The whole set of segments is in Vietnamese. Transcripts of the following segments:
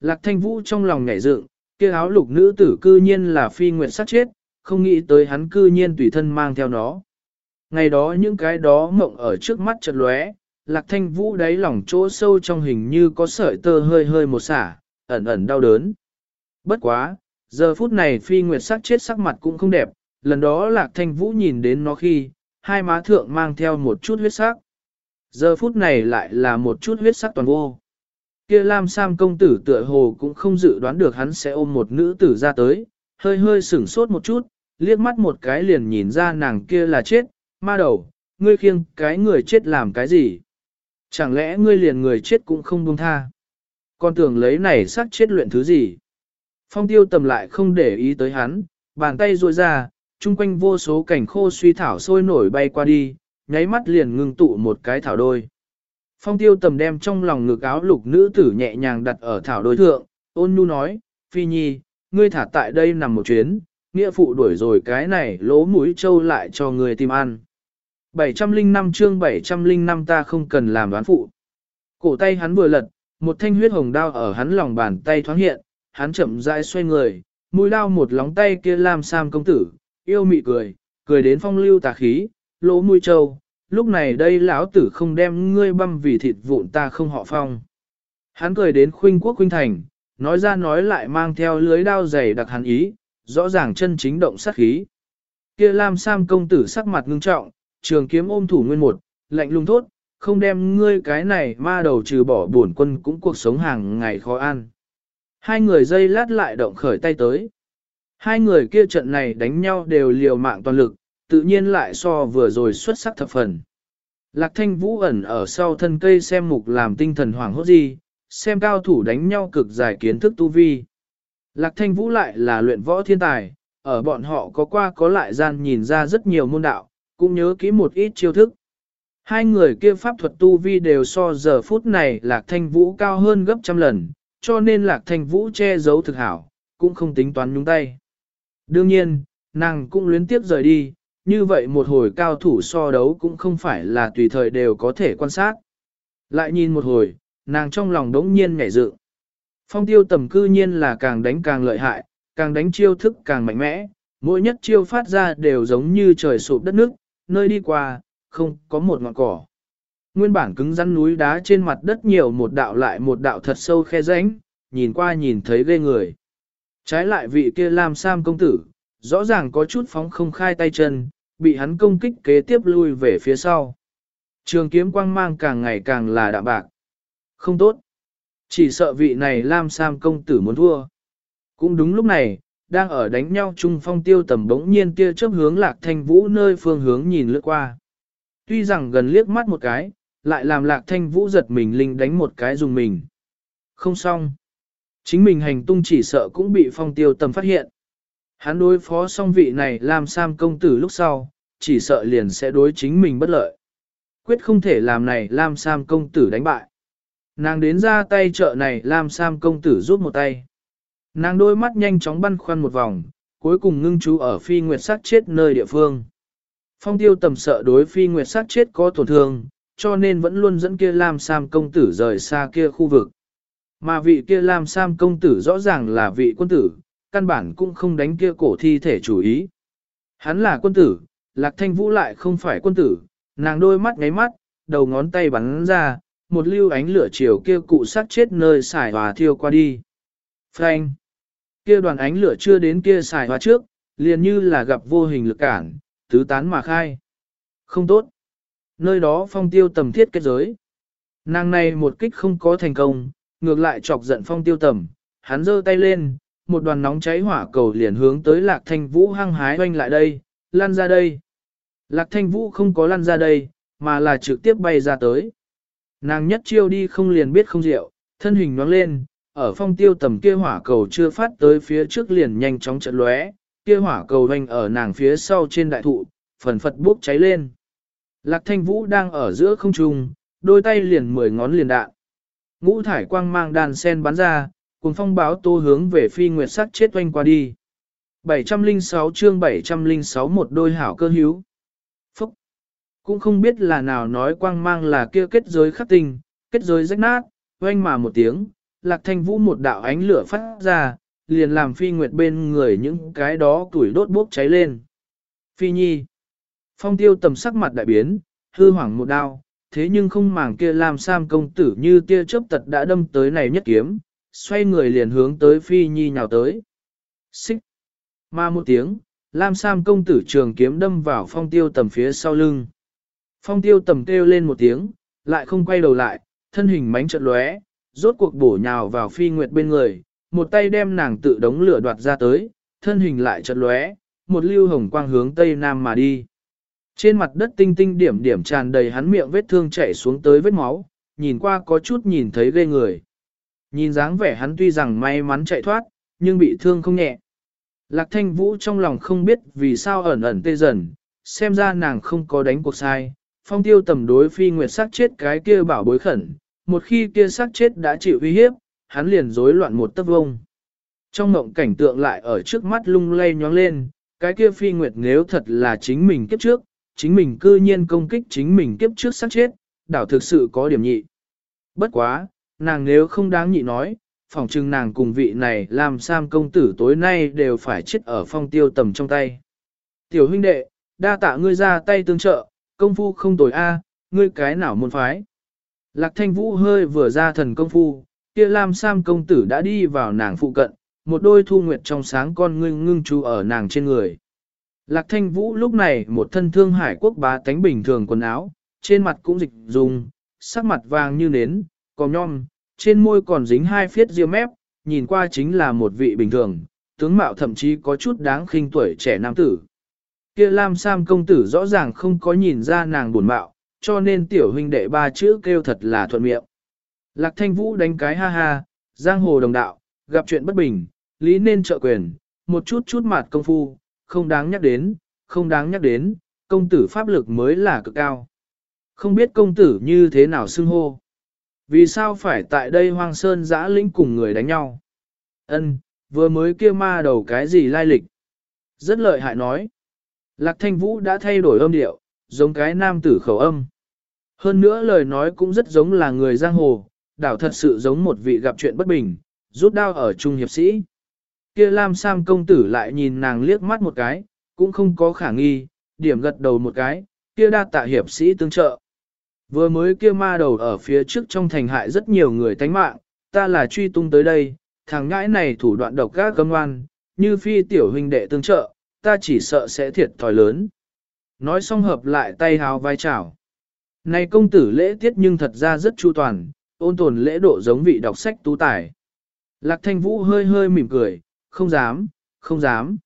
Lạc thanh vũ trong lòng nhảy dựng, kia áo lục nữ tử cư nhiên là phi nguyệt sát chết, không nghĩ tới hắn cư nhiên tùy thân mang theo nó. Ngày đó những cái đó mộng ở trước mắt chợt lóe, lạc thanh vũ đáy lòng chỗ sâu trong hình như có sợi tơ hơi hơi một xả, ẩn ẩn đau đớn. Bất quá, giờ phút này phi nguyệt sắc chết sắc mặt cũng không đẹp, lần đó lạc thanh vũ nhìn đến nó khi, hai má thượng mang theo một chút huyết sắc. Giờ phút này lại là một chút huyết sắc toàn vô. Kia Lam Sam công tử tựa hồ cũng không dự đoán được hắn sẽ ôm một nữ tử ra tới, hơi hơi sửng sốt một chút, liếc mắt một cái liền nhìn ra nàng kia là chết, ma đầu, ngươi khiêng cái người chết làm cái gì? Chẳng lẽ ngươi liền người chết cũng không buông tha? Con tưởng lấy này xác chết luyện thứ gì? Phong tiêu tầm lại không để ý tới hắn, bàn tay ruôi ra, chung quanh vô số cảnh khô suy thảo sôi nổi bay qua đi, nháy mắt liền ngưng tụ một cái thảo đôi. Phong tiêu tầm đem trong lòng ngực áo lục nữ tử nhẹ nhàng đặt ở thảo đối thượng, ôn nhu nói, phi nhi, ngươi thả tại đây nằm một chuyến, nghĩa phụ đuổi rồi cái này lỗ mũi trâu lại cho ngươi tìm ăn. 705 chương 705 ta không cần làm đoán phụ. Cổ tay hắn vừa lật, một thanh huyết hồng đao ở hắn lòng bàn tay thoáng hiện, hắn chậm rãi xoay người, mũi đao một lóng tay kia làm sam công tử, yêu mị cười, cười đến phong lưu tà khí, lỗ mũi trâu, lúc này đây lão tử không đem ngươi băm vì thịt vụn ta không họ phong. Hắn cười đến khuynh quốc khuynh thành, nói ra nói lại mang theo lưới đao dày đặc hắn ý, rõ ràng chân chính động sát khí. Kia Lam Sam công tử sắc mặt ngưng trọng, trường kiếm ôm thủ nguyên một, lạnh lùng thốt, không đem ngươi cái này ma đầu trừ bỏ buồn quân cũng cuộc sống hàng ngày khó ăn. Hai người dây lát lại động khởi tay tới. Hai người kia trận này đánh nhau đều liều mạng toàn lực, tự nhiên lại so vừa rồi xuất sắc thập phần. Lạc thanh vũ ẩn ở sau thân cây xem mục làm tinh thần hoảng hốt gì, xem cao thủ đánh nhau cực dài kiến thức tu vi. Lạc thanh vũ lại là luyện võ thiên tài, ở bọn họ có qua có lại gian nhìn ra rất nhiều môn đạo, cũng nhớ kỹ một ít chiêu thức. Hai người kia pháp thuật tu vi đều so giờ phút này lạc thanh vũ cao hơn gấp trăm lần, cho nên lạc thanh vũ che giấu thực hảo, cũng không tính toán nhúng tay. Đương nhiên, nàng cũng luyến tiếp rời đi, như vậy một hồi cao thủ so đấu cũng không phải là tùy thời đều có thể quan sát. Lại nhìn một hồi, nàng trong lòng đống nhiên nhảy dự. Phong tiêu tầm cư nhiên là càng đánh càng lợi hại, càng đánh chiêu thức càng mạnh mẽ, mỗi nhất chiêu phát ra đều giống như trời sụp đất nước, nơi đi qua, không có một ngọn cỏ. Nguyên bản cứng rắn núi đá trên mặt đất nhiều một đạo lại một đạo thật sâu khe rãnh, nhìn qua nhìn thấy ghê người. Trái lại vị kia Lam Sam công tử, rõ ràng có chút phóng không khai tay chân, bị hắn công kích kế tiếp lui về phía sau. Trường kiếm quang mang càng ngày càng là đạm bạc. Không tốt. Chỉ sợ vị này Lam Sam công tử muốn thua. Cũng đúng lúc này, đang ở đánh nhau chung phong tiêu tầm bỗng nhiên tia chớp hướng lạc thanh vũ nơi phương hướng nhìn lướt qua. Tuy rằng gần liếc mắt một cái, lại làm lạc thanh vũ giật mình linh đánh một cái dùng mình. Không xong. Chính mình hành tung chỉ sợ cũng bị phong tiêu tầm phát hiện. Hắn đối phó xong vị này làm sam công tử lúc sau, chỉ sợ liền sẽ đối chính mình bất lợi. Quyết không thể làm này làm sam công tử đánh bại. Nàng đến ra tay trợ này làm sam công tử rút một tay. Nàng đôi mắt nhanh chóng băn khoăn một vòng, cuối cùng ngưng chú ở phi nguyệt sát chết nơi địa phương. Phong tiêu tầm sợ đối phi nguyệt sát chết có tổn thương, cho nên vẫn luôn dẫn kia Lam Sam công tử rời xa kia khu vực. Mà vị kia Lam Sam công tử rõ ràng là vị quân tử, căn bản cũng không đánh kia cổ thi thể chủ ý. Hắn là quân tử, Lạc Thanh Vũ lại không phải quân tử, nàng đôi mắt ngáy mắt, đầu ngón tay bắn ra, một lưu ánh lửa chiều kia cụ sát chết nơi xài hòa thiêu qua đi. Frank! Kia đoàn ánh lửa chưa đến kia xài hòa trước, liền như là gặp vô hình lực cản, tứ tán mà khai. Không tốt! Nơi đó phong tiêu tầm thiết kết giới. Nàng này một kích không có thành công, ngược lại chọc giận phong tiêu tầm, hắn giơ tay lên, một đoàn nóng cháy hỏa cầu liền hướng tới lạc thanh vũ hăng hái oanh lại đây, lan ra đây. Lạc thanh vũ không có lăn ra đây, mà là trực tiếp bay ra tới. Nàng nhất chiêu đi không liền biết không rượu, thân hình nhoáng lên, ở phong tiêu tầm kia hỏa cầu chưa phát tới phía trước liền nhanh chóng trận lóe, kia hỏa cầu hoành ở nàng phía sau trên đại thụ, phần phật bốc cháy lên. Lạc thanh vũ đang ở giữa không trung, đôi tay liền mười ngón liền đạn. Ngũ thải quang mang đàn sen bắn ra, cùng phong báo tô hướng về phi nguyệt sắc chết oanh qua đi. 706 chương 706 một đôi hảo cơ hữu. Phúc! Cũng không biết là nào nói quang mang là kia kết giới khắc tình, kết giới rách nát, oanh mà một tiếng, lạc thanh vũ một đạo ánh lửa phát ra, liền làm phi nguyệt bên người những cái đó tuổi đốt bốc cháy lên. Phi nhi, phong tiêu tầm sắc mặt đại biến, hư hoảng một đao, thế nhưng không màng kia làm sam công tử như tia chớp tật đã đâm tới này nhất kiếm, xoay người liền hướng tới phi nhi nhào tới. Xích! ma một tiếng, Lam Sam công tử trường kiếm đâm vào phong tiêu tầm phía sau lưng. Phong tiêu tầm kêu lên một tiếng, lại không quay đầu lại, thân hình mánh trận lóe, rốt cuộc bổ nhào vào phi nguyệt bên người, một tay đem nàng tự đống lửa đoạt ra tới, thân hình lại trận lóe, một lưu hồng quang hướng tây nam mà đi. Trên mặt đất tinh tinh điểm điểm tràn đầy hắn miệng vết thương chảy xuống tới vết máu, nhìn qua có chút nhìn thấy ghê người. Nhìn dáng vẻ hắn tuy rằng may mắn chạy thoát, nhưng bị thương không nhẹ. Lạc thanh vũ trong lòng không biết vì sao ẩn ẩn tê dần, xem ra nàng không có đánh cuộc sai. Phong tiêu tầm đối phi nguyệt sát chết cái kia bảo bối khẩn, một khi kia sát chết đã chịu uy hiếp, hắn liền rối loạn một tấc vông. Trong mộng cảnh tượng lại ở trước mắt lung lay nhoáng lên, cái kia phi nguyệt nếu thật là chính mình kiếp trước, chính mình cư nhiên công kích chính mình kiếp trước sát chết, đảo thực sự có điểm nhị. Bất quá, nàng nếu không đáng nhị nói, phỏng chừng nàng cùng vị này làm sam công tử tối nay đều phải chết ở phong tiêu tầm trong tay. Tiểu huynh đệ, đa tạ ngươi ra tay tương trợ, công phu không tồi a, ngươi cái nào môn phái. Lạc thanh vũ hơi vừa ra thần công phu, kia Lam Sam công tử đã đi vào nàng phụ cận, một đôi thu nguyệt trong sáng con ngưng ngưng chú ở nàng trên người. Lạc thanh vũ lúc này một thân thương hải quốc bá tánh bình thường quần áo, trên mặt cũng dịch dùng, sắc mặt vàng như nến, còn nhom, trên môi còn dính hai phiết ria mép, nhìn qua chính là một vị bình thường, tướng mạo thậm chí có chút đáng khinh tuổi trẻ nam tử. Kia Lam Sam công tử rõ ràng không có nhìn ra nàng buồn mạo, cho nên tiểu huynh đệ ba chữ kêu thật là thuận miệng. Lạc thanh vũ đánh cái ha ha, giang hồ đồng đạo, gặp chuyện bất bình, lý nên trợ quyền, một chút chút mặt công phu, không đáng nhắc đến, không đáng nhắc đến, công tử pháp lực mới là cực cao. Không biết công tử như thế nào xưng hô. Vì sao phải tại đây hoang sơn giã lĩnh cùng người đánh nhau? Ân, vừa mới kia ma đầu cái gì lai lịch? Rất lợi hại nói. Lạc thanh vũ đã thay đổi âm điệu, giống cái nam tử khẩu âm. Hơn nữa lời nói cũng rất giống là người giang hồ, đảo thật sự giống một vị gặp chuyện bất bình, rút đao ở trung hiệp sĩ. Kia Lam Sam công tử lại nhìn nàng liếc mắt một cái, cũng không có khả nghi, điểm gật đầu một cái, kia đa tạ hiệp sĩ tương trợ. Vừa mới kia ma đầu ở phía trước trong thành hại rất nhiều người tánh mạng, ta là truy tung tới đây, thằng ngãi này thủ đoạn độc gác cấm ngoan, như phi tiểu huynh đệ tương trợ, ta chỉ sợ sẽ thiệt thòi lớn. Nói xong hợp lại tay hào vai chào. Này công tử lễ tiết nhưng thật ra rất chu toàn, ôn tồn lễ độ giống vị đọc sách tú tài. Lạc thanh vũ hơi hơi mỉm cười, không dám, không dám.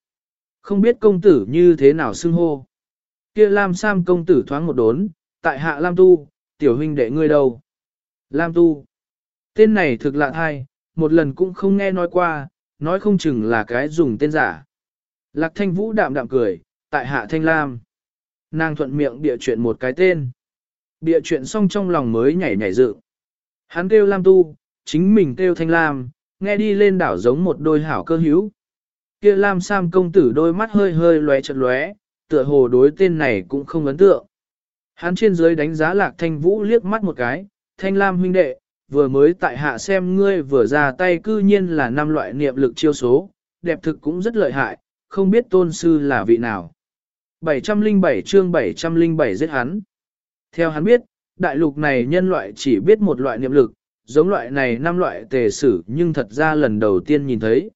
Không biết công tử như thế nào xưng hô. Kia Lam Sam công tử thoáng một đốn, tại hạ Lam Tu, tiểu huynh đệ ngươi đâu? Lam Tu. Tên này thực lạ hay, một lần cũng không nghe nói qua, nói không chừng là cái dùng tên giả. Lạc thanh vũ đạm đạm cười, tại hạ thanh lam. Nàng thuận miệng bịa chuyện một cái tên. Bịa chuyện xong trong lòng mới nhảy nhảy dự. Hắn kêu lam tu, chính mình kêu thanh lam, nghe đi lên đảo giống một đôi hảo cơ hữu. Kia lam sam công tử đôi mắt hơi hơi lóe chật lóe, tựa hồ đối tên này cũng không ấn tượng. Hắn trên dưới đánh giá lạc thanh vũ liếc mắt một cái, thanh lam huynh đệ, vừa mới tại hạ xem ngươi vừa ra tay cư nhiên là năm loại niệm lực chiêu số, đẹp thực cũng rất lợi hại, không biết tôn sư là vị nào. 707 chương 707 giết hắn. Theo hắn biết, đại lục này nhân loại chỉ biết một loại niệm lực, giống loại này năm loại tề sử nhưng thật ra lần đầu tiên nhìn thấy.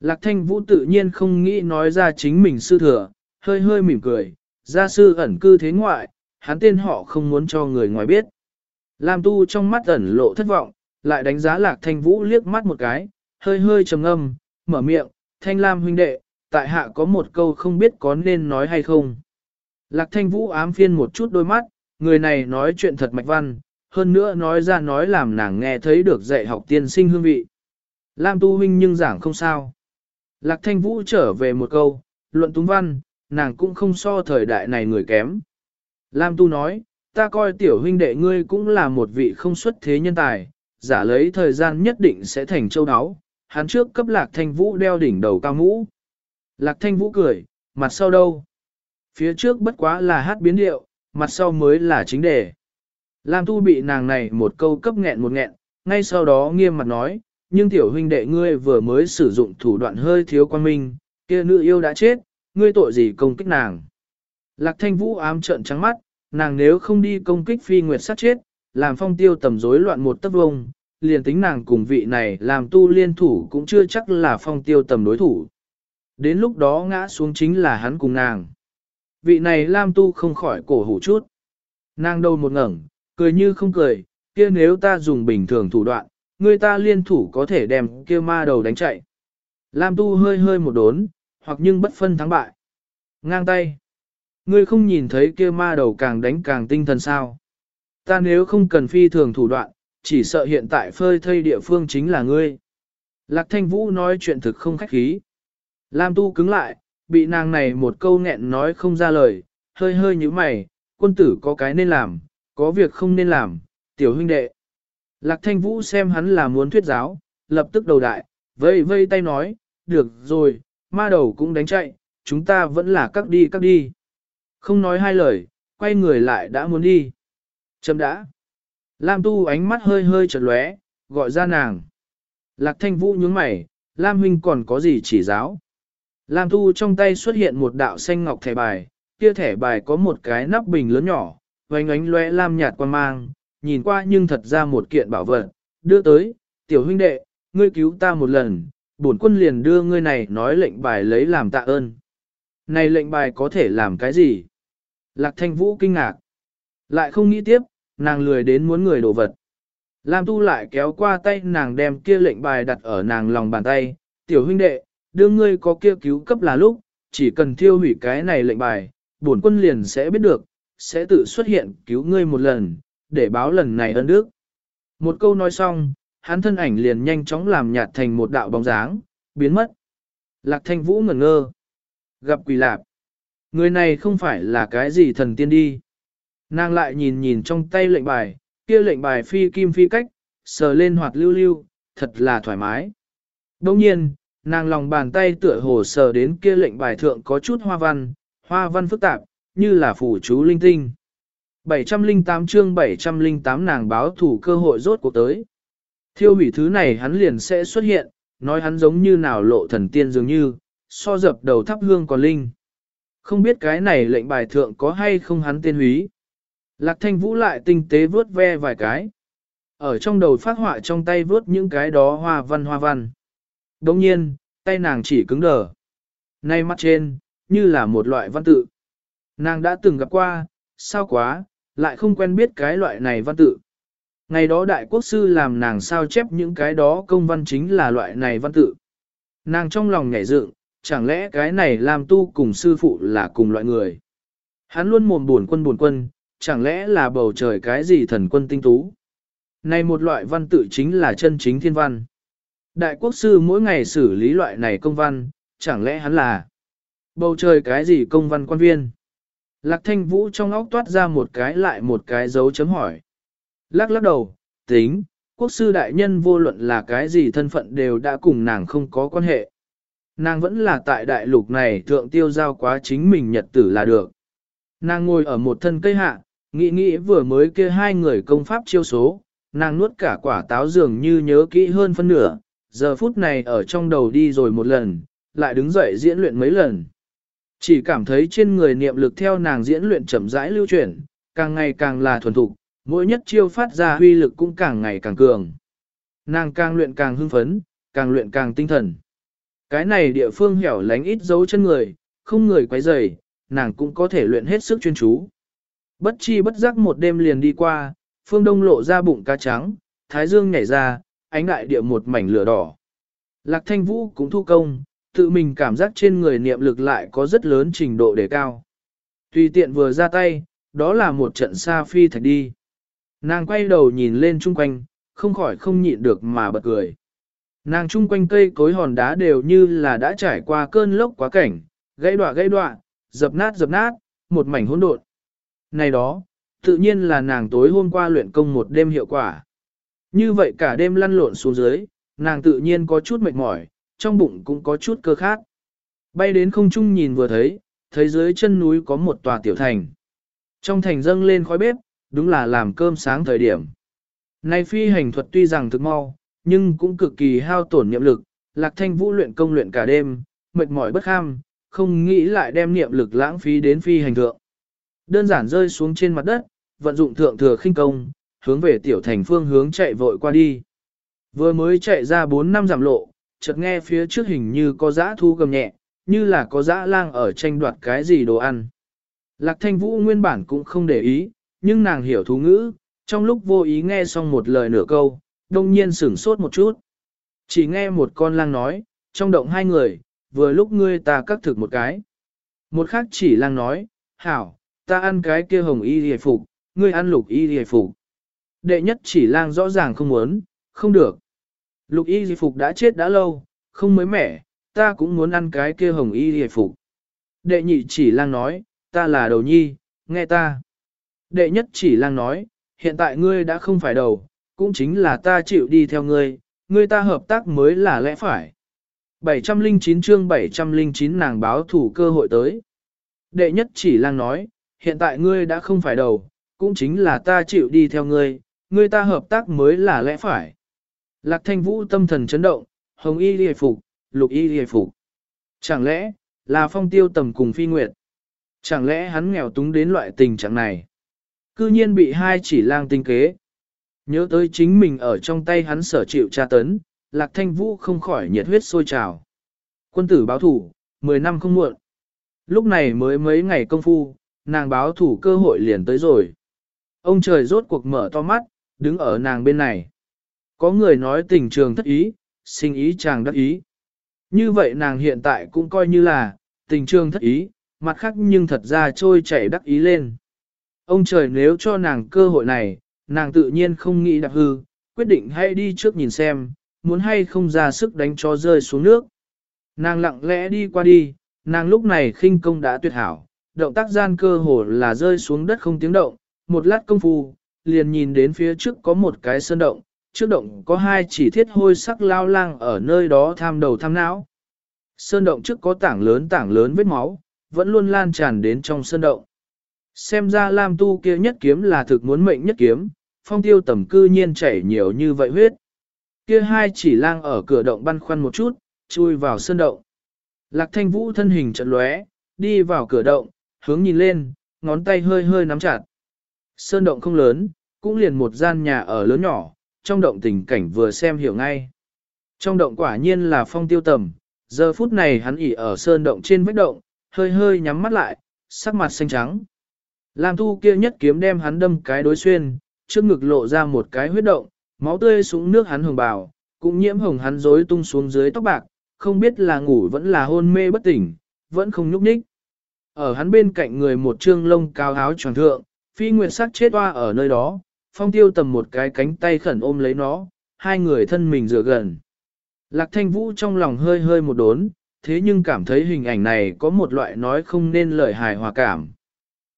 Lạc thanh vũ tự nhiên không nghĩ nói ra chính mình sư thừa, hơi hơi mỉm cười, gia sư ẩn cư thế ngoại, hắn tên họ không muốn cho người ngoài biết. Lam tu trong mắt ẩn lộ thất vọng, lại đánh giá lạc thanh vũ liếc mắt một cái, hơi hơi trầm ngâm, mở miệng, thanh lam huynh đệ, tại hạ có một câu không biết có nên nói hay không. Lạc thanh vũ ám phiên một chút đôi mắt, người này nói chuyện thật mạch văn, hơn nữa nói ra nói làm nàng nghe thấy được dạy học tiên sinh hương vị. Lam tu huynh nhưng giảng không sao. Lạc thanh vũ trở về một câu, luận túng văn, nàng cũng không so thời đại này người kém. Lam tu nói, ta coi tiểu huynh đệ ngươi cũng là một vị không xuất thế nhân tài, giả lấy thời gian nhất định sẽ thành châu áo. Hắn trước cấp lạc thanh vũ đeo đỉnh đầu cao mũ. Lạc thanh vũ cười, mặt sau đâu? Phía trước bất quá là hát biến điệu, mặt sau mới là chính đề. Lam tu bị nàng này một câu cấp nghẹn một nghẹn, ngay sau đó nghiêm mặt nói, nhưng tiểu huynh đệ ngươi vừa mới sử dụng thủ đoạn hơi thiếu quan minh, kia nữ yêu đã chết, ngươi tội gì công kích nàng. Lạc thanh vũ ám trợn trắng mắt, nàng nếu không đi công kích phi nguyệt sát chết, làm phong tiêu tầm rối loạn một tấc vông, liền tính nàng cùng vị này làm tu liên thủ cũng chưa chắc là phong tiêu tầm đối thủ. Đến lúc đó ngã xuống chính là hắn cùng nàng. Vị này Lam Tu không khỏi cổ hủ chút. Nàng đầu một ngẩng, cười như không cười, kia nếu ta dùng bình thường thủ đoạn, người ta liên thủ có thể đem kia ma đầu đánh chạy. Lam Tu hơi hơi một đốn, hoặc nhưng bất phân thắng bại. Ngang tay. Ngươi không nhìn thấy kia ma đầu càng đánh càng tinh thần sao. Ta nếu không cần phi thường thủ đoạn, chỉ sợ hiện tại phơi thây địa phương chính là ngươi. Lạc thanh vũ nói chuyện thực không khách khí. Lam tu cứng lại, bị nàng này một câu nghẹn nói không ra lời, hơi hơi như mày, quân tử có cái nên làm, có việc không nên làm, tiểu huynh đệ. Lạc thanh vũ xem hắn là muốn thuyết giáo, lập tức đầu đại, vây vây tay nói, được rồi, ma đầu cũng đánh chạy, chúng ta vẫn là cắt đi cắt đi. Không nói hai lời, quay người lại đã muốn đi. Chấm đã. Lam tu ánh mắt hơi hơi chật lóe, gọi ra nàng. Lạc thanh vũ nhướng mày, Lam huynh còn có gì chỉ giáo? Lam tu trong tay xuất hiện một đạo xanh ngọc thẻ bài, kia thẻ bài có một cái nắp bình lớn nhỏ, vánh ánh lóe lam nhạt quan mang, nhìn qua nhưng thật ra một kiện bảo vật, đưa tới, tiểu huynh đệ, ngươi cứu ta một lần, bổn quân liền đưa ngươi này nói lệnh bài lấy làm tạ ơn. Này lệnh bài có thể làm cái gì? Lạc thanh vũ kinh ngạc. Lại không nghĩ tiếp, nàng lười đến muốn người đổ vật. Lam tu lại kéo qua tay nàng đem kia lệnh bài đặt ở nàng lòng bàn tay, tiểu huynh đệ, đưa ngươi có kia cứu cấp là lúc, chỉ cần thiêu hủy cái này lệnh bài, bổn quân liền sẽ biết được, sẽ tự xuất hiện cứu ngươi một lần, để báo lần này ơn đức. Một câu nói xong, hắn thân ảnh liền nhanh chóng làm nhạt thành một đạo bóng dáng, biến mất. Lạc thanh vũ ngẩn ngơ. Gặp quỷ lạp. Người này không phải là cái gì thần tiên đi. Nàng lại nhìn nhìn trong tay lệnh bài, kia lệnh bài phi kim phi cách, sờ lên hoạt lưu lưu, thật là thoải mái. Đồng nhiên, nàng lòng bàn tay tựa hồ sờ đến kia lệnh bài thượng có chút hoa văn, hoa văn phức tạp, như là phủ chú linh tinh. 708 chương 708 nàng báo thủ cơ hội rốt cuộc tới. Thiêu hủy thứ này hắn liền sẽ xuất hiện, nói hắn giống như nào lộ thần tiên dường như, so dập đầu thắp hương còn linh. Không biết cái này lệnh bài thượng có hay không hắn tên húy. Lạc thanh vũ lại tinh tế vớt ve vài cái. Ở trong đầu phát họa trong tay vớt những cái đó hoa văn hoa văn. Đồng nhiên, tay nàng chỉ cứng đờ. Nay mắt trên, như là một loại văn tự. Nàng đã từng gặp qua, sao quá, lại không quen biết cái loại này văn tự. Ngày đó đại quốc sư làm nàng sao chép những cái đó công văn chính là loại này văn tự. Nàng trong lòng nhảy dựng, chẳng lẽ cái này làm tu cùng sư phụ là cùng loại người. Hắn luôn mồm buồn quân buồn quân, chẳng lẽ là bầu trời cái gì thần quân tinh tú. Này một loại văn tự chính là chân chính thiên văn. Đại quốc sư mỗi ngày xử lý loại này công văn, chẳng lẽ hắn là bầu trời cái gì công văn quan viên. Lạc thanh vũ trong óc toát ra một cái lại một cái dấu chấm hỏi. Lắc lắc đầu, tính, quốc sư đại nhân vô luận là cái gì thân phận đều đã cùng nàng không có quan hệ. Nàng vẫn là tại đại lục này thượng tiêu giao quá chính mình nhật tử là được. Nàng ngồi ở một thân cây hạ, nghĩ nghĩ vừa mới kia hai người công pháp chiêu số, nàng nuốt cả quả táo dường như nhớ kỹ hơn phân nửa, giờ phút này ở trong đầu đi rồi một lần, lại đứng dậy diễn luyện mấy lần. Chỉ cảm thấy trên người niệm lực theo nàng diễn luyện chậm rãi lưu chuyển, càng ngày càng là thuần thục, mỗi nhất chiêu phát ra huy lực cũng càng ngày càng cường. Nàng càng luyện càng hưng phấn, càng luyện càng tinh thần. Cái này địa phương hẻo lánh ít dấu chân người, không người quấy rầy, nàng cũng có thể luyện hết sức chuyên chú. Bất chi bất giác một đêm liền đi qua, phương đông lộ ra bụng cá trắng, thái dương nhảy ra, ánh đại địa một mảnh lửa đỏ. Lạc thanh vũ cũng thu công, tự mình cảm giác trên người niệm lực lại có rất lớn trình độ đề cao. Tùy tiện vừa ra tay, đó là một trận xa phi thạch đi. Nàng quay đầu nhìn lên chung quanh, không khỏi không nhịn được mà bật cười. Nàng chung quanh cây cối hòn đá đều như là đã trải qua cơn lốc quá cảnh, gãy đọa gãy đọa, dập nát dập nát, một mảnh hỗn độn. Này đó, tự nhiên là nàng tối hôm qua luyện công một đêm hiệu quả. Như vậy cả đêm lăn lộn xuống dưới, nàng tự nhiên có chút mệt mỏi, trong bụng cũng có chút cơ khát. Bay đến không trung nhìn vừa thấy, thấy dưới chân núi có một tòa tiểu thành. Trong thành dâng lên khói bếp, đúng là làm cơm sáng thời điểm. Này phi hành thuật tuy rằng thực mau, nhưng cũng cực kỳ hao tổn niệm lực, lạc thanh vũ luyện công luyện cả đêm, mệt mỏi bất kham, không nghĩ lại đem niệm lực lãng phí đến phi hành thượng. Đơn giản rơi xuống trên mặt đất, vận dụng thượng thừa khinh công, hướng về tiểu thành phương hướng chạy vội qua đi. Vừa mới chạy ra 4 năm giảm lộ, chợt nghe phía trước hình như có dã thu gầm nhẹ, như là có dã lang ở tranh đoạt cái gì đồ ăn. Lạc thanh vũ nguyên bản cũng không để ý, nhưng nàng hiểu thú ngữ, trong lúc vô ý nghe xong một lời nửa câu, đông nhiên sửng sốt một chút. Chỉ nghe một con lang nói, trong động hai người, vừa lúc ngươi ta cắt thực một cái. Một khác chỉ lang nói, hảo, ta ăn cái kia hồng y hề phục, ngươi ăn lục y hề phục. Đệ nhất chỉ lang rõ ràng không muốn, không được. Lục y hề phục đã chết đã lâu, không mới mẻ, ta cũng muốn ăn cái kia hồng y hề phục. Đệ nhị chỉ lang nói, ta là đầu nhi, nghe ta. Đệ nhất chỉ lang nói, hiện tại ngươi đã không phải đầu, cũng chính là ta chịu đi theo ngươi, ngươi ta hợp tác mới là lẽ phải. 709 chương 709 nàng báo thủ cơ hội tới. Đệ nhất chỉ lang nói, hiện tại ngươi đã không phải đầu, cũng chính là ta chịu đi theo ngươi, ngươi ta hợp tác mới là lẽ phải. Lạc thanh vũ tâm thần chấn động, hồng y liề phục, lục y liề phục. Chẳng lẽ, là phong tiêu tầm cùng phi nguyệt? Chẳng lẽ hắn nghèo túng đến loại tình trạng này? Cư nhiên bị hai chỉ lang tinh kế. Nhớ tới chính mình ở trong tay hắn sở chịu tra tấn, lạc thanh vũ không khỏi nhiệt huyết sôi trào. Quân tử báo thủ, 10 năm không muộn. Lúc này mới mấy ngày công phu, nàng báo thủ cơ hội liền tới rồi. Ông trời rốt cuộc mở to mắt, đứng ở nàng bên này. Có người nói tình trường thất ý, sinh ý chàng đắc ý. Như vậy nàng hiện tại cũng coi như là, tình trường thất ý, mặt khác nhưng thật ra trôi chảy đắc ý lên. Ông trời nếu cho nàng cơ hội này, nàng tự nhiên không nghĩ đạp hư, quyết định hay đi trước nhìn xem, muốn hay không ra sức đánh cho rơi xuống nước. Nàng lặng lẽ đi qua đi, nàng lúc này khinh công đã tuyệt hảo, động tác gian cơ hồ là rơi xuống đất không tiếng động, một lát công phu, liền nhìn đến phía trước có một cái sơn động, trước động có hai chỉ thiết hôi sắc lao lang ở nơi đó tham đầu tham não. Sơn động trước có tảng lớn tảng lớn vết máu, vẫn luôn lan tràn đến trong sơn động. Xem ra Lam Tu kia nhất kiếm là thực muốn mệnh nhất kiếm, phong tiêu tầm cư nhiên chảy nhiều như vậy huyết. Kia hai chỉ lang ở cửa động băn khoăn một chút, chui vào sơn động. Lạc thanh vũ thân hình trận lóe, đi vào cửa động, hướng nhìn lên, ngón tay hơi hơi nắm chặt. Sơn động không lớn, cũng liền một gian nhà ở lớn nhỏ, trong động tình cảnh vừa xem hiểu ngay. Trong động quả nhiên là phong tiêu tầm, giờ phút này hắn ỉ ở sơn động trên vách động, hơi hơi nhắm mắt lại, sắc mặt xanh trắng. Lam thu kia nhất kiếm đem hắn đâm cái đối xuyên, trước ngực lộ ra một cái huyết động, máu tươi xuống nước hắn hồng bào, cũng nhiễm hồng hắn rối tung xuống dưới tóc bạc, không biết là ngủ vẫn là hôn mê bất tỉnh, vẫn không nhúc nhích. Ở hắn bên cạnh người một trương lông cao áo tròn thượng, phi nguyệt sắc chết oa ở nơi đó, phong tiêu tầm một cái cánh tay khẩn ôm lấy nó, hai người thân mình dựa gần. Lạc thanh vũ trong lòng hơi hơi một đốn, thế nhưng cảm thấy hình ảnh này có một loại nói không nên lời hài hòa cảm.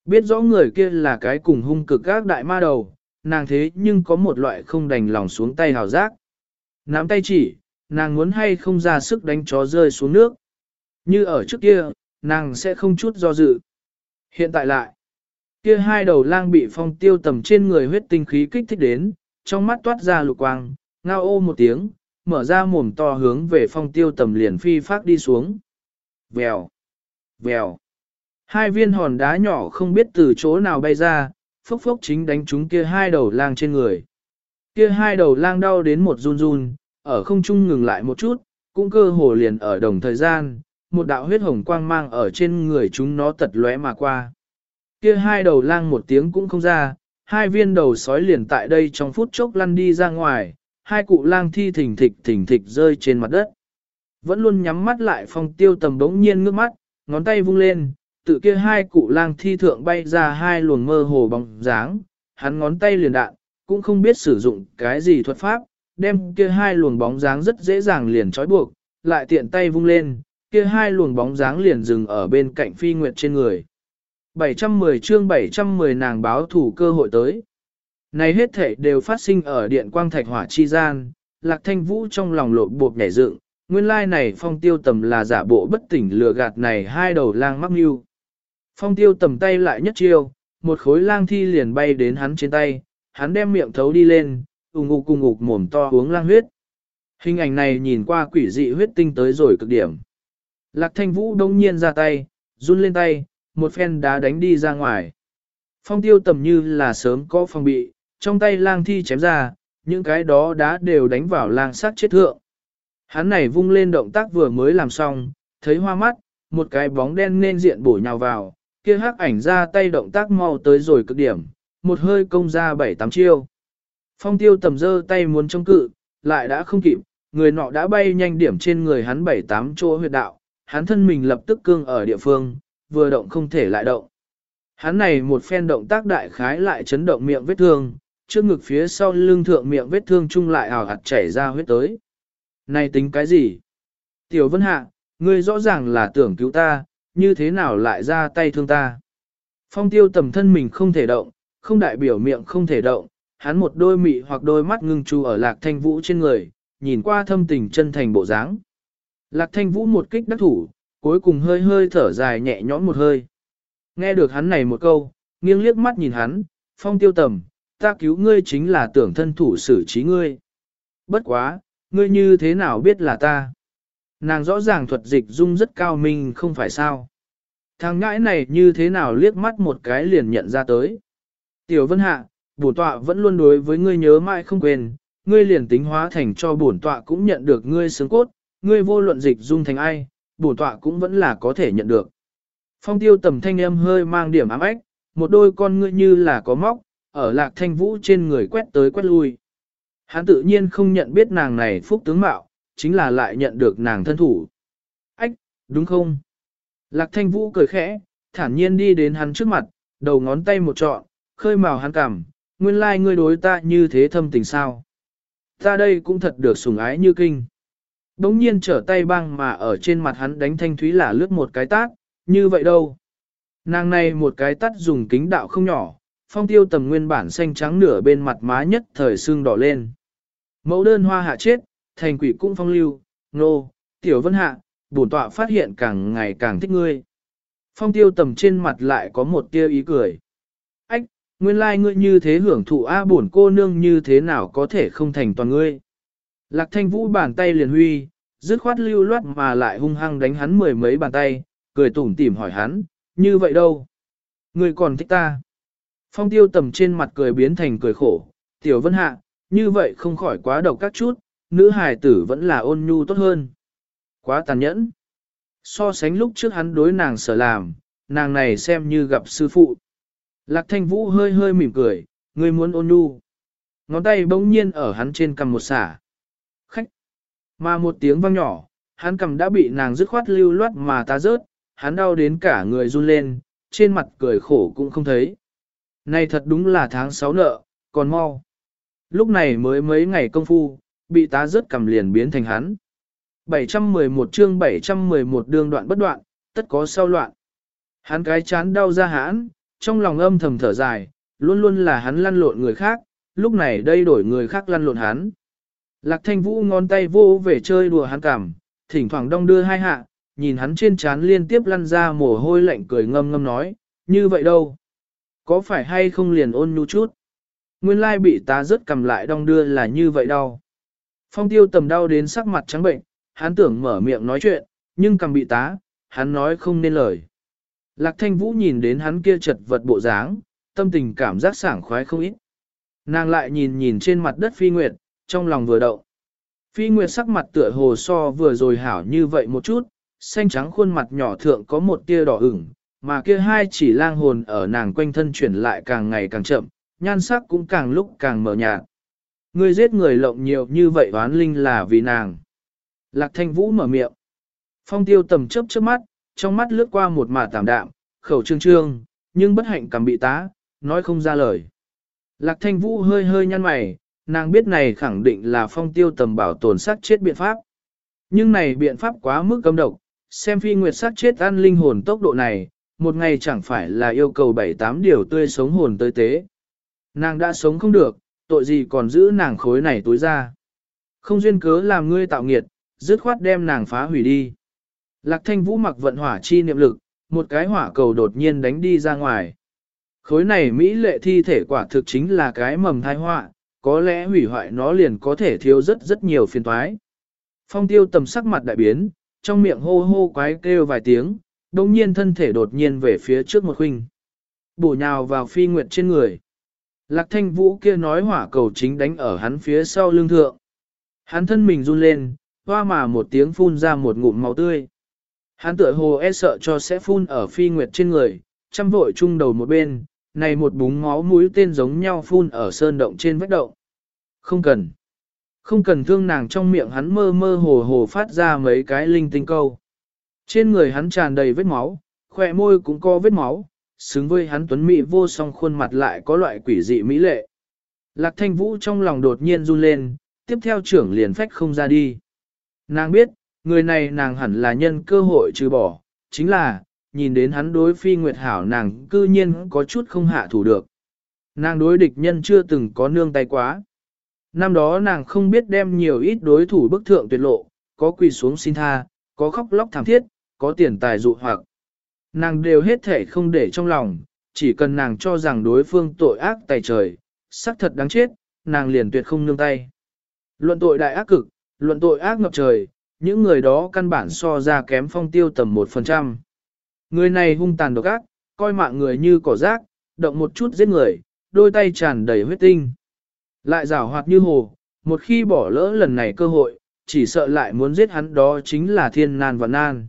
Biết rõ người kia là cái cùng hung cực các đại ma đầu, nàng thế nhưng có một loại không đành lòng xuống tay hào giác. Nắm tay chỉ, nàng muốn hay không ra sức đánh chó rơi xuống nước. Như ở trước kia, nàng sẽ không chút do dự. Hiện tại lại, kia hai đầu lang bị phong tiêu tầm trên người huyết tinh khí kích thích đến, trong mắt toát ra lục quang, ngao ô một tiếng, mở ra mồm to hướng về phong tiêu tầm liền phi phát đi xuống. Vèo, vèo. Hai viên hòn đá nhỏ không biết từ chỗ nào bay ra, phốc phốc chính đánh chúng kia hai đầu lang trên người. Kia hai đầu lang đau đến một run run, ở không trung ngừng lại một chút, cũng cơ hồ liền ở đồng thời gian, một đạo huyết hồng quang mang ở trên người chúng nó tật lóe mà qua. Kia hai đầu lang một tiếng cũng không ra, hai viên đầu sói liền tại đây trong phút chốc lăn đi ra ngoài, hai cụ lang thi thình thịch thình thịch rơi trên mặt đất. Vẫn luôn nhắm mắt lại phong tiêu tầm đống nhiên ngước mắt, ngón tay vung lên, tự kia hai cụ lang thi thượng bay ra hai luồng mơ hồ bóng dáng, hắn ngón tay liền đạn, cũng không biết sử dụng cái gì thuật pháp, đem kia hai luồng bóng dáng rất dễ dàng liền trói buộc, lại tiện tay vung lên, kia hai luồng bóng dáng liền dừng ở bên cạnh phi nguyệt trên người. 710 chương 710 nàng báo thủ cơ hội tới. Này hết thể đều phát sinh ở điện quang thạch hỏa chi gian, lạc thanh vũ trong lòng lộ bột nhảy dựng, nguyên lai này phong tiêu tầm là giả bộ bất tỉnh lừa gạt này hai đầu lang mắc mưu. Phong tiêu tầm tay lại nhất chiêu, một khối lang thi liền bay đến hắn trên tay, hắn đem miệng thấu đi lên, ủng ngục cùng ngục mồm to uống lang huyết. Hình ảnh này nhìn qua quỷ dị huyết tinh tới rồi cực điểm. Lạc thanh vũ đông nhiên ra tay, run lên tay, một phen đá đánh đi ra ngoài. Phong tiêu tầm như là sớm có phòng bị, trong tay lang thi chém ra, những cái đó đá đều đánh vào lang sát chết thượng. Hắn này vung lên động tác vừa mới làm xong, thấy hoa mắt, một cái bóng đen nên diện bổ nhào vào, kia hắc ảnh ra tay động tác mau tới rồi cực điểm, một hơi công ra bảy tám chiêu. Phong tiêu tầm dơ tay muốn chống cự, lại đã không kịp, người nọ đã bay nhanh điểm trên người hắn bảy tám chỗ huyệt đạo, hắn thân mình lập tức cương ở địa phương, vừa động không thể lại động. Hắn này một phen động tác đại khái lại chấn động miệng vết thương, trước ngực phía sau lưng thượng miệng vết thương chung lại ảo hạt chảy ra huyết tới. Này tính cái gì? Tiểu Vân Hạ, ngươi rõ ràng là tưởng cứu ta, như thế nào lại ra tay thương ta? Phong tiêu tầm thân mình không thể động, không đại biểu miệng không thể động, hắn một đôi mị hoặc đôi mắt ngưng trù ở lạc thanh vũ trên người, nhìn qua thâm tình chân thành bộ dáng. Lạc thanh vũ một kích đắc thủ, cuối cùng hơi hơi thở dài nhẹ nhõm một hơi. Nghe được hắn này một câu, nghiêng liếc mắt nhìn hắn, phong tiêu tầm, ta cứu ngươi chính là tưởng thân thủ xử trí ngươi. Bất quá, ngươi như thế nào biết là ta? Nàng rõ ràng thuật dịch dung rất cao minh không phải sao? Thằng ngãi này như thế nào liếc mắt một cái liền nhận ra tới? Tiểu Vân Hạ, bổn tọa vẫn luôn đối với ngươi nhớ mãi không quên, ngươi liền tính hóa thành cho bổn tọa cũng nhận được ngươi sướng cốt, ngươi vô luận dịch dung thành ai, bổn tọa cũng vẫn là có thể nhận được. Phong tiêu tầm thanh em hơi mang điểm ám ếch, một đôi con ngươi như là có móc, ở lạc thanh vũ trên người quét tới quét lui. Hắn tự nhiên không nhận biết nàng này phúc tướng mạo, chính là lại nhận được nàng thân thủ. Ách, đúng không? Lạc thanh vũ cười khẽ, thản nhiên đi đến hắn trước mặt, đầu ngón tay một trọn, khơi màu hắn cảm, nguyên lai like ngươi đối ta như thế thâm tình sao. Ta đây cũng thật được sủng ái như kinh. Đống nhiên trở tay băng mà ở trên mặt hắn đánh thanh thúy là lướt một cái tát, như vậy đâu. Nàng này một cái tát dùng kính đạo không nhỏ, phong tiêu tầm nguyên bản xanh trắng nửa bên mặt má nhất thời xương đỏ lên. Mẫu đơn hoa hạ chết, thành quỷ cũng phong lưu, nô, tiểu vân hạ, bổn tọa phát hiện càng ngày càng thích ngươi. Phong tiêu tầm trên mặt lại có một tia ý cười. Ách, nguyên lai ngươi như thế hưởng thụ A bổn cô nương như thế nào có thể không thành toàn ngươi. Lạc thanh vũ bàn tay liền huy, dứt khoát lưu loát mà lại hung hăng đánh hắn mười mấy bàn tay, cười tủm tỉm hỏi hắn, như vậy đâu? Ngươi còn thích ta? Phong tiêu tầm trên mặt cười biến thành cười khổ, tiểu vân hạ, như vậy không khỏi quá độc các chút, nữ hài tử vẫn là ôn nhu tốt hơn. Quá tàn nhẫn. So sánh lúc trước hắn đối nàng sở làm, nàng này xem như gặp sư phụ. Lạc thanh vũ hơi hơi mỉm cười, người muốn ôn nhu. Ngón tay bỗng nhiên ở hắn trên cầm một xả. Khách. Mà một tiếng vang nhỏ, hắn cầm đã bị nàng dứt khoát lưu loát mà ta rớt, hắn đau đến cả người run lên, trên mặt cười khổ cũng không thấy. Này thật đúng là tháng 6 nợ, còn mau. Lúc này mới mấy ngày công phu, bị tá rớt cầm liền biến thành hắn. 711 chương 711 đường đoạn bất đoạn, tất có sau loạn. Hắn cái chán đau ra hãn, trong lòng âm thầm thở dài, luôn luôn là hắn lăn lộn người khác, lúc này đây đổi người khác lăn lộn hắn. Lạc thanh vũ ngón tay vô về chơi đùa hắn cảm, thỉnh thoảng đong đưa hai hạ, nhìn hắn trên chán liên tiếp lăn ra mồ hôi lạnh cười ngâm ngâm nói, như vậy đâu? Có phải hay không liền ôn nhu chút? Nguyên lai bị ta rớt cầm lại đong đưa là như vậy đâu. Phong tiêu tầm đau đến sắc mặt trắng bệnh, hắn tưởng mở miệng nói chuyện, nhưng càng bị tá, hắn nói không nên lời. Lạc thanh vũ nhìn đến hắn kia chật vật bộ dáng, tâm tình cảm giác sảng khoái không ít. Nàng lại nhìn nhìn trên mặt đất phi nguyệt, trong lòng vừa động. Phi nguyệt sắc mặt tựa hồ so vừa rồi hảo như vậy một chút, xanh trắng khuôn mặt nhỏ thượng có một tia đỏ ửng, mà kia hai chỉ lang hồn ở nàng quanh thân chuyển lại càng ngày càng chậm, nhan sắc cũng càng lúc càng mờ nhạt. Ngươi giết người lộng nhiều như vậy oán linh là vì nàng. Lạc thanh vũ mở miệng. Phong tiêu tầm chớp chớp mắt, trong mắt lướt qua một mả tạm đạm, khẩu trương trương, nhưng bất hạnh cầm bị tá, nói không ra lời. Lạc thanh vũ hơi hơi nhăn mày, nàng biết này khẳng định là phong tiêu tầm bảo tồn sát chết biện pháp. Nhưng này biện pháp quá mức cấm độc, xem phi nguyệt sát chết ăn linh hồn tốc độ này, một ngày chẳng phải là yêu cầu bảy tám điều tươi sống hồn tới tế. Nàng đã sống không được, tội gì còn giữ nàng khối này tối ra. Không duyên cớ làm ngươi tạo nghiệt, dứt khoát đem nàng phá hủy đi. Lạc thanh vũ mặc vận hỏa chi niệm lực, một cái hỏa cầu đột nhiên đánh đi ra ngoài. Khối này Mỹ lệ thi thể quả thực chính là cái mầm thai họa, có lẽ hủy hoại nó liền có thể thiếu rất rất nhiều phiền toái. Phong tiêu tầm sắc mặt đại biến, trong miệng hô hô quái kêu vài tiếng, đồng nhiên thân thể đột nhiên về phía trước một khuynh. Bổ nhào vào phi nguyệt trên người. Lạc thanh vũ kia nói hỏa cầu chính đánh ở hắn phía sau lưng thượng. Hắn thân mình run lên, hoa mà một tiếng phun ra một ngụm máu tươi. Hắn tựa hồ e sợ cho sẽ phun ở phi nguyệt trên người, chăm vội chung đầu một bên, này một búng máu mũi tên giống nhau phun ở sơn động trên vách động. Không cần. Không cần thương nàng trong miệng hắn mơ mơ hồ hồ phát ra mấy cái linh tinh câu. Trên người hắn tràn đầy vết máu, khỏe môi cũng có vết máu, xứng với hắn tuấn mỹ vô song khuôn mặt lại có loại quỷ dị mỹ lệ. Lạc thanh vũ trong lòng đột nhiên run lên, tiếp theo trưởng liền phách không ra đi. Nàng biết, người này nàng hẳn là nhân cơ hội trừ bỏ, chính là, nhìn đến hắn đối phi nguyệt hảo nàng cư nhiên có chút không hạ thủ được. Nàng đối địch nhân chưa từng có nương tay quá. Năm đó nàng không biết đem nhiều ít đối thủ bức thượng tuyệt lộ, có quỳ xuống xin tha, có khóc lóc thảm thiết, có tiền tài dụ hoặc. Nàng đều hết thể không để trong lòng, chỉ cần nàng cho rằng đối phương tội ác tài trời, xác thật đáng chết, nàng liền tuyệt không nương tay. Luận tội đại ác cực, luận tội ác ngập trời, những người đó căn bản so ra kém phong tiêu tầm 1%. Người này hung tàn độc ác, coi mạng người như cỏ rác, động một chút giết người, đôi tay tràn đầy huyết tinh. Lại rảo hoạt như hồ, một khi bỏ lỡ lần này cơ hội, chỉ sợ lại muốn giết hắn đó chính là thiên nan và nan.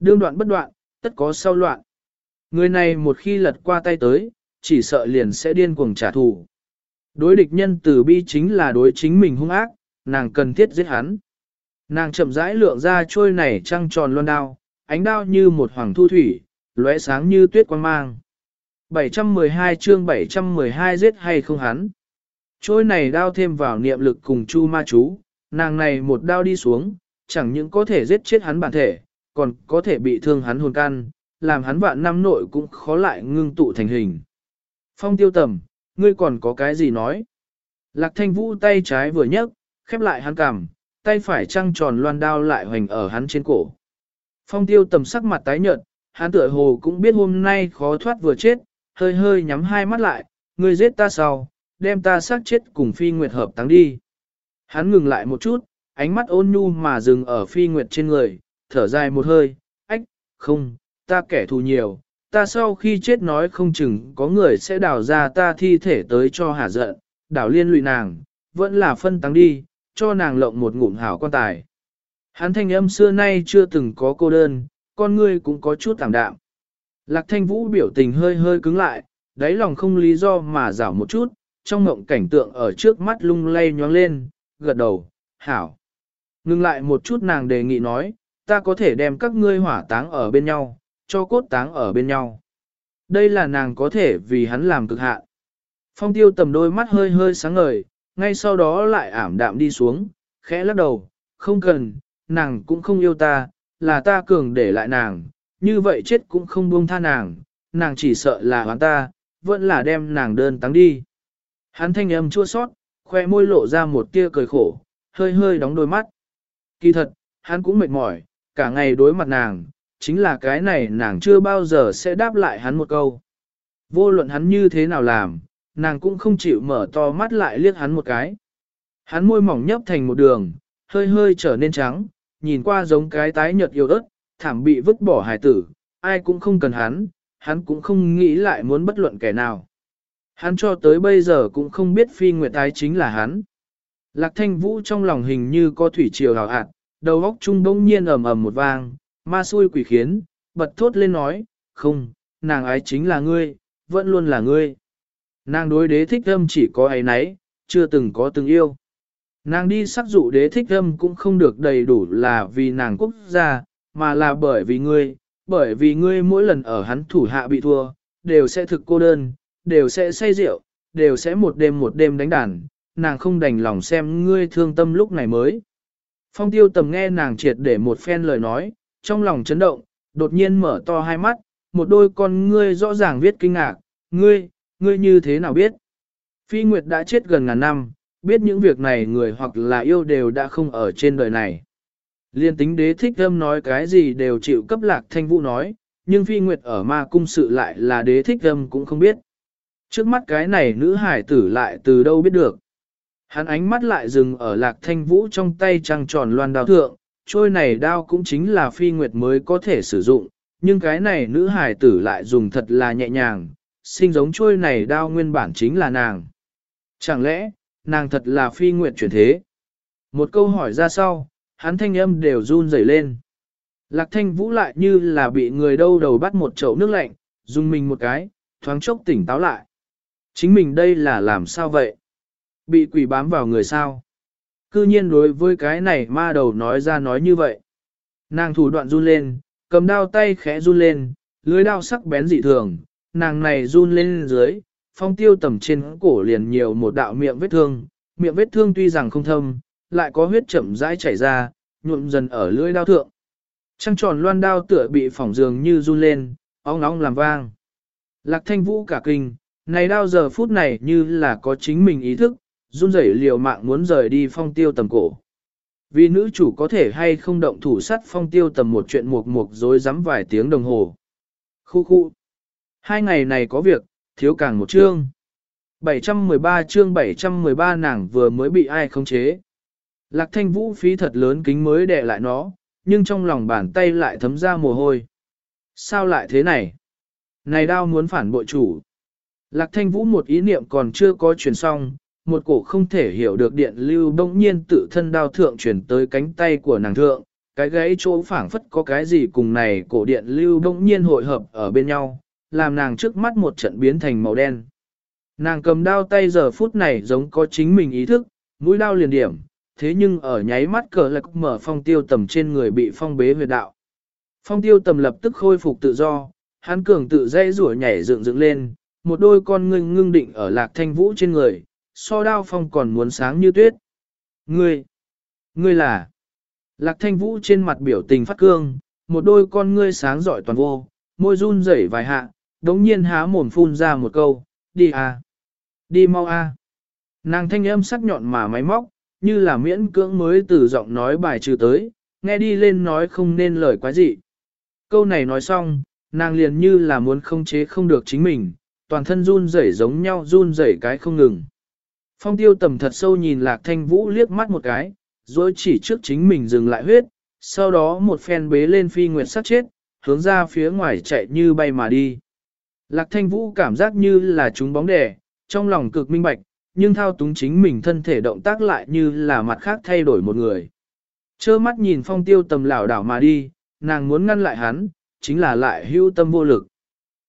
Đương đoạn bất đoạn, tất có sau loạn. Người này một khi lật qua tay tới, chỉ sợ liền sẽ điên cuồng trả thù. Đối địch nhân từ bi chính là đối chính mình hung ác, nàng cần thiết giết hắn. Nàng chậm rãi lượng ra trôi này trăng tròn loan đao, ánh đao như một hoàng thu thủy, lóe sáng như tuyết quang mang. 712 chương 712 giết hay không hắn. Trôi này đao thêm vào niệm lực cùng chu ma chú, nàng này một đao đi xuống, chẳng những có thể giết chết hắn bản thể, còn có thể bị thương hắn hồn can, làm hắn vạn năm nội cũng khó lại ngưng tụ thành hình. Phong tiêu tầm, ngươi còn có cái gì nói? Lạc thanh vũ tay trái vừa nhấc, khép lại hắn cằm, tay phải trăng tròn loan đao lại hoành ở hắn trên cổ. Phong tiêu tầm sắc mặt tái nhợt, hắn tựa hồ cũng biết hôm nay khó thoát vừa chết, hơi hơi nhắm hai mắt lại, ngươi giết ta sau, đem ta xác chết cùng phi nguyệt hợp táng đi. Hắn ngừng lại một chút, ánh mắt ôn nhu mà dừng ở phi nguyệt trên người, thở dài một hơi, ách, không, ta kẻ thù nhiều, ta sau khi chết nói không chừng có người sẽ đào ra ta thi thể tới cho hả giận, đảo liên lụy nàng, vẫn là phân táng đi, cho nàng lộng một ngụm hảo quan tài. Hắn thanh âm xưa nay chưa từng có cô đơn, con ngươi cũng có chút tạm đạm. Lạc thanh vũ biểu tình hơi hơi cứng lại, đáy lòng không lý do mà rảo một chút, trong mộng cảnh tượng ở trước mắt lung lay nhoáng lên, gật đầu, hảo. Ngưng lại một chút nàng đề nghị nói, ta có thể đem các ngươi hỏa táng ở bên nhau, cho cốt táng ở bên nhau. Đây là nàng có thể vì hắn làm cực hạn. Phong tiêu tầm đôi mắt hơi hơi sáng ngời, ngay sau đó lại ảm đạm đi xuống, khẽ lắc đầu, không cần, nàng cũng không yêu ta, là ta cường để lại nàng, như vậy chết cũng không buông tha nàng, nàng chỉ sợ là hoán ta, vẫn là đem nàng đơn táng đi. Hắn thanh âm chua sót, khoe môi lộ ra một tia cười khổ, hơi hơi đóng đôi mắt. Kỳ thật, hắn cũng mệt mỏi, cả ngày đối mặt nàng, chính là cái này nàng chưa bao giờ sẽ đáp lại hắn một câu. Vô luận hắn như thế nào làm, nàng cũng không chịu mở to mắt lại liếc hắn một cái. Hắn môi mỏng nhấp thành một đường, hơi hơi trở nên trắng, nhìn qua giống cái tái nhợt yếu ớt, thảm bị vứt bỏ hài tử, ai cũng không cần hắn, hắn cũng không nghĩ lại muốn bất luận kẻ nào. Hắn cho tới bây giờ cũng không biết phi nguyệt ái chính là hắn. Lạc thanh vũ trong lòng hình như có thủy triều hào hạt, đầu óc trung bỗng nhiên ầm ầm một vang, ma xui quỷ khiến, bật thốt lên nói, không, nàng ái chính là ngươi, vẫn luôn là ngươi. Nàng đối đế thích âm chỉ có ấy nấy, chưa từng có từng yêu. Nàng đi sắc dụ đế thích âm cũng không được đầy đủ là vì nàng quốc gia, mà là bởi vì ngươi, bởi vì ngươi mỗi lần ở hắn thủ hạ bị thua, đều sẽ thực cô đơn, đều sẽ say rượu, đều sẽ một đêm một đêm đánh đàn, nàng không đành lòng xem ngươi thương tâm lúc này mới. Phong tiêu tầm nghe nàng triệt để một phen lời nói, trong lòng chấn động, đột nhiên mở to hai mắt, một đôi con ngươi rõ ràng viết kinh ngạc, ngươi, ngươi như thế nào biết? Phi Nguyệt đã chết gần ngàn năm, biết những việc này người hoặc là yêu đều đã không ở trên đời này. Liên tính đế thích âm nói cái gì đều chịu cấp lạc thanh vũ nói, nhưng Phi Nguyệt ở ma cung sự lại là đế thích âm cũng không biết. Trước mắt cái này nữ hải tử lại từ đâu biết được. Hắn ánh mắt lại dừng ở lạc thanh vũ trong tay trăng tròn loan đao thượng, trôi này đao cũng chính là phi nguyệt mới có thể sử dụng, nhưng cái này nữ hải tử lại dùng thật là nhẹ nhàng, sinh giống trôi này đao nguyên bản chính là nàng. Chẳng lẽ, nàng thật là phi nguyệt chuyển thế? Một câu hỏi ra sau, hắn thanh âm đều run rẩy lên. Lạc thanh vũ lại như là bị người đâu đầu bắt một chậu nước lạnh, dùng mình một cái, thoáng chốc tỉnh táo lại. Chính mình đây là làm sao vậy? Bị quỷ bám vào người sao? Cư nhiên đối với cái này ma đầu nói ra nói như vậy. Nàng thủ đoạn run lên, cầm đao tay khẽ run lên, lưới đao sắc bén dị thường, nàng này run lên dưới, phong tiêu tầm trên cổ liền nhiều một đạo miệng vết thương, miệng vết thương tuy rằng không thâm, lại có huyết chậm rãi chảy ra, nhuộm dần ở lưỡi đao thượng. Trăng tròn loan đao tựa bị phỏng dường như run lên, ong ong làm vang. Lạc thanh vũ cả kinh, này đao giờ phút này như là có chính mình ý thức, run rẩy liều mạng muốn rời đi phong tiêu tầm cổ. Vì nữ chủ có thể hay không động thủ sắt phong tiêu tầm một chuyện mục mục dối rắm vài tiếng đồng hồ. Khu khu. Hai ngày này có việc, thiếu càng một chương. 713 chương 713 nàng vừa mới bị ai khống chế. Lạc thanh vũ phí thật lớn kính mới đè lại nó, nhưng trong lòng bàn tay lại thấm ra mồ hôi. Sao lại thế này? Này đao muốn phản bội chủ. Lạc thanh vũ một ý niệm còn chưa có chuyển xong, một cổ không thể hiểu được điện lưu bỗng nhiên tự thân đao thượng chuyển tới cánh tay của nàng thượng, cái gãy chỗ phảng phất có cái gì cùng này cổ điện lưu bỗng nhiên hội hợp ở bên nhau, làm nàng trước mắt một trận biến thành màu đen. Nàng cầm đao tay giờ phút này giống có chính mình ý thức, mũi đao liền điểm, thế nhưng ở nháy mắt cờ lạc mở phong tiêu tầm trên người bị phong bế huyệt đạo. Phong tiêu tầm lập tức khôi phục tự do, hắn cường tự dây rủa nhảy dựng dựng lên, một đôi con ngưng ngưng định ở lạc thanh vũ trên người, so đao phong còn muốn sáng như tuyết. Ngươi, ngươi là, lạc thanh vũ trên mặt biểu tình phát cương, một đôi con ngươi sáng giỏi toàn vô, môi run rẩy vài hạ, đống nhiên há mồm phun ra một câu, đi à, đi mau. À. Nàng thanh âm sắc nhọn mà máy móc, như là miễn cưỡng mới từ giọng nói bài trừ tới, nghe đi lên nói không nên lời quái gì. Câu này nói xong, nàng liền như là muốn không chế không được chính mình, toàn thân run rẩy giống nhau run rẩy cái không ngừng. Phong tiêu tầm thật sâu nhìn lạc thanh vũ liếc mắt một cái, rồi chỉ trước chính mình dừng lại huyết, sau đó một phen bế lên phi nguyệt sát chết, hướng ra phía ngoài chạy như bay mà đi. Lạc thanh vũ cảm giác như là chúng bóng đè, trong lòng cực minh bạch, nhưng thao túng chính mình thân thể động tác lại như là mặt khác thay đổi một người. Chơ mắt nhìn phong tiêu tầm lảo đảo mà đi, nàng muốn ngăn lại hắn, chính là lại hưu tâm vô lực.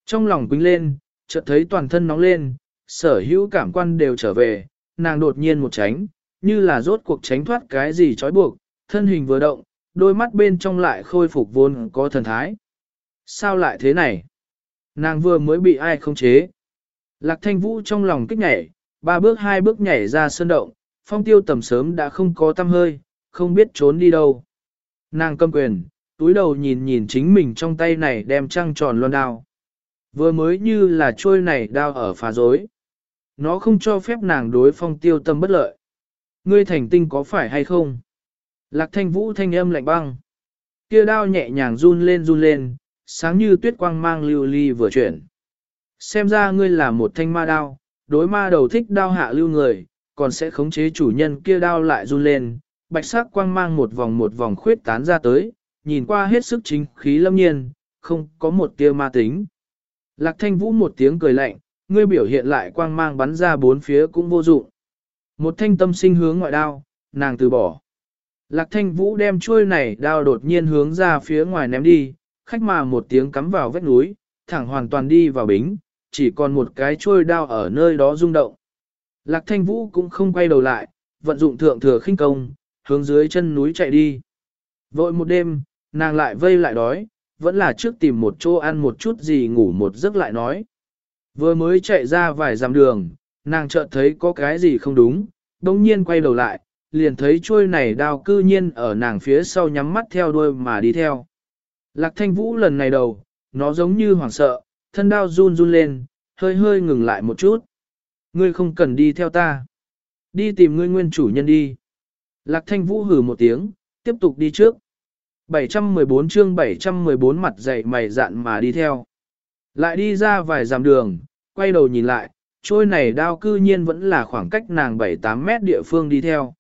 Trong lòng quính lên, chợt thấy toàn thân nóng lên, sở hữu cảm quan đều trở về, nàng đột nhiên một tránh, như là rốt cuộc tránh thoát cái gì trói buộc, thân hình vừa động, đôi mắt bên trong lại khôi phục vốn có thần thái. Sao lại thế này? Nàng vừa mới bị ai không chế? Lạc thanh vũ trong lòng kích nhảy, ba bước hai bước nhảy ra sơn động, phong tiêu tầm sớm đã không có tâm hơi, không biết trốn đi đâu. Nàng cầm quyền, túi đầu nhìn nhìn chính mình trong tay này đem trăng tròn loan đao. Vừa mới như là trôi này đao ở phá rối. Nó không cho phép nàng đối phong tiêu tâm bất lợi. Ngươi thành tinh có phải hay không? Lạc thanh vũ thanh âm lạnh băng. Kia đao nhẹ nhàng run lên run lên, sáng như tuyết quang mang lưu ly vừa chuyển. Xem ra ngươi là một thanh ma đao, đối ma đầu thích đao hạ lưu người, còn sẽ khống chế chủ nhân kia đao lại run lên, bạch sắc quang mang một vòng một vòng khuyết tán ra tới, nhìn qua hết sức chính khí lâm nhiên, không có một tia ma tính. Lạc thanh vũ một tiếng cười lạnh, ngươi biểu hiện lại quang mang bắn ra bốn phía cũng vô dụng. Một thanh tâm sinh hướng ngoại đao, nàng từ bỏ. Lạc thanh vũ đem chuôi này đao đột nhiên hướng ra phía ngoài ném đi, khách mà một tiếng cắm vào vách núi, thẳng hoàn toàn đi vào bính, chỉ còn một cái chuôi đao ở nơi đó rung động. Lạc thanh vũ cũng không quay đầu lại, vận dụng thượng thừa khinh công, hướng dưới chân núi chạy đi. Vội một đêm, nàng lại vây lại đói, vẫn là trước tìm một chỗ ăn một chút gì ngủ một giấc lại nói. Vừa mới chạy ra vài dặm đường, nàng chợt thấy có cái gì không đúng, đồng nhiên quay đầu lại, liền thấy chuôi này đao cư nhiên ở nàng phía sau nhắm mắt theo đuôi mà đi theo. Lạc thanh vũ lần này đầu, nó giống như hoảng sợ, thân đao run run lên, hơi hơi ngừng lại một chút. Ngươi không cần đi theo ta. Đi tìm ngươi nguyên chủ nhân đi. Lạc thanh vũ hử một tiếng, tiếp tục đi trước. 714 chương 714 mặt dày mày dạn mà đi theo. Lại đi ra vài dặm đường, quay đầu nhìn lại, trôi này đao cư nhiên vẫn là khoảng cách nàng 7-8 mét địa phương đi theo.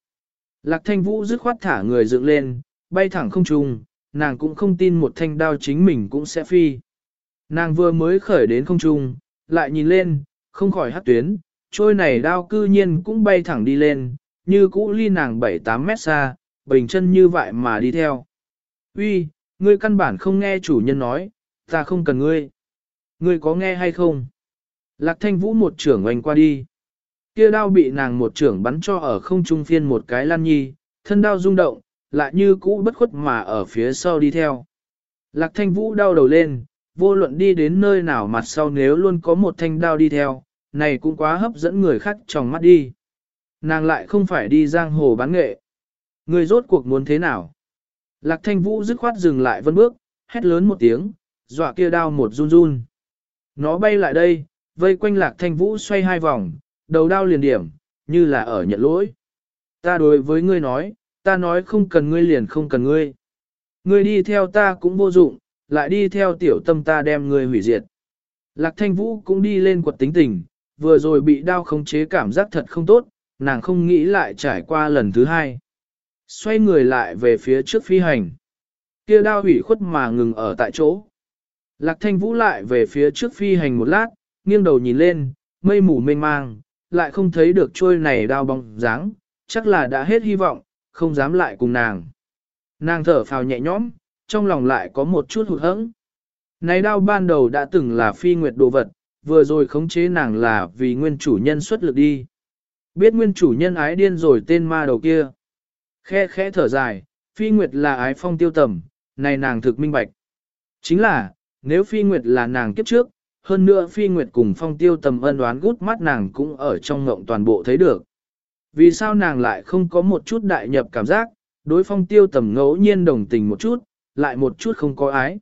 Lạc thanh vũ dứt khoát thả người dựng lên, bay thẳng không trung, nàng cũng không tin một thanh đao chính mình cũng sẽ phi. Nàng vừa mới khởi đến không trung, lại nhìn lên, không khỏi hát tuyến, trôi này đao cư nhiên cũng bay thẳng đi lên, như cũ ly nàng 7-8 mét xa, bình chân như vậy mà đi theo. Uy, ngươi căn bản không nghe chủ nhân nói, ta không cần ngươi. Ngươi có nghe hay không? Lạc thanh vũ một trưởng oanh qua đi. Kia đao bị nàng một trưởng bắn cho ở không trung phiên một cái lan nhi, thân đao rung động, lại như cũ bất khuất mà ở phía sau đi theo. Lạc thanh vũ đau đầu lên, vô luận đi đến nơi nào mặt sau nếu luôn có một thanh đao đi theo, này cũng quá hấp dẫn người khác trong mắt đi. Nàng lại không phải đi giang hồ bán nghệ. Người rốt cuộc muốn thế nào? Lạc thanh vũ dứt khoát dừng lại vân bước, hét lớn một tiếng, dọa kia đao một run run. Nó bay lại đây, vây quanh lạc thanh vũ xoay hai vòng, đầu đao liền điểm, như là ở nhận lỗi. Ta đối với ngươi nói, ta nói không cần ngươi liền không cần ngươi. Ngươi đi theo ta cũng vô dụng, lại đi theo tiểu tâm ta đem ngươi hủy diệt. Lạc thanh vũ cũng đi lên quật tính tình, vừa rồi bị đao khống chế cảm giác thật không tốt, nàng không nghĩ lại trải qua lần thứ hai. Xoay người lại về phía trước phi hành. Kia đao hủy khuất mà ngừng ở tại chỗ. Lạc thanh vũ lại về phía trước phi hành một lát, nghiêng đầu nhìn lên, mây mù mênh mang, lại không thấy được trôi này đao bóng dáng, chắc là đã hết hy vọng, không dám lại cùng nàng. Nàng thở phào nhẹ nhõm, trong lòng lại có một chút hụt hẫng. Này đao ban đầu đã từng là phi nguyệt đồ vật, vừa rồi khống chế nàng là vì nguyên chủ nhân xuất lực đi. Biết nguyên chủ nhân ái điên rồi tên ma đầu kia. Khe khẽ thở dài, phi nguyệt là ái phong tiêu tầm, này nàng thực minh bạch. Chính là, nếu phi nguyệt là nàng kiếp trước, hơn nữa phi nguyệt cùng phong tiêu tầm ân đoán gút mắt nàng cũng ở trong ngộng toàn bộ thấy được. Vì sao nàng lại không có một chút đại nhập cảm giác, đối phong tiêu tầm ngẫu nhiên đồng tình một chút, lại một chút không có ái.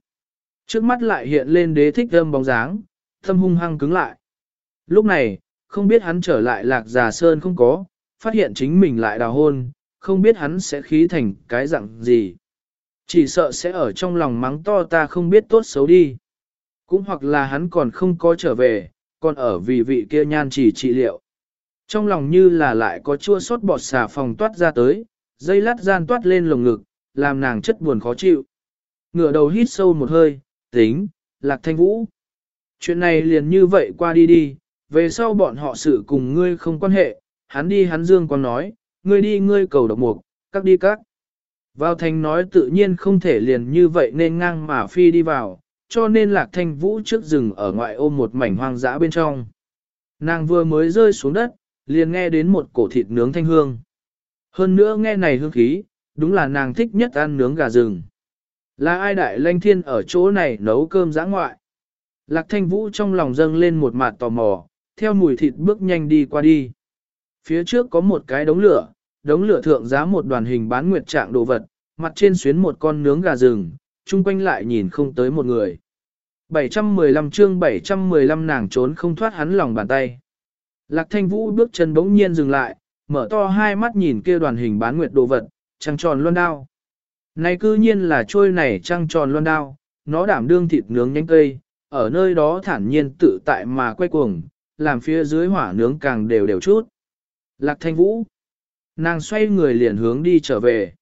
Trước mắt lại hiện lên đế thích âm bóng dáng, thâm hung hăng cứng lại. Lúc này, không biết hắn trở lại lạc già sơn không có, phát hiện chính mình lại đào hôn, không biết hắn sẽ khí thành cái dạng gì. Chỉ sợ sẽ ở trong lòng mắng to ta không biết tốt xấu đi. Cũng hoặc là hắn còn không có trở về, còn ở vì vị kia nhan chỉ trị liệu. Trong lòng như là lại có chua sót bọt xà phòng toát ra tới, dây lát gian toát lên lồng ngực, làm nàng chất buồn khó chịu. Ngửa đầu hít sâu một hơi, tính, lạc thanh vũ. Chuyện này liền như vậy qua đi đi, về sau bọn họ sự cùng ngươi không quan hệ, hắn đi hắn dương còn nói, ngươi đi ngươi cầu độc mục, các đi các. Vào thành nói tự nhiên không thể liền như vậy nên ngang mà phi đi vào, cho nên lạc thanh vũ trước rừng ở ngoại ôm một mảnh hoang dã bên trong. Nàng vừa mới rơi xuống đất, liền nghe đến một cổ thịt nướng thanh hương. Hơn nữa nghe này hương khí, đúng là nàng thích nhất ăn nướng gà rừng. Là ai đại lanh thiên ở chỗ này nấu cơm giã ngoại? Lạc thanh vũ trong lòng dâng lên một mặt tò mò, theo mùi thịt bước nhanh đi qua đi. Phía trước có một cái đống lửa, đống lửa thượng giá một đoàn hình bán nguyệt trạng đồ vật, mặt trên xuyến một con nướng gà rừng, chung quanh lại nhìn không tới một người. 715 chương 715 nàng trốn không thoát hắn lòng bàn tay. Lạc thanh vũ bước chân bỗng nhiên dừng lại, mở to hai mắt nhìn kia đoàn hình bán nguyệt đồ vật, trăng tròn loan đao. Này cư nhiên là trôi này trăng tròn loan đao, nó đảm đương thịt nướng nhánh cây, ở nơi đó thản nhiên tự tại mà quay cuồng, làm phía dưới hỏa nướng càng đều đều chút. Lạc thanh vũ. Nàng xoay người liền hướng đi trở về.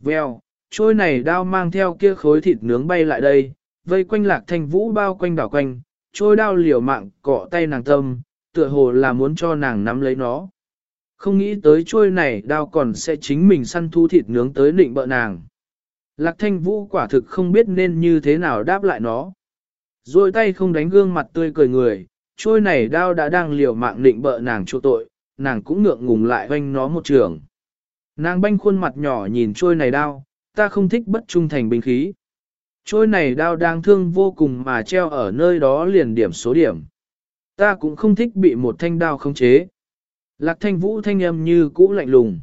Vèo, trôi này đao mang theo kia khối thịt nướng bay lại đây, vây quanh lạc thanh vũ bao quanh đảo quanh, trôi đao liều mạng cọ tay nàng tâm, tựa hồ là muốn cho nàng nắm lấy nó. Không nghĩ tới trôi này đao còn sẽ chính mình săn thu thịt nướng tới định bợ nàng. Lạc thanh vũ quả thực không biết nên như thế nào đáp lại nó. Rồi tay không đánh gương mặt tươi cười người, trôi này đao đã đang liều mạng định bợ nàng chỗ tội, nàng cũng ngượng ngùng lại hoanh nó một trường. Nàng banh khuôn mặt nhỏ nhìn trôi này đao, ta không thích bất trung thành binh khí. Trôi này đao đang thương vô cùng mà treo ở nơi đó liền điểm số điểm. Ta cũng không thích bị một thanh đao khống chế. Lạc thanh vũ thanh âm như cũ lạnh lùng.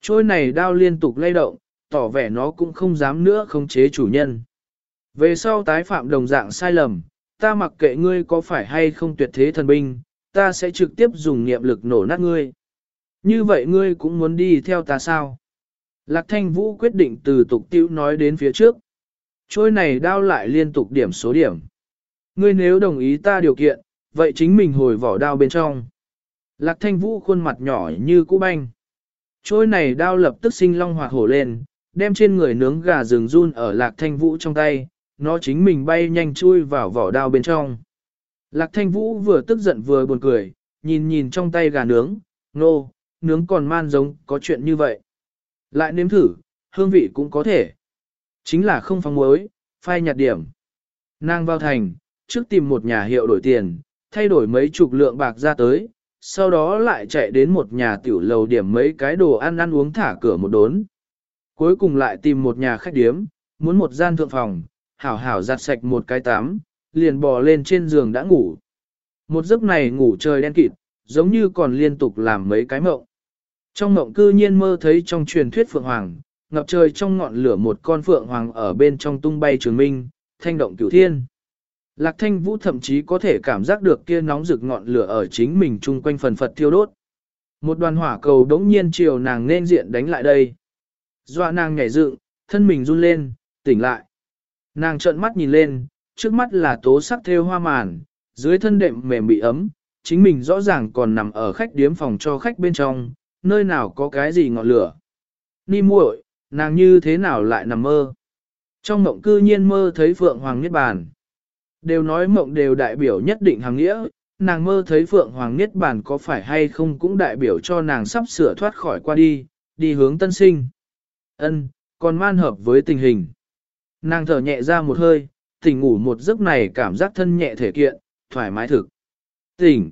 Trôi này đao liên tục lay động, tỏ vẻ nó cũng không dám nữa khống chế chủ nhân. Về sau tái phạm đồng dạng sai lầm, ta mặc kệ ngươi có phải hay không tuyệt thế thần binh, ta sẽ trực tiếp dùng niệm lực nổ nát ngươi. Như vậy ngươi cũng muốn đi theo ta sao? Lạc thanh vũ quyết định từ tục tiêu nói đến phía trước. Trôi này đao lại liên tục điểm số điểm. Ngươi nếu đồng ý ta điều kiện, vậy chính mình hồi vỏ đao bên trong. Lạc thanh vũ khuôn mặt nhỏ như cũ banh. Trôi này đao lập tức sinh long hoạt hổ lên, đem trên người nướng gà rừng run ở lạc thanh vũ trong tay, nó chính mình bay nhanh chui vào vỏ đao bên trong. Lạc thanh vũ vừa tức giận vừa buồn cười, nhìn nhìn trong tay gà nướng, nô, nướng còn man giống có chuyện như vậy. Lại nếm thử, hương vị cũng có thể. Chính là không phong muối, phai nhạt điểm. Nàng vào thành, trước tìm một nhà hiệu đổi tiền, thay đổi mấy chục lượng bạc ra tới, sau đó lại chạy đến một nhà tiểu lầu điểm mấy cái đồ ăn ăn uống thả cửa một đốn. Cuối cùng lại tìm một nhà khách điếm, muốn một gian thượng phòng, hảo hảo giặt sạch một cái tắm, liền bò lên trên giường đã ngủ. Một giấc này ngủ trời đen kịt, giống như còn liên tục làm mấy cái mộng. Trong mộng cư nhiên mơ thấy trong truyền thuyết Phượng Hoàng, ngập trời trong ngọn lửa một con Phượng Hoàng ở bên trong tung bay trường minh, thanh động cửu thiên. Lạc thanh vũ thậm chí có thể cảm giác được kia nóng rực ngọn lửa ở chính mình chung quanh phần phật thiêu đốt. Một đoàn hỏa cầu đống nhiên chiều nàng nên diện đánh lại đây. Doa nàng nhảy dựng, thân mình run lên, tỉnh lại. Nàng trợn mắt nhìn lên, trước mắt là tố sắc theo hoa màn, dưới thân đệm mềm bị ấm, chính mình rõ ràng còn nằm ở khách điếm phòng cho khách bên trong, nơi nào có cái gì ngọn lửa. Ni muội, nàng như thế nào lại nằm mơ? Trong mộng cư nhiên mơ thấy Phượng Hoàng Niết Bàn. Đều nói mộng đều đại biểu nhất định hàng nghĩa, nàng mơ thấy Phượng Hoàng Niết Bàn có phải hay không cũng đại biểu cho nàng sắp sửa thoát khỏi qua đi, đi hướng tân sinh. Ân, còn man hợp với tình hình. Nàng thở nhẹ ra một hơi, tỉnh ngủ một giấc này cảm giác thân nhẹ thể kiện, thoải mái thực. Tỉnh.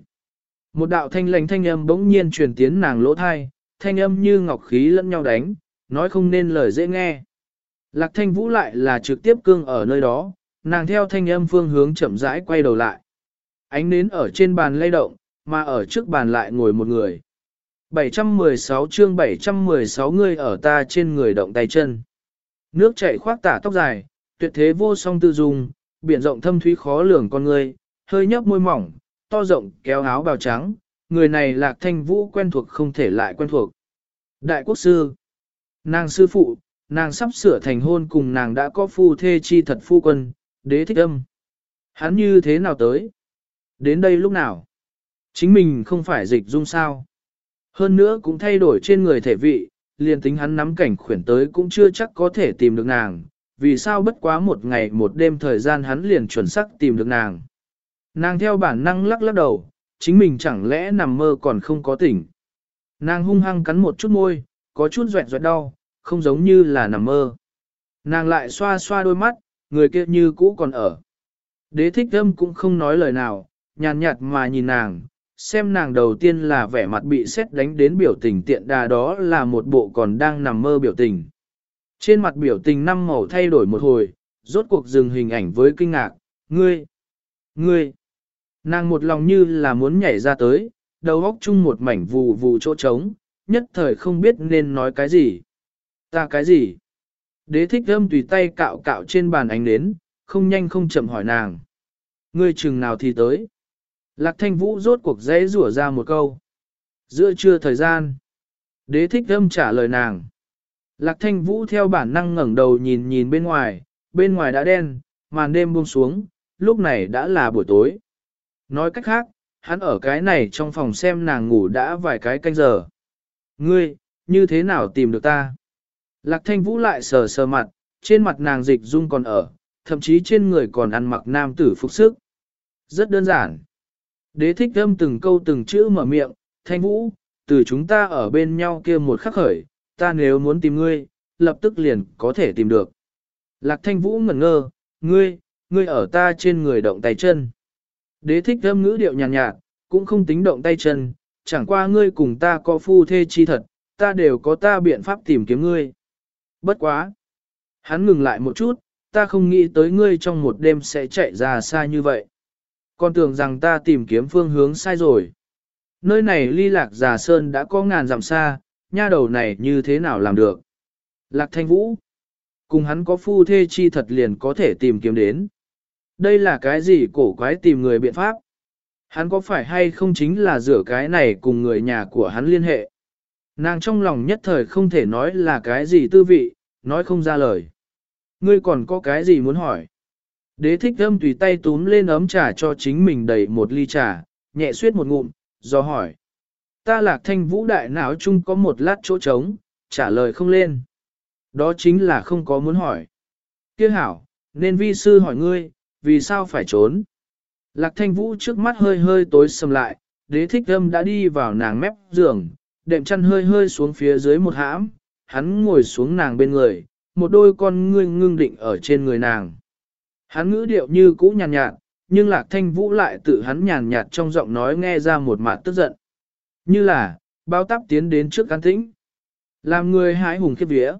Một đạo thanh lành thanh âm bỗng nhiên truyền tiến nàng lỗ thai, thanh âm như ngọc khí lẫn nhau đánh, nói không nên lời dễ nghe. Lạc thanh vũ lại là trực tiếp cương ở nơi đó, nàng theo thanh âm phương hướng chậm rãi quay đầu lại. Ánh nến ở trên bàn lay động, mà ở trước bàn lại ngồi một người. 716 chương 716 người ở ta trên người động tay chân. Nước chảy khoác tả tóc dài, tuyệt thế vô song tư dung, biển rộng thâm thúy khó lường con người, hơi nhấp môi mỏng, to rộng kéo áo bào trắng, người này lạc thanh vũ quen thuộc không thể lại quen thuộc. Đại quốc sư, nàng sư phụ, nàng sắp sửa thành hôn cùng nàng đã có phu thê chi thật phu quân, đế thích âm. Hắn như thế nào tới? Đến đây lúc nào? Chính mình không phải dịch dung sao? Hơn nữa cũng thay đổi trên người thể vị, liền tính hắn nắm cảnh khuyển tới cũng chưa chắc có thể tìm được nàng, vì sao bất quá một ngày một đêm thời gian hắn liền chuẩn xác tìm được nàng. Nàng theo bản năng lắc lắc đầu, chính mình chẳng lẽ nằm mơ còn không có tỉnh. Nàng hung hăng cắn một chút môi, có chút doẹt doẹt đau, không giống như là nằm mơ. Nàng lại xoa xoa đôi mắt, người kia như cũ còn ở. Đế thích âm cũng không nói lời nào, nhàn nhạt mà nhìn nàng, xem nàng đầu tiên là vẻ mặt bị xét đánh đến biểu tình tiện đà đó là một bộ còn đang nằm mơ biểu tình. Trên mặt biểu tình năm màu thay đổi một hồi, rốt cuộc dừng hình ảnh với kinh ngạc, ngươi, ngươi, nàng một lòng như là muốn nhảy ra tới, đầu óc chung một mảnh vù vù chỗ trống, nhất thời không biết nên nói cái gì. Ta cái gì? Đế thích âm tùy tay cạo cạo trên bàn ánh nến, không nhanh không chậm hỏi nàng. Ngươi chừng nào thì tới? Lạc thanh vũ rốt cuộc dễ rủa ra một câu. Giữa trưa thời gian. Đế thích âm trả lời nàng. Lạc thanh vũ theo bản năng ngẩng đầu nhìn nhìn bên ngoài, bên ngoài đã đen, màn đêm buông xuống, lúc này đã là buổi tối. Nói cách khác, hắn ở cái này trong phòng xem nàng ngủ đã vài cái canh giờ. Ngươi, như thế nào tìm được ta? Lạc thanh vũ lại sờ sờ mặt, trên mặt nàng dịch dung còn ở, thậm chí trên người còn ăn mặc nam tử phục sức. Rất đơn giản. Đế thích âm từng câu từng chữ mở miệng, thanh vũ, từ chúng ta ở bên nhau kia một khắc khởi, ta nếu muốn tìm ngươi, lập tức liền có thể tìm được. Lạc thanh vũ ngẩn ngơ, ngươi, ngươi ở ta trên người động tay chân. Đế thích âm ngữ điệu nhàn nhạt, nhạt, cũng không tính động tay chân, chẳng qua ngươi cùng ta có phu thê chi thật, ta đều có ta biện pháp tìm kiếm ngươi. Bất quá. Hắn ngừng lại một chút, ta không nghĩ tới ngươi trong một đêm sẽ chạy ra xa như vậy. Con tưởng rằng ta tìm kiếm phương hướng sai rồi. Nơi này ly lạc già sơn đã có ngàn dặm xa, nha đầu này như thế nào làm được. Lạc thanh vũ. Cùng hắn có phu thê chi thật liền có thể tìm kiếm đến. Đây là cái gì cổ quái tìm người biện pháp? Hắn có phải hay không chính là rửa cái này cùng người nhà của hắn liên hệ? Nàng trong lòng nhất thời không thể nói là cái gì tư vị, nói không ra lời. Ngươi còn có cái gì muốn hỏi? Đế thích âm tùy tay túm lên ấm trà cho chính mình đầy một ly trà, nhẹ suyết một ngụm, do hỏi. Ta lạc thanh vũ đại não chung có một lát chỗ trống, trả lời không lên. Đó chính là không có muốn hỏi. Kia hảo, nên vi sư hỏi ngươi, vì sao phải trốn? Lạc thanh vũ trước mắt hơi hơi tối sầm lại, đế thích âm đã đi vào nàng mép giường, đệm chăn hơi hơi xuống phía dưới một hãm, hắn ngồi xuống nàng bên người, một đôi con ngươi ngưng định ở trên người nàng. Hắn ngữ điệu như cũ nhàn nhạt, nhạt, nhưng lạc thanh vũ lại tự hắn nhàn nhạt trong giọng nói nghe ra một mặt tức giận. Như là, bao táp tiến đến trước cán tĩnh. Làm người hái hùng khiếp vía.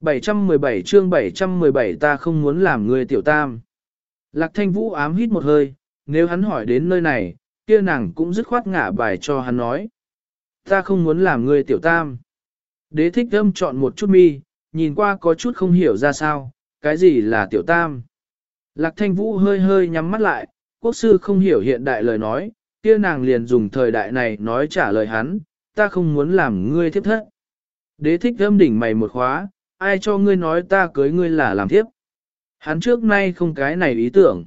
717 chương 717 ta không muốn làm người tiểu tam. Lạc thanh vũ ám hít một hơi, nếu hắn hỏi đến nơi này, kia nàng cũng dứt khoát ngả bài cho hắn nói. Ta không muốn làm người tiểu tam. Đế thích âm chọn một chút mi, nhìn qua có chút không hiểu ra sao, cái gì là tiểu tam. Lạc thanh vũ hơi hơi nhắm mắt lại, quốc sư không hiểu hiện đại lời nói, kia nàng liền dùng thời đại này nói trả lời hắn, ta không muốn làm ngươi thiếp thất. Đế thích âm đỉnh mày một khóa, ai cho ngươi nói ta cưới ngươi là làm thiếp. Hắn trước nay không cái này ý tưởng.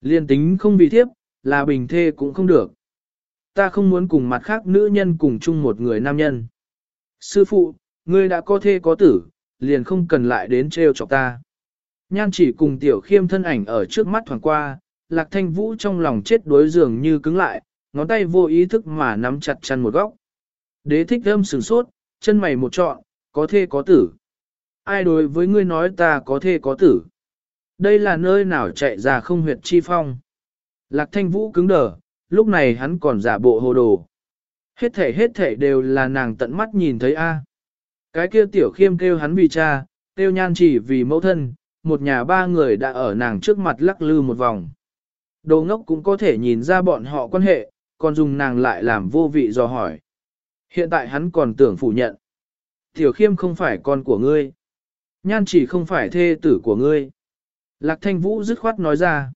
Liên tính không bị thiếp, là bình thê cũng không được. Ta không muốn cùng mặt khác nữ nhân cùng chung một người nam nhân. Sư phụ, ngươi đã có thê có tử, liền không cần lại đến trêu chọc ta. Nhan chỉ cùng tiểu khiêm thân ảnh ở trước mắt thoảng qua, lạc thanh vũ trong lòng chết đối dường như cứng lại, ngón tay vô ý thức mà nắm chặt chăn một góc. Đế thích âm sửng sốt, chân mày một trọn, có thê có tử. Ai đối với ngươi nói ta có thê có tử? Đây là nơi nào chạy ra không huyệt chi phong. Lạc thanh vũ cứng đờ, lúc này hắn còn giả bộ hồ đồ. Hết thể hết thể đều là nàng tận mắt nhìn thấy a. Cái kia tiểu khiêm kêu hắn vì cha, kêu nhan chỉ vì mẫu thân, một nhà ba người đã ở nàng trước mặt lắc lư một vòng. Đồ ngốc cũng có thể nhìn ra bọn họ quan hệ, còn dùng nàng lại làm vô vị do hỏi. Hiện tại hắn còn tưởng phủ nhận. Tiểu khiêm không phải con của ngươi. Nhan chỉ không phải thê tử của ngươi. Lạc thanh vũ dứt khoát nói ra.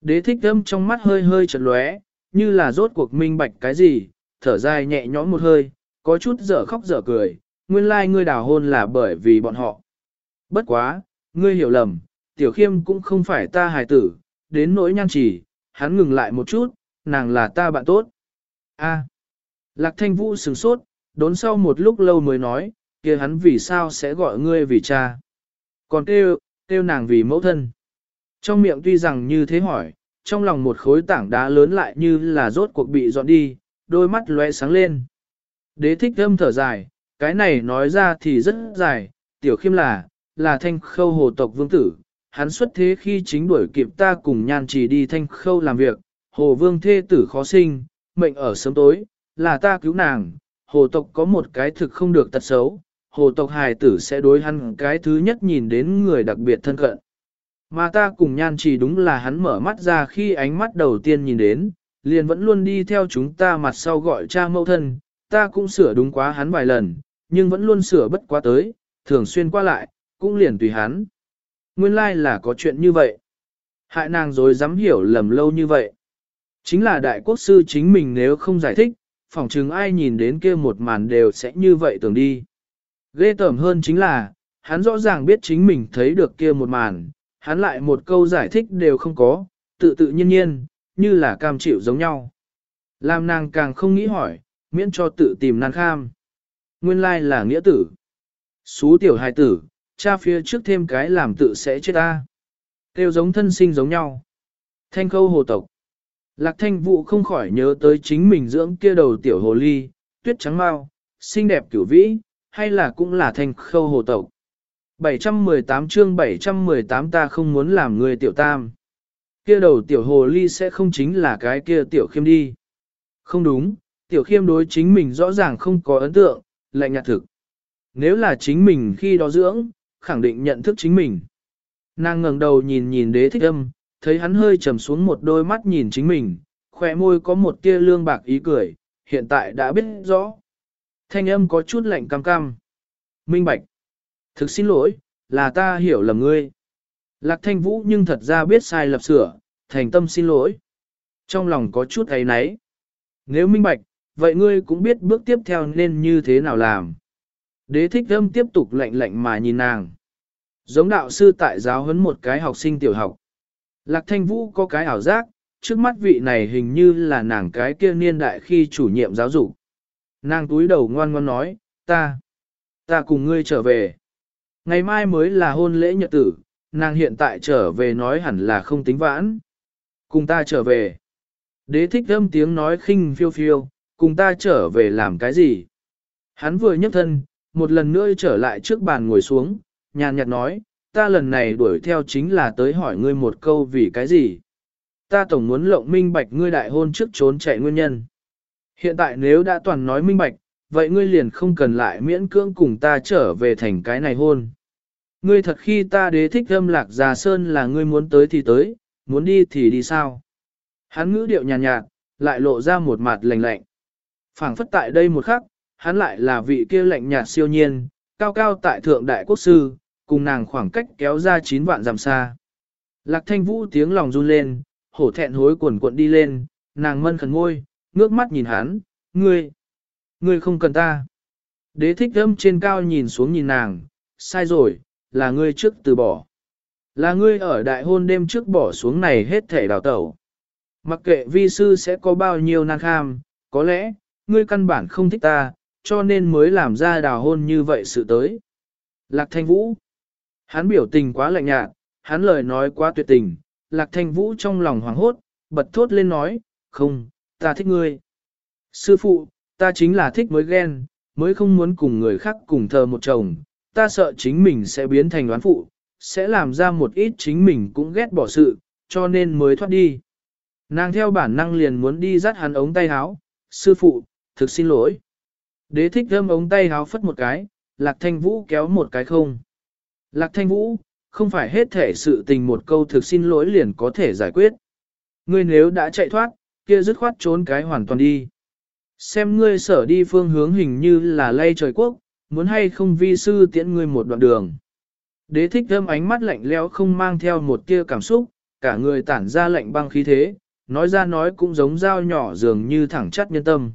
Đế thích âm trong mắt hơi hơi chật lóe, như là rốt cuộc minh bạch cái gì, thở dài nhẹ nhõm một hơi, có chút dở khóc dở cười, nguyên lai like ngươi đào hôn là bởi vì bọn họ. Bất quá, ngươi hiểu lầm, tiểu khiêm cũng không phải ta hài tử, đến nỗi nhan chỉ, hắn ngừng lại một chút, nàng là ta bạn tốt. A. Lạc thanh vũ sửng sốt, đốn sau một lúc lâu mới nói, kia hắn vì sao sẽ gọi ngươi vì cha. Còn kêu, kêu nàng vì mẫu thân. Trong miệng tuy rằng như thế hỏi, trong lòng một khối tảng đá lớn lại như là rốt cuộc bị dọn đi, đôi mắt lóe sáng lên. Đế thích âm thở dài, cái này nói ra thì rất dài, tiểu khiêm là, là thanh khâu hồ tộc vương tử, hắn xuất thế khi chính đuổi kịp ta cùng nhan trì đi thanh khâu làm việc, hồ vương thê tử khó sinh, mệnh ở sớm tối, là ta cứu nàng, hồ tộc có một cái thực không được tật xấu, hồ tộc hài tử sẽ đối hắn cái thứ nhất nhìn đến người đặc biệt thân cận. Mà ta cùng nhan trì đúng là hắn mở mắt ra khi ánh mắt đầu tiên nhìn đến, liền vẫn luôn đi theo chúng ta mặt sau gọi cha mẫu thân, ta cũng sửa đúng quá hắn vài lần, nhưng vẫn luôn sửa bất quá tới, thường xuyên qua lại, cũng liền tùy hắn. Nguyên lai like là có chuyện như vậy. Hại nàng rồi dám hiểu lầm lâu như vậy. Chính là đại quốc sư chính mình nếu không giải thích, phỏng chừng ai nhìn đến kia một màn đều sẽ như vậy tưởng đi. Ghê tởm hơn chính là, hắn rõ ràng biết chính mình thấy được kia một màn, hắn lại một câu giải thích đều không có, tự tự nhiên nhiên, như là cam chịu giống nhau. Làm nàng càng không nghĩ hỏi, miễn cho tự tìm nan kham. Nguyên lai là nghĩa tử. Xú tiểu hài tử, cha phía trước thêm cái làm tự sẽ chết ta. Tiêu giống thân sinh giống nhau. Thanh khâu hồ tộc. Lạc thanh vụ không khỏi nhớ tới chính mình dưỡng kia đầu tiểu hồ ly, tuyết trắng mau, xinh đẹp kiểu vĩ, hay là cũng là thanh khâu hồ tộc. 718 chương 718 ta không muốn làm người tiểu tam. Kia đầu tiểu hồ ly sẽ không chính là cái kia tiểu khiêm đi. Không đúng, tiểu khiêm đối chính mình rõ ràng không có ấn tượng, lạnh nhạt thực. Nếu là chính mình khi đó dưỡng, khẳng định nhận thức chính mình. Nàng ngẩng đầu nhìn nhìn đế thích âm, thấy hắn hơi trầm xuống một đôi mắt nhìn chính mình, khỏe môi có một tia lương bạc ý cười, hiện tại đã biết rõ. Thanh âm có chút lạnh cam cam. Minh bạch. Thực xin lỗi, là ta hiểu lầm ngươi. Lạc thanh vũ nhưng thật ra biết sai lập sửa, thành tâm xin lỗi. Trong lòng có chút ấy náy. Nếu minh bạch, vậy ngươi cũng biết bước tiếp theo nên như thế nào làm. Đế thích âm tiếp tục lạnh lạnh mà nhìn nàng. Giống đạo sư tại giáo huấn một cái học sinh tiểu học. Lạc thanh vũ có cái ảo giác, trước mắt vị này hình như là nàng cái kia niên đại khi chủ nhiệm giáo dục. Nàng túi đầu ngoan ngoan nói, ta, ta cùng ngươi trở về. Ngày mai mới là hôn lễ nhật tử, nàng hiện tại trở về nói hẳn là không tính vãn. Cùng ta trở về. Đế thích âm tiếng nói khinh phiêu phiêu, cùng ta trở về làm cái gì? Hắn vừa nhấc thân, một lần nữa trở lại trước bàn ngồi xuống, nhàn nhạt nói, ta lần này đuổi theo chính là tới hỏi ngươi một câu vì cái gì? Ta tổng muốn lộng minh bạch ngươi đại hôn trước trốn chạy nguyên nhân. Hiện tại nếu đã toàn nói minh bạch, vậy ngươi liền không cần lại miễn cưỡng cùng ta trở về thành cái này hôn. Ngươi thật khi ta đế thích âm lạc già sơn là ngươi muốn tới thì tới, muốn đi thì đi sao? Hắn ngữ điệu nhàn nhạt, nhạt, lại lộ ra một mặt lạnh lạnh. phảng phất tại đây một khắc, hắn lại là vị kia lạnh nhạt siêu nhiên, cao cao tại thượng đại quốc sư, cùng nàng khoảng cách kéo ra chín vạn dặm xa. Lạc thanh vũ tiếng lòng run lên, hổ thẹn hối quần cuộn đi lên, nàng mân khẩn ngôi, ngước mắt nhìn hắn, ngươi, ngươi không cần ta. Đế thích âm trên cao nhìn xuống nhìn nàng, sai rồi, là ngươi trước từ bỏ. Là ngươi ở đại hôn đêm trước bỏ xuống này hết thể đào tẩu. Mặc kệ vi sư sẽ có bao nhiêu nan kham, có lẽ, ngươi căn bản không thích ta, cho nên mới làm ra đào hôn như vậy sự tới. Lạc thanh vũ. Hắn biểu tình quá lạnh nhạt, hắn lời nói quá tuyệt tình, lạc thanh vũ trong lòng hoảng hốt, bật thốt lên nói, không, ta thích ngươi. Sư phụ, ta chính là thích mới ghen, mới không muốn cùng người khác cùng thờ một chồng, ta sợ chính mình sẽ biến thành đoán phụ, sẽ làm ra một ít chính mình cũng ghét bỏ sự, cho nên mới thoát đi. Nàng theo bản năng liền muốn đi dắt hắn ống tay háo, sư phụ, thực xin lỗi. Đế thích thơm ống tay háo phất một cái, lạc thanh vũ kéo một cái không. Lạc thanh vũ, không phải hết thể sự tình một câu thực xin lỗi liền có thể giải quyết. Ngươi nếu đã chạy thoát, kia dứt khoát trốn cái hoàn toàn đi. Xem ngươi sở đi phương hướng hình như là lay trời quốc, muốn hay không vi sư tiễn ngươi một đoạn đường. Đế thích thơm ánh mắt lạnh lẽo không mang theo một tia cảm xúc, cả người tản ra lạnh băng khí thế, nói ra nói cũng giống dao nhỏ dường như thẳng chắt nhân tâm.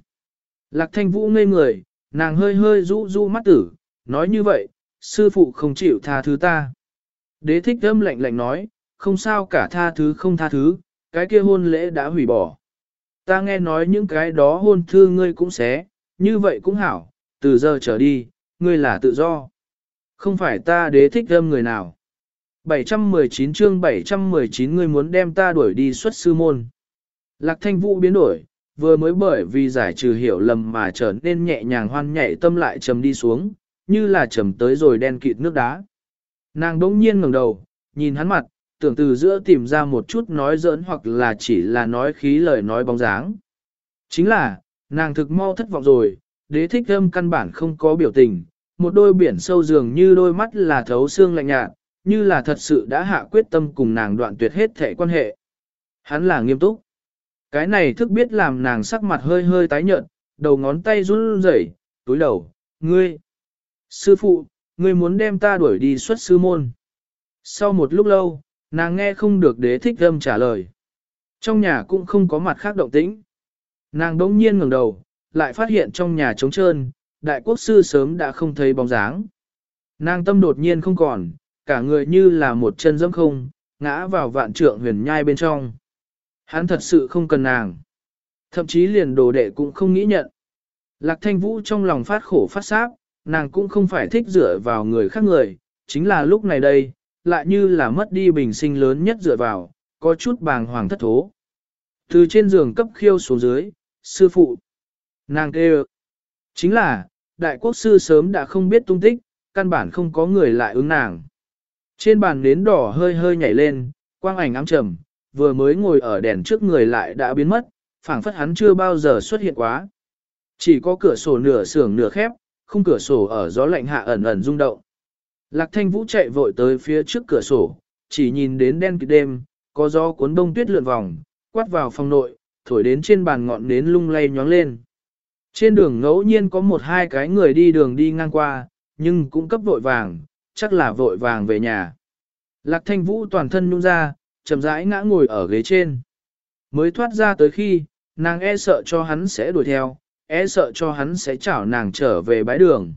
Lạc thanh vũ ngây người, nàng hơi hơi rũ rũ mắt tử, nói như vậy, sư phụ không chịu tha thứ ta. Đế thích thơm lạnh lạnh nói, không sao cả tha thứ không tha thứ, cái kia hôn lễ đã hủy bỏ. Ta nghe nói những cái đó hôn thư ngươi cũng xé, như vậy cũng hảo, từ giờ trở đi, ngươi là tự do. Không phải ta đế thích thơm người nào. 719 chương 719 ngươi muốn đem ta đuổi đi xuất sư môn. Lạc thanh vũ biến đổi, vừa mới bởi vì giải trừ hiểu lầm mà trở nên nhẹ nhàng hoan nhảy tâm lại trầm đi xuống, như là trầm tới rồi đen kịt nước đá. Nàng đỗng nhiên ngẩng đầu, nhìn hắn mặt, tưởng từ giữa tìm ra một chút nói giỡn hoặc là chỉ là nói khí lời nói bóng dáng. Chính là, nàng thực mau thất vọng rồi, đế thích âm căn bản không có biểu tình, một đôi biển sâu dường như đôi mắt là thấu xương lạnh nhạt, như là thật sự đã hạ quyết tâm cùng nàng đoạn tuyệt hết thể quan hệ. Hắn là nghiêm túc. Cái này thức biết làm nàng sắc mặt hơi hơi tái nhợt, đầu ngón tay run rẩy, túi đầu, ngươi. Sư phụ, ngươi muốn đem ta đuổi đi xuất sư môn. Sau một lúc lâu, nàng nghe không được đế thích âm trả lời. Trong nhà cũng không có mặt khác động tĩnh. Nàng đống nhiên ngẩng đầu, lại phát hiện trong nhà trống trơn, đại quốc sư sớm đã không thấy bóng dáng. Nàng tâm đột nhiên không còn, cả người như là một chân dẫm không, ngã vào vạn trượng huyền nhai bên trong. Hắn thật sự không cần nàng. Thậm chí liền đồ đệ cũng không nghĩ nhận. Lạc thanh vũ trong lòng phát khổ phát sáp, nàng cũng không phải thích dựa vào người khác người, chính là lúc này đây, lại như là mất đi bình sinh lớn nhất dựa vào, có chút bàng hoàng thất thố. Từ trên giường cấp khiêu xuống dưới, sư phụ. Nàng kêu. Chính là, đại quốc sư sớm đã không biết tung tích, căn bản không có người lại ứng nàng. Trên bàn nến đỏ hơi hơi nhảy lên, quang ảnh ám trầm, vừa mới ngồi ở đèn trước người lại đã biến mất, phảng phất hắn chưa bao giờ xuất hiện quá. Chỉ có cửa sổ nửa sưởng nửa khép, không cửa sổ ở gió lạnh hạ ẩn ẩn rung động. Lạc thanh vũ chạy vội tới phía trước cửa sổ, chỉ nhìn đến đen kịt đêm, có gió cuốn đông tuyết lượn vòng, quát vào phòng nội, thổi đến trên bàn ngọn nến lung lay nhóng lên. Trên đường ngẫu nhiên có một hai cái người đi đường đi ngang qua, nhưng cũng cấp vội vàng, chắc là vội vàng về nhà. Lạc thanh vũ toàn thân nhung ra, chậm rãi ngã ngồi ở ghế trên. Mới thoát ra tới khi, nàng e sợ cho hắn sẽ đuổi theo, e sợ cho hắn sẽ chảo nàng trở về bãi đường.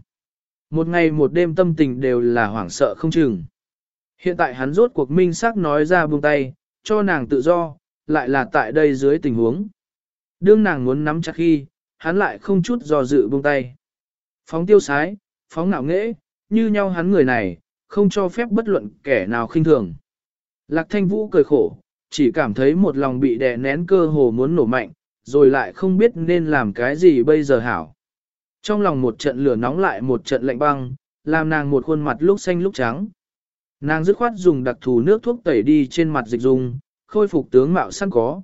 Một ngày một đêm tâm tình đều là hoảng sợ không chừng. Hiện tại hắn rốt cuộc minh xác nói ra buông tay, cho nàng tự do, lại là tại đây dưới tình huống. Đương nàng muốn nắm chặt khi, hắn lại không chút do dự buông tay. Phóng tiêu sái, phóng ngạo nghễ, như nhau hắn người này, không cho phép bất luận kẻ nào khinh thường. Lạc thanh vũ cười khổ, chỉ cảm thấy một lòng bị đè nén cơ hồ muốn nổ mạnh, rồi lại không biết nên làm cái gì bây giờ hảo. Trong lòng một trận lửa nóng lại một trận lạnh băng, làm nàng một khuôn mặt lúc xanh lúc trắng. Nàng dứt khoát dùng đặc thù nước thuốc tẩy đi trên mặt dịch dùng, khôi phục tướng mạo sẵn có.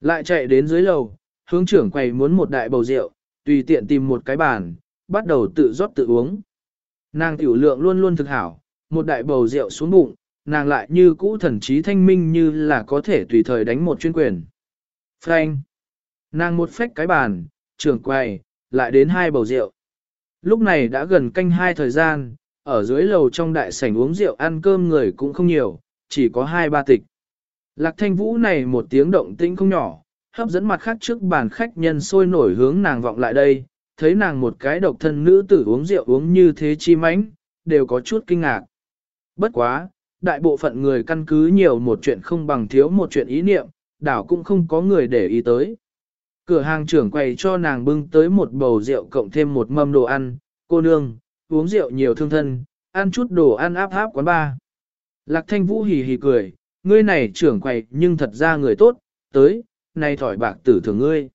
Lại chạy đến dưới lầu, hướng trưởng quầy muốn một đại bầu rượu, tùy tiện tìm một cái bàn, bắt đầu tự rót tự uống. Nàng tiểu lượng luôn luôn thực hảo, một đại bầu rượu xuống bụng, nàng lại như cũ thần trí thanh minh như là có thể tùy thời đánh một chuyên quyền. Frank! Nàng một phách cái bàn, trưởng quầy, lại đến hai bầu rượu. Lúc này đã gần canh hai thời gian, ở dưới lầu trong đại sảnh uống rượu ăn cơm người cũng không nhiều, chỉ có hai ba tịch. Lạc thanh vũ này một tiếng động tĩnh không nhỏ, hấp dẫn mặt khác trước bàn khách nhân sôi nổi hướng nàng vọng lại đây, thấy nàng một cái độc thân nữ tử uống rượu uống như thế chi mãnh, đều có chút kinh ngạc. Bất quá, đại bộ phận người căn cứ nhiều một chuyện không bằng thiếu một chuyện ý niệm, đảo cũng không có người để ý tới. Cửa hàng trưởng quầy cho nàng bưng tới một bầu rượu cộng thêm một mâm đồ ăn, cô nương, uống rượu nhiều thương thân, ăn chút đồ ăn áp áp quán ba. Lạc thanh vũ hì hì cười, ngươi này trưởng quầy nhưng thật ra người tốt, tới, nay thỏi bạc tử thường ngươi.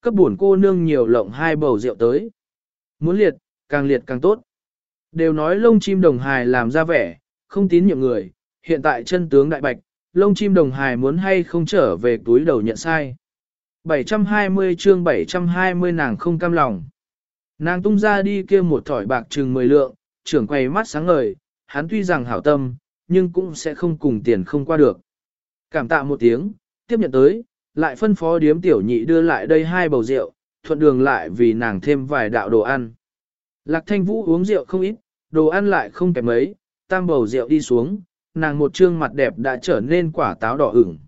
Cấp buồn cô nương nhiều lộng hai bầu rượu tới. Muốn liệt, càng liệt càng tốt. Đều nói lông chim đồng hài làm ra vẻ, không tín nhiệm người, hiện tại chân tướng đại bạch, lông chim đồng hài muốn hay không trở về túi đầu nhận sai. 720 chương 720 nàng không cam lòng. Nàng tung ra đi kia một thỏi bạc chừng 10 lượng, trưởng quay mắt sáng ngời, hắn tuy rằng hảo tâm, nhưng cũng sẽ không cùng tiền không qua được. Cảm tạ một tiếng, tiếp nhận tới, lại phân phó điếm tiểu nhị đưa lại đây hai bầu rượu, thuận đường lại vì nàng thêm vài đạo đồ ăn. Lạc thanh vũ uống rượu không ít, đồ ăn lại không kém mấy, tam bầu rượu đi xuống, nàng một trương mặt đẹp đã trở nên quả táo đỏ ửng.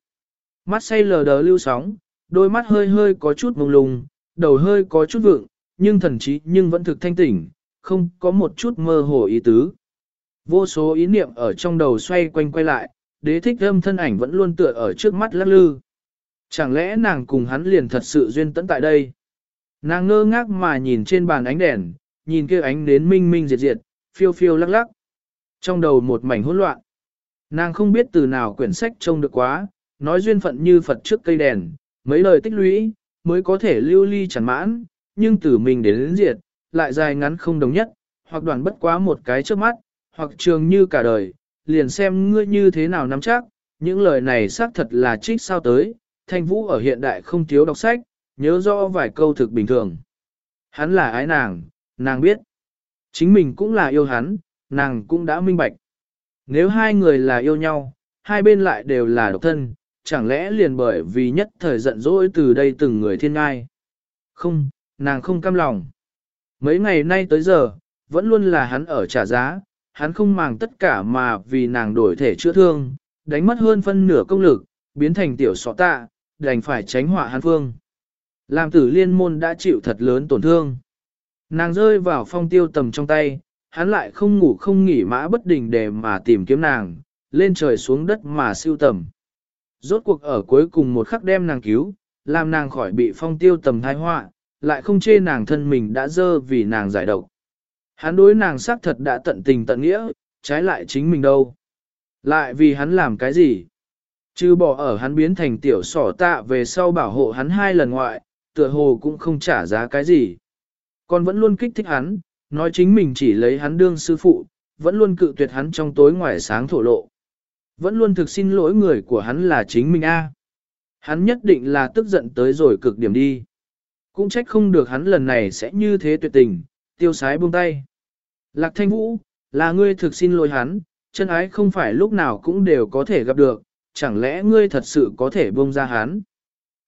Mắt say lờ đờ lưu sóng, đôi mắt hơi hơi có chút mông lung, đầu hơi có chút vượng, nhưng thần trí nhưng vẫn thực thanh tỉnh, không có một chút mơ hồ ý tứ. Vô số ý niệm ở trong đầu xoay quanh quay lại, đế thích âm thân ảnh vẫn luôn tựa ở trước mắt lắc lư. Chẳng lẽ nàng cùng hắn liền thật sự duyên tận tại đây? Nàng ngơ ngác mà nhìn trên bàn ánh đèn, nhìn kia ánh đến minh minh diệt diệt, phiêu phiêu lắc lắc. Trong đầu một mảnh hỗn loạn. Nàng không biết từ nào quyển sách trông được quá, nói duyên phận như Phật trước cây đèn, mấy lời tích lũy, mới có thể lưu ly chẳng mãn, nhưng từ mình đến đến diệt, lại dài ngắn không đồng nhất, hoặc đoạn bất quá một cái trước mắt, hoặc trường như cả đời, liền xem ngươi như thế nào nắm chắc, những lời này xác thật là trích sao tới, thanh vũ ở hiện đại không thiếu đọc sách, nhớ rõ vài câu thực bình thường. Hắn là ái nàng, nàng biết. Chính mình cũng là yêu hắn, nàng cũng đã minh bạch. Nếu hai người là yêu nhau, hai bên lại đều là độc thân, chẳng lẽ liền bởi vì nhất thời giận dỗi từ đây từng người thiên ngai. Không, nàng không cam lòng. Mấy ngày nay tới giờ, vẫn luôn là hắn ở trả giá, hắn không màng tất cả mà vì nàng đổi thể chữa thương, đánh mất hơn phân nửa công lực, biến thành tiểu sọ tạ, đành phải tránh họa hắn phương. Làm tử liên môn đã chịu thật lớn tổn thương. Nàng rơi vào phong tiêu tầm trong tay, hắn lại không ngủ không nghỉ mã bất đình để mà tìm kiếm nàng, lên trời xuống đất mà siêu tầm. Rốt cuộc ở cuối cùng một khắc đem nàng cứu, làm nàng khỏi bị phong tiêu tầm thai họa, lại không chê nàng thân mình đã dơ vì nàng giải độc. Hắn đối nàng xác thật đã tận tình tận nghĩa, trái lại chính mình đâu. Lại vì hắn làm cái gì? Chứ bỏ ở hắn biến thành tiểu sỏ tạ về sau bảo hộ hắn hai lần ngoại, tựa hồ cũng không trả giá cái gì. Còn vẫn luôn kích thích hắn, nói chính mình chỉ lấy hắn đương sư phụ, vẫn luôn cự tuyệt hắn trong tối ngoài sáng thổ lộ. Vẫn luôn thực xin lỗi người của hắn là chính mình a. Hắn nhất định là tức giận tới rồi cực điểm đi. Cũng trách không được hắn lần này sẽ như thế tuyệt tình, tiêu sái buông tay. Lạc thanh vũ, là ngươi thực xin lỗi hắn, chân ái không phải lúc nào cũng đều có thể gặp được, chẳng lẽ ngươi thật sự có thể buông ra hắn?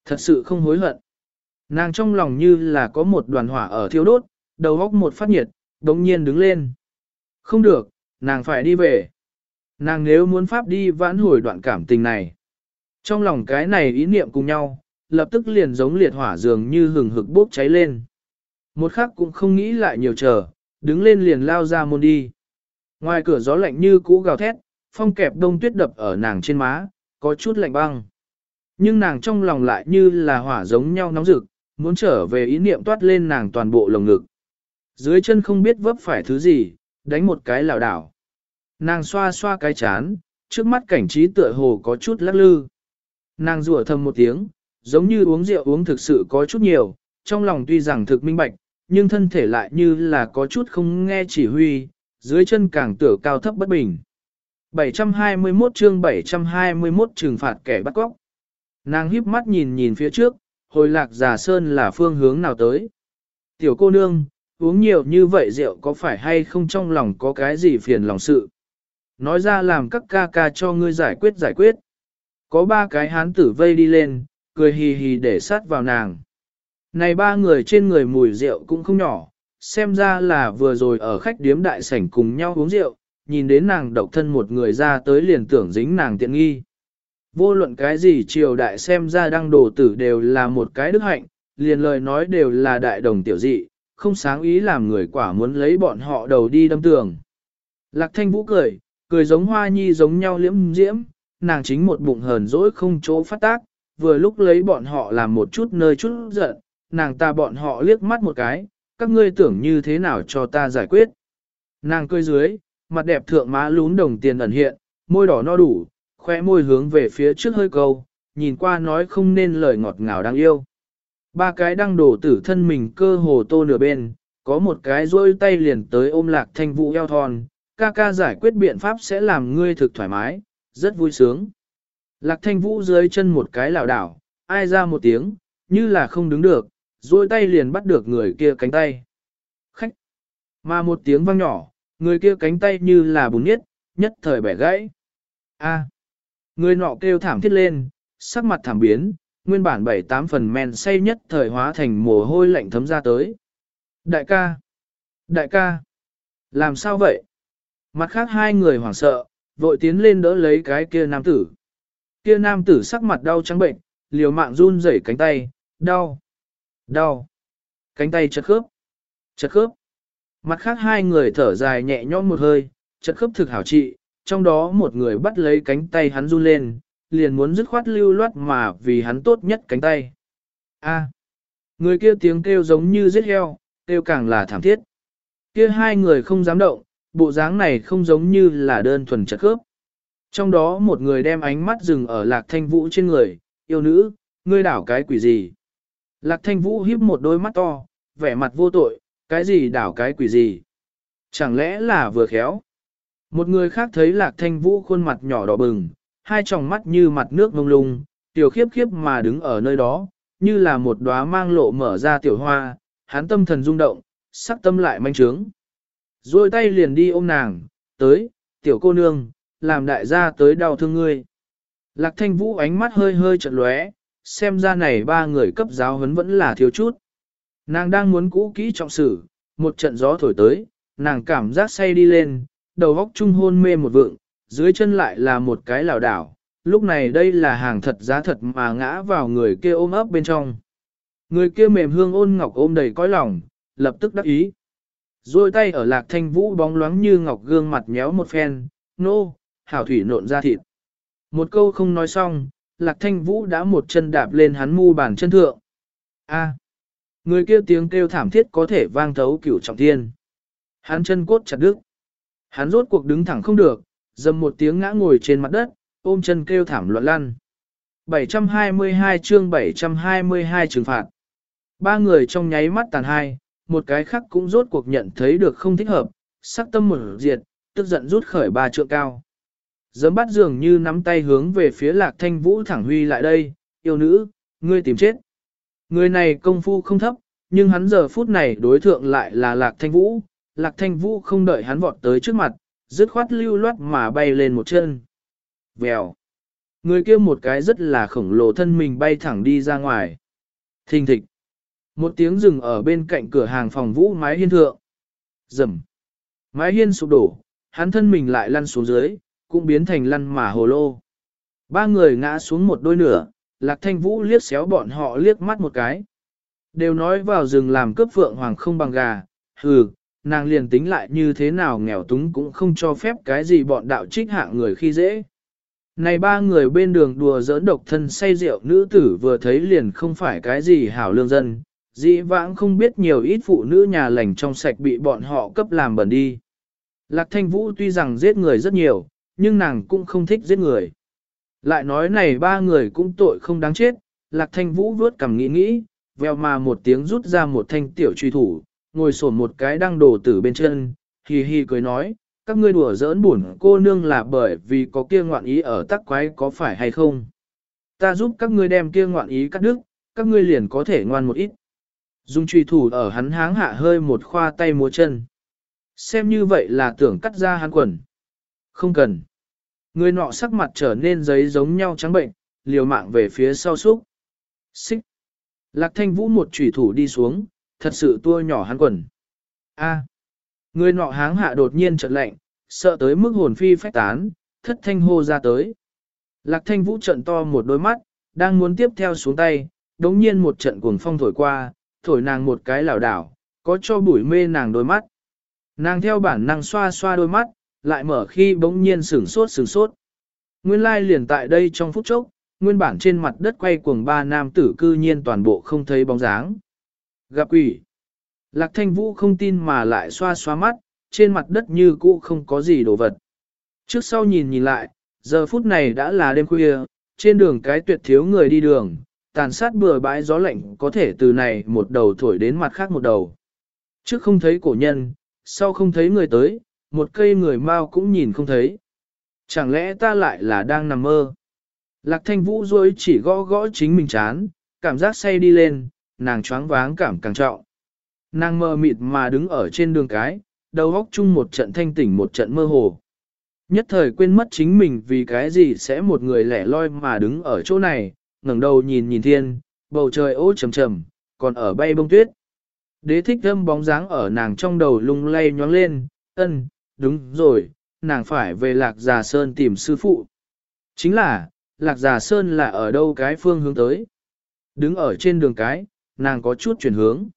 Thật sự không hối hận. Nàng trong lòng như là có một đoàn hỏa ở thiêu đốt, đầu góc một phát nhiệt, đống nhiên đứng lên. Không được, nàng phải đi về. Nàng nếu muốn pháp đi vãn hồi đoạn cảm tình này. Trong lòng cái này ý niệm cùng nhau, lập tức liền giống liệt hỏa dường như hừng hực bốc cháy lên. Một khắc cũng không nghĩ lại nhiều chờ, đứng lên liền lao ra môn đi. Ngoài cửa gió lạnh như cũ gào thét, phong kẹp đông tuyết đập ở nàng trên má, có chút lạnh băng. Nhưng nàng trong lòng lại như là hỏa giống nhau nóng rực, muốn trở về ý niệm toát lên nàng toàn bộ lồng ngực. Dưới chân không biết vấp phải thứ gì, đánh một cái lảo đảo. Nàng xoa xoa cái chán, trước mắt cảnh trí tựa hồ có chút lắc lư. Nàng rủa thầm một tiếng, giống như uống rượu uống thực sự có chút nhiều, trong lòng tuy rằng thực minh bạch, nhưng thân thể lại như là có chút không nghe chỉ huy, dưới chân càng tựa cao thấp bất bình. 721 chương 721 trừng phạt kẻ bắt cóc. Nàng híp mắt nhìn nhìn phía trước, hồi lạc giả sơn là phương hướng nào tới. Tiểu cô nương, uống nhiều như vậy rượu có phải hay không trong lòng có cái gì phiền lòng sự. Nói ra làm các ca ca cho ngươi giải quyết giải quyết. Có ba cái hán tử vây đi lên, cười hì hì để sát vào nàng. Này ba người trên người mùi rượu cũng không nhỏ, xem ra là vừa rồi ở khách điếm đại sảnh cùng nhau uống rượu, nhìn đến nàng độc thân một người ra tới liền tưởng dính nàng tiện nghi. Vô luận cái gì triều đại xem ra đăng đồ tử đều là một cái đức hạnh, liền lời nói đều là đại đồng tiểu dị, không sáng ý làm người quả muốn lấy bọn họ đầu đi đâm tường. Lạc thanh vũ cười, cười giống hoa nhi giống nhau liễm diễm, nàng chính một bụng hờn dỗi không chỗ phát tác, vừa lúc lấy bọn họ làm một chút nơi chút giận, nàng ta bọn họ liếc mắt một cái, các ngươi tưởng như thế nào cho ta giải quyết. Nàng cười dưới, mặt đẹp thượng má lún đồng tiền ẩn hiện, môi đỏ no đủ, khoe môi hướng về phía trước hơi câu, nhìn qua nói không nên lời ngọt ngào đáng yêu. Ba cái đang đổ tử thân mình cơ hồ tô nửa bên, có một cái rôi tay liền tới ôm lạc thanh vũ eo thon, ca ca giải quyết biện pháp sẽ làm ngươi thực thoải mái, rất vui sướng. Lạc thanh vũ dưới chân một cái lảo đảo, ai ra một tiếng, như là không đứng được, rôi tay liền bắt được người kia cánh tay. Khách! Mà một tiếng vang nhỏ, người kia cánh tay như là bùn nhất, nhất thời bẻ gãy. A! Người nọ kêu thảm thiết lên, sắc mặt thảm biến, nguyên bản bảy tám phần men say nhất thời hóa thành mồ hôi lạnh thấm ra tới. Đại ca! Đại ca! Làm sao vậy? Mặt khác hai người hoảng sợ, vội tiến lên đỡ lấy cái kia nam tử. Kia nam tử sắc mặt đau trắng bệnh, liều mạng run rẩy cánh tay, đau, đau. Cánh tay chật khớp, chật khớp. Mặt khác hai người thở dài nhẹ nhõm một hơi, chật khớp thực hảo trị, trong đó một người bắt lấy cánh tay hắn run lên, liền muốn dứt khoát lưu loát mà vì hắn tốt nhất cánh tay. A. người kia tiếng kêu giống như giết heo, kêu càng là thảm thiết. Kia hai người không dám động, bộ dáng này không giống như là đơn thuần chật khớp. Trong đó một người đem ánh mắt dừng ở lạc thanh vũ trên người, yêu nữ, ngươi đảo cái quỷ gì. Lạc thanh vũ híp một đôi mắt to, vẻ mặt vô tội, cái gì đảo cái quỷ gì. Chẳng lẽ là vừa khéo. Một người khác thấy lạc thanh vũ khuôn mặt nhỏ đỏ bừng, hai tròng mắt như mặt nước mông lung, tiểu khiếp khiếp mà đứng ở nơi đó, như là một đóa mang lộ mở ra tiểu hoa, hắn tâm thần rung động, sắc tâm lại manh trướng. Rồi tay liền đi ôm nàng, tới, tiểu cô nương, làm đại gia tới đau thương ngươi. Lạc thanh vũ ánh mắt hơi hơi chật lóe, xem ra này ba người cấp giáo huấn vẫn là thiếu chút. Nàng đang muốn cũ kỹ trọng sử, một trận gió thổi tới, nàng cảm giác say đi lên, đầu góc trung hôn mê một vượng, dưới chân lại là một cái lảo đảo. Lúc này đây là hàng thật giá thật mà ngã vào người kia ôm ấp bên trong. Người kia mềm hương ôn ngọc ôm đầy cõi lòng, lập tức đắc ý. Rồi tay ở lạc thanh vũ bóng loáng như ngọc gương mặt méo một phen, nô, no, hảo thủy nộn ra thịt. Một câu không nói xong, lạc thanh vũ đã một chân đạp lên hắn mu bàn chân thượng. A. người kia tiếng kêu thảm thiết có thể vang thấu cửu trọng thiên. Hắn chân cốt chặt đứt. Hắn rốt cuộc đứng thẳng không được, dầm một tiếng ngã ngồi trên mặt đất, ôm chân kêu thảm loạn lăn. 722 chương 722 trừng phạt. Ba người trong nháy mắt tàn hai, một cái khác cũng rốt cuộc nhận thấy được không thích hợp, sắc tâm mở diệt, tức giận rút khởi ba trượng cao. Giấm bắt dường như nắm tay hướng về phía lạc thanh vũ thẳng huy lại đây, yêu nữ, ngươi tìm chết. Người này công phu không thấp, nhưng hắn giờ phút này đối thượng lại là lạc thanh vũ, lạc thanh vũ không đợi hắn vọt tới trước mặt, dứt khoát lưu loát mà bay lên một chân. Vèo. Người kia một cái rất là khổng lồ thân mình bay thẳng đi ra ngoài. Thình thịch. Một tiếng rừng ở bên cạnh cửa hàng phòng vũ mái hiên thượng. Rầm. Mái hiên sụp đổ, hắn thân mình lại lăn xuống dưới, cũng biến thành lăn mà hồ lô. Ba người ngã xuống một đôi nửa, lạc thanh vũ liếc xéo bọn họ liếc mắt một cái. Đều nói vào rừng làm cướp phượng hoàng không bằng gà, hừ, nàng liền tính lại như thế nào nghèo túng cũng không cho phép cái gì bọn đạo trích hạng người khi dễ. Này ba người bên đường đùa giỡn độc thân say rượu nữ tử vừa thấy liền không phải cái gì hảo lương dân, dĩ vãng không biết nhiều ít phụ nữ nhà lành trong sạch bị bọn họ cấp làm bẩn đi. Lạc thanh vũ tuy rằng giết người rất nhiều, nhưng nàng cũng không thích giết người. Lại nói này ba người cũng tội không đáng chết, lạc thanh vũ vớt cầm nghĩ nghĩ, veo mà một tiếng rút ra một thanh tiểu truy thủ, ngồi sổn một cái đang đồ tử bên chân, hì hì cười nói, các ngươi đùa giỡn buồn cô nương là bởi vì có kia ngoạn ý ở tắc quái có phải hay không. Ta giúp các ngươi đem kia ngoạn ý cắt đứt, các ngươi liền có thể ngoan một ít. Dung truy thủ ở hắn háng hạ hơi một khoa tay múa chân. Xem như vậy là tưởng cắt ra hắn quần. Không cần. Người nọ sắc mặt trở nên giấy giống nhau trắng bệnh, liều mạng về phía sau xúc. Xích. Lạc thanh vũ một trùy thủ đi xuống, thật sự tua nhỏ hắn quần. A. Người nọ háng hạ đột nhiên chợt lạnh, sợ tới mức hồn phi phách tán, thất thanh hô ra tới. Lạc thanh vũ trận to một đôi mắt, đang muốn tiếp theo xuống tay, đống nhiên một trận cuồng phong thổi qua, thổi nàng một cái lảo đảo, có cho bụi mê nàng đôi mắt. Nàng theo bản năng xoa xoa đôi mắt, lại mở khi bỗng nhiên sửng sốt sửng sốt. Nguyên lai liền tại đây trong phút chốc, nguyên bản trên mặt đất quay cuồng ba nam tử cư nhiên toàn bộ không thấy bóng dáng. Gặp quỷ. Lạc thanh vũ không tin mà lại xoa xoa mắt, trên mặt đất như cũ không có gì đồ vật. Trước sau nhìn nhìn lại, giờ phút này đã là đêm khuya, trên đường cái tuyệt thiếu người đi đường, tàn sát bừa bãi gió lạnh có thể từ này một đầu thổi đến mặt khác một đầu. Trước không thấy cổ nhân, sau không thấy người tới, một cây người mau cũng nhìn không thấy. Chẳng lẽ ta lại là đang nằm mơ? Lạc thanh vũ rồi chỉ gõ gõ chính mình chán, cảm giác say đi lên, nàng choáng váng cảm càng trọng. Nàng mơ mịt mà đứng ở trên đường cái, đầu óc chung một trận thanh tỉnh một trận mơ hồ. Nhất thời quên mất chính mình vì cái gì sẽ một người lẻ loi mà đứng ở chỗ này, ngẩng đầu nhìn nhìn thiên, bầu trời ô trầm trầm, còn ở bay bông tuyết. Đế thích thâm bóng dáng ở nàng trong đầu lung lay nhoáng lên, ân, đúng rồi, nàng phải về lạc già sơn tìm sư phụ. Chính là, lạc già sơn là ở đâu cái phương hướng tới. Đứng ở trên đường cái, nàng có chút chuyển hướng.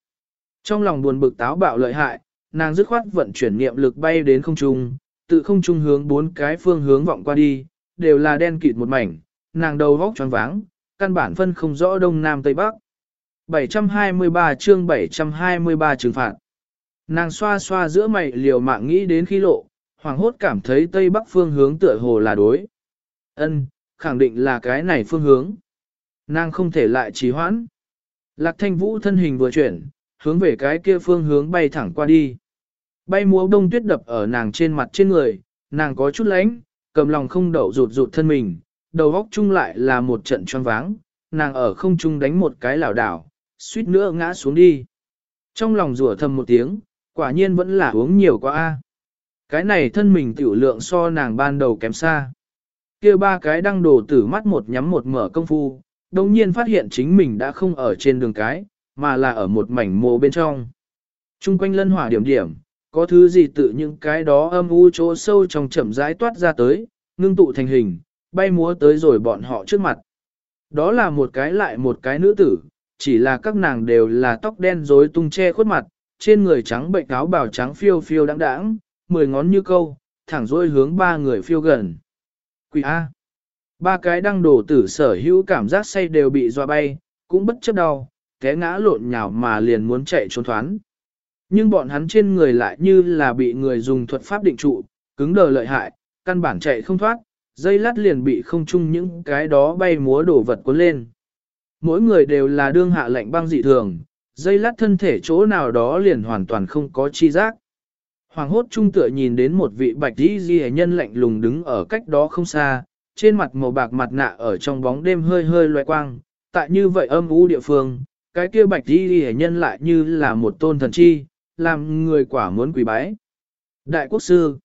Trong lòng buồn bực táo bạo lợi hại, nàng dứt khoát vận chuyển niệm lực bay đến không trung, tự không trung hướng bốn cái phương hướng vọng qua đi, đều là đen kịt một mảnh, nàng đầu vóc choáng váng, căn bản phân không rõ đông nam tây bắc. 723 chương 723 trừng phạt. Nàng xoa xoa giữa mày liều mạng nghĩ đến khi lộ, hoàng hốt cảm thấy tây bắc phương hướng tựa hồ là đối. Ân, khẳng định là cái này phương hướng. Nàng không thể lại trì hoãn. Lạc thanh vũ thân hình vừa chuyển, hướng về cái kia phương hướng bay thẳng qua đi. Bay múa đông tuyết đập ở nàng trên mặt trên người, nàng có chút lánh, cầm lòng không đậu rụt rụt thân mình, đầu góc chung lại là một trận choáng váng, nàng ở không trung đánh một cái lảo đảo, suýt nữa ngã xuống đi. Trong lòng rủa thầm một tiếng, quả nhiên vẫn là uống nhiều quá a. Cái này thân mình tiểu lượng so nàng ban đầu kém xa. kia ba cái đăng đồ tử mắt một nhắm một mở công phu, đồng nhiên phát hiện chính mình đã không ở trên đường cái, mà là ở một mảnh mồ bên trong. Trung quanh lân hỏa điểm điểm, có thứ gì tự những cái đó âm u chỗ sâu trong chậm rãi toát ra tới, ngưng tụ thành hình, bay múa tới rồi bọn họ trước mặt. Đó là một cái lại một cái nữ tử, chỉ là các nàng đều là tóc đen rối tung che khuất mặt, trên người trắng bệnh áo bào trắng phiêu phiêu đáng đáng, mười ngón như câu, thẳng rôi hướng ba người phiêu gần. Quỷ A. Ba cái đăng đổ tử sở hữu cảm giác say đều bị doa bay, cũng bất chấp đau, té ngã lộn nhào mà liền muốn chạy trốn thoán. Nhưng bọn hắn trên người lại như là bị người dùng thuật pháp định trụ, cứng đờ lợi hại, căn bản chạy không thoát, dây lát liền bị không chung những cái đó bay múa đổ vật cuốn lên. Mỗi người đều là đương hạ lệnh băng dị thường, dây lát thân thể chỗ nào đó liền hoàn toàn không có chi giác. Hoàng hốt trung tựa nhìn đến một vị bạch đi di nhân lạnh lùng đứng ở cách đó không xa, trên mặt màu bạc mặt nạ ở trong bóng đêm hơi hơi loe quang, tại như vậy âm u địa phương, cái kia bạch đi hề nhân lại như là một tôn thần chi, làm người quả muốn quỷ bái. Đại quốc sư,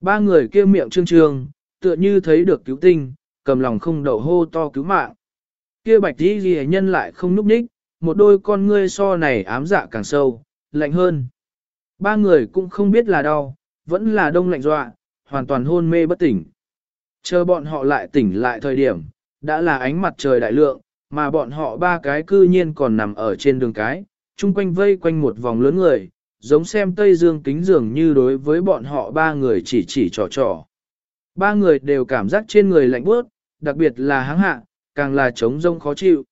ba người kia miệng trương trương, tựa như thấy được cứu tinh, cầm lòng không đậu hô to cứu mạng. Kia bạch đi ghi nhân lại không núp ních, một đôi con ngươi so này ám dạ càng sâu, lạnh hơn. Ba người cũng không biết là đau, vẫn là đông lạnh dọa, hoàn toàn hôn mê bất tỉnh. Chờ bọn họ lại tỉnh lại thời điểm, đã là ánh mặt trời đại lượng, mà bọn họ ba cái cư nhiên còn nằm ở trên đường cái, chung quanh vây quanh một vòng lớn người, giống xem Tây Dương kính dường như đối với bọn họ ba người chỉ chỉ trò trò. ba người đều cảm giác trên người lạnh bớt, đặc biệt là háng hạ, càng là trống rông khó chịu.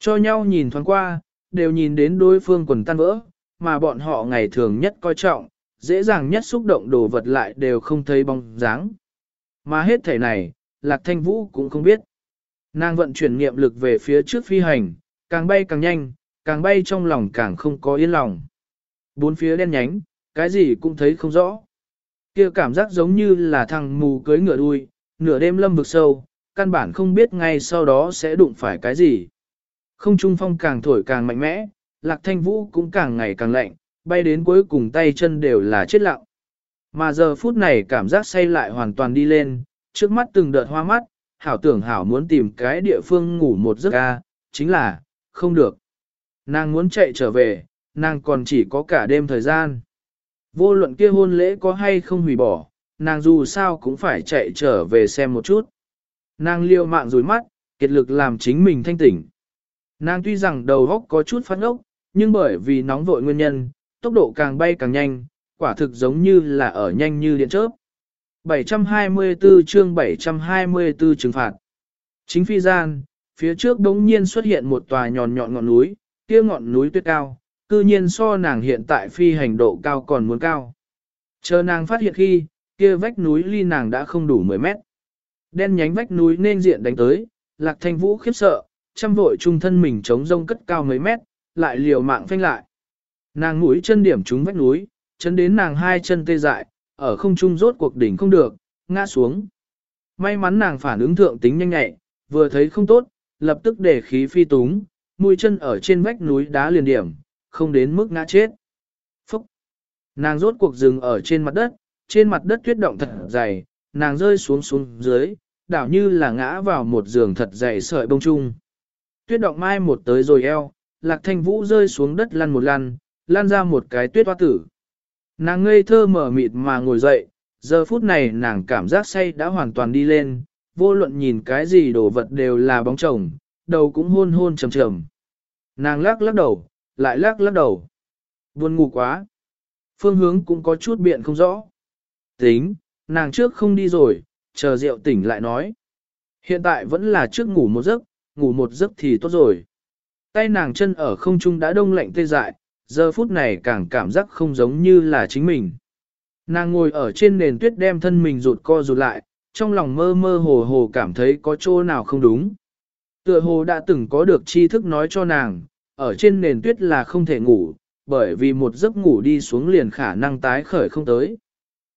Cho nhau nhìn thoáng qua, đều nhìn đến đối phương quần tan vỡ, mà bọn họ ngày thường nhất coi trọng, dễ dàng nhất xúc động đồ vật lại đều không thấy bóng dáng. Mà hết thể này, Lạc Thanh Vũ cũng không biết. Nàng vận chuyển niệm lực về phía trước phi hành, càng bay càng nhanh, càng bay trong lòng càng không có yên lòng. Bốn phía đen nhánh, cái gì cũng thấy không rõ. kia cảm giác giống như là thằng mù cưới ngựa đuôi, nửa đêm lâm vực sâu, căn bản không biết ngay sau đó sẽ đụng phải cái gì. Không trung phong càng thổi càng mạnh mẽ, lạc thanh vũ cũng càng ngày càng lạnh, bay đến cuối cùng tay chân đều là chết lặng. Mà giờ phút này cảm giác say lại hoàn toàn đi lên, trước mắt từng đợt hoa mắt, hảo tưởng hảo muốn tìm cái địa phương ngủ một giấc ca, chính là, không được. Nàng muốn chạy trở về, nàng còn chỉ có cả đêm thời gian. Vô luận kia hôn lễ có hay không hủy bỏ, nàng dù sao cũng phải chạy trở về xem một chút. Nàng liêu mạng rủi mắt, kiệt lực làm chính mình thanh tỉnh. Nàng tuy rằng đầu góc có chút phát ốc, nhưng bởi vì nóng vội nguyên nhân, tốc độ càng bay càng nhanh, quả thực giống như là ở nhanh như điện chớp. 724 chương 724 trừng phạt. Chính phi gian, phía trước đống nhiên xuất hiện một tòa nhọn nhọn ngọn núi, kia ngọn núi tuyết cao, cư nhiên so nàng hiện tại phi hành độ cao còn muốn cao. Chờ nàng phát hiện khi, kia vách núi ly nàng đã không đủ 10 mét. Đen nhánh vách núi nên diện đánh tới, lạc thanh vũ khiếp sợ, chăm vội trung thân mình chống rông cất cao mấy mét, lại liều mạng phanh lại. Nàng mũi chân điểm trúng vách núi, chân đến nàng hai chân tê dại, ở không trung rốt cuộc đỉnh không được, ngã xuống. May mắn nàng phản ứng thượng tính nhanh nhạy, vừa thấy không tốt, lập tức để khí phi túng, mũi chân ở trên vách núi đá liền điểm, không đến mức ngã chết. Phúc! Nàng rốt cuộc dừng ở trên mặt đất, trên mặt đất tuyết động thật dày, nàng rơi xuống xuống dưới, đảo như là ngã vào một giường thật dày sợi bông chung. Tuyết động mai một tới rồi eo, lạc thanh vũ rơi xuống đất lăn một lăn, lăn ra một cái tuyết hoa tử. Nàng ngây thơ mở mịt mà ngồi dậy, giờ phút này nàng cảm giác say đã hoàn toàn đi lên, vô luận nhìn cái gì đồ vật đều là bóng chồng, đầu cũng hôn hôn trầm trầm. Nàng lắc lắc đầu, lại lắc lắc đầu. Buồn ngủ quá. Phương hướng cũng có chút biện không rõ. Tính, nàng trước không đi rồi, chờ rượu tỉnh lại nói. Hiện tại vẫn là trước ngủ một giấc, ngủ một giấc thì tốt rồi. Tay nàng chân ở không trung đã đông lạnh tê dại, giờ phút này càng cảm giác không giống như là chính mình. Nàng ngồi ở trên nền tuyết đem thân mình rụt co rụt lại, trong lòng mơ mơ hồ hồ cảm thấy có chỗ nào không đúng. Tựa hồ đã từng có được tri thức nói cho nàng, ở trên nền tuyết là không thể ngủ, bởi vì một giấc ngủ đi xuống liền khả năng tái khởi không tới.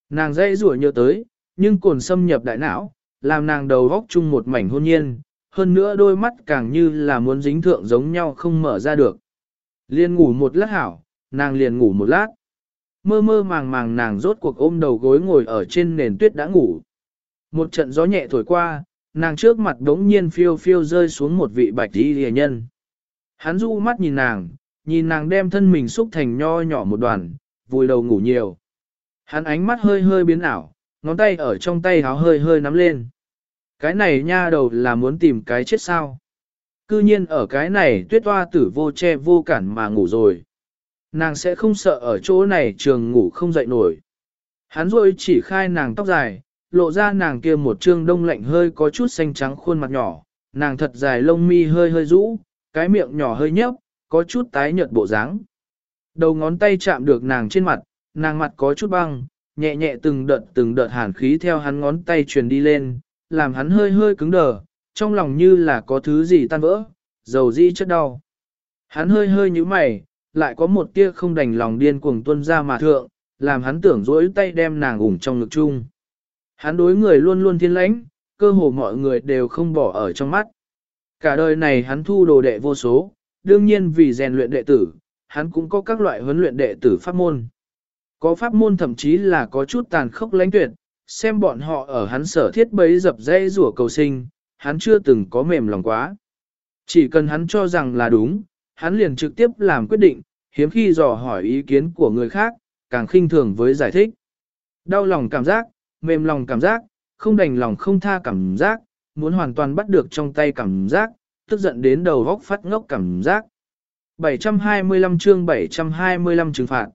Nàng dây rủa nhớ tới, nhưng cồn xâm nhập đại não, làm nàng đầu góc chung một mảnh hôn nhiên, hơn nữa đôi mắt càng như là muốn dính thượng giống nhau không mở ra được. Liền ngủ một lát hảo, nàng liền ngủ một lát. Mơ mơ màng màng nàng rốt cuộc ôm đầu gối ngồi ở trên nền tuyết đã ngủ. Một trận gió nhẹ thổi qua, nàng trước mặt đống nhiên phiêu phiêu rơi xuống một vị bạch đi rìa nhân. Hắn du mắt nhìn nàng, nhìn nàng đem thân mình xúc thành nho nhỏ một đoàn, vùi đầu ngủ nhiều. Hắn ánh mắt hơi hơi biến ảo, ngón tay ở trong tay háo hơi hơi nắm lên. Cái này nha đầu là muốn tìm cái chết sao. Cư nhiên ở cái này tuyết hoa tử vô che vô cản mà ngủ rồi. Nàng sẽ không sợ ở chỗ này trường ngủ không dậy nổi. Hắn rồi chỉ khai nàng tóc dài, lộ ra nàng kia một trương đông lạnh hơi có chút xanh trắng khuôn mặt nhỏ, nàng thật dài lông mi hơi hơi rũ, cái miệng nhỏ hơi nhấp, có chút tái nhợt bộ dáng. Đầu ngón tay chạm được nàng trên mặt, nàng mặt có chút băng, nhẹ nhẹ từng đợt từng đợt hàn khí theo hắn ngón tay truyền đi lên, làm hắn hơi hơi cứng đờ, trong lòng như là có thứ gì tan vỡ, dầu dĩ chất đau. Hắn hơi hơi như mày, lại có một tia không đành lòng điên cuồng tuân ra mà thượng, làm hắn tưởng dỗi tay đem nàng ủng trong ngực chung. Hắn đối người luôn luôn thiên lãnh, cơ hồ mọi người đều không bỏ ở trong mắt. Cả đời này hắn thu đồ đệ vô số, đương nhiên vì rèn luyện đệ tử, hắn cũng có các loại huấn luyện đệ tử pháp môn. Có pháp môn thậm chí là có chút tàn khốc lãnh tuyệt, xem bọn họ ở hắn sở thiết bấy dập dây rủa cầu sinh, hắn chưa từng có mềm lòng quá. Chỉ cần hắn cho rằng là đúng, hắn liền trực tiếp làm quyết định, hiếm khi dò hỏi ý kiến của người khác, càng khinh thường với giải thích. Đau lòng cảm giác, mềm lòng cảm giác, không đành lòng không tha cảm giác, muốn hoàn toàn bắt được trong tay cảm giác, tức giận đến đầu góc phát ngốc cảm giác. 725 chương 725 trừng phạt.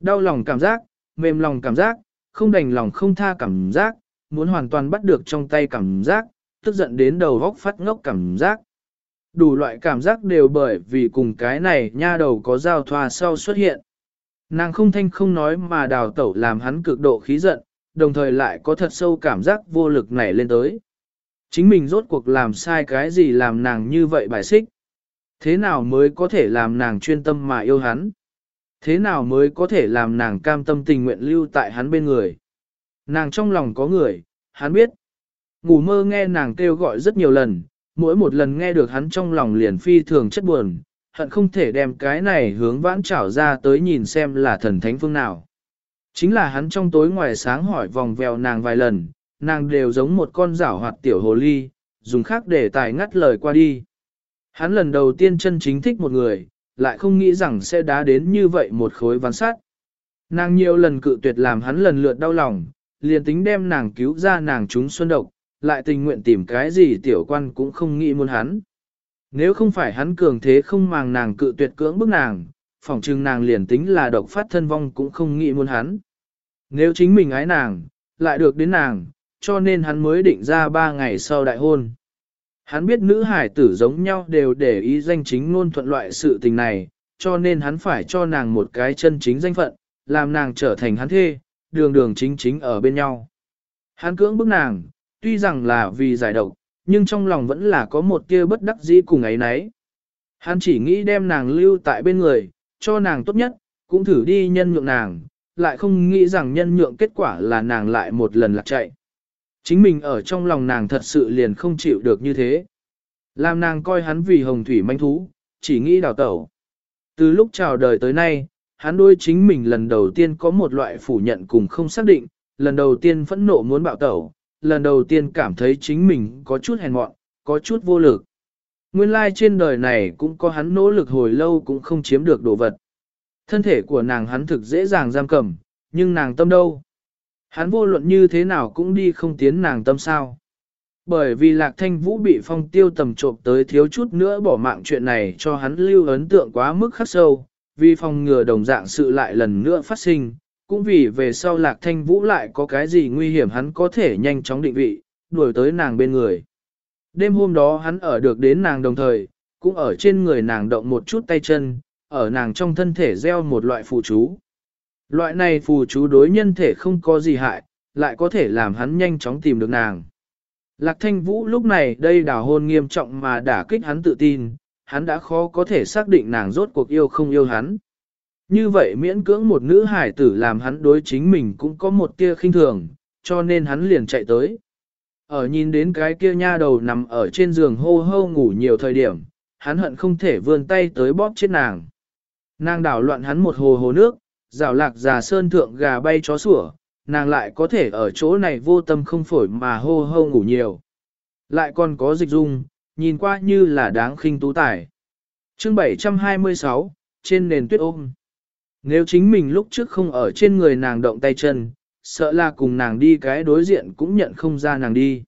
Đau lòng cảm giác, mềm lòng cảm giác, không đành lòng không tha cảm giác, muốn hoàn toàn bắt được trong tay cảm giác, tức giận đến đầu góc phát ngốc cảm giác. Đủ loại cảm giác đều bởi vì cùng cái này nha đầu có giao thoa sau xuất hiện. Nàng không thanh không nói mà đào tẩu làm hắn cực độ khí giận, đồng thời lại có thật sâu cảm giác vô lực nảy lên tới. Chính mình rốt cuộc làm sai cái gì làm nàng như vậy bài xích. Thế nào mới có thể làm nàng chuyên tâm mà yêu hắn? Thế nào mới có thể làm nàng cam tâm tình nguyện lưu tại hắn bên người? Nàng trong lòng có người, hắn biết. Ngủ mơ nghe nàng kêu gọi rất nhiều lần, mỗi một lần nghe được hắn trong lòng liền phi thường chất buồn, hận không thể đem cái này hướng vãn trảo ra tới nhìn xem là thần thánh phương nào. Chính là hắn trong tối ngoài sáng hỏi vòng vèo nàng vài lần, nàng đều giống một con rảo hoạt tiểu hồ ly, dùng khác để tài ngắt lời qua đi. Hắn lần đầu tiên chân chính thích một người, lại không nghĩ rằng sẽ đá đến như vậy một khối ván sát. Nàng nhiều lần cự tuyệt làm hắn lần lượt đau lòng, liền tính đem nàng cứu ra nàng chúng xuân độc, lại tình nguyện tìm cái gì tiểu quan cũng không nghĩ muốn hắn. Nếu không phải hắn cường thế không màng nàng cự tuyệt cưỡng bức nàng, phỏng chừng nàng liền tính là độc phát thân vong cũng không nghĩ muốn hắn. Nếu chính mình ái nàng, lại được đến nàng, cho nên hắn mới định ra ba ngày sau đại hôn. Hắn biết nữ hải tử giống nhau đều để ý danh chính ngôn thuận loại sự tình này, cho nên hắn phải cho nàng một cái chân chính danh phận, làm nàng trở thành hắn thê, đường đường chính chính ở bên nhau. Hắn cưỡng bức nàng, tuy rằng là vì giải độc, nhưng trong lòng vẫn là có một tia bất đắc dĩ cùng ấy nấy. Hắn chỉ nghĩ đem nàng lưu tại bên người, cho nàng tốt nhất, cũng thử đi nhân nhượng nàng, lại không nghĩ rằng nhân nhượng kết quả là nàng lại một lần lạc chạy. Chính mình ở trong lòng nàng thật sự liền không chịu được như thế. Làm nàng coi hắn vì hồng thủy manh thú, chỉ nghĩ đào tẩu. Từ lúc chào đời tới nay, hắn đôi chính mình lần đầu tiên có một loại phủ nhận cùng không xác định, lần đầu tiên phẫn nộ muốn bạo tẩu, lần đầu tiên cảm thấy chính mình có chút hèn mọn, có chút vô lực. Nguyên lai trên đời này cũng có hắn nỗ lực hồi lâu cũng không chiếm được đồ vật. Thân thể của nàng hắn thực dễ dàng giam cầm, nhưng nàng tâm đâu? Hắn vô luận như thế nào cũng đi không tiến nàng tâm sao. Bởi vì lạc thanh vũ bị phong tiêu tầm trộm tới thiếu chút nữa bỏ mạng chuyện này cho hắn lưu ấn tượng quá mức khắc sâu, vì phòng ngừa đồng dạng sự lại lần nữa phát sinh, cũng vì về sau lạc thanh vũ lại có cái gì nguy hiểm hắn có thể nhanh chóng định vị, đuổi tới nàng bên người. Đêm hôm đó hắn ở được đến nàng đồng thời, cũng ở trên người nàng động một chút tay chân, ở nàng trong thân thể gieo một loại phù chú. Loại này phù chú đối nhân thể không có gì hại, lại có thể làm hắn nhanh chóng tìm được nàng. Lạc thanh vũ lúc này đây đào hôn nghiêm trọng mà đả kích hắn tự tin, hắn đã khó có thể xác định nàng rốt cuộc yêu không yêu hắn. Như vậy miễn cưỡng một nữ hải tử làm hắn đối chính mình cũng có một tia khinh thường, cho nên hắn liền chạy tới. Ở nhìn đến cái kia nha đầu nằm ở trên giường hô hô ngủ nhiều thời điểm, hắn hận không thể vươn tay tới bóp chết nàng. Nàng đảo loạn hắn một hồ hồ nước, rào lạc già sơn thượng gà bay chó sủa, nàng lại có thể ở chỗ này vô tâm không phổi mà hô hô ngủ nhiều. Lại còn có dịch dung, nhìn qua như là đáng khinh tú tài. chương 726, trên nền tuyết ôm. Nếu chính mình lúc trước không ở trên người nàng động tay chân, sợ là cùng nàng đi cái đối diện cũng nhận không ra nàng đi.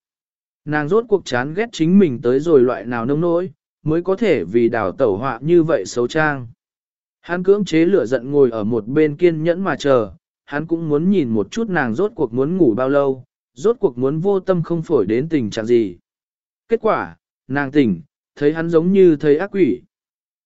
Nàng rốt cuộc chán ghét chính mình tới rồi loại nào nông nỗi, mới có thể vì đảo tẩu họa như vậy xấu trang. Hắn cưỡng chế lửa giận ngồi ở một bên kiên nhẫn mà chờ, hắn cũng muốn nhìn một chút nàng rốt cuộc muốn ngủ bao lâu, rốt cuộc muốn vô tâm không phổi đến tình trạng gì. Kết quả, nàng tỉnh, thấy hắn giống như thấy ác quỷ.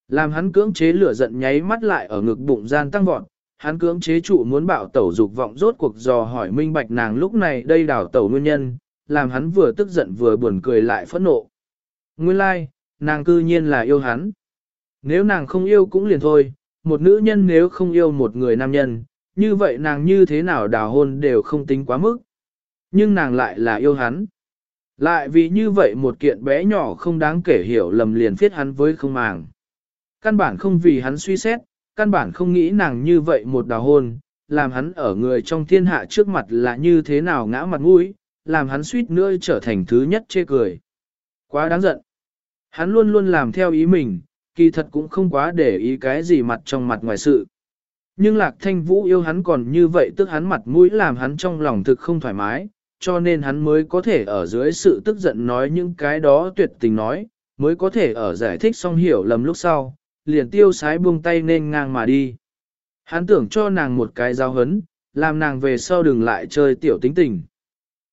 Làm hắn cưỡng chế lửa giận nháy mắt lại ở ngực bụng gian tăng vọt, hắn cưỡng chế trụ muốn bạo tẩu dục vọng rốt cuộc dò hỏi minh bạch nàng lúc này đây đảo tẩu nguyên nhân, làm hắn vừa tức giận vừa buồn cười lại phẫn nộ. Nguyên lai, like, nàng cư nhiên là yêu hắn. Nếu nàng không yêu cũng liền thôi, một nữ nhân nếu không yêu một người nam nhân, như vậy nàng như thế nào đào hôn đều không tính quá mức. Nhưng nàng lại là yêu hắn. Lại vì như vậy một kiện bé nhỏ không đáng kể hiểu lầm liền phiết hắn với không màng. Căn bản không vì hắn suy xét, căn bản không nghĩ nàng như vậy một đào hôn, làm hắn ở người trong thiên hạ trước mặt là như thế nào ngã mặt mũi, làm hắn suýt nữa trở thành thứ nhất chê cười. Quá đáng giận. Hắn luôn luôn làm theo ý mình, kỳ thật cũng không quá để ý cái gì mặt trong mặt ngoài sự. Nhưng lạc thanh vũ yêu hắn còn như vậy tức hắn mặt mũi làm hắn trong lòng thực không thoải mái, cho nên hắn mới có thể ở dưới sự tức giận nói những cái đó tuyệt tình nói, mới có thể ở giải thích xong hiểu lầm lúc sau, liền tiêu sái buông tay nên ngang mà đi. Hắn tưởng cho nàng một cái giao hấn, làm nàng về sau đừng lại chơi tiểu tính tình.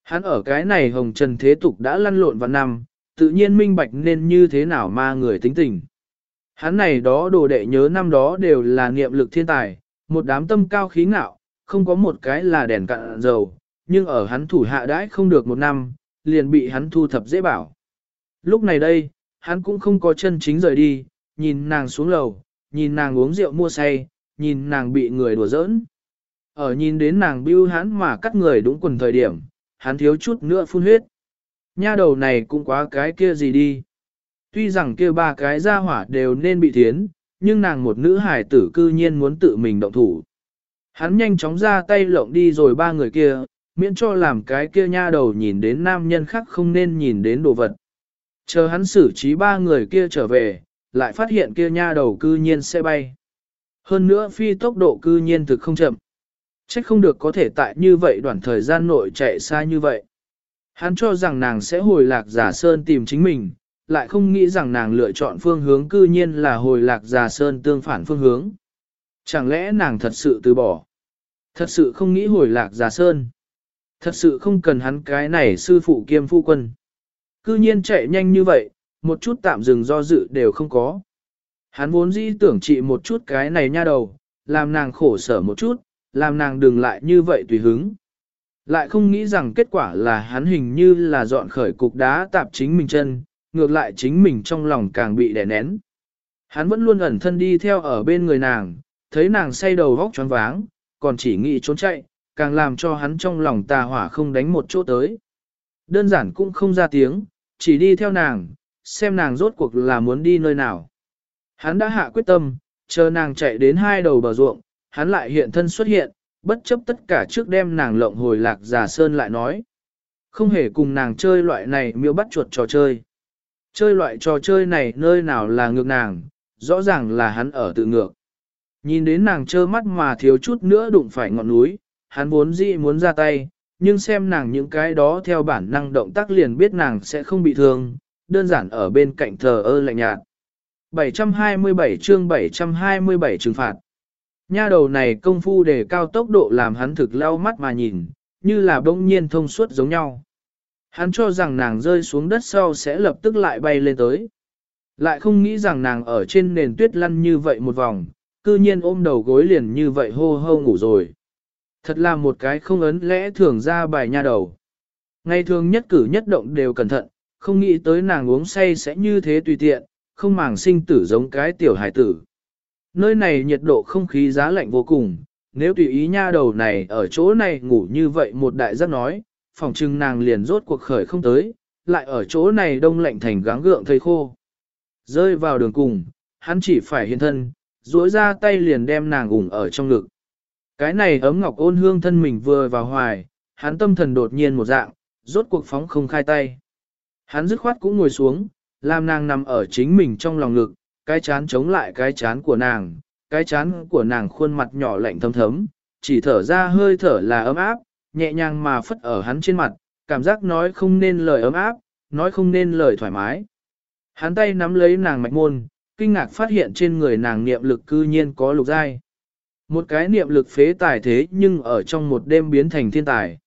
Hắn ở cái này hồng trần thế tục đã lăn lộn vào năm, tự nhiên minh bạch nên như thế nào ma người tính tình. Hắn này đó đồ đệ nhớ năm đó đều là niệm lực thiên tài, một đám tâm cao khí ngạo, không có một cái là đèn cạn dầu, nhưng ở hắn thủ hạ đãi không được một năm, liền bị hắn thu thập dễ bảo. Lúc này đây, hắn cũng không có chân chính rời đi, nhìn nàng xuống lầu, nhìn nàng uống rượu mua say, nhìn nàng bị người đùa giỡn. Ở nhìn đến nàng bưu hắn mà cắt người đúng quần thời điểm, hắn thiếu chút nữa phun huyết. Nha đầu này cũng quá cái kia gì đi. Tuy rằng kia ba cái gia hỏa đều nên bị thiến, nhưng nàng một nữ hải tử cư nhiên muốn tự mình động thủ. Hắn nhanh chóng ra tay lộng đi rồi ba người kia, miễn cho làm cái kia nha đầu nhìn đến nam nhân khác không nên nhìn đến đồ vật. Chờ hắn xử trí ba người kia trở về, lại phát hiện kia nha đầu cư nhiên sẽ bay. Hơn nữa phi tốc độ cư nhiên thực không chậm. Trách không được có thể tại như vậy đoạn thời gian nội chạy xa như vậy. Hắn cho rằng nàng sẽ hồi lạc giả sơn tìm chính mình, lại không nghĩ rằng nàng lựa chọn phương hướng cư nhiên là hồi lạc giả sơn tương phản phương hướng. Chẳng lẽ nàng thật sự từ bỏ? Thật sự không nghĩ hồi lạc giả sơn. Thật sự không cần hắn cái này sư phụ kiêm phu quân. Cư nhiên chạy nhanh như vậy, một chút tạm dừng do dự đều không có. Hắn vốn dĩ tưởng trị một chút cái này nha đầu, làm nàng khổ sở một chút, làm nàng đừng lại như vậy tùy hứng. Lại không nghĩ rằng kết quả là hắn hình như là dọn khởi cục đá tạp chính mình chân, ngược lại chính mình trong lòng càng bị đè nén. Hắn vẫn luôn ẩn thân đi theo ở bên người nàng, thấy nàng say đầu vóc choáng váng, còn chỉ nghĩ trốn chạy, càng làm cho hắn trong lòng tà hỏa không đánh một chỗ tới. Đơn giản cũng không ra tiếng, chỉ đi theo nàng, xem nàng rốt cuộc là muốn đi nơi nào. Hắn đã hạ quyết tâm, chờ nàng chạy đến hai đầu bờ ruộng, hắn lại hiện thân xuất hiện, bất chấp tất cả trước đem nàng lộng hồi lạc giả sơn lại nói. Không hề cùng nàng chơi loại này miêu bắt chuột trò chơi. Chơi loại trò chơi này nơi nào là ngược nàng, rõ ràng là hắn ở tự ngược. Nhìn đến nàng trơ mắt mà thiếu chút nữa đụng phải ngọn núi, hắn vốn dĩ muốn ra tay, nhưng xem nàng những cái đó theo bản năng động tác liền biết nàng sẽ không bị thương, đơn giản ở bên cạnh thờ ơ lạnh nhạt. 727 chương 727 trừng phạt. Nha đầu này công phu để cao tốc độ làm hắn thực lau mắt mà nhìn, như là bỗng nhiên thông suốt giống nhau. Hắn cho rằng nàng rơi xuống đất sau sẽ lập tức lại bay lên tới. Lại không nghĩ rằng nàng ở trên nền tuyết lăn như vậy một vòng, cư nhiên ôm đầu gối liền như vậy hô hô ngủ rồi. Thật là một cái không ấn lẽ thường ra bài nha đầu. Ngày thường nhất cử nhất động đều cẩn thận, không nghĩ tới nàng uống say sẽ như thế tùy tiện, không màng sinh tử giống cái tiểu hải tử. Nơi này nhiệt độ không khí giá lạnh vô cùng, nếu tùy ý nha đầu này ở chỗ này ngủ như vậy một đại giác nói, phòng trưng nàng liền rốt cuộc khởi không tới, lại ở chỗ này đông lạnh thành gắng gượng thầy khô. Rơi vào đường cùng, hắn chỉ phải hiện thân, duỗi ra tay liền đem nàng ủng ở trong ngực. Cái này ấm ngọc ôn hương thân mình vừa vào hoài, hắn tâm thần đột nhiên một dạng, rốt cuộc phóng không khai tay. Hắn dứt khoát cũng ngồi xuống, làm nàng nằm ở chính mình trong lòng ngực, cái chán chống lại cái chán của nàng, cái chán của nàng khuôn mặt nhỏ lạnh thấm thấm, chỉ thở ra hơi thở là ấm áp, nhẹ nhàng mà phất ở hắn trên mặt, cảm giác nói không nên lời ấm áp, nói không nên lời thoải mái. Hắn tay nắm lấy nàng mạch môn, kinh ngạc phát hiện trên người nàng niệm lực cư nhiên có lục giai. Một cái niệm lực phế tài thế nhưng ở trong một đêm biến thành thiên tài.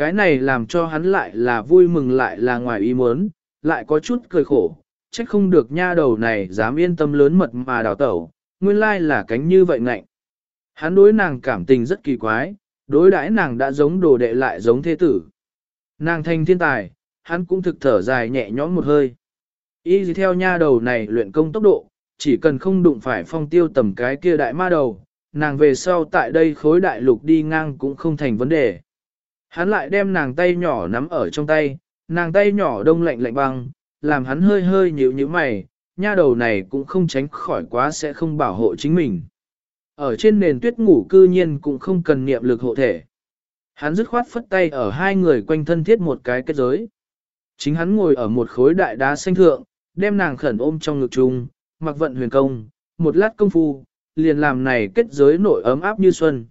Cái này làm cho hắn lại là vui mừng lại là ngoài ý muốn, lại có chút cười khổ, trách không được nha đầu này dám yên tâm lớn mật mà đào tẩu, nguyên lai là cánh như vậy ngạnh. Hắn đối nàng cảm tình rất kỳ quái, đối đãi nàng đã giống đồ đệ lại giống thế tử. Nàng thành thiên tài, hắn cũng thực thở dài nhẹ nhõm một hơi. Y gì theo nha đầu này luyện công tốc độ, chỉ cần không đụng phải phong tiêu tầm cái kia đại ma đầu, nàng về sau tại đây khối đại lục đi ngang cũng không thành vấn đề. Hắn lại đem nàng tay nhỏ nắm ở trong tay, nàng tay nhỏ đông lạnh lạnh băng, làm hắn hơi hơi nhíu nhíu mày, nha đầu này cũng không tránh khỏi quá sẽ không bảo hộ chính mình. Ở trên nền tuyết ngủ cư nhiên cũng không cần niệm lực hộ thể. Hắn dứt khoát phất tay ở hai người quanh thân thiết một cái kết giới. Chính hắn ngồi ở một khối đại đá xanh thượng, đem nàng khẩn ôm trong ngực chung, mặc vận huyền công, một lát công phu, liền làm này kết giới nội ấm áp như xuân.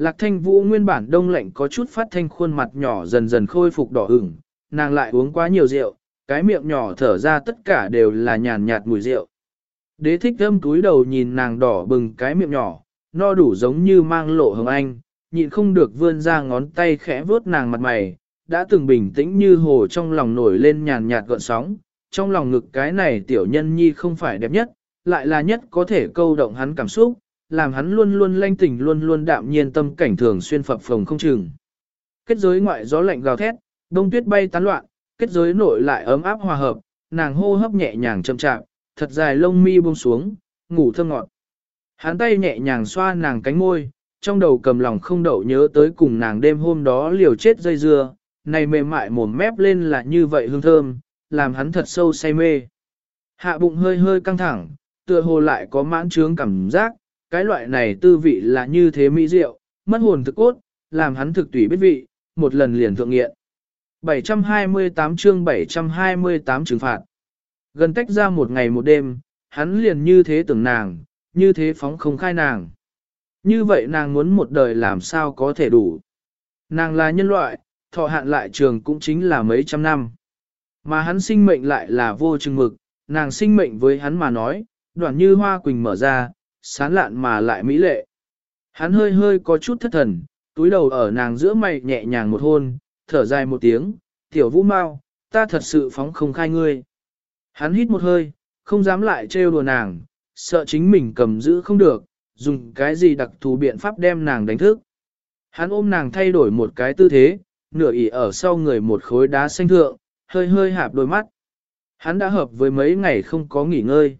Lạc thanh vũ nguyên bản đông lạnh có chút phát thanh khuôn mặt nhỏ dần dần khôi phục đỏ ửng, nàng lại uống quá nhiều rượu, cái miệng nhỏ thở ra tất cả đều là nhàn nhạt mùi rượu. Đế thích thâm túi đầu nhìn nàng đỏ bừng cái miệng nhỏ, no đủ giống như mang lộ hồng anh, nhịn không được vươn ra ngón tay khẽ vuốt nàng mặt mày, đã từng bình tĩnh như hồ trong lòng nổi lên nhàn nhạt gợn sóng, trong lòng ngực cái này tiểu nhân nhi không phải đẹp nhất, lại là nhất có thể câu động hắn cảm xúc, làm hắn luôn luôn lanh tỉnh luôn luôn đạm nhiên tâm cảnh thường xuyên phập phồng không chừng. Kết giới ngoại gió lạnh gào thét, đông tuyết bay tán loạn, kết giới nội lại ấm áp hòa hợp, nàng hô hấp nhẹ nhàng chậm chạm, thật dài lông mi buông xuống, ngủ thơm ngọt. Hắn tay nhẹ nhàng xoa nàng cánh môi, trong đầu cầm lòng không đậu nhớ tới cùng nàng đêm hôm đó liều chết dây dưa, này mềm mại mồm mép lên là như vậy hương thơm, làm hắn thật sâu say mê. Hạ bụng hơi hơi căng thẳng, tựa hồ lại có mãn trướng cảm giác, cái loại này tư vị là như thế mỹ diệu, mất hồn thực cốt, làm hắn thực tùy biết vị, một lần liền thượng nghiện. 728 chương 728 trừng phạt. Gần tách ra một ngày một đêm, hắn liền như thế tưởng nàng, như thế phóng không khai nàng. Như vậy nàng muốn một đời làm sao có thể đủ. Nàng là nhân loại, thọ hạn lại trường cũng chính là mấy trăm năm. Mà hắn sinh mệnh lại là vô chừng mực, nàng sinh mệnh với hắn mà nói, đoạn như hoa quỳnh mở ra, sán lạn mà lại mỹ lệ. Hắn hơi hơi có chút thất thần, túi đầu ở nàng giữa mày nhẹ nhàng một hôn, thở dài một tiếng, tiểu vũ mau, ta thật sự phóng không khai ngươi. Hắn hít một hơi, không dám lại trêu đùa nàng, sợ chính mình cầm giữ không được, dùng cái gì đặc thù biện pháp đem nàng đánh thức. Hắn ôm nàng thay đổi một cái tư thế, nửa ỉ ở sau người một khối đá xanh thượng, hơi hơi hạp đôi mắt. Hắn đã hợp với mấy ngày không có nghỉ ngơi.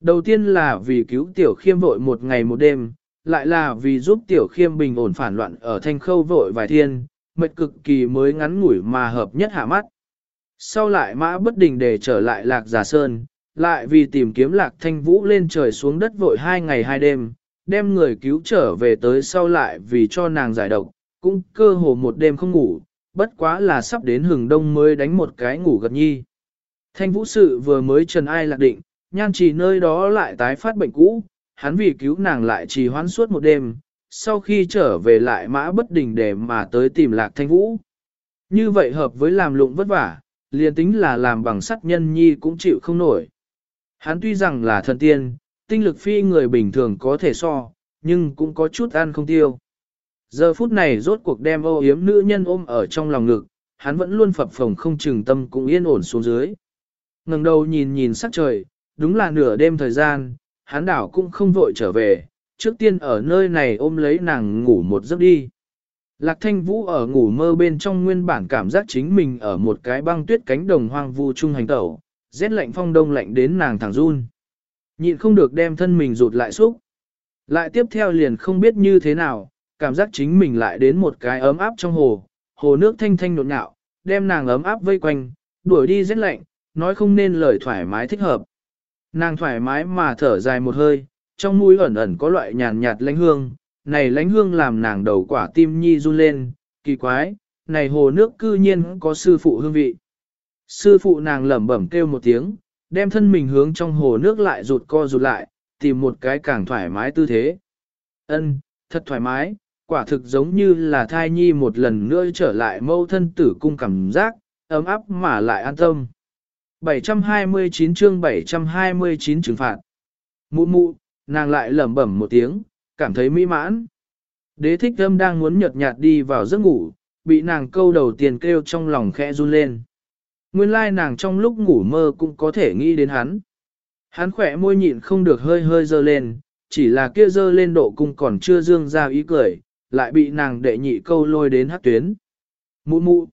Đầu tiên là vì cứu tiểu khiêm vội một ngày một đêm, lại là vì giúp tiểu khiêm bình ổn phản loạn ở thanh khâu vội vài thiên, mệt cực kỳ mới ngắn ngủi mà hợp nhất hạ mắt. Sau lại mã bất đình để trở lại lạc giả sơn, lại vì tìm kiếm lạc thanh vũ lên trời xuống đất vội hai ngày hai đêm, đem người cứu trở về tới sau lại vì cho nàng giải độc, cũng cơ hồ một đêm không ngủ, bất quá là sắp đến hừng đông mới đánh một cái ngủ gật nhi. Thanh vũ sự vừa mới trần ai lạc định, nhan chỉ nơi đó lại tái phát bệnh cũ, hắn vì cứu nàng lại trì hoãn suốt một đêm, sau khi trở về lại mã bất đình để mà tới tìm lạc thanh vũ. Như vậy hợp với làm lụng vất vả, liền tính là làm bằng sắt nhân nhi cũng chịu không nổi. Hắn tuy rằng là thần tiên, tinh lực phi người bình thường có thể so, nhưng cũng có chút ăn không tiêu. Giờ phút này rốt cuộc đem ô yếm nữ nhân ôm ở trong lòng ngực, hắn vẫn luôn phập phồng không chừng tâm cũng yên ổn xuống dưới. ngẩng đầu nhìn nhìn sắc trời, đúng là nửa đêm thời gian, hắn đảo cũng không vội trở về, trước tiên ở nơi này ôm lấy nàng ngủ một giấc đi. Lạc thanh vũ ở ngủ mơ bên trong nguyên bản cảm giác chính mình ở một cái băng tuyết cánh đồng hoang vu trung hành tẩu, rét lạnh phong đông lạnh đến nàng thẳng run. Nhịn không được đem thân mình rụt lại xúc. Lại tiếp theo liền không biết như thế nào, cảm giác chính mình lại đến một cái ấm áp trong hồ, hồ nước thanh thanh nhộn nhạo, đem nàng ấm áp vây quanh, đuổi đi rét lạnh, nói không nên lời thoải mái thích hợp. Nàng thoải mái mà thở dài một hơi, trong mũi ẩn ẩn có loại nhàn nhạt lánh hương, này lánh hương làm nàng đầu quả tim nhi run lên, kỳ quái, này hồ nước cư nhiên có sư phụ hương vị. Sư phụ nàng lẩm bẩm kêu một tiếng, đem thân mình hướng trong hồ nước lại rụt co rụt lại, tìm một cái càng thoải mái tư thế. Ân, thật thoải mái, quả thực giống như là thai nhi một lần nữa trở lại mâu thân tử cung cảm giác, ấm áp mà lại an tâm. 729 chương 729 trừng phạt. Mụ mụ, nàng lại lẩm bẩm một tiếng, cảm thấy mỹ mãn. Đế thích thâm đang muốn nhợt nhạt đi vào giấc ngủ, bị nàng câu đầu tiên kêu trong lòng khẽ run lên. Nguyên lai nàng trong lúc ngủ mơ cũng có thể nghĩ đến hắn. Hắn khỏe môi nhịn không được hơi hơi dơ lên, chỉ là kia dơ lên độ cung còn chưa dương ra ý cười, lại bị nàng đệ nhị câu lôi đến hát tuyến. Mụ mụ.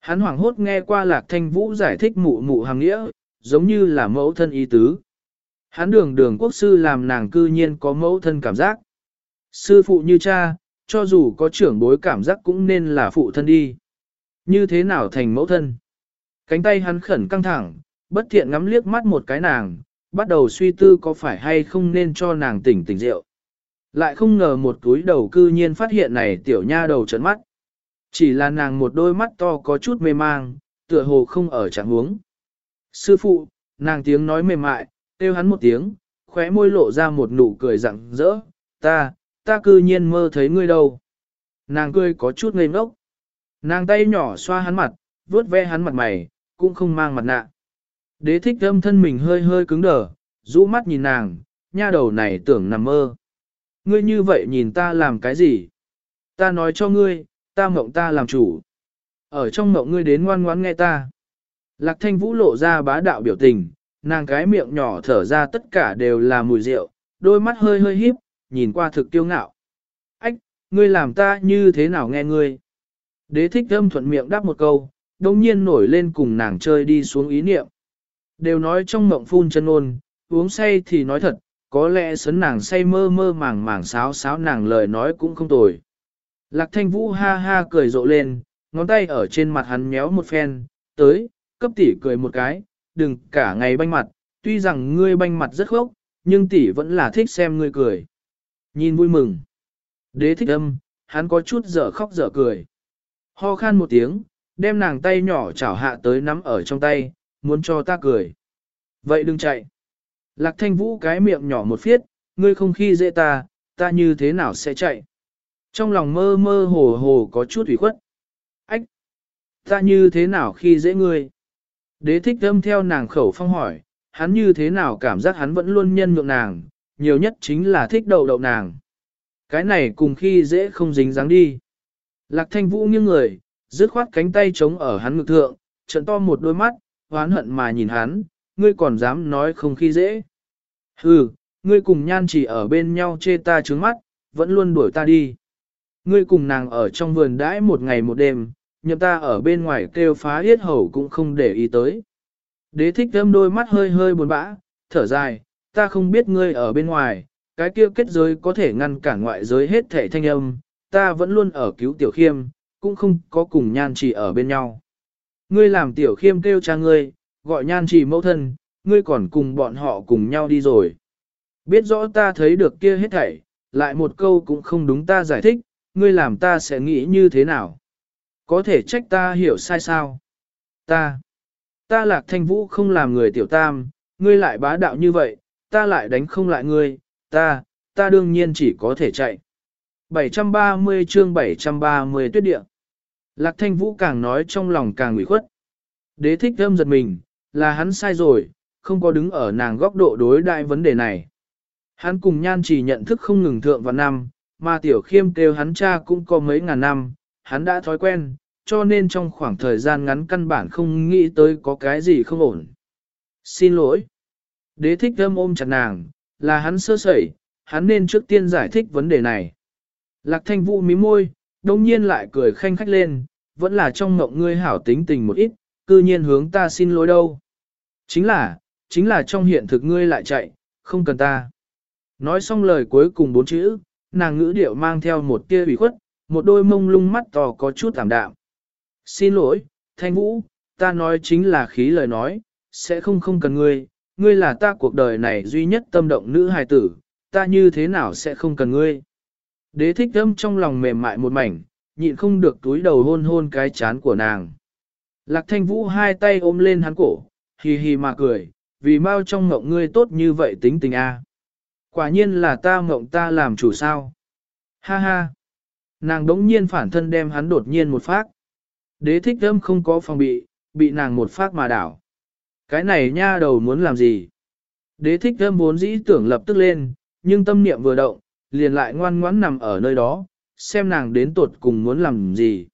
Hắn hoảng hốt nghe qua lạc thanh vũ giải thích mụ mụ hàng nghĩa, giống như là mẫu thân ý tứ. Hắn đường đường quốc sư làm nàng cư nhiên có mẫu thân cảm giác. Sư phụ như cha, cho dù có trưởng bối cảm giác cũng nên là phụ thân đi. Như thế nào thành mẫu thân? Cánh tay hắn khẩn căng thẳng, bất thiện ngắm liếc mắt một cái nàng, bắt đầu suy tư có phải hay không nên cho nàng tỉnh tỉnh rượu. Lại không ngờ một túi đầu cư nhiên phát hiện này tiểu nha đầu trấn mắt. Chỉ là nàng một đôi mắt to có chút mê mang, tựa hồ không ở trạng huống. Sư phụ, nàng tiếng nói mềm mại, kêu hắn một tiếng, khóe môi lộ ra một nụ cười rặng rỡ, ta, ta cư nhiên mơ thấy ngươi đâu. Nàng cười có chút ngây ngốc. Nàng tay nhỏ xoa hắn mặt, vuốt ve hắn mặt mày, cũng không mang mặt nạ. Đế thích âm thân mình hơi hơi cứng đờ, rũ mắt nhìn nàng, nha đầu này tưởng nằm mơ. Ngươi như vậy nhìn ta làm cái gì? Ta nói cho ngươi, ta mộng ta làm chủ. Ở trong mộng ngươi đến ngoan ngoãn nghe ta. Lạc thanh vũ lộ ra bá đạo biểu tình, nàng cái miệng nhỏ thở ra tất cả đều là mùi rượu, đôi mắt hơi hơi híp, nhìn qua thực kiêu ngạo. Ách, ngươi làm ta như thế nào nghe ngươi? Đế thích âm thuận miệng đáp một câu, đồng nhiên nổi lên cùng nàng chơi đi xuống ý niệm. Đều nói trong mộng phun chân ôn, uống say thì nói thật, có lẽ sấn nàng say mơ mơ màng màng sáo sáo nàng lời nói cũng không tồi. Lạc thanh vũ ha ha cười rộ lên, ngón tay ở trên mặt hắn méo một phen, tới, cấp tỷ cười một cái, đừng cả ngày banh mặt, tuy rằng ngươi banh mặt rất khốc, nhưng tỷ vẫn là thích xem ngươi cười. Nhìn vui mừng. Đế thích âm, hắn có chút dở khóc dở cười. Ho khan một tiếng, đem nàng tay nhỏ chảo hạ tới nắm ở trong tay, muốn cho ta cười. Vậy đừng chạy. Lạc thanh vũ cái miệng nhỏ một phiết, ngươi không khi dễ ta, ta như thế nào sẽ chạy. Trong lòng mơ mơ hồ hồ có chút ủy khuất. Ách! Ta như thế nào khi dễ ngươi? Đế thích âm theo nàng khẩu phong hỏi, hắn như thế nào cảm giác hắn vẫn luôn nhân nhượng nàng, nhiều nhất chính là thích đậu đậu nàng. Cái này cùng khi dễ không dính dáng đi. Lạc thanh vũ nghiêng người, dứt khoát cánh tay chống ở hắn ngực thượng, trận to một đôi mắt, hoán hận mà nhìn hắn, ngươi còn dám nói không khi dễ. Hừ, ngươi cùng nhan chỉ ở bên nhau chê ta trướng mắt, vẫn luôn đuổi ta đi. Ngươi cùng nàng ở trong vườn đãi một ngày một đêm, nhậm ta ở bên ngoài kêu phá yết hầu cũng không để ý tới. Đế thích thâm đôi mắt hơi hơi buồn bã, thở dài, ta không biết ngươi ở bên ngoài, cái kia kết giới có thể ngăn cản ngoại giới hết thể thanh âm, ta vẫn luôn ở cứu tiểu khiêm, cũng không có cùng nhan trì ở bên nhau. Ngươi làm tiểu khiêm kêu cha ngươi, gọi nhan trì mẫu thân, ngươi còn cùng bọn họ cùng nhau đi rồi. Biết rõ ta thấy được kia hết thảy, lại một câu cũng không đúng ta giải thích, ngươi làm ta sẽ nghĩ như thế nào. Có thể trách ta hiểu sai sao? Ta, ta lạc thanh vũ không làm người tiểu tam, ngươi lại bá đạo như vậy, ta lại đánh không lại ngươi, ta, ta đương nhiên chỉ có thể chạy. 730 chương 730 tuyết địa. Lạc thanh vũ càng nói trong lòng càng ủy khuất. Đế thích thơm giật mình, là hắn sai rồi, không có đứng ở nàng góc độ đối đại vấn đề này. Hắn cùng nhan chỉ nhận thức không ngừng thượng vào năm, mà tiểu khiêm kêu hắn cha cũng có mấy ngàn năm, hắn đã thói quen, cho nên trong khoảng thời gian ngắn căn bản không nghĩ tới có cái gì không ổn. Xin lỗi. Đế thích thơm ôm chặt nàng, là hắn sơ sẩy, hắn nên trước tiên giải thích vấn đề này. Lạc thanh vũ mí môi, đông nhiên lại cười khanh khách lên, vẫn là trong ngộng ngươi hảo tính tình một ít, cư nhiên hướng ta xin lỗi đâu. Chính là, chính là trong hiện thực ngươi lại chạy, không cần ta. Nói xong lời cuối cùng bốn chữ, nàng ngữ điệu mang theo một tia ủy khuất, một đôi mông lung mắt to có chút thảm đạm. Xin lỗi, Thanh Vũ, ta nói chính là khí lời nói, sẽ không không cần ngươi, ngươi là ta cuộc đời này duy nhất tâm động nữ hài tử, ta như thế nào sẽ không cần ngươi. Đế thích âm trong lòng mềm mại một mảnh, nhịn không được túi đầu hôn hôn cái chán của nàng. Lạc thanh vũ hai tay ôm lên hắn cổ, hì hì mà cười, vì mau trong ngộng ngươi tốt như vậy tính tình a. Quả nhiên là ta mộng ta làm chủ sao. Ha ha. Nàng đống nhiên phản thân đem hắn đột nhiên một phát. Đế thích âm không có phòng bị, bị nàng một phát mà đảo. Cái này nha đầu muốn làm gì? Đế thích âm vốn dĩ tưởng lập tức lên, nhưng tâm niệm vừa động, liền lại ngoan ngoãn nằm ở nơi đó, xem nàng đến tuột cùng muốn làm gì.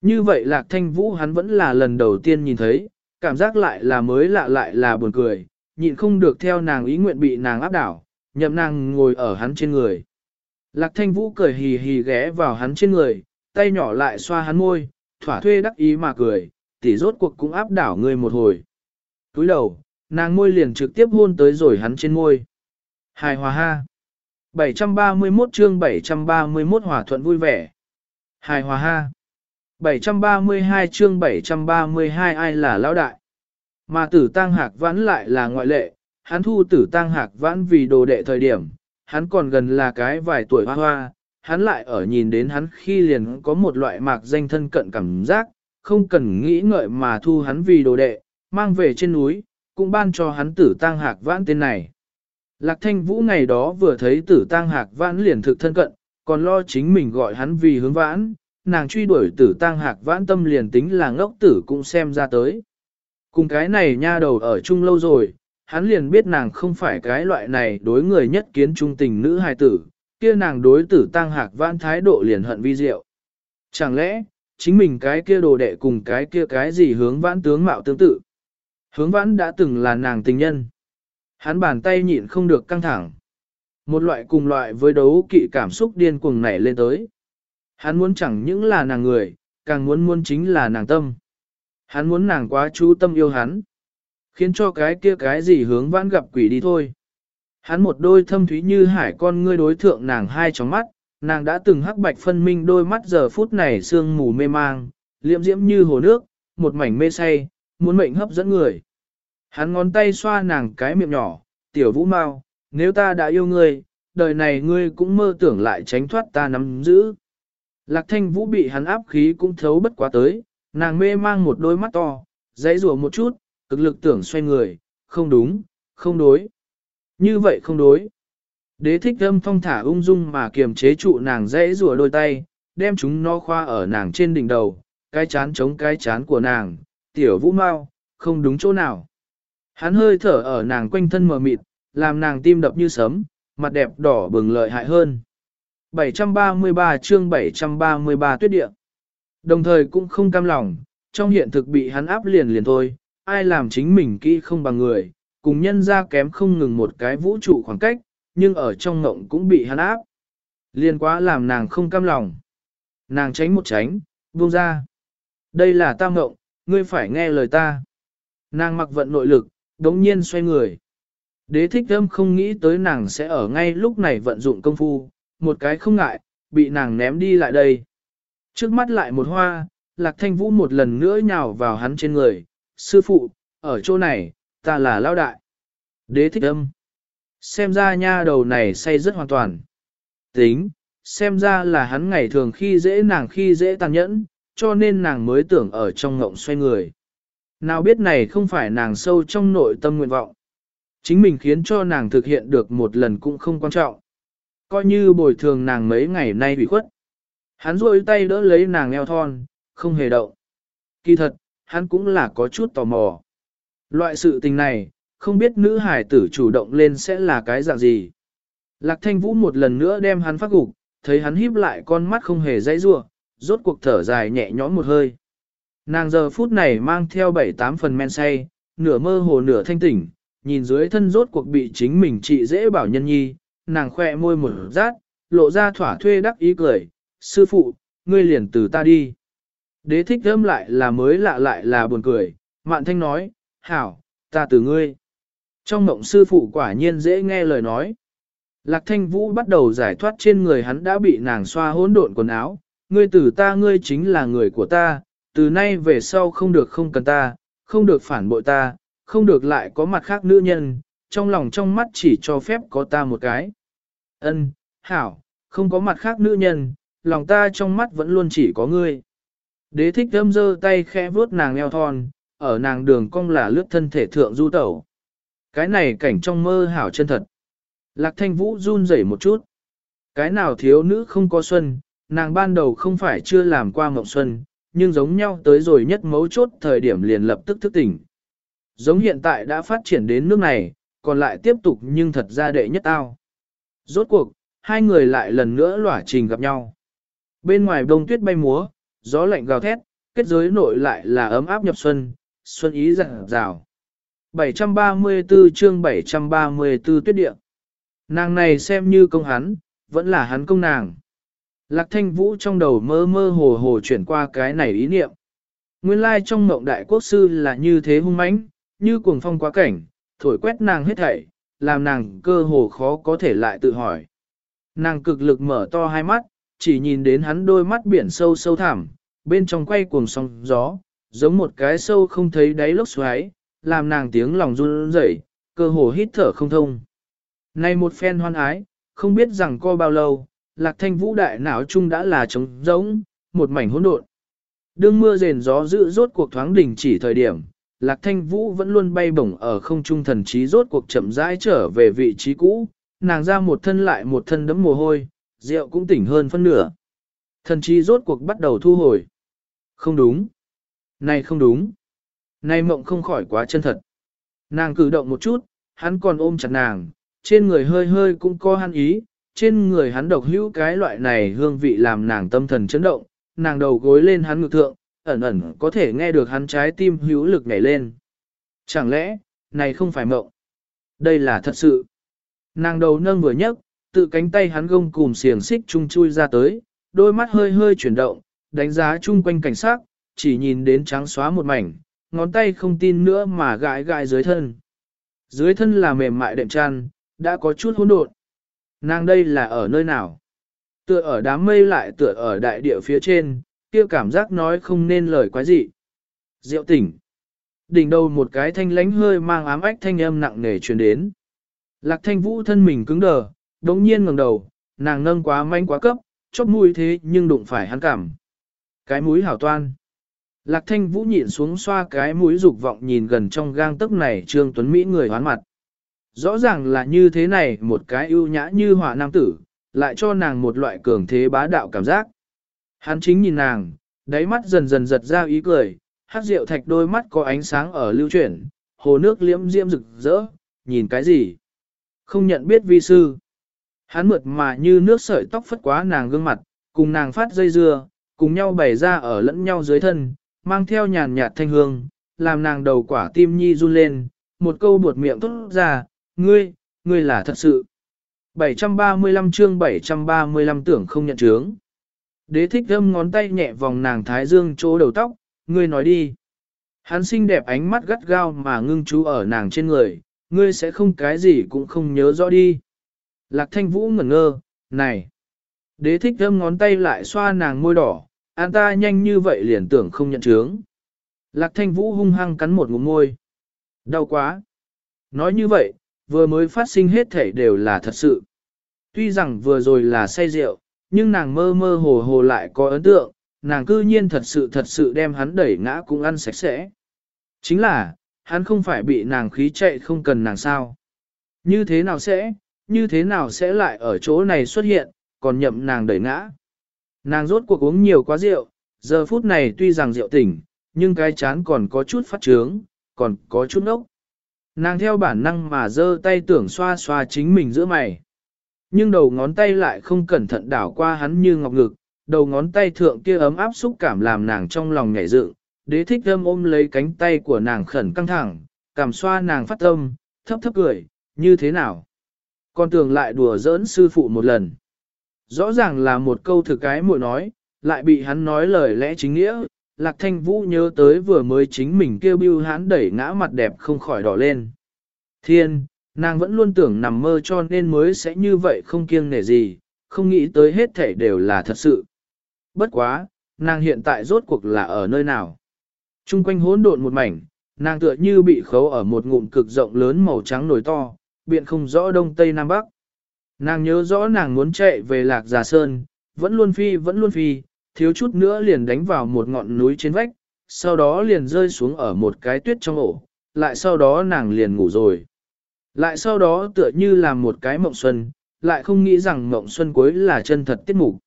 Như vậy lạc thanh vũ hắn vẫn là lần đầu tiên nhìn thấy, cảm giác lại là mới lạ lại là buồn cười, nhịn không được theo nàng ý nguyện bị nàng áp đảo, nhậm nàng ngồi ở hắn trên người. Lạc thanh vũ cười hì hì ghé vào hắn trên người, tay nhỏ lại xoa hắn môi, thỏa thuê đắc ý mà cười, tỉ rốt cuộc cũng áp đảo người một hồi. Túi đầu, nàng môi liền trực tiếp hôn tới rồi hắn trên môi. Hài hòa ha. 731 chương 731 hòa thuận vui vẻ. Hài hòa ha. 732 chương 732 ai là lão đại. Mà tử tăng hạc vãn lại là ngoại lệ, hắn thu tử tăng hạc vãn vì đồ đệ thời điểm, hắn còn gần là cái vài tuổi hoa hoa, hắn lại ở nhìn đến hắn khi liền có một loại mạc danh thân cận cảm giác, không cần nghĩ ngợi mà thu hắn vì đồ đệ, mang về trên núi, cũng ban cho hắn tử tăng hạc vãn tên này. Lạc thanh vũ ngày đó vừa thấy tử tăng hạc vãn liền thực thân cận, còn lo chính mình gọi hắn vì hướng vãn, nàng truy đuổi tử tăng hạc vãn tâm liền tính là ngốc tử cũng xem ra tới. Cùng cái này nha đầu ở chung lâu rồi, hắn liền biết nàng không phải cái loại này đối người nhất kiến trung tình nữ hài tử, kia nàng đối tử tăng hạc vãn thái độ liền hận vi diệu. Chẳng lẽ, chính mình cái kia đồ đệ cùng cái kia cái gì hướng vãn tướng mạo tương tự. Hướng vãn đã từng là nàng tình nhân. Hắn bàn tay nhịn không được căng thẳng. Một loại cùng loại với đấu kỵ cảm xúc điên cuồng nảy lên tới. Hắn muốn chẳng những là nàng người, càng muốn muốn chính là nàng tâm. Hắn muốn nàng quá chú tâm yêu hắn. Khiến cho cái kia cái gì hướng vãn gặp quỷ đi thôi. Hắn một đôi thâm thúy như hải con ngươi đối thượng nàng hai tróng mắt, nàng đã từng hắc bạch phân minh đôi mắt giờ phút này sương mù mê mang, liệm diễm như hồ nước, một mảnh mê say, muốn mệnh hấp dẫn người. Hắn ngón tay xoa nàng cái miệng nhỏ, tiểu vũ mau, nếu ta đã yêu ngươi, đời này ngươi cũng mơ tưởng lại tránh thoát ta nắm giữ. Lạc thanh vũ bị hắn áp khí cũng thấu bất quá tới, nàng mê mang một đôi mắt to, dãy rùa một chút, cực lực tưởng xoay người, không đúng, không đối. Như vậy không đối. Đế thích âm phong thả ung dung mà kiềm chế trụ nàng dễ rùa đôi tay, đem chúng no khoa ở nàng trên đỉnh đầu, cái chán chống cái chán của nàng, tiểu vũ mau, không đúng chỗ nào. Hắn hơi thở ở nàng quanh thân mờ mịt, làm nàng tim đập như sấm, mặt đẹp đỏ bừng lợi hại hơn. 733 chương 733 tuyết địa. Đồng thời cũng không cam lòng, trong hiện thực bị hắn áp liền liền thôi, ai làm chính mình kỹ không bằng người, cùng nhân ra kém không ngừng một cái vũ trụ khoảng cách, nhưng ở trong ngộng cũng bị hắn áp. Liên quá làm nàng không cam lòng. Nàng tránh một tránh, buông ra. Đây là ta ngộng, ngươi phải nghe lời ta. Nàng mặc vận nội lực, đống nhiên xoay người. Đế thích âm không nghĩ tới nàng sẽ ở ngay lúc này vận dụng công phu, một cái không ngại, bị nàng ném đi lại đây. Trước mắt lại một hoa, lạc thanh vũ một lần nữa nhào vào hắn trên người, sư phụ, ở chỗ này, ta là lao đại. Đế thích âm. Xem ra nha đầu này say rất hoàn toàn. Tính, xem ra là hắn ngày thường khi dễ nàng khi dễ tàn nhẫn, cho nên nàng mới tưởng ở trong ngộng xoay người. Nào biết này không phải nàng sâu trong nội tâm nguyện vọng. Chính mình khiến cho nàng thực hiện được một lần cũng không quan trọng. Coi như bồi thường nàng mấy ngày nay bị khuất. Hắn rôi tay đỡ lấy nàng eo thon, không hề động. Kỳ thật, hắn cũng là có chút tò mò. Loại sự tình này, không biết nữ hải tử chủ động lên sẽ là cái dạng gì. Lạc thanh vũ một lần nữa đem hắn phát gục, thấy hắn híp lại con mắt không hề dãy rua, rốt cuộc thở dài nhẹ nhõm một hơi. Nàng giờ phút này mang theo bảy tám phần men say, nửa mơ hồ nửa thanh tỉnh, nhìn dưới thân rốt cuộc bị chính mình trị dễ bảo nhân nhi, nàng khoe môi một rát, lộ ra thỏa thuê đắc ý cười, sư phụ, ngươi liền từ ta đi. Đế thích thơm lại là mới lạ lại là buồn cười, mạn thanh nói, hảo, ta từ ngươi. Trong mộng sư phụ quả nhiên dễ nghe lời nói. Lạc thanh vũ bắt đầu giải thoát trên người hắn đã bị nàng xoa hỗn độn quần áo, ngươi từ ta ngươi chính là người của ta, từ nay về sau không được không cần ta, không được phản bội ta, không được lại có mặt khác nữ nhân, trong lòng trong mắt chỉ cho phép có ta một cái. Ân, hảo, không có mặt khác nữ nhân, lòng ta trong mắt vẫn luôn chỉ có ngươi. Đế thích thơm dơ tay khẽ vuốt nàng eo thon, ở nàng đường cong là lướt thân thể thượng du tẩu. Cái này cảnh trong mơ hảo chân thật. Lạc thanh vũ run rẩy một chút. Cái nào thiếu nữ không có xuân, nàng ban đầu không phải chưa làm qua mộng xuân, nhưng giống nhau tới rồi nhất mấu chốt thời điểm liền lập tức thức tỉnh. Giống hiện tại đã phát triển đến nước này, còn lại tiếp tục nhưng thật ra đệ nhất ao. Rốt cuộc, hai người lại lần nữa lỏa trình gặp nhau. Bên ngoài đông tuyết bay múa, gió lạnh gào thét, kết giới nội lại là ấm áp nhập xuân, xuân ý rạng rào. 734 chương 734 tuyết địa. Nàng này xem như công hắn, vẫn là hắn công nàng. Lạc thanh vũ trong đầu mơ mơ hồ hồ chuyển qua cái này ý niệm. Nguyên lai trong mộng đại quốc sư là như thế hung mãnh, như cuồng phong quá cảnh, thổi quét nàng hết thảy, làm nàng cơ hồ khó có thể lại tự hỏi. Nàng cực lực mở to hai mắt, chỉ nhìn đến hắn đôi mắt biển sâu sâu thẳm, bên trong quay cuồng sóng gió, giống một cái sâu không thấy đáy lốc xoáy, làm nàng tiếng lòng run rẩy, cơ hồ hít thở không thông. Này một phen hoan ái, không biết rằng co bao lâu, lạc thanh vũ đại não chung đã là trống rỗng, một mảnh hỗn độn. Đương mưa rền gió dữ rốt cuộc thoáng đỉnh chỉ thời điểm, lạc thanh vũ vẫn luôn bay bổng ở không trung thần trí rốt cuộc chậm rãi trở về vị trí cũ, nàng ra một thân lại một thân đấm mồ hôi, rượu cũng tỉnh hơn phân nửa. Thần trí rốt cuộc bắt đầu thu hồi. Không đúng. Này không đúng. Này mộng không khỏi quá chân thật. Nàng cử động một chút, hắn còn ôm chặt nàng, trên người hơi hơi cũng có hắn ý, trên người hắn độc hữu cái loại này hương vị làm nàng tâm thần chấn động, nàng đầu gối lên hắn ngực thượng, ẩn ẩn có thể nghe được hắn trái tim hữu lực nhảy lên. Chẳng lẽ, này không phải mộng? Đây là thật sự. Nàng đầu nâng vừa nhấc, tự cánh tay hắn gông cùm xiềng xích chung chui ra tới, đôi mắt hơi hơi chuyển động, đánh giá chung quanh cảnh sát, chỉ nhìn đến trắng xóa một mảnh, ngón tay không tin nữa mà gãi gãi dưới thân. Dưới thân là mềm mại đệm chăn, đã có chút hỗn độn. Nàng đây là ở nơi nào? Tựa ở đám mây lại tựa ở đại địa phía trên, kia cảm giác nói không nên lời quái gì. Diệu tỉnh. Đỉnh đầu một cái thanh lánh hơi mang ám ách thanh âm nặng nề truyền đến. Lạc thanh vũ thân mình cứng đờ, đống nhiên ngẩng đầu, nàng nâng quá manh quá cấp, chóp mũi thế nhưng đụng phải hắn cảm. Cái mũi hảo toan. Lạc thanh vũ nhịn xuống xoa cái mũi dục vọng nhìn gần trong gang tấc này trương tuấn Mỹ người hoán mặt. Rõ ràng là như thế này một cái ưu nhã như hỏa nam tử, lại cho nàng một loại cường thế bá đạo cảm giác. Hắn chính nhìn nàng, đáy mắt dần dần giật ra ý cười, hát rượu thạch đôi mắt có ánh sáng ở lưu chuyển, hồ nước liễm diễm rực rỡ, nhìn cái gì? Không nhận biết vi sư. Hắn mượt mà như nước sợi tóc phất quá nàng gương mặt, cùng nàng phát dây dưa, cùng nhau bày ra ở lẫn nhau dưới thân, mang theo nhàn nhạt thanh hương, làm nàng đầu quả tim nhi run lên, một câu buột miệng tốt ra, ngươi, ngươi là thật sự. 735 chương 735 tưởng không nhận chướng. Đế thích thâm ngón tay nhẹ vòng nàng thái dương chỗ đầu tóc, ngươi nói đi. Hắn xinh đẹp ánh mắt gắt gao mà ngưng chú ở nàng trên người, ngươi sẽ không cái gì cũng không nhớ rõ đi. Lạc thanh vũ ngẩn ngơ, này. Đế thích thơm ngón tay lại xoa nàng môi đỏ, an ta nhanh như vậy liền tưởng không nhận chướng. Lạc thanh vũ hung hăng cắn một ngụm môi. Đau quá. Nói như vậy, vừa mới phát sinh hết thể đều là thật sự. Tuy rằng vừa rồi là say rượu, nhưng nàng mơ mơ hồ hồ lại có ấn tượng, nàng cư nhiên thật sự thật sự đem hắn đẩy ngã cũng ăn sạch sẽ. Chính là, hắn không phải bị nàng khí chạy không cần nàng sao. Như thế nào sẽ, như thế nào sẽ lại ở chỗ này xuất hiện, còn nhậm nàng đẩy ngã. Nàng rốt cuộc uống nhiều quá rượu, giờ phút này tuy rằng rượu tỉnh, nhưng cái chán còn có chút phát trướng, còn có chút nốc. Nàng theo bản năng mà giơ tay tưởng xoa xoa chính mình giữa mày. Nhưng đầu ngón tay lại không cẩn thận đảo qua hắn như ngọc ngực, đầu ngón tay thượng kia ấm áp xúc cảm làm nàng trong lòng nhảy dựng, đế thích thơm ôm lấy cánh tay của nàng khẩn căng thẳng, cảm xoa nàng phát tâm, thấp thấp cười, như thế nào? Con tưởng lại đùa giỡn sư phụ một lần. Rõ ràng là một câu thực cái muội nói, lại bị hắn nói lời lẽ chính nghĩa, Lạc Thanh Vũ nhớ tới vừa mới chính mình kêu bưu hắn đẩy ngã mặt đẹp không khỏi đỏ lên. Thiên, nàng vẫn luôn tưởng nằm mơ cho nên mới sẽ như vậy không kiêng nể gì, không nghĩ tới hết thảy đều là thật sự. Bất quá, nàng hiện tại rốt cuộc là ở nơi nào? Trung quanh hỗn độn một mảnh, nàng tựa như bị khấu ở một ngụm cực rộng lớn màu trắng nổi to, biện không rõ đông tây nam bắc. Nàng nhớ rõ nàng muốn chạy về lạc giả sơn, vẫn luôn phi vẫn luôn phi, thiếu chút nữa liền đánh vào một ngọn núi trên vách, sau đó liền rơi xuống ở một cái tuyết trong ổ, lại sau đó nàng liền ngủ rồi. Lại sau đó tựa như là một cái mộng xuân, lại không nghĩ rằng mộng xuân cuối là chân thật tiết mục.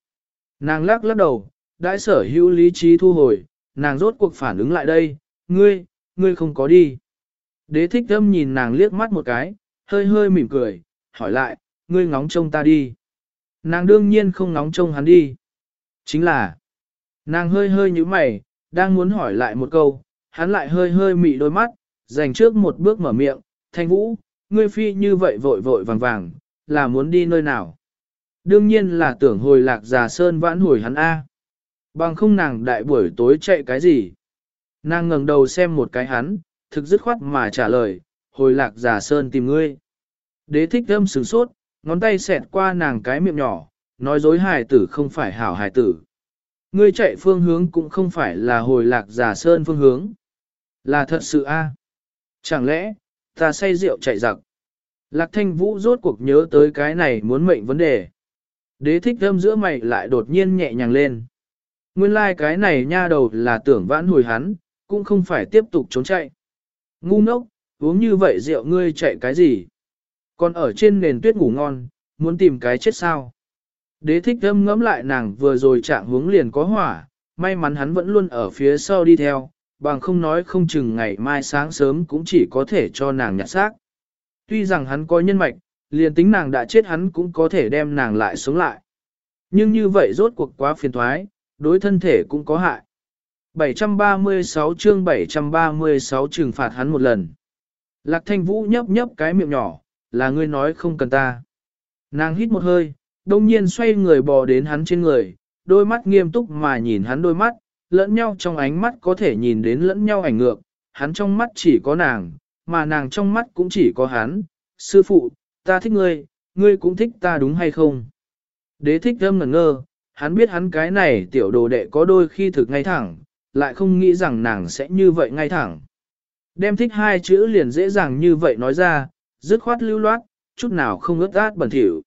Nàng lắc lắc đầu, đại sở hữu lý trí thu hồi, nàng rốt cuộc phản ứng lại đây, ngươi, ngươi không có đi. Đế thích thâm nhìn nàng liếc mắt một cái, hơi hơi mỉm cười, hỏi lại, ngươi ngóng trông ta đi. Nàng đương nhiên không ngóng trông hắn đi. Chính là, nàng hơi hơi như mày, đang muốn hỏi lại một câu, hắn lại hơi hơi mị đôi mắt, dành trước một bước mở miệng, thanh vũ, ngươi phi như vậy vội vội vàng vàng, là muốn đi nơi nào? Đương nhiên là tưởng hồi lạc già sơn vãn hồi hắn A. Bằng không nàng đại buổi tối chạy cái gì? Nàng ngẩng đầu xem một cái hắn, thực dứt khoát mà trả lời, hồi lạc giả sơn tìm ngươi. Đế thích thâm sửng sốt, ngón tay xẹt qua nàng cái miệng nhỏ, nói dối hài tử không phải hảo hài tử. Ngươi chạy phương hướng cũng không phải là hồi lạc giả sơn phương hướng. Là thật sự a? Chẳng lẽ, ta say rượu chạy giặc? Lạc thanh vũ rốt cuộc nhớ tới cái này muốn mệnh vấn đề. Đế thích thâm giữa mày lại đột nhiên nhẹ nhàng lên. Nguyên lai like cái này nha đầu là tưởng vãn hồi hắn, cũng không phải tiếp tục trốn chạy. Ngu ngốc, uống như vậy rượu ngươi chạy cái gì? Còn ở trên nền tuyết ngủ ngon, muốn tìm cái chết sao? Đế thích thâm ngẫm lại nàng vừa rồi chạm hướng liền có hỏa, may mắn hắn vẫn luôn ở phía sau đi theo, bằng không nói không chừng ngày mai sáng sớm cũng chỉ có thể cho nàng nhặt xác. Tuy rằng hắn có nhân mạch, liền tính nàng đã chết hắn cũng có thể đem nàng lại sống lại. Nhưng như vậy rốt cuộc quá phiền thoái, đối thân thể cũng có hại. 736 chương 736 trừng phạt hắn một lần. Lạc thanh vũ nhấp nhấp cái miệng nhỏ, là ngươi nói không cần ta. Nàng hít một hơi, đông nhiên xoay người bò đến hắn trên người, đôi mắt nghiêm túc mà nhìn hắn đôi mắt, lẫn nhau trong ánh mắt có thể nhìn đến lẫn nhau ảnh ngược, hắn trong mắt chỉ có nàng, mà nàng trong mắt cũng chỉ có hắn. Sư phụ, ta thích ngươi, ngươi cũng thích ta đúng hay không? Đế thích thâm ngẩn ngơ, hắn biết hắn cái này tiểu đồ đệ có đôi khi thực ngay thẳng, lại không nghĩ rằng nàng sẽ như vậy ngay thẳng. Đem thích hai chữ liền dễ dàng như vậy nói ra, dứt khoát lưu loát, chút nào không ướt át bẩn thỉu.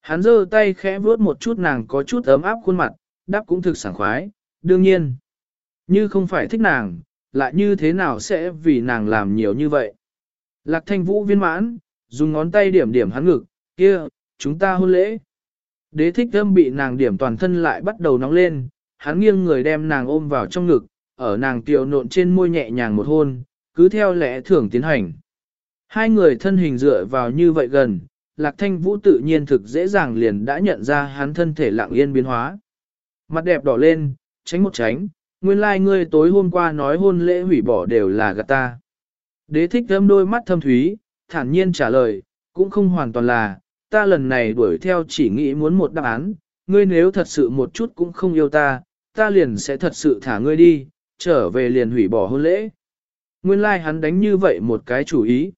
Hắn giơ tay khẽ vuốt một chút nàng có chút ấm áp khuôn mặt, đáp cũng thực sảng khoái, đương nhiên. Như không phải thích nàng, lại như thế nào sẽ vì nàng làm nhiều như vậy. Lạc thanh vũ viên mãn, dùng ngón tay điểm điểm hắn ngực, kia, chúng ta hôn lễ. Đế thích thâm bị nàng điểm toàn thân lại bắt đầu nóng lên, hắn nghiêng người đem nàng ôm vào trong ngực, ở nàng tiểu nộn trên môi nhẹ nhàng một hôn, cứ theo lẽ thường tiến hành. Hai người thân hình dựa vào như vậy gần, Lạc Thanh Vũ tự nhiên thực dễ dàng liền đã nhận ra hắn thân thể lặng yên biến hóa. Mặt đẹp đỏ lên, tránh một tránh, nguyên lai like ngươi tối hôm qua nói hôn lễ hủy bỏ đều là gạt ta. Đế thích thâm đôi mắt thâm thúy, thản nhiên trả lời, cũng không hoàn toàn là, ta lần này đuổi theo chỉ nghĩ muốn một đáp án, ngươi nếu thật sự một chút cũng không yêu ta, ta liền sẽ thật sự thả ngươi đi, trở về liền hủy bỏ hôn lễ. Nguyên lai like hắn đánh như vậy một cái chủ ý.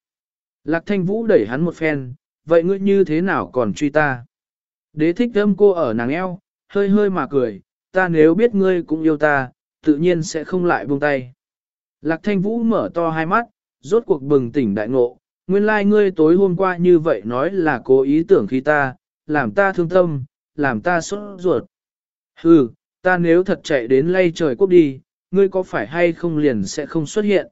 Lạc thanh vũ đẩy hắn một phen, vậy ngươi như thế nào còn truy ta? Đế thích thâm cô ở nàng eo, hơi hơi mà cười, ta nếu biết ngươi cũng yêu ta, tự nhiên sẽ không lại buông tay. Lạc thanh vũ mở to hai mắt, rốt cuộc bừng tỉnh đại ngộ, nguyên lai like ngươi tối hôm qua như vậy nói là cố ý tưởng khi ta, làm ta thương tâm, làm ta sốt ruột. Hừ, ta nếu thật chạy đến lay trời quốc đi, ngươi có phải hay không liền sẽ không xuất hiện.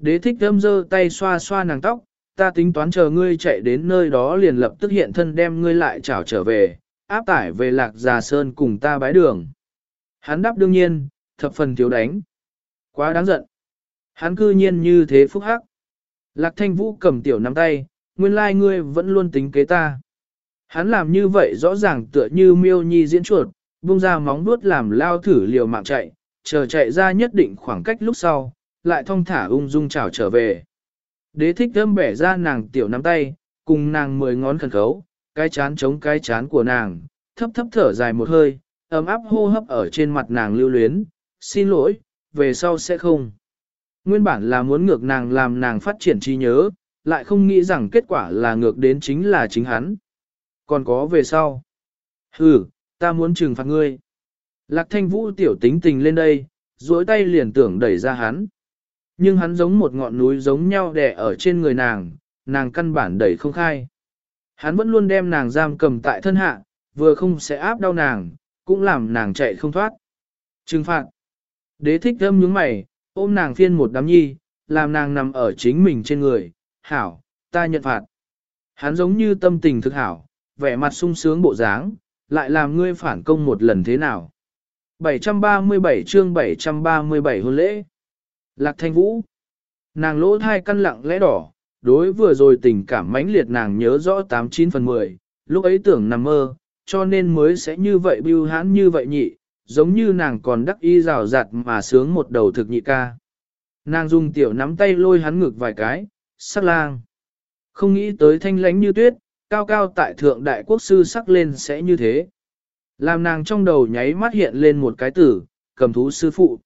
Đế thích thâm dơ tay xoa xoa nàng tóc, ta tính toán chờ ngươi chạy đến nơi đó liền lập tức hiện thân đem ngươi lại trảo trở về, áp tải về lạc già sơn cùng ta bái đường. Hắn đáp đương nhiên, thập phần thiếu đánh. Quá đáng giận. Hắn cư nhiên như thế phúc hắc. Lạc thanh vũ cầm tiểu nắm tay, nguyên lai ngươi vẫn luôn tính kế ta. Hắn làm như vậy rõ ràng tựa như miêu nhi diễn chuột, buông ra móng vuốt làm lao thử liều mạng chạy, chờ chạy ra nhất định khoảng cách lúc sau, lại thong thả ung dung chào trở về. Đế thích thơm bẻ ra nàng tiểu nắm tay, cùng nàng mười ngón khẩn khấu, cái chán chống cái chán của nàng, thấp thấp thở dài một hơi, ấm áp hô hấp ở trên mặt nàng lưu luyến, xin lỗi, về sau sẽ không. Nguyên bản là muốn ngược nàng làm nàng phát triển trí nhớ, lại không nghĩ rằng kết quả là ngược đến chính là chính hắn. Còn có về sau. Ừ, ta muốn trừng phạt ngươi. Lạc thanh vũ tiểu tính tình lên đây, duỗi tay liền tưởng đẩy ra hắn. Nhưng hắn giống một ngọn núi giống nhau đè ở trên người nàng, nàng căn bản đẩy không khai. Hắn vẫn luôn đem nàng giam cầm tại thân hạ, vừa không sẽ áp đau nàng, cũng làm nàng chạy không thoát. Trừng phạt. Đế thích thâm nhướng mày, ôm nàng phiên một đám nhi, làm nàng nằm ở chính mình trên người. Hảo, ta nhận phạt. Hắn giống như tâm tình thực hảo, vẻ mặt sung sướng bộ dáng, lại làm ngươi phản công một lần thế nào. 737 chương 737 hôn lễ. Lạc thanh vũ. Nàng lỗ thai căn lặng lẽ đỏ, đối vừa rồi tình cảm mãnh liệt nàng nhớ rõ 89 phần 10, lúc ấy tưởng nằm mơ, cho nên mới sẽ như vậy bưu hãn như vậy nhị, giống như nàng còn đắc y rào rạt mà sướng một đầu thực nhị ca. Nàng dùng tiểu nắm tay lôi hắn ngực vài cái, sắc lang. Không nghĩ tới thanh lánh như tuyết, cao cao tại thượng đại quốc sư sắc lên sẽ như thế. Làm nàng trong đầu nháy mắt hiện lên một cái tử, cầm thú sư phụ.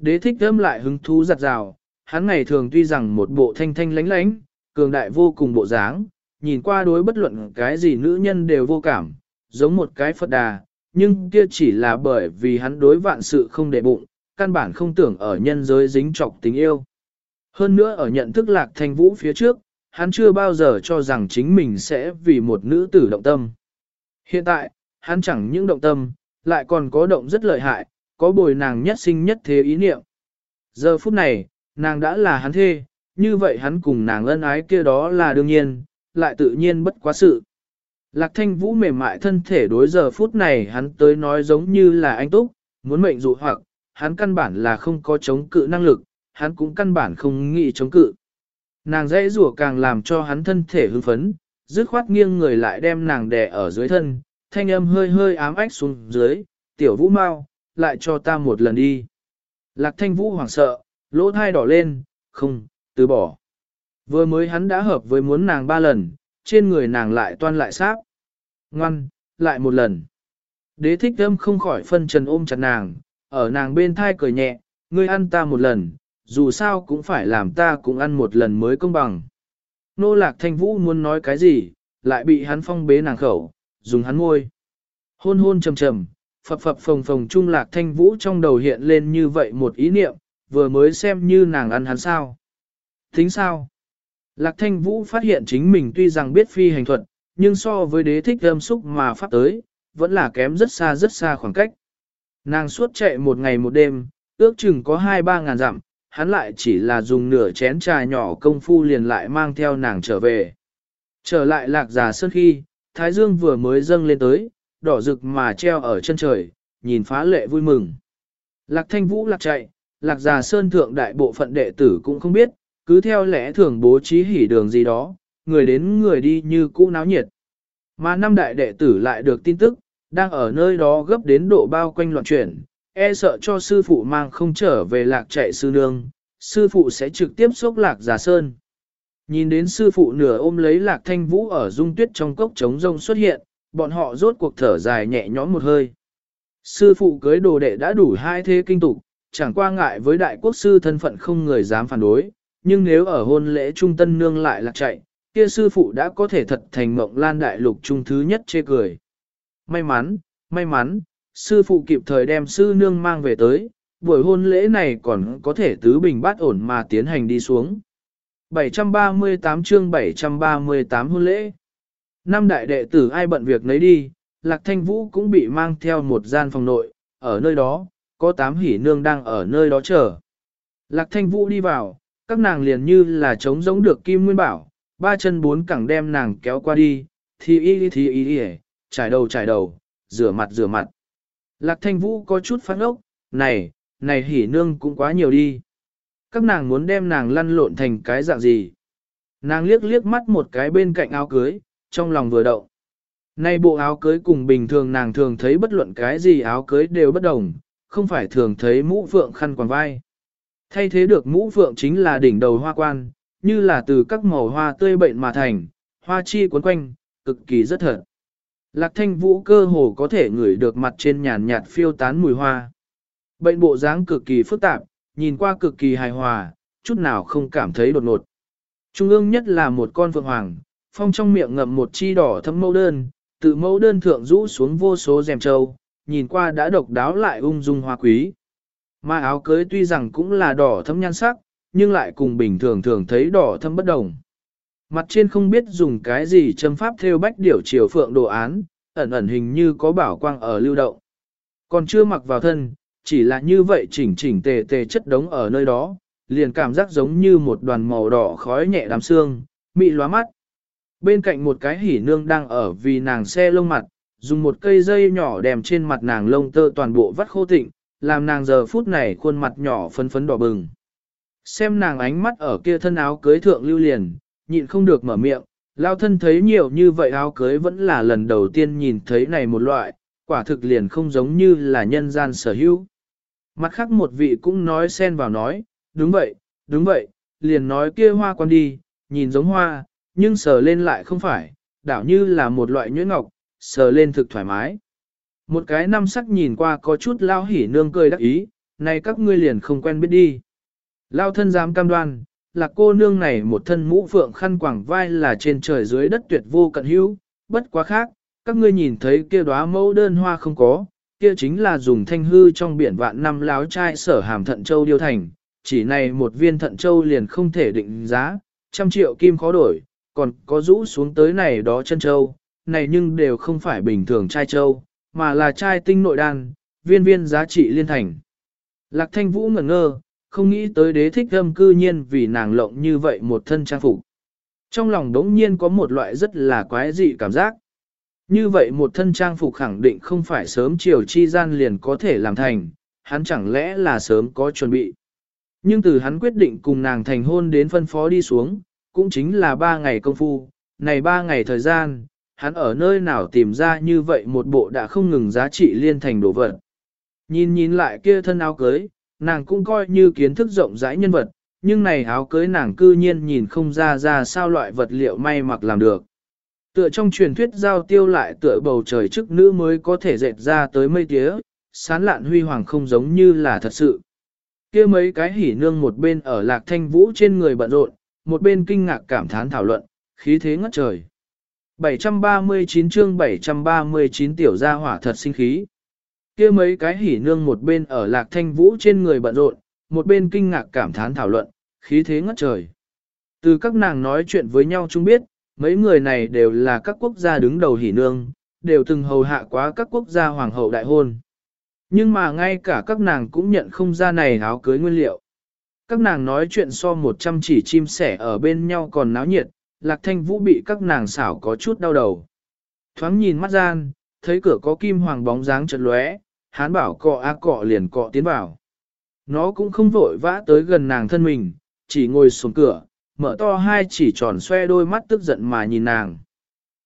Đế thích thơm lại hứng thú giặt rào, hắn ngày thường tuy rằng một bộ thanh thanh lánh lánh, cường đại vô cùng bộ dáng, nhìn qua đối bất luận cái gì nữ nhân đều vô cảm, giống một cái Phật đà, nhưng kia chỉ là bởi vì hắn đối vạn sự không để bụng, căn bản không tưởng ở nhân giới dính trọc tình yêu. Hơn nữa ở nhận thức lạc thanh vũ phía trước, hắn chưa bao giờ cho rằng chính mình sẽ vì một nữ tử động tâm. Hiện tại, hắn chẳng những động tâm, lại còn có động rất lợi hại, có bồi nàng nhất sinh nhất thế ý niệm. Giờ phút này, nàng đã là hắn thê, như vậy hắn cùng nàng ân ái kia đó là đương nhiên, lại tự nhiên bất quá sự. Lạc thanh vũ mềm mại thân thể đối giờ phút này hắn tới nói giống như là anh túc, muốn mệnh dụ hoặc, hắn căn bản là không có chống cự năng lực, hắn cũng căn bản không nghĩ chống cự. Nàng dễ rủa càng làm cho hắn thân thể hưng phấn, dứt khoát nghiêng người lại đem nàng đè ở dưới thân, thanh âm hơi hơi ám ách xuống dưới, tiểu vũ mau, lại cho ta một lần đi. Lạc thanh vũ hoảng sợ, lỗ thai đỏ lên, không, từ bỏ. Vừa mới hắn đã hợp với muốn nàng ba lần, trên người nàng lại toan lại sáp. Ngoan, lại một lần. Đế thích thâm không khỏi phân trần ôm chặt nàng, ở nàng bên thai cười nhẹ, ngươi ăn ta một lần, dù sao cũng phải làm ta cũng ăn một lần mới công bằng. Nô lạc thanh vũ muốn nói cái gì, lại bị hắn phong bế nàng khẩu, dùng hắn môi. Hôn hôn trầm trầm, phập phập phồng phồng trung lạc thanh vũ trong đầu hiện lên như vậy một ý niệm, vừa mới xem như nàng ăn hắn sao. Tính sao? Lạc thanh vũ phát hiện chính mình tuy rằng biết phi hành thuật, nhưng so với đế thích âm xúc mà pháp tới, vẫn là kém rất xa rất xa khoảng cách. Nàng suốt chạy một ngày một đêm, ước chừng có hai ba ngàn dặm, hắn lại chỉ là dùng nửa chén trà nhỏ công phu liền lại mang theo nàng trở về. Trở lại lạc giả sơn khi, Thái Dương vừa mới dâng lên tới, đỏ rực mà treo ở chân trời, nhìn phá lệ vui mừng. Lạc thanh vũ lạc chạy, lạc Già sơn thượng đại bộ phận đệ tử cũng không biết, cứ theo lẽ thường bố trí hỉ đường gì đó, người đến người đi như cũ náo nhiệt. Mà năm đại đệ tử lại được tin tức, đang ở nơi đó gấp đến độ bao quanh loạn chuyển, e sợ cho sư phụ mang không trở về lạc chạy sư nương, sư phụ sẽ trực tiếp xúc lạc giả sơn. Nhìn đến sư phụ nửa ôm lấy lạc thanh vũ ở dung tuyết trong cốc trống rông xuất hiện, bọn họ rốt cuộc thở dài nhẹ nhõm một hơi. Sư phụ cưới đồ đệ đã đủ hai thế kinh tục, chẳng qua ngại với đại quốc sư thân phận không người dám phản đối, nhưng nếu ở hôn lễ trung tân nương lại lạc chạy, kia sư phụ đã có thể thật thành mộng lan đại lục trung thứ nhất chê cười. May mắn, may mắn, sư phụ kịp thời đem sư nương mang về tới, buổi hôn lễ này còn có thể tứ bình bát ổn mà tiến hành đi xuống. 738 chương 738 hôn lễ. Năm đại đệ tử ai bận việc nấy đi, Lạc Thanh Vũ cũng bị mang theo một gian phòng nội, ở nơi đó, có tám hỉ nương đang ở nơi đó chờ. Lạc Thanh Vũ đi vào, các nàng liền như là trống giống được Kim Nguyên Bảo, ba chân bốn cẳng đem nàng kéo qua đi, thì y thì y y, trải đầu trải đầu, rửa mặt rửa mặt. Lạc Thanh Vũ có chút phát ốc, này, này hỉ nương cũng quá nhiều đi. Các nàng muốn đem nàng lăn lộn thành cái dạng gì. Nàng liếc liếc mắt một cái bên cạnh áo cưới, trong lòng vừa động. Nay bộ áo cưới cùng bình thường nàng thường thấy bất luận cái gì áo cưới đều bất đồng, không phải thường thấy mũ phượng khăn quàng vai. Thay thế được mũ phượng chính là đỉnh đầu hoa quan, như là từ các màu hoa tươi bệnh mà thành, hoa chi cuốn quanh, cực kỳ rất thật. Lạc thanh vũ cơ hồ có thể ngửi được mặt trên nhàn nhạt phiêu tán mùi hoa. Bệnh bộ dáng cực kỳ phức tạp, nhìn qua cực kỳ hài hòa, chút nào không cảm thấy đột ngột. Trung ương nhất là một con phượng hoàng, phong trong miệng ngậm một chi đỏ thấm mẫu đơn, tự mẫu đơn thượng rũ xuống vô số rèm trâu, nhìn qua đã độc đáo lại ung dung hoa quý. Mà áo cưới tuy rằng cũng là đỏ thấm nhan sắc, nhưng lại cùng bình thường thường thấy đỏ thâm bất đồng. Mặt trên không biết dùng cái gì châm pháp theo bách điểu chiều phượng đồ án, ẩn ẩn hình như có bảo quang ở lưu động. Còn chưa mặc vào thân, chỉ là như vậy chỉnh chỉnh tề tề chất đống ở nơi đó, liền cảm giác giống như một đoàn màu đỏ khói nhẹ đám xương, mị lóa mắt. Bên cạnh một cái hỉ nương đang ở vì nàng xe lông mặt, dùng một cây dây nhỏ đèm trên mặt nàng lông tơ toàn bộ vắt khô tịnh, làm nàng giờ phút này khuôn mặt nhỏ phấn phấn đỏ bừng. Xem nàng ánh mắt ở kia thân áo cưới thượng lưu liền, nhịn không được mở miệng, lao thân thấy nhiều như vậy áo cưới vẫn là lần đầu tiên nhìn thấy này một loại, quả thực liền không giống như là nhân gian sở hữu. Mặt khác một vị cũng nói xen vào nói, đúng vậy, đúng vậy, liền nói kia hoa quan đi, nhìn giống hoa, nhưng sờ lên lại không phải, đảo như là một loại nhuyễn ngọc, sờ lên thực thoải mái. Một cái năm sắc nhìn qua có chút lao hỉ nương cười đắc ý, này các ngươi liền không quen biết đi. Lao thân dám cam đoan, là cô nương này một thân mũ phượng khăn quảng vai là trên trời dưới đất tuyệt vô cận hữu, bất quá khác, các ngươi nhìn thấy kia đóa mẫu đơn hoa không có, kia chính là dùng thanh hư trong biển vạn năm láo trai sở hàm thận châu điêu thành, chỉ này một viên thận châu liền không thể định giá, trăm triệu kim khó đổi, còn có rũ xuống tới này đó chân châu, này nhưng đều không phải bình thường trai châu, mà là trai tinh nội đan, viên viên giá trị liên thành. Lạc thanh vũ ngẩn ngơ, không nghĩ tới đế thích âm cư nhiên vì nàng lộng như vậy một thân trang phục. Trong lòng đống nhiên có một loại rất là quái dị cảm giác. Như vậy một thân trang phục khẳng định không phải sớm chiều chi gian liền có thể làm thành, hắn chẳng lẽ là sớm có chuẩn bị. Nhưng từ hắn quyết định cùng nàng thành hôn đến phân phó đi xuống, cũng chính là ba ngày công phu, này ba ngày thời gian, hắn ở nơi nào tìm ra như vậy một bộ đã không ngừng giá trị liên thành đồ vật. Nhìn nhìn lại kia thân áo cưới, nàng cũng coi như kiến thức rộng rãi nhân vật, nhưng này áo cưới nàng cư nhiên nhìn không ra ra sao loại vật liệu may mặc làm được. Tựa trong truyền thuyết giao tiêu lại tựa bầu trời chức nữ mới có thể dệt ra tới mây tía, sán lạn huy hoàng không giống như là thật sự. kia mấy cái hỉ nương một bên ở lạc thanh vũ trên người bận rộn, một bên kinh ngạc cảm thán thảo luận, khí thế ngất trời. 739 chương 739 tiểu gia hỏa thật sinh khí. kia mấy cái hỉ nương một bên ở lạc thanh vũ trên người bận rộn, một bên kinh ngạc cảm thán thảo luận, khí thế ngất trời. Từ các nàng nói chuyện với nhau chung biết, mấy người này đều là các quốc gia đứng đầu hỉ nương, đều từng hầu hạ quá các quốc gia hoàng hậu đại hôn. Nhưng mà ngay cả các nàng cũng nhận không ra này áo cưới nguyên liệu. Các nàng nói chuyện so một trăm chỉ chim sẻ ở bên nhau còn náo nhiệt, lạc thanh vũ bị các nàng xảo có chút đau đầu. Thoáng nhìn mắt gian, thấy cửa có kim hoàng bóng dáng chật lóe, hán bảo cọ a cọ liền cọ tiến vào. Nó cũng không vội vã tới gần nàng thân mình, chỉ ngồi xuống cửa, mở to hai chỉ tròn xoe đôi mắt tức giận mà nhìn nàng.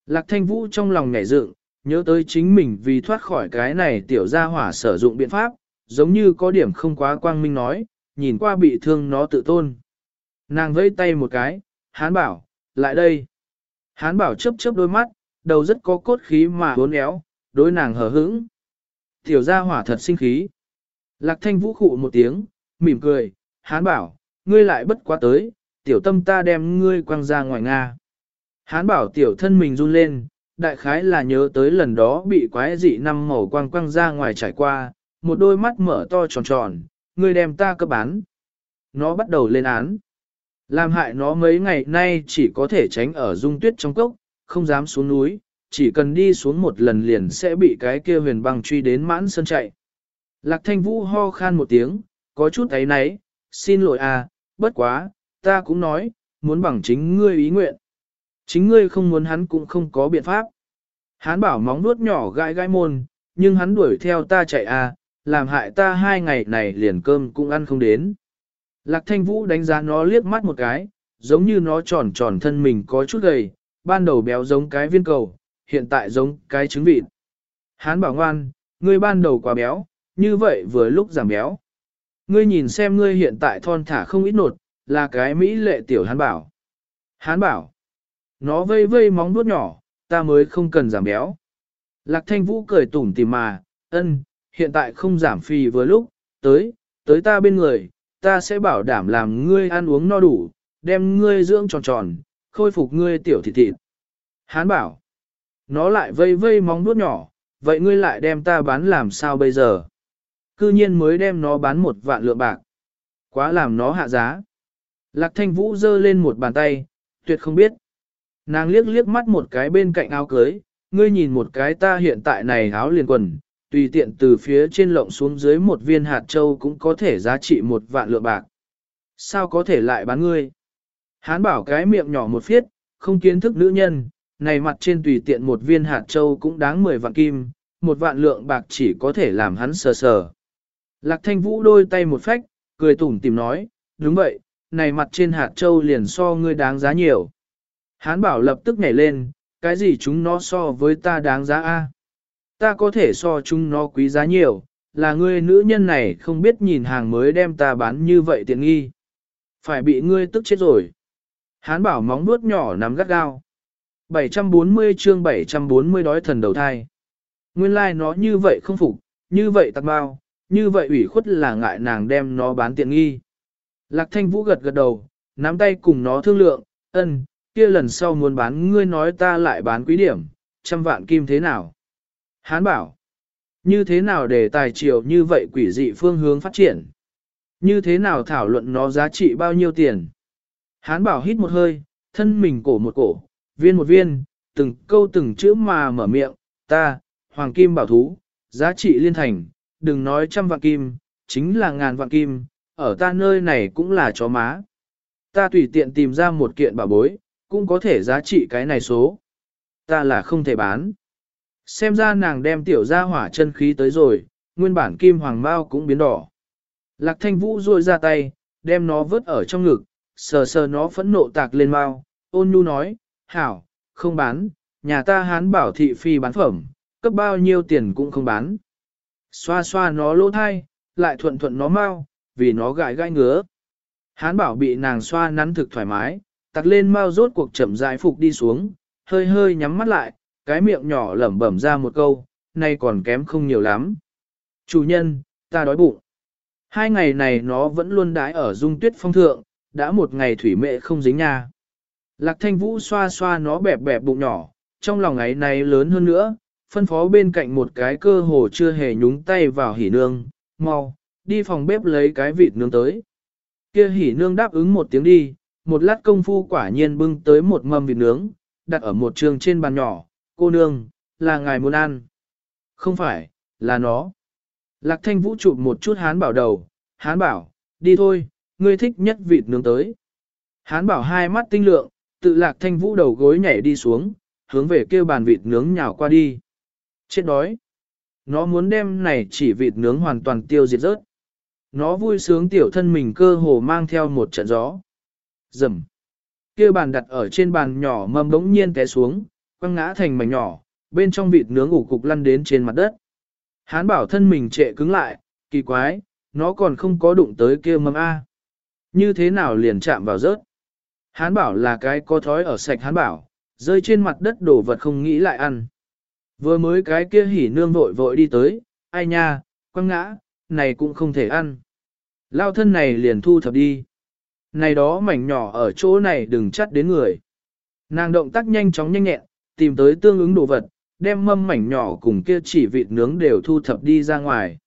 Lạc thanh vũ trong lòng nhảy dựng, nhớ tới chính mình vì thoát khỏi cái này tiểu gia hỏa sử dụng biện pháp, giống như có điểm không quá quang minh nói, nhìn qua bị thương nó tự tôn. Nàng vẫy tay một cái, hán bảo, lại đây. Hán bảo chớp chớp đôi mắt, đầu rất có cốt khí mà bốn éo, đối nàng hờ hững. Tiểu gia hỏa thật sinh khí. Lạc thanh vũ khụ một tiếng, mỉm cười, hán bảo, ngươi lại bất quá tới, tiểu tâm ta đem ngươi quăng ra ngoài Nga. Hán bảo tiểu thân mình run lên, đại khái là nhớ tới lần đó bị quái dị năm màu quăng quăng ra ngoài trải qua, một đôi mắt mở to tròn tròn, ngươi đem ta cấp bán. Nó bắt đầu lên án. Làm hại nó mấy ngày nay chỉ có thể tránh ở dung tuyết trong cốc, không dám xuống núi, chỉ cần đi xuống một lần liền sẽ bị cái kia huyền băng truy đến mãn sân chạy. Lạc thanh vũ ho khan một tiếng, có chút ấy náy, xin lỗi à, bất quá, ta cũng nói, muốn bằng chính ngươi ý nguyện. Chính ngươi không muốn hắn cũng không có biện pháp. Hắn bảo móng nuốt nhỏ gãi gãi môn, nhưng hắn đuổi theo ta chạy à, làm hại ta hai ngày này liền cơm cũng ăn không đến. Lạc thanh vũ đánh giá nó liếc mắt một cái, giống như nó tròn tròn thân mình có chút gầy, ban đầu béo giống cái viên cầu, hiện tại giống cái trứng vịt. Hán bảo ngoan, ngươi ban đầu quá béo, như vậy vừa lúc giảm béo. Ngươi nhìn xem ngươi hiện tại thon thả không ít nột, là cái Mỹ lệ tiểu hán bảo. Hán bảo, nó vây vây móng vuốt nhỏ, ta mới không cần giảm béo. Lạc thanh vũ cười tủm tỉm mà, ân, hiện tại không giảm phì vừa lúc, tới, tới ta bên người, ta sẽ bảo đảm làm ngươi ăn uống no đủ, đem ngươi dưỡng tròn tròn, khôi phục ngươi tiểu thịt thịt. Hán bảo, nó lại vây vây móng nuốt nhỏ, vậy ngươi lại đem ta bán làm sao bây giờ? Cư nhiên mới đem nó bán một vạn lượng bạc. Quá làm nó hạ giá. Lạc thanh vũ giơ lên một bàn tay, tuyệt không biết. Nàng liếc liếc mắt một cái bên cạnh áo cưới, ngươi nhìn một cái ta hiện tại này áo liền quần, tùy tiện từ phía trên lộng xuống dưới một viên hạt châu cũng có thể giá trị một vạn lượng bạc. Sao có thể lại bán ngươi? Hán bảo cái miệng nhỏ một phiết, không kiến thức nữ nhân, này mặt trên tùy tiện một viên hạt châu cũng đáng 10 vạn kim, một vạn lượng bạc chỉ có thể làm hắn sờ sờ. Lạc thanh vũ đôi tay một phách, cười tủm tìm nói, đúng vậy, này mặt trên hạt châu liền so ngươi đáng giá nhiều. Hán bảo lập tức nhảy lên, cái gì chúng nó so với ta đáng giá a? Ta có thể so chúng nó quý giá nhiều, là ngươi nữ nhân này không biết nhìn hàng mới đem ta bán như vậy tiện nghi. Phải bị ngươi tức chết rồi. Hán bảo móng nuốt nhỏ nắm gắt gao. 740 chương 740 đói thần đầu thai. Nguyên lai like nó như vậy không phục, như vậy tạc bao, như vậy ủy khuất là ngại nàng đem nó bán tiện nghi. Lạc thanh vũ gật gật đầu, nắm tay cùng nó thương lượng, ân, kia lần sau muốn bán ngươi nói ta lại bán quý điểm, trăm vạn kim thế nào? Hán bảo, như thế nào để tài triều như vậy quỷ dị phương hướng phát triển? Như thế nào thảo luận nó giá trị bao nhiêu tiền? Hán bảo hít một hơi, thân mình cổ một cổ, viên một viên, từng câu từng chữ mà mở miệng, ta, hoàng kim bảo thú, giá trị liên thành, đừng nói trăm vạn kim, chính là ngàn vạn kim, ở ta nơi này cũng là chó má. Ta tùy tiện tìm ra một kiện bảo bối, cũng có thể giá trị cái này số. Ta là không thể bán. Xem ra nàng đem tiểu ra hỏa chân khí tới rồi, nguyên bản kim hoàng mao cũng biến đỏ. Lạc thanh vũ ruôi ra tay, đem nó vứt ở trong ngực, sờ sờ nó phẫn nộ tạc lên mao, ôn nhu nói, hảo, không bán, nhà ta hán bảo thị phi bán phẩm, cấp bao nhiêu tiền cũng không bán. xoa xoa nó lỗ thai, lại thuận thuận nó mau, vì nó gãi gai ngứa. Hán bảo bị nàng xoa nắn thực thoải mái, tặc lên mau rốt cuộc chậm rãi phục đi xuống, hơi hơi nhắm mắt lại, cái miệng nhỏ lẩm bẩm ra một câu, nay còn kém không nhiều lắm. Chủ nhân, ta đói bụng. Hai ngày này nó vẫn luôn đái ở dung tuyết phong thượng, đã một ngày thủy mệ không dính nha. Lạc thanh vũ xoa xoa nó bẹp bẹp bụng nhỏ, trong lòng ấy này lớn hơn nữa, phân phó bên cạnh một cái cơ hồ chưa hề nhúng tay vào hỉ nương, mau, đi phòng bếp lấy cái vịt nướng tới. Kia hỉ nương đáp ứng một tiếng đi, một lát công phu quả nhiên bưng tới một mâm vịt nướng, đặt ở một trường trên bàn nhỏ, cô nương, là ngài muốn ăn. Không phải, là nó. Lạc thanh vũ chụp một chút hán bảo đầu, hán bảo, đi thôi, ngươi thích nhất vịt nướng tới. Hán bảo hai mắt tinh lượng, tự lạc thanh vũ đầu gối nhảy đi xuống, hướng về kêu bàn vịt nướng nhào qua đi. Chết đói. Nó muốn đem này chỉ vịt nướng hoàn toàn tiêu diệt rớt. Nó vui sướng tiểu thân mình cơ hồ mang theo một trận gió. Dầm. Kêu bàn đặt ở trên bàn nhỏ mâm bỗng nhiên té xuống, quăng ngã thành mảnh nhỏ, bên trong vịt nướng ủ cục lăn đến trên mặt đất. Hán bảo thân mình trệ cứng lại, kỳ quái, nó còn không có đụng tới kia mâm A. Như thế nào liền chạm vào rớt? Hán bảo là cái có thói ở sạch hán bảo, rơi trên mặt đất đổ vật không nghĩ lại ăn. Vừa mới cái kia hỉ nương vội vội đi tới, ai nha, quăng ngã, này cũng không thể ăn. Lao thân này liền thu thập đi. Này đó mảnh nhỏ ở chỗ này đừng chắt đến người. Nàng động tác nhanh chóng nhanh nhẹn, tìm tới tương ứng đồ vật, đem mâm mảnh nhỏ cùng kia chỉ vịt nướng đều thu thập đi ra ngoài.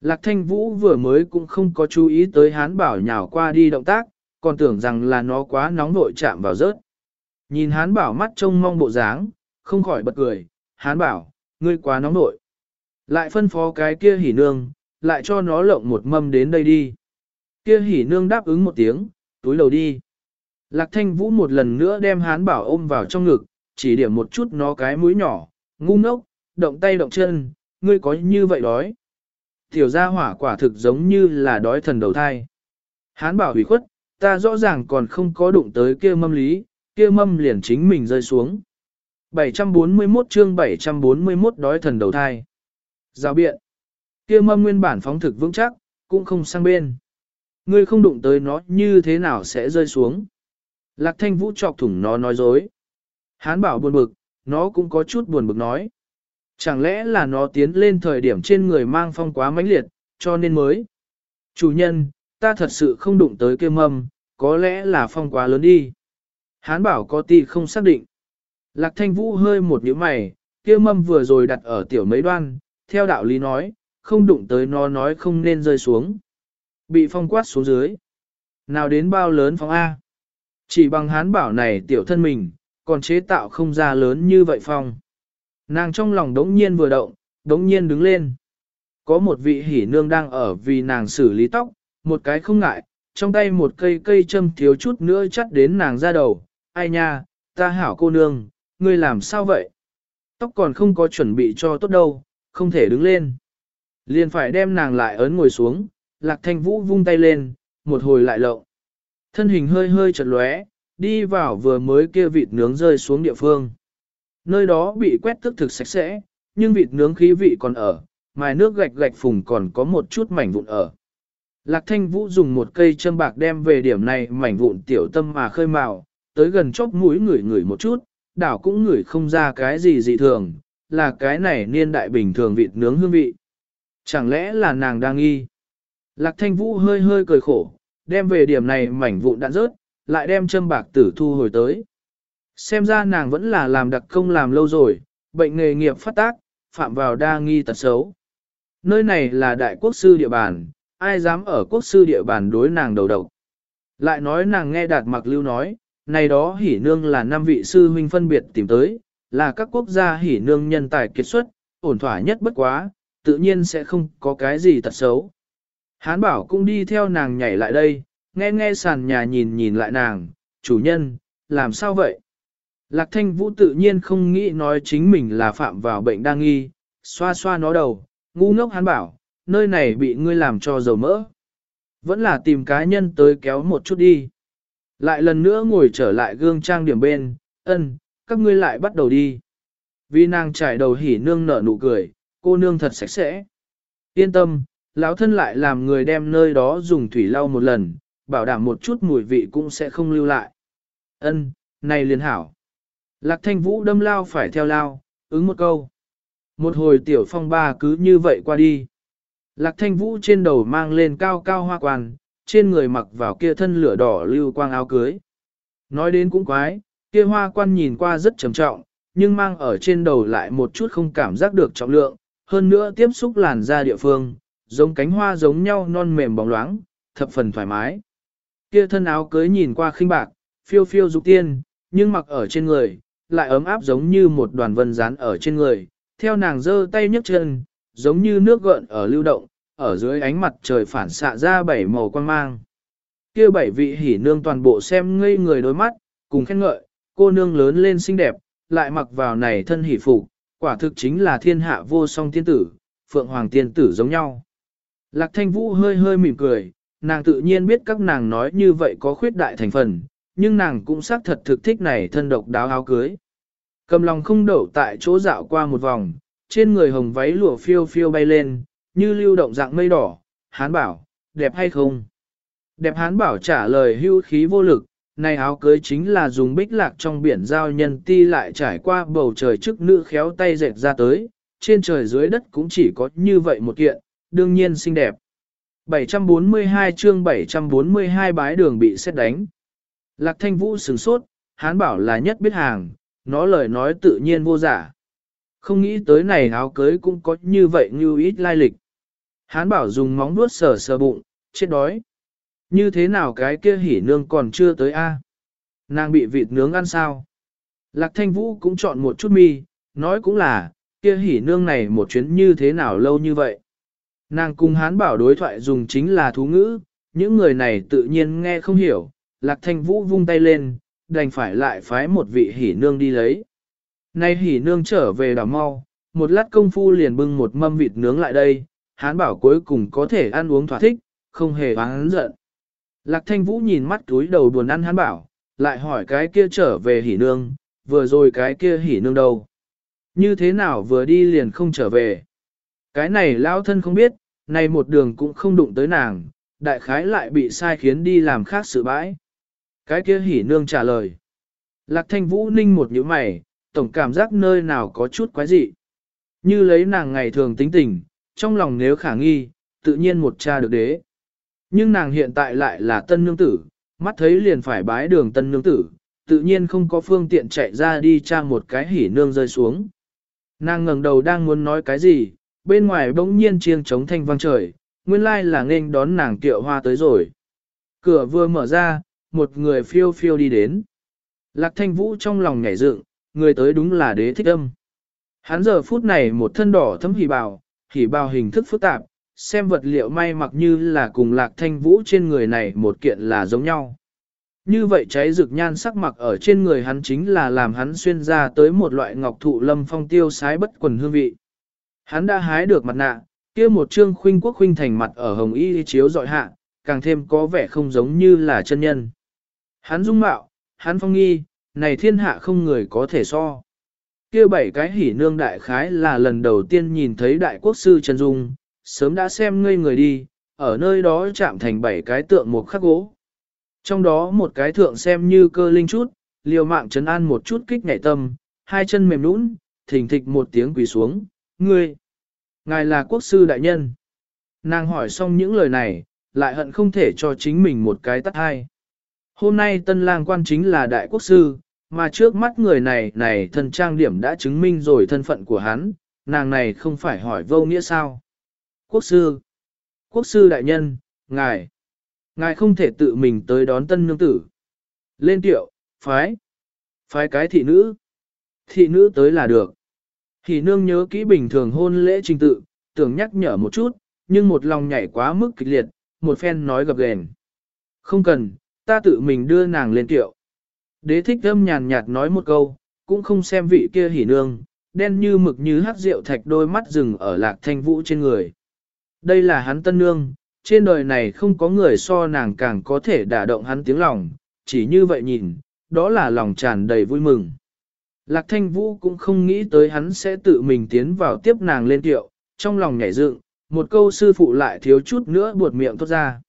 Lạc thanh vũ vừa mới cũng không có chú ý tới hán bảo nhào qua đi động tác, còn tưởng rằng là nó quá nóng vội chạm vào rớt. Nhìn hán bảo mắt trông mong bộ dáng, không khỏi bật cười, hán bảo, ngươi quá nóng vội. Lại phân phó cái kia hỉ nương, lại cho nó lộng một mâm đến đây đi. Kia hỉ nương đáp ứng một tiếng, túi đầu đi. Lạc thanh vũ một lần nữa đem hán bảo ôm vào trong ngực, chỉ điểm một chút nó cái mũi nhỏ, ngu ngốc, động tay động chân, ngươi có như vậy đói. Tiểu gia hỏa quả thực giống như là đói thần đầu thai. Hán bảo hủy khuất, ta rõ ràng còn không có đụng tới kia mâm lý, kia mâm liền chính mình rơi xuống. 741 chương 741 đói thần đầu thai. Giao biện. Kia mâm nguyên bản phóng thực vững chắc, cũng không sang bên. Ngươi không đụng tới nó như thế nào sẽ rơi xuống. Lạc thanh vũ chọc thủng nó nói dối. Hán bảo buồn bực, nó cũng có chút buồn bực nói. Chẳng lẽ là nó tiến lên thời điểm trên người mang phong quá mãnh liệt, cho nên mới. Chủ nhân, ta thật sự không đụng tới kia mâm, có lẽ là phong quá lớn đi. Hán bảo có ti không xác định. Lạc thanh vũ hơi một nhíu mày, kia mâm vừa rồi đặt ở tiểu mấy đoan, theo đạo lý nói, không đụng tới nó nói không nên rơi xuống. Bị phong quát xuống dưới. Nào đến bao lớn phong A. Chỉ bằng hán bảo này tiểu thân mình, còn chế tạo không ra lớn như vậy phong. Nàng trong lòng đống nhiên vừa động, đống nhiên đứng lên. Có một vị hỉ nương đang ở vì nàng xử lý tóc, một cái không ngại, trong tay một cây cây châm thiếu chút nữa chắt đến nàng ra đầu. Ai nha, ta hảo cô nương, ngươi làm sao vậy? Tóc còn không có chuẩn bị cho tốt đâu, không thể đứng lên. Liền phải đem nàng lại ấn ngồi xuống, lạc thanh vũ vung tay lên, một hồi lại lộng. Thân hình hơi hơi chật lóe, đi vào vừa mới kia vịt nướng rơi xuống địa phương. Nơi đó bị quét tức thực sạch sẽ, nhưng vịt nướng khí vị còn ở, mài nước gạch gạch phùng còn có một chút mảnh vụn ở. Lạc thanh vũ dùng một cây châm bạc đem về điểm này mảnh vụn tiểu tâm mà khơi mào, tới gần chóp mũi ngửi ngửi một chút, đảo cũng ngửi không ra cái gì dị thường, là cái này niên đại bình thường vịt nướng hương vị. Chẳng lẽ là nàng đang nghi? Lạc thanh vũ hơi hơi cười khổ, đem về điểm này mảnh vụn đạn rớt, lại đem châm bạc tử thu hồi tới. Xem ra nàng vẫn là làm đặc công làm lâu rồi, bệnh nghề nghiệp phát tác, phạm vào đa nghi tật xấu. Nơi này là đại quốc sư địa bàn, ai dám ở quốc sư địa bàn đối nàng đầu độc. Lại nói nàng nghe đạt mặc lưu nói, này đó hỉ nương là năm vị sư huynh phân biệt tìm tới, là các quốc gia hỉ nương nhân tài kiệt xuất, ổn thỏa nhất bất quá, tự nhiên sẽ không có cái gì tật xấu. Hán bảo cũng đi theo nàng nhảy lại đây, nghe nghe sàn nhà nhìn nhìn lại nàng, chủ nhân, làm sao vậy? Lạc thanh vũ tự nhiên không nghĩ nói chính mình là phạm vào bệnh đa nghi, xoa xoa nó đầu, ngu ngốc hắn bảo, nơi này bị ngươi làm cho dầu mỡ. Vẫn là tìm cá nhân tới kéo một chút đi. Lại lần nữa ngồi trở lại gương trang điểm bên, ân, các ngươi lại bắt đầu đi. Vì nàng trải đầu hỉ nương nở nụ cười, cô nương thật sạch sẽ. Yên tâm, lão thân lại làm người đem nơi đó dùng thủy lau một lần, bảo đảm một chút mùi vị cũng sẽ không lưu lại. Ân, này liền hảo. Lạc thanh vũ đâm lao phải theo lao, ứng một câu. Một hồi tiểu phong ba cứ như vậy qua đi. Lạc thanh vũ trên đầu mang lên cao cao hoa quan, trên người mặc vào kia thân lửa đỏ lưu quang áo cưới. Nói đến cũng quái, kia hoa quan nhìn qua rất trầm trọng, nhưng mang ở trên đầu lại một chút không cảm giác được trọng lượng, hơn nữa tiếp xúc làn da địa phương, giống cánh hoa giống nhau non mềm bóng loáng, thập phần thoải mái. Kia thân áo cưới nhìn qua khinh bạc, phiêu phiêu dục tiên, nhưng mặc ở trên người, lại ấm áp giống như một đoàn vân rán ở trên người, theo nàng giơ tay nhấc chân, giống như nước gợn ở lưu động, ở dưới ánh mặt trời phản xạ ra bảy màu quang mang. Kia bảy vị hỉ nương toàn bộ xem ngây người đôi mắt, cùng khen ngợi, cô nương lớn lên xinh đẹp, lại mặc vào này thân hỉ phục, quả thực chính là thiên hạ vô song tiên tử, phượng hoàng tiên tử giống nhau. Lạc thanh vũ hơi hơi mỉm cười, nàng tự nhiên biết các nàng nói như vậy có khuyết đại thành phần, nhưng nàng cũng xác thật thực thích này thân độc đáo áo cưới. Cầm lòng không đậu tại chỗ dạo qua một vòng, trên người hồng váy lụa phiêu phiêu bay lên, như lưu động dạng mây đỏ, hán bảo, đẹp hay không? Đẹp hán bảo trả lời hưu khí vô lực, này áo cưới chính là dùng bích lạc trong biển giao nhân ti lại trải qua bầu trời trước nữ khéo tay dệt ra tới, trên trời dưới đất cũng chỉ có như vậy một kiện, đương nhiên xinh đẹp. 742 chương 742 bái đường bị xét đánh. Lạc thanh vũ sửng sốt, hán bảo là nhất biết hàng, nó lời nói tự nhiên vô giả. Không nghĩ tới này áo cưới cũng có như vậy như ít lai lịch. Hán bảo dùng móng vuốt sờ sờ bụng, chết đói. Như thế nào cái kia hỉ nương còn chưa tới a? Nàng bị vịt nướng ăn sao? Lạc thanh vũ cũng chọn một chút mi, nói cũng là, kia hỉ nương này một chuyến như thế nào lâu như vậy. Nàng cùng hán bảo đối thoại dùng chính là thú ngữ, những người này tự nhiên nghe không hiểu, lạc thanh vũ vung tay lên, đành phải lại phái một vị hỉ nương đi lấy. Nay hỉ nương trở về đảo mau, một lát công phu liền bưng một mâm vịt nướng lại đây, hán bảo cuối cùng có thể ăn uống thỏa thích, không hề oán giận. Lạc thanh vũ nhìn mắt túi đầu buồn ăn hán bảo, lại hỏi cái kia trở về hỉ nương, vừa rồi cái kia hỉ nương đâu. Như thế nào vừa đi liền không trở về. Cái này lao thân không biết, này một đường cũng không đụng tới nàng, đại khái lại bị sai khiến đi làm khác sự bãi. Cái kia hỉ nương trả lời. Lạc thanh vũ ninh một nhíu mày, tổng cảm giác nơi nào có chút quái dị. Như lấy nàng ngày thường tính tình, trong lòng nếu khả nghi, tự nhiên một cha được đế. Nhưng nàng hiện tại lại là tân nương tử, mắt thấy liền phải bái đường tân nương tử, tự nhiên không có phương tiện chạy ra đi tra một cái hỉ nương rơi xuống. Nàng ngẩng đầu đang muốn nói cái gì, bên ngoài bỗng nhiên chiêng trống thanh vang trời, nguyên lai là nên đón nàng tiệu hoa tới rồi. Cửa vừa mở ra, một người phiêu phiêu đi đến. Lạc thanh vũ trong lòng nhảy dựng, người tới đúng là đế thích âm. Hắn giờ phút này một thân đỏ thấm hỉ bào, hỉ bào hình thức phức tạp, xem vật liệu may mặc như là cùng lạc thanh vũ trên người này một kiện là giống nhau. Như vậy cháy rực nhan sắc mặc ở trên người hắn chính là làm hắn xuyên ra tới một loại ngọc thụ lâm phong tiêu sái bất quần hương vị. Hắn đã hái được mặt nạ, kia một trương khuynh quốc khuynh thành mặt ở hồng y chiếu dọi hạ, càng thêm có vẻ không giống như là chân nhân. Hắn dung mạo, hắn phong nghi, này thiên hạ không người có thể so. kia bảy cái hỉ nương đại khái là lần đầu tiên nhìn thấy đại quốc sư trần dung, sớm đã xem ngây người đi, ở nơi đó chạm thành bảy cái tượng một khắc gỗ. Trong đó một cái thượng xem như cơ linh chút, liều mạng trấn an một chút kích ngại tâm, hai chân mềm nũng, thình thịch một tiếng quỳ xuống, ngươi, ngài là quốc sư đại nhân. Nàng hỏi xong những lời này, lại hận không thể cho chính mình một cái tắt hai. Hôm nay tân lang quan chính là đại quốc sư, mà trước mắt người này này thân trang điểm đã chứng minh rồi thân phận của hắn, nàng này không phải hỏi vô nghĩa sao. Quốc sư, quốc sư đại nhân, ngài, ngài không thể tự mình tới đón tân nương tử. Lên tiệu, phái, phái cái thị nữ, thị nữ tới là được. Thì nương nhớ kỹ bình thường hôn lễ trình tự, tưởng nhắc nhở một chút, nhưng một lòng nhảy quá mức kịch liệt, một phen nói gập ghềnh. Không cần, ta tự mình đưa nàng lên tiệu. Đế thích âm nhàn nhạt nói một câu, cũng không xem vị kia hỉ nương, đen như mực như hát rượu thạch đôi mắt rừng ở lạc thanh vũ trên người. Đây là hắn tân nương, trên đời này không có người so nàng càng có thể đả động hắn tiếng lòng, chỉ như vậy nhìn, đó là lòng tràn đầy vui mừng. Lạc thanh vũ cũng không nghĩ tới hắn sẽ tự mình tiến vào tiếp nàng lên tiệu, trong lòng nhảy dựng, một câu sư phụ lại thiếu chút nữa buột miệng thốt ra.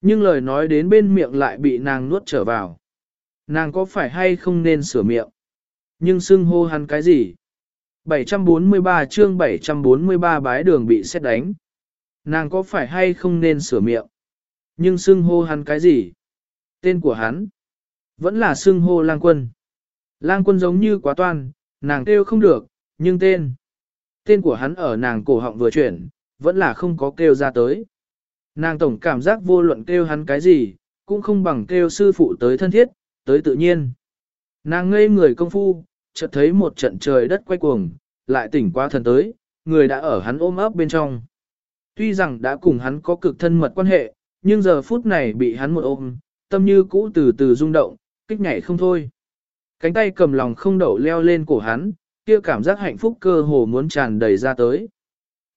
Nhưng lời nói đến bên miệng lại bị nàng nuốt trở vào. Nàng có phải hay không nên sửa miệng? Nhưng xưng hô hắn cái gì? 743 chương 743 bái đường bị xét đánh. Nàng có phải hay không nên sửa miệng? Nhưng xưng hô hắn cái gì? Tên của hắn? Vẫn là xưng hô lang quân. Lang quân giống như quá toan, nàng kêu không được, nhưng tên. Tên của hắn ở nàng cổ họng vừa chuyển, vẫn là không có kêu ra tới. Nàng tổng cảm giác vô luận kêu hắn cái gì, cũng không bằng kêu sư phụ tới thân thiết, tới tự nhiên. Nàng ngây người công phu, chợt thấy một trận trời đất quay cuồng, lại tỉnh qua thần tới, người đã ở hắn ôm ấp bên trong. Tuy rằng đã cùng hắn có cực thân mật quan hệ, nhưng giờ phút này bị hắn một ôm, tâm như cũ từ từ rung động, kích nhảy không thôi. Cánh tay cầm lòng không đậu leo lên cổ hắn, kia cảm giác hạnh phúc cơ hồ muốn tràn đầy ra tới.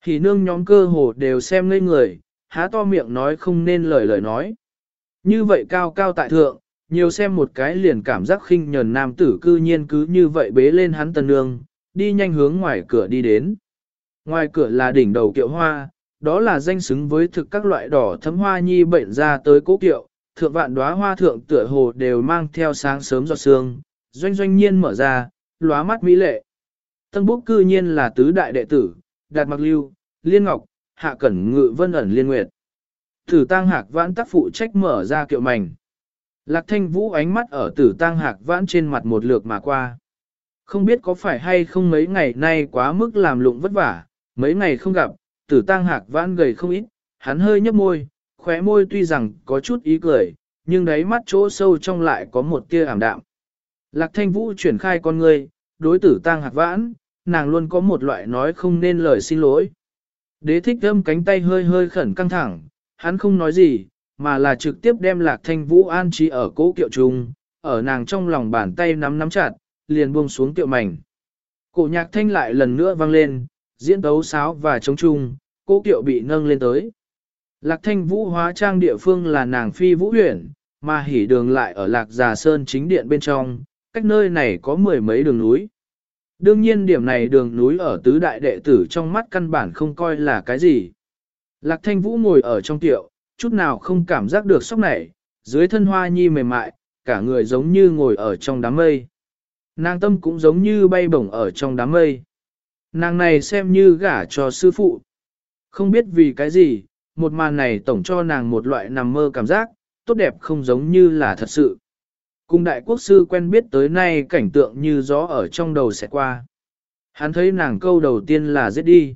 Thì nương nhóm cơ hồ đều xem ngây người, há to miệng nói không nên lời lời nói. Như vậy cao cao tại thượng, nhiều xem một cái liền cảm giác khinh nhờn nam tử cư nhiên cứ như vậy bế lên hắn tần nương, đi nhanh hướng ngoài cửa đi đến. Ngoài cửa là đỉnh đầu kiệu hoa, đó là danh xứng với thực các loại đỏ thấm hoa nhi bệnh ra tới cố kiệu, thượng vạn đóa hoa thượng tựa hồ đều mang theo sáng sớm giọt sương, doanh doanh nhiên mở ra, lóa mắt mỹ lệ. Tân Búc cư nhiên là tứ đại đệ tử, Đạt Mặc Lưu, Liên Ngọc, Hạ Cẩn Ngự Vân ẩn Liên Nguyệt. Tử Tăng Hạc Vãn tác phụ trách mở ra kiệu mảnh. Lạc Thanh Vũ ánh mắt ở Tử Tăng Hạc Vãn trên mặt một lượt mà qua. Không biết có phải hay không mấy ngày nay quá mức làm lụng vất vả, mấy ngày không gặp, Tử Tăng Hạc Vãn gầy không ít, hắn hơi nhấp môi, khóe môi tuy rằng có chút ý cười, nhưng đáy mắt chỗ sâu trong lại có một tia ảm đạm. Lạc Thanh Vũ chuyển khai con người, đối tử tang Hạc Vãn, nàng luôn có một loại nói không nên lời xin lỗi. Đế thích thâm cánh tay hơi hơi khẩn căng thẳng, hắn không nói gì, mà là trực tiếp đem lạc thanh vũ an trí ở cố kiệu trung, ở nàng trong lòng bàn tay nắm nắm chặt, liền buông xuống kiệu mảnh. Cổ nhạc thanh lại lần nữa vang lên, diễn tấu sáo và chống trung, cố kiệu bị nâng lên tới. Lạc thanh vũ hóa trang địa phương là nàng phi vũ huyển, mà hỉ đường lại ở lạc già sơn chính điện bên trong, cách nơi này có mười mấy đường núi. Đương nhiên điểm này đường núi ở tứ đại đệ tử trong mắt căn bản không coi là cái gì. Lạc thanh vũ ngồi ở trong tiệu, chút nào không cảm giác được sốc này, dưới thân hoa nhi mềm mại, cả người giống như ngồi ở trong đám mây. Nàng tâm cũng giống như bay bổng ở trong đám mây. Nàng này xem như gả cho sư phụ. Không biết vì cái gì, một màn này tổng cho nàng một loại nằm mơ cảm giác, tốt đẹp không giống như là thật sự. Cùng đại quốc sư quen biết tới nay cảnh tượng như gió ở trong đầu sẽ qua. Hắn thấy nàng câu đầu tiên là giết đi.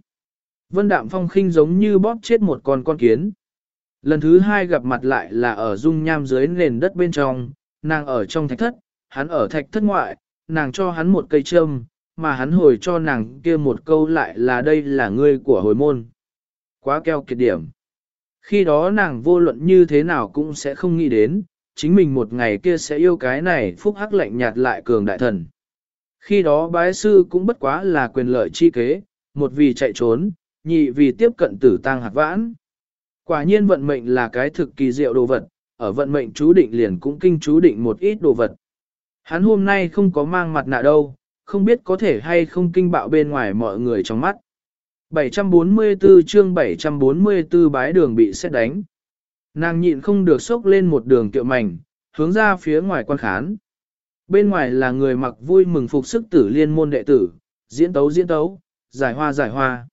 Vân đạm phong khinh giống như bóp chết một con con kiến. Lần thứ hai gặp mặt lại là ở dung nham dưới nền đất bên trong, nàng ở trong thạch thất, hắn ở thạch thất ngoại, nàng cho hắn một cây châm, mà hắn hồi cho nàng kia một câu lại là đây là ngươi của hồi môn. Quá keo kiệt điểm. Khi đó nàng vô luận như thế nào cũng sẽ không nghĩ đến, chính mình một ngày kia sẽ yêu cái này phúc hắc lạnh nhạt lại cường đại thần. Khi đó bái sư cũng bất quá là quyền lợi chi kế, một vì chạy trốn, nhị vì tiếp cận tử tang hạt vãn. Quả nhiên vận mệnh là cái thực kỳ diệu đồ vật, ở vận mệnh chú định liền cũng kinh chú định một ít đồ vật. Hắn hôm nay không có mang mặt nạ đâu, không biết có thể hay không kinh bạo bên ngoài mọi người trong mắt. 744 chương 744 bái đường bị xét đánh. Nàng nhịn không được sốc lên một đường kiệu mảnh, hướng ra phía ngoài quan khán. Bên ngoài là người mặc vui mừng phục sức tử liên môn đệ tử, diễn tấu diễn tấu, giải hoa giải hoa.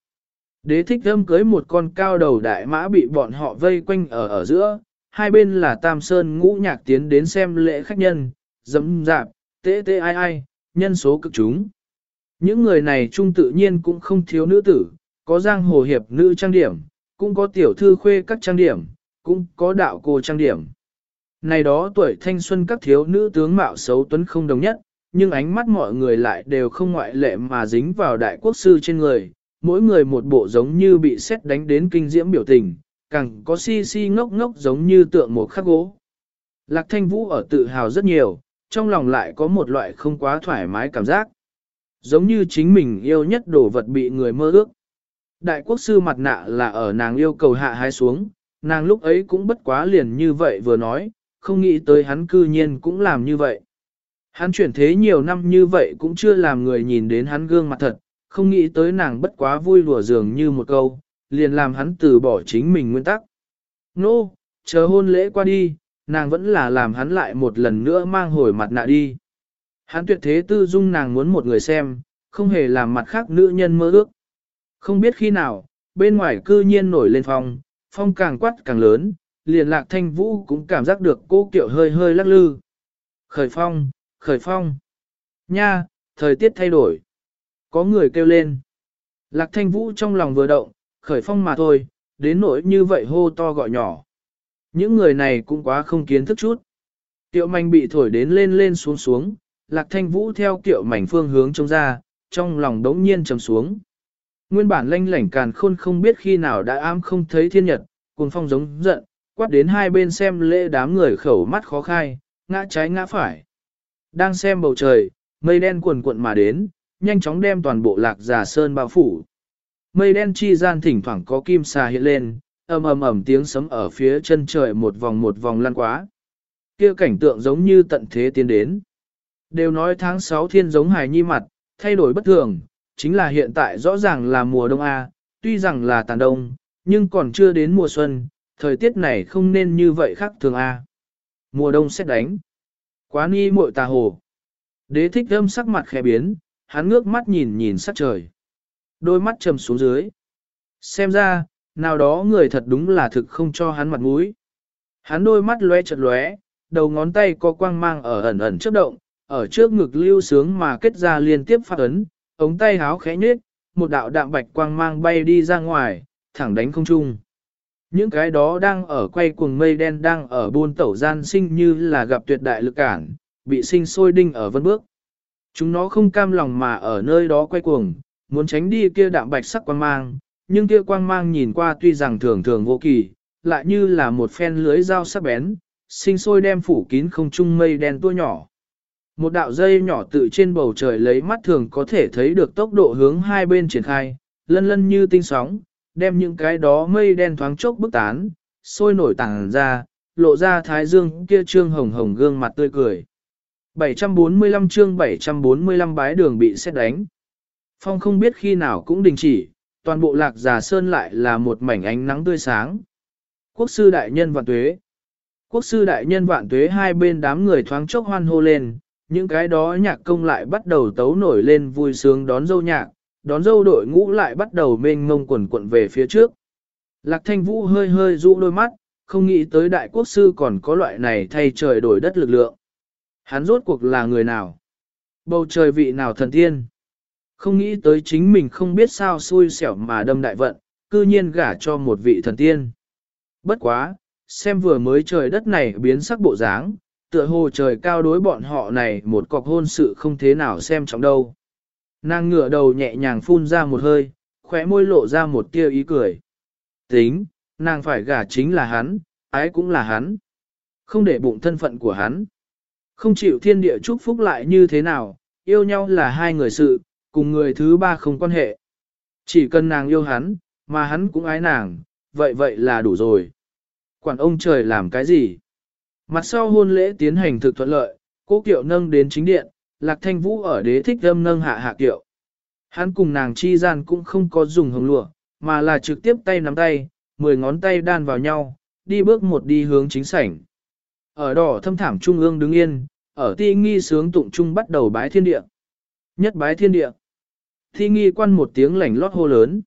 Đế thích âm cưới một con cao đầu đại mã bị bọn họ vây quanh ở ở giữa, hai bên là tam sơn ngũ nhạc tiến đến xem lễ khách nhân, dẫm dạp, tê tê ai ai, nhân số cực chúng. Những người này trung tự nhiên cũng không thiếu nữ tử, có giang hồ hiệp nữ trang điểm, cũng có tiểu thư khuê các trang điểm, cũng có đạo cô trang điểm. Này đó tuổi thanh xuân các thiếu nữ tướng mạo xấu tuấn không đồng nhất, nhưng ánh mắt mọi người lại đều không ngoại lệ mà dính vào đại quốc sư trên người, mỗi người một bộ giống như bị xét đánh đến kinh diễm biểu tình, càng có si si ngốc ngốc giống như tượng một khắc gỗ. Lạc thanh vũ ở tự hào rất nhiều, trong lòng lại có một loại không quá thoải mái cảm giác. Giống như chính mình yêu nhất đồ vật bị người mơ ước. Đại quốc sư mặt nạ là ở nàng yêu cầu hạ hai xuống, nàng lúc ấy cũng bất quá liền như vậy vừa nói, không nghĩ tới hắn cư nhiên cũng làm như vậy. Hắn chuyển thế nhiều năm như vậy cũng chưa làm người nhìn đến hắn gương mặt thật, không nghĩ tới nàng bất quá vui lùa dường như một câu, liền làm hắn từ bỏ chính mình nguyên tắc. Nô, no, chờ hôn lễ qua đi, nàng vẫn là làm hắn lại một lần nữa mang hồi mặt nạ đi. Hắn tuyệt thế tư dung nàng muốn một người xem, không hề làm mặt khác nữ nhân mơ ước. Không biết khi nào, bên ngoài cư nhiên nổi lên phòng phong càng quát càng lớn, liền lạc thanh vũ cũng cảm giác được cô kiệu hơi hơi lắc lư. Khởi phong, khởi phong. Nha, thời tiết thay đổi. Có người kêu lên. Lạc thanh vũ trong lòng vừa động, khởi phong mà thôi, đến nỗi như vậy hô to gọi nhỏ. Những người này cũng quá không kiến thức chút. tiệu mảnh bị thổi đến lên lên xuống xuống, lạc thanh vũ theo tiệu mảnh phương hướng trông ra, trong lòng đống nhiên trầm xuống. Nguyên bản lanh lảnh càn khôn không biết khi nào đã ám không thấy thiên nhật, cuồng phong giống giận, quát đến hai bên xem lễ đám người khẩu mắt khó khai, ngã trái ngã phải. Đang xem bầu trời, mây đen cuồn cuộn mà đến, nhanh chóng đem toàn bộ lạc giả sơn bao phủ. Mây đen chi gian thỉnh thoảng có kim xà hiện lên, ầm ầm ầm tiếng sấm ở phía chân trời một vòng một vòng lăn quá. Kia cảnh tượng giống như tận thế tiến đến. Đều nói tháng 6 thiên giống hài nhi mặt, thay đổi bất thường, chính là hiện tại rõ ràng là mùa đông A, tuy rằng là tàn đông, nhưng còn chưa đến mùa xuân, thời tiết này không nên như vậy khác thường A. Mùa đông sẽ đánh. Quá ni muội tà hồ. Đế thích âm sắc mặt khẽ biến, hắn ngước mắt nhìn nhìn sắc trời. Đôi mắt trầm xuống dưới. Xem ra, nào đó người thật đúng là thực không cho hắn mặt mũi. Hắn đôi mắt lóe chật lóe, đầu ngón tay có quang mang ở ẩn ẩn chớp động, ở trước ngực lưu sướng mà kết ra liên tiếp phát ấn, ống tay háo khẽ nhếch, một đạo đạm bạch quang mang bay đi ra ngoài, thẳng đánh không trung. Những cái đó đang ở quay cuồng mây đen đang ở buôn tẩu gian sinh như là gặp tuyệt đại lực cản, bị sinh sôi đinh ở vân bước. Chúng nó không cam lòng mà ở nơi đó quay cuồng, muốn tránh đi kia đạm bạch sắc quang mang, nhưng kia quang mang nhìn qua tuy rằng thường thường vô kỳ, lại như là một phen lưới dao sắc bén, sinh sôi đem phủ kín không trung mây đen tua nhỏ. Một đạo dây nhỏ tự trên bầu trời lấy mắt thường có thể thấy được tốc độ hướng hai bên triển khai, lân lân như tinh sóng, đem những cái đó mây đen thoáng chốc bức tán, sôi nổi tàng ra, lộ ra thái dương kia trương hồng hồng gương mặt tươi cười. 745 chương 745 bái đường bị xét đánh. Phong không biết khi nào cũng đình chỉ, toàn bộ lạc giả sơn lại là một mảnh ánh nắng tươi sáng. Quốc sư đại nhân vạn tuế. Quốc sư đại nhân vạn tuế hai bên đám người thoáng chốc hoan hô lên, những cái đó nhạc công lại bắt đầu tấu nổi lên vui sướng đón dâu nhạc, đón dâu đội ngũ lại bắt đầu mênh ngông quần quận về phía trước. Lạc thanh vũ hơi hơi dụ đôi mắt, không nghĩ tới đại quốc sư còn có loại này thay trời đổi đất lực lượng. Hắn rốt cuộc là người nào? Bầu trời vị nào thần tiên? Không nghĩ tới chính mình không biết sao xui xẻo mà đâm đại vận, cư nhiên gả cho một vị thần tiên. Bất quá, xem vừa mới trời đất này biến sắc bộ dáng, tựa hồ trời cao đối bọn họ này một cọc hôn sự không thế nào xem trọng đâu. Nàng ngửa đầu nhẹ nhàng phun ra một hơi, khóe môi lộ ra một tia ý cười. Tính, nàng phải gả chính là hắn, ái cũng là hắn. Không để bụng thân phận của hắn. Không chịu thiên địa chúc phúc lại như thế nào, yêu nhau là hai người sự, cùng người thứ ba không quan hệ. Chỉ cần nàng yêu hắn, mà hắn cũng ái nàng, vậy vậy là đủ rồi. Quản ông trời làm cái gì? Mặt sau hôn lễ tiến hành thực thuận lợi, cố kiệu nâng đến chính điện, lạc thanh vũ ở đế thích âm nâng hạ hạ kiệu. Hắn cùng nàng chi gian cũng không có dùng hồng lụa, mà là trực tiếp tay nắm tay, mười ngón tay đan vào nhau, đi bước một đi hướng chính sảnh. Ở đỏ thâm thảm trung ương đứng yên, ở ti nghi sướng tụng trung bắt đầu bái thiên địa. Nhất bái thiên địa. Thi nghi quan một tiếng lảnh lót hô lớn.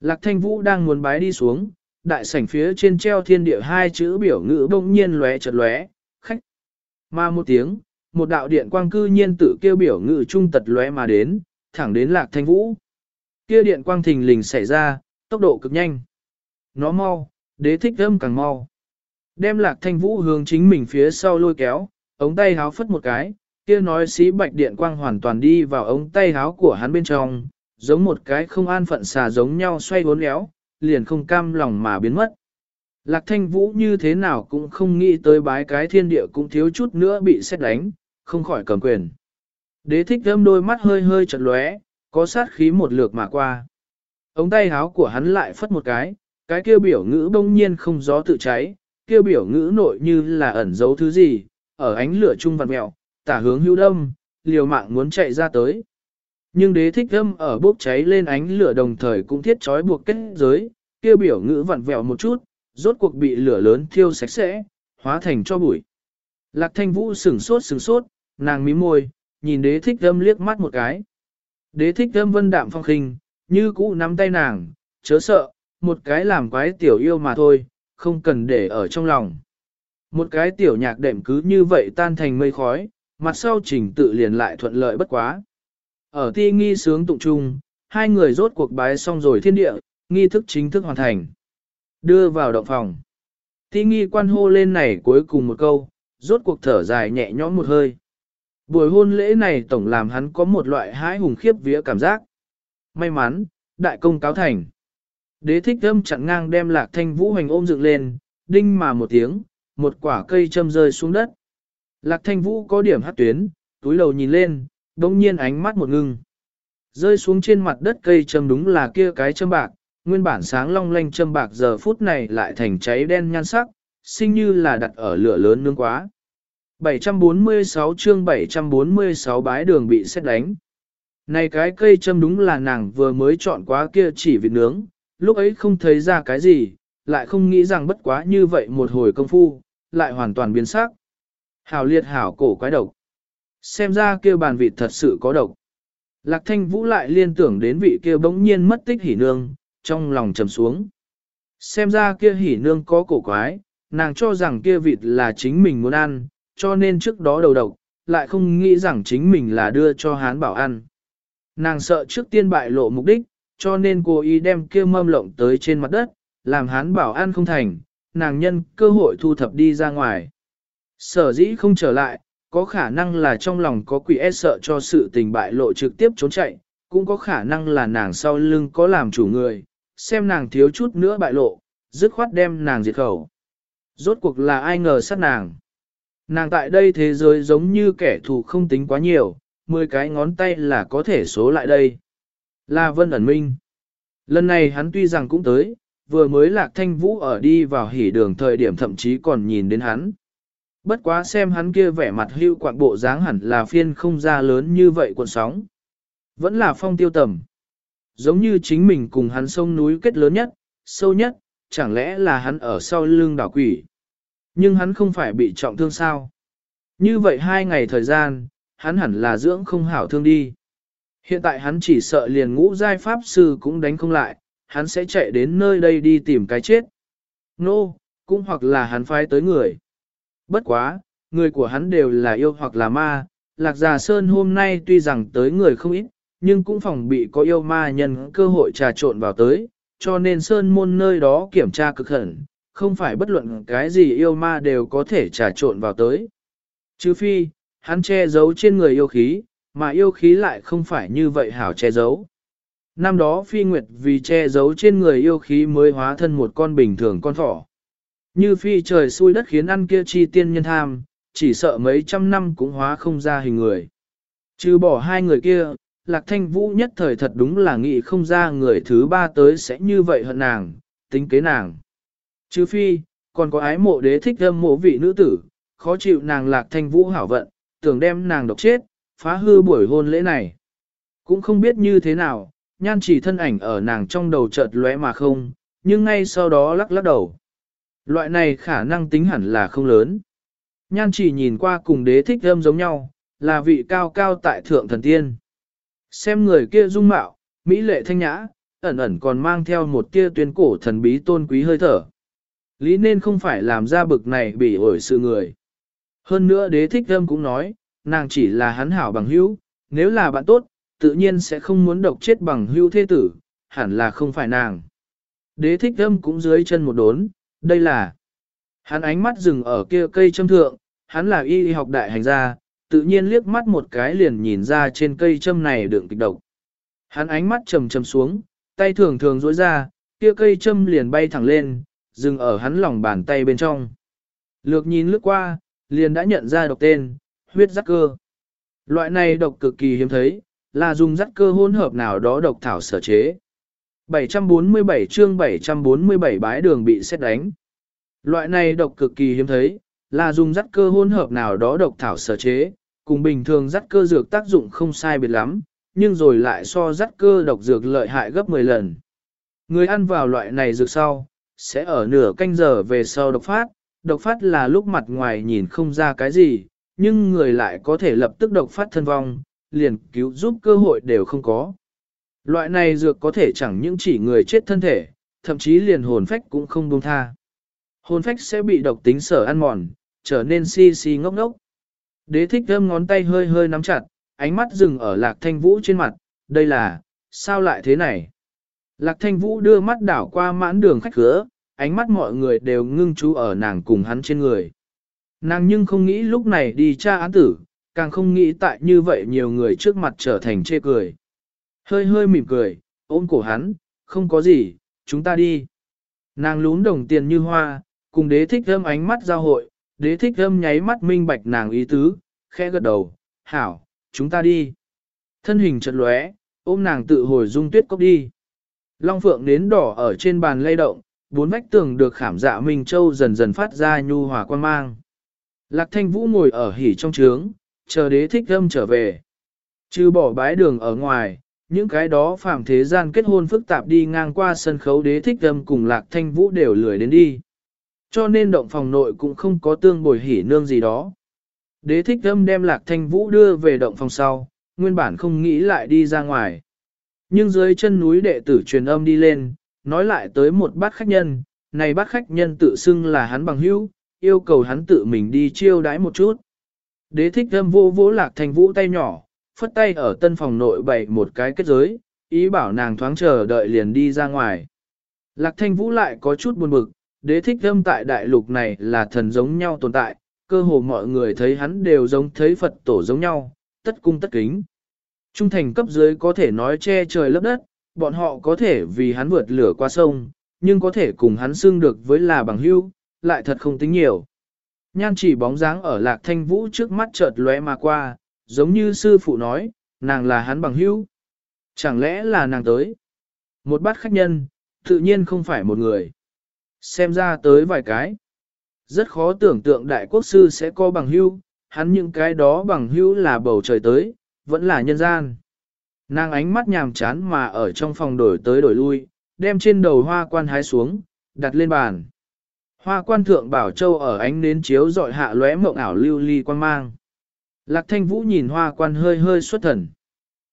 Lạc thanh vũ đang muốn bái đi xuống, đại sảnh phía trên treo thiên địa hai chữ biểu ngữ bỗng nhiên lóe chợt lóe, khách. Mà một tiếng, một đạo điện quang cư nhiên tự kêu biểu ngữ trung tật lóe mà đến, thẳng đến lạc thanh vũ. Kia điện quang thình lình xảy ra, tốc độ cực nhanh. Nó mau, đế thích âm càng mau. Đem lạc thanh vũ hướng chính mình phía sau lôi kéo, ống tay háo phất một cái, kia nói sĩ bạch điện quang hoàn toàn đi vào ống tay háo của hắn bên trong, giống một cái không an phận xà giống nhau xoay bốn léo liền không cam lòng mà biến mất. Lạc thanh vũ như thế nào cũng không nghĩ tới bái cái thiên địa cũng thiếu chút nữa bị xét đánh, không khỏi cầm quyền. Đế thích thơm đôi mắt hơi hơi chật lóe, có sát khí một lượt mà qua. Ống tay háo của hắn lại phất một cái, cái kêu biểu ngữ bỗng nhiên không gió tự cháy, kêu biểu ngữ nội như là ẩn giấu thứ gì, ở ánh lửa chung vặt mẹo, tả hướng hưu đâm, liều mạng muốn chạy ra tới. Nhưng đế thích âm ở bốc cháy lên ánh lửa đồng thời cũng thiết trói buộc kết giới, Kia biểu ngữ vặn vẹo một chút, rốt cuộc bị lửa lớn thiêu sạch sẽ, hóa thành cho bụi. Lạc thanh vũ sửng sốt sửng sốt, nàng mím môi, nhìn đế thích âm liếc mắt một cái. Đế thích âm vân đạm phong khinh, như cũ nắm tay nàng, chớ sợ, một cái làm quái tiểu yêu mà thôi, không cần để ở trong lòng. Một cái tiểu nhạc đệm cứ như vậy tan thành mây khói, mặt sau trình tự liền lại thuận lợi bất quá. Ở ti nghi sướng tụng trung, hai người rốt cuộc bái xong rồi thiên địa, nghi thức chính thức hoàn thành. Đưa vào động phòng. Ti nghi quan hô lên này cuối cùng một câu, rốt cuộc thở dài nhẹ nhõm một hơi. Buổi hôn lễ này tổng làm hắn có một loại hái hùng khiếp vía cảm giác. May mắn, đại công cáo thành. Đế thích âm chặn ngang đem lạc thanh vũ hành ôm dựng lên, đinh mà một tiếng, một quả cây châm rơi xuống đất. Lạc thanh vũ có điểm hát tuyến, túi đầu nhìn lên, đông nhiên ánh mắt một ngưng. Rơi xuống trên mặt đất cây châm đúng là kia cái châm bạc, nguyên bản sáng long lanh châm bạc giờ phút này lại thành cháy đen nhan sắc, sinh như là đặt ở lửa lớn nương quá. 746 chương 746 bái đường bị xét đánh. Này cái cây châm đúng là nàng vừa mới chọn quá kia chỉ vịt nướng, lúc ấy không thấy ra cái gì, lại không nghĩ rằng bất quá như vậy một hồi công phu, lại hoàn toàn biến sắc. Hảo liệt hảo cổ quái độc. Xem ra kia bàn vịt thật sự có độc. Lạc thanh vũ lại liên tưởng đến vị kia bỗng nhiên mất tích hỉ nương, trong lòng trầm xuống. Xem ra kia hỉ nương có cổ quái, nàng cho rằng kia vịt là chính mình muốn ăn, cho nên trước đó đầu độc, lại không nghĩ rằng chính mình là đưa cho hán bảo ăn. Nàng sợ trước tiên bại lộ mục đích, cho nên cô ý đem kia mâm lộng tới trên mặt đất, làm hán bảo ăn không thành, nàng nhân cơ hội thu thập đi ra ngoài. Sở dĩ không trở lại, có khả năng là trong lòng có quỷ e sợ cho sự tình bại lộ trực tiếp trốn chạy, cũng có khả năng là nàng sau lưng có làm chủ người, xem nàng thiếu chút nữa bại lộ, dứt khoát đem nàng diệt khẩu. Rốt cuộc là ai ngờ sát nàng. Nàng tại đây thế giới giống như kẻ thù không tính quá nhiều, 10 cái ngón tay là có thể số lại đây. Là Vân ẩn minh. Lần này hắn tuy rằng cũng tới, vừa mới lạc thanh vũ ở đi vào hỉ đường thời điểm thậm chí còn nhìn đến hắn. Bất quá xem hắn kia vẻ mặt hưu quạng bộ dáng hẳn là phiên không ra lớn như vậy cuộn sóng. Vẫn là phong tiêu tầm. Giống như chính mình cùng hắn sông núi kết lớn nhất, sâu nhất, chẳng lẽ là hắn ở sau lưng đảo quỷ. Nhưng hắn không phải bị trọng thương sao. Như vậy hai ngày thời gian, hắn hẳn là dưỡng không hảo thương đi. Hiện tại hắn chỉ sợ liền ngũ giai pháp sư cũng đánh không lại, hắn sẽ chạy đến nơi đây đi tìm cái chết. Nô, no, cũng hoặc là hắn phái tới người. Bất quá, người của hắn đều là yêu hoặc là ma, Lạc Già Sơn hôm nay tuy rằng tới người không ít, nhưng cũng phòng bị có yêu ma nhân cơ hội trà trộn vào tới, cho nên Sơn môn nơi đó kiểm tra cực khẩn, không phải bất luận cái gì yêu ma đều có thể trà trộn vào tới. Chứ phi, hắn che giấu trên người yêu khí, mà yêu khí lại không phải như vậy hảo che giấu. Năm đó phi nguyệt vì che giấu trên người yêu khí mới hóa thân một con bình thường con thỏ. Như phi trời xui đất khiến ăn kia chi tiên nhân tham, chỉ sợ mấy trăm năm cũng hóa không ra hình người. Trừ bỏ hai người kia, lạc thanh vũ nhất thời thật đúng là nghĩ không ra người thứ ba tới sẽ như vậy hận nàng, tính kế nàng. Chứ phi, còn có ái mộ đế thích âm mộ vị nữ tử, khó chịu nàng lạc thanh vũ hảo vận, tưởng đem nàng độc chết, phá hư buổi hôn lễ này. Cũng không biết như thế nào, nhan chỉ thân ảnh ở nàng trong đầu chợt lóe mà không, nhưng ngay sau đó lắc lắc đầu. Loại này khả năng tính hẳn là không lớn. Nhan chỉ nhìn qua cùng đế thích âm giống nhau, là vị cao cao tại thượng thần tiên. Xem người kia dung mạo, mỹ lệ thanh nhã, ẩn ẩn còn mang theo một tia tuyên cổ thần bí tôn quý hơi thở. Lý nên không phải làm ra bực này bị ổi sự người. Hơn nữa đế thích âm cũng nói, nàng chỉ là hắn hảo bằng hữu, nếu là bạn tốt, tự nhiên sẽ không muốn độc chết bằng hữu thế tử, hẳn là không phải nàng. Đế thích âm cũng dưới chân một đốn, đây là... Hắn ánh mắt dừng ở kia cây châm thượng, hắn là y học đại hành gia, tự nhiên liếc mắt một cái liền nhìn ra trên cây châm này đựng kịch độc. Hắn ánh mắt trầm trầm xuống, tay thường thường duỗi ra, kia cây châm liền bay thẳng lên, dừng ở hắn lòng bàn tay bên trong. Lược nhìn lướt qua, liền đã nhận ra độc tên, huyết giác cơ. Loại này độc cực kỳ hiếm thấy, là dùng giác cơ hỗn hợp nào đó độc thảo sở chế. 747 chương 747 bái đường bị xét đánh. Loại này độc cực kỳ hiếm thấy, là dùng rắc cơ hỗn hợp nào đó độc thảo sở chế, cùng bình thường rắc cơ dược tác dụng không sai biệt lắm, nhưng rồi lại so rắc cơ độc dược lợi hại gấp 10 lần. Người ăn vào loại này dược sau, sẽ ở nửa canh giờ về sau độc phát, độc phát là lúc mặt ngoài nhìn không ra cái gì, nhưng người lại có thể lập tức độc phát thân vong, liền cứu giúp cơ hội đều không có. Loại này dược có thể chẳng những chỉ người chết thân thể, thậm chí liền hồn phách cũng không buông tha. Hồn phách sẽ bị độc tính sở ăn mòn, trở nên si si ngốc ngốc. Đế thích thơm ngón tay hơi hơi nắm chặt, ánh mắt dừng ở lạc thanh vũ trên mặt, đây là, sao lại thế này? Lạc thanh vũ đưa mắt đảo qua mãn đường khách cửa, ánh mắt mọi người đều ngưng chú ở nàng cùng hắn trên người. Nàng nhưng không nghĩ lúc này đi tra án tử, càng không nghĩ tại như vậy nhiều người trước mặt trở thành chê cười. Hơi hơi mỉm cười, ôm cổ hắn, không có gì, chúng ta đi. Nàng lún đồng tiền như hoa, cùng đế thích thơm ánh mắt giao hội, đế thích thơm nháy mắt minh bạch nàng ý tứ, khẽ gật đầu, hảo, chúng ta đi. Thân hình chật lóe, ôm nàng tự hồi dung tuyết cốc đi. Long phượng nến đỏ ở trên bàn lay động, bốn vách tường được khảm dạ Minh Châu dần dần phát ra nhu hòa quan mang. Lạc thanh vũ ngồi ở hỉ trong trướng, chờ đế thích thơm trở về. Chứ bỏ bái đường ở ngoài, những cái đó phạm thế gian kết hôn phức tạp đi ngang qua sân khấu đế thích âm cùng lạc thanh vũ đều lười đến đi. Cho nên động phòng nội cũng không có tương bồi hỉ nương gì đó. Đế thích âm đem lạc thanh vũ đưa về động phòng sau, nguyên bản không nghĩ lại đi ra ngoài. Nhưng dưới chân núi đệ tử truyền âm đi lên, nói lại tới một bát khách nhân, này bát khách nhân tự xưng là hắn bằng hữu, yêu cầu hắn tự mình đi chiêu đãi một chút. Đế thích âm vô vỗ lạc thanh vũ tay nhỏ, phất tay ở tân phòng nội bày một cái kết giới, ý bảo nàng thoáng chờ đợi liền đi ra ngoài. Lạc thanh vũ lại có chút buồn bực, đế thích thâm tại đại lục này là thần giống nhau tồn tại, cơ hồ mọi người thấy hắn đều giống thấy Phật tổ giống nhau, tất cung tất kính. Trung thành cấp dưới có thể nói che trời lấp đất, bọn họ có thể vì hắn vượt lửa qua sông, nhưng có thể cùng hắn xưng được với là bằng hữu, lại thật không tính nhiều. Nhan chỉ bóng dáng ở lạc thanh vũ trước mắt chợt lóe mà qua, giống như sư phụ nói, nàng là hắn bằng hữu. Chẳng lẽ là nàng tới? Một bát khách nhân, tự nhiên không phải một người. Xem ra tới vài cái. Rất khó tưởng tượng đại quốc sư sẽ có bằng hữu, hắn những cái đó bằng hữu là bầu trời tới, vẫn là nhân gian. Nàng ánh mắt nhàm chán mà ở trong phòng đổi tới đổi lui, đem trên đầu hoa quan hái xuống, đặt lên bàn. Hoa quan thượng bảo châu ở ánh nến chiếu dọi hạ lóe mộng ảo lưu ly quan mang. Lạc thanh vũ nhìn hoa quan hơi hơi xuất thần.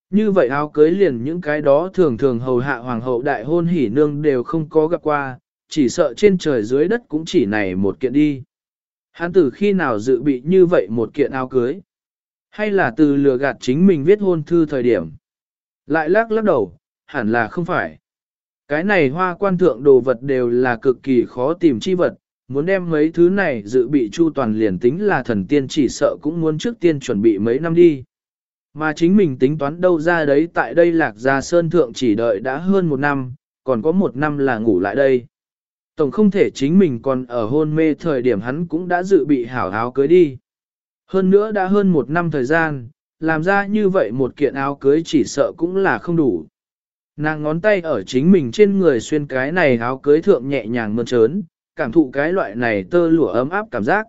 Như vậy áo cưới liền những cái đó thường thường hầu hạ hoàng hậu đại hôn hỉ nương đều không có gặp qua, chỉ sợ trên trời dưới đất cũng chỉ này một kiện đi. Hắn từ khi nào dự bị như vậy một kiện áo cưới? Hay là từ lừa gạt chính mình viết hôn thư thời điểm? Lại lắc lắc đầu, hẳn là không phải. Cái này hoa quan thượng đồ vật đều là cực kỳ khó tìm chi vật, muốn đem mấy thứ này dự bị chu toàn liền tính là thần tiên chỉ sợ cũng muốn trước tiên chuẩn bị mấy năm đi. Mà chính mình tính toán đâu ra đấy tại đây lạc gia sơn thượng chỉ đợi đã hơn một năm, còn có một năm là ngủ lại đây. Tổng không thể chính mình còn ở hôn mê thời điểm hắn cũng đã dự bị hảo áo cưới đi. Hơn nữa đã hơn một năm thời gian, làm ra như vậy một kiện áo cưới chỉ sợ cũng là không đủ. Nàng ngón tay ở chính mình trên người xuyên cái này áo cưới thượng nhẹ nhàng mơn trớn, cảm thụ cái loại này tơ lụa ấm áp cảm giác.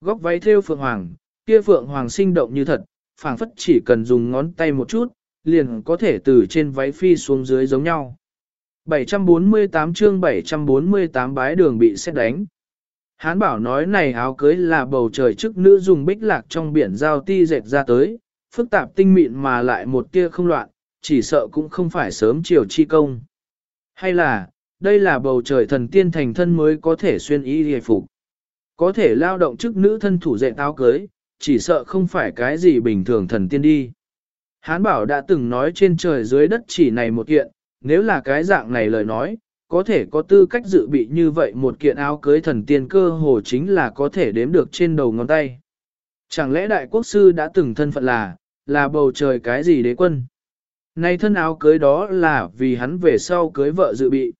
Góc váy thêu phượng hoàng, kia phượng hoàng sinh động như thật, phảng phất chỉ cần dùng ngón tay một chút, liền có thể từ trên váy phi xuống dưới giống nhau. 748 chương 748 bái đường bị xét đánh. Hán bảo nói này áo cưới là bầu trời chức nữ dùng bích lạc trong biển giao ti dệt ra tới, phức tạp tinh mịn mà lại một tia không loạn, chỉ sợ cũng không phải sớm chiều chi công. Hay là, đây là bầu trời thần tiên thành thân mới có thể xuyên y hề phục. Có thể lao động chức nữ thân thủ dệt áo cưới, chỉ sợ không phải cái gì bình thường thần tiên đi. Hán bảo đã từng nói trên trời dưới đất chỉ này một kiện, nếu là cái dạng này lời nói, có thể có tư cách dự bị như vậy một kiện áo cưới thần tiên cơ hồ chính là có thể đếm được trên đầu ngón tay. Chẳng lẽ đại quốc sư đã từng thân phận là, là bầu trời cái gì đế quân? Nay thân áo cưới đó là vì hắn về sau cưới vợ dự bị.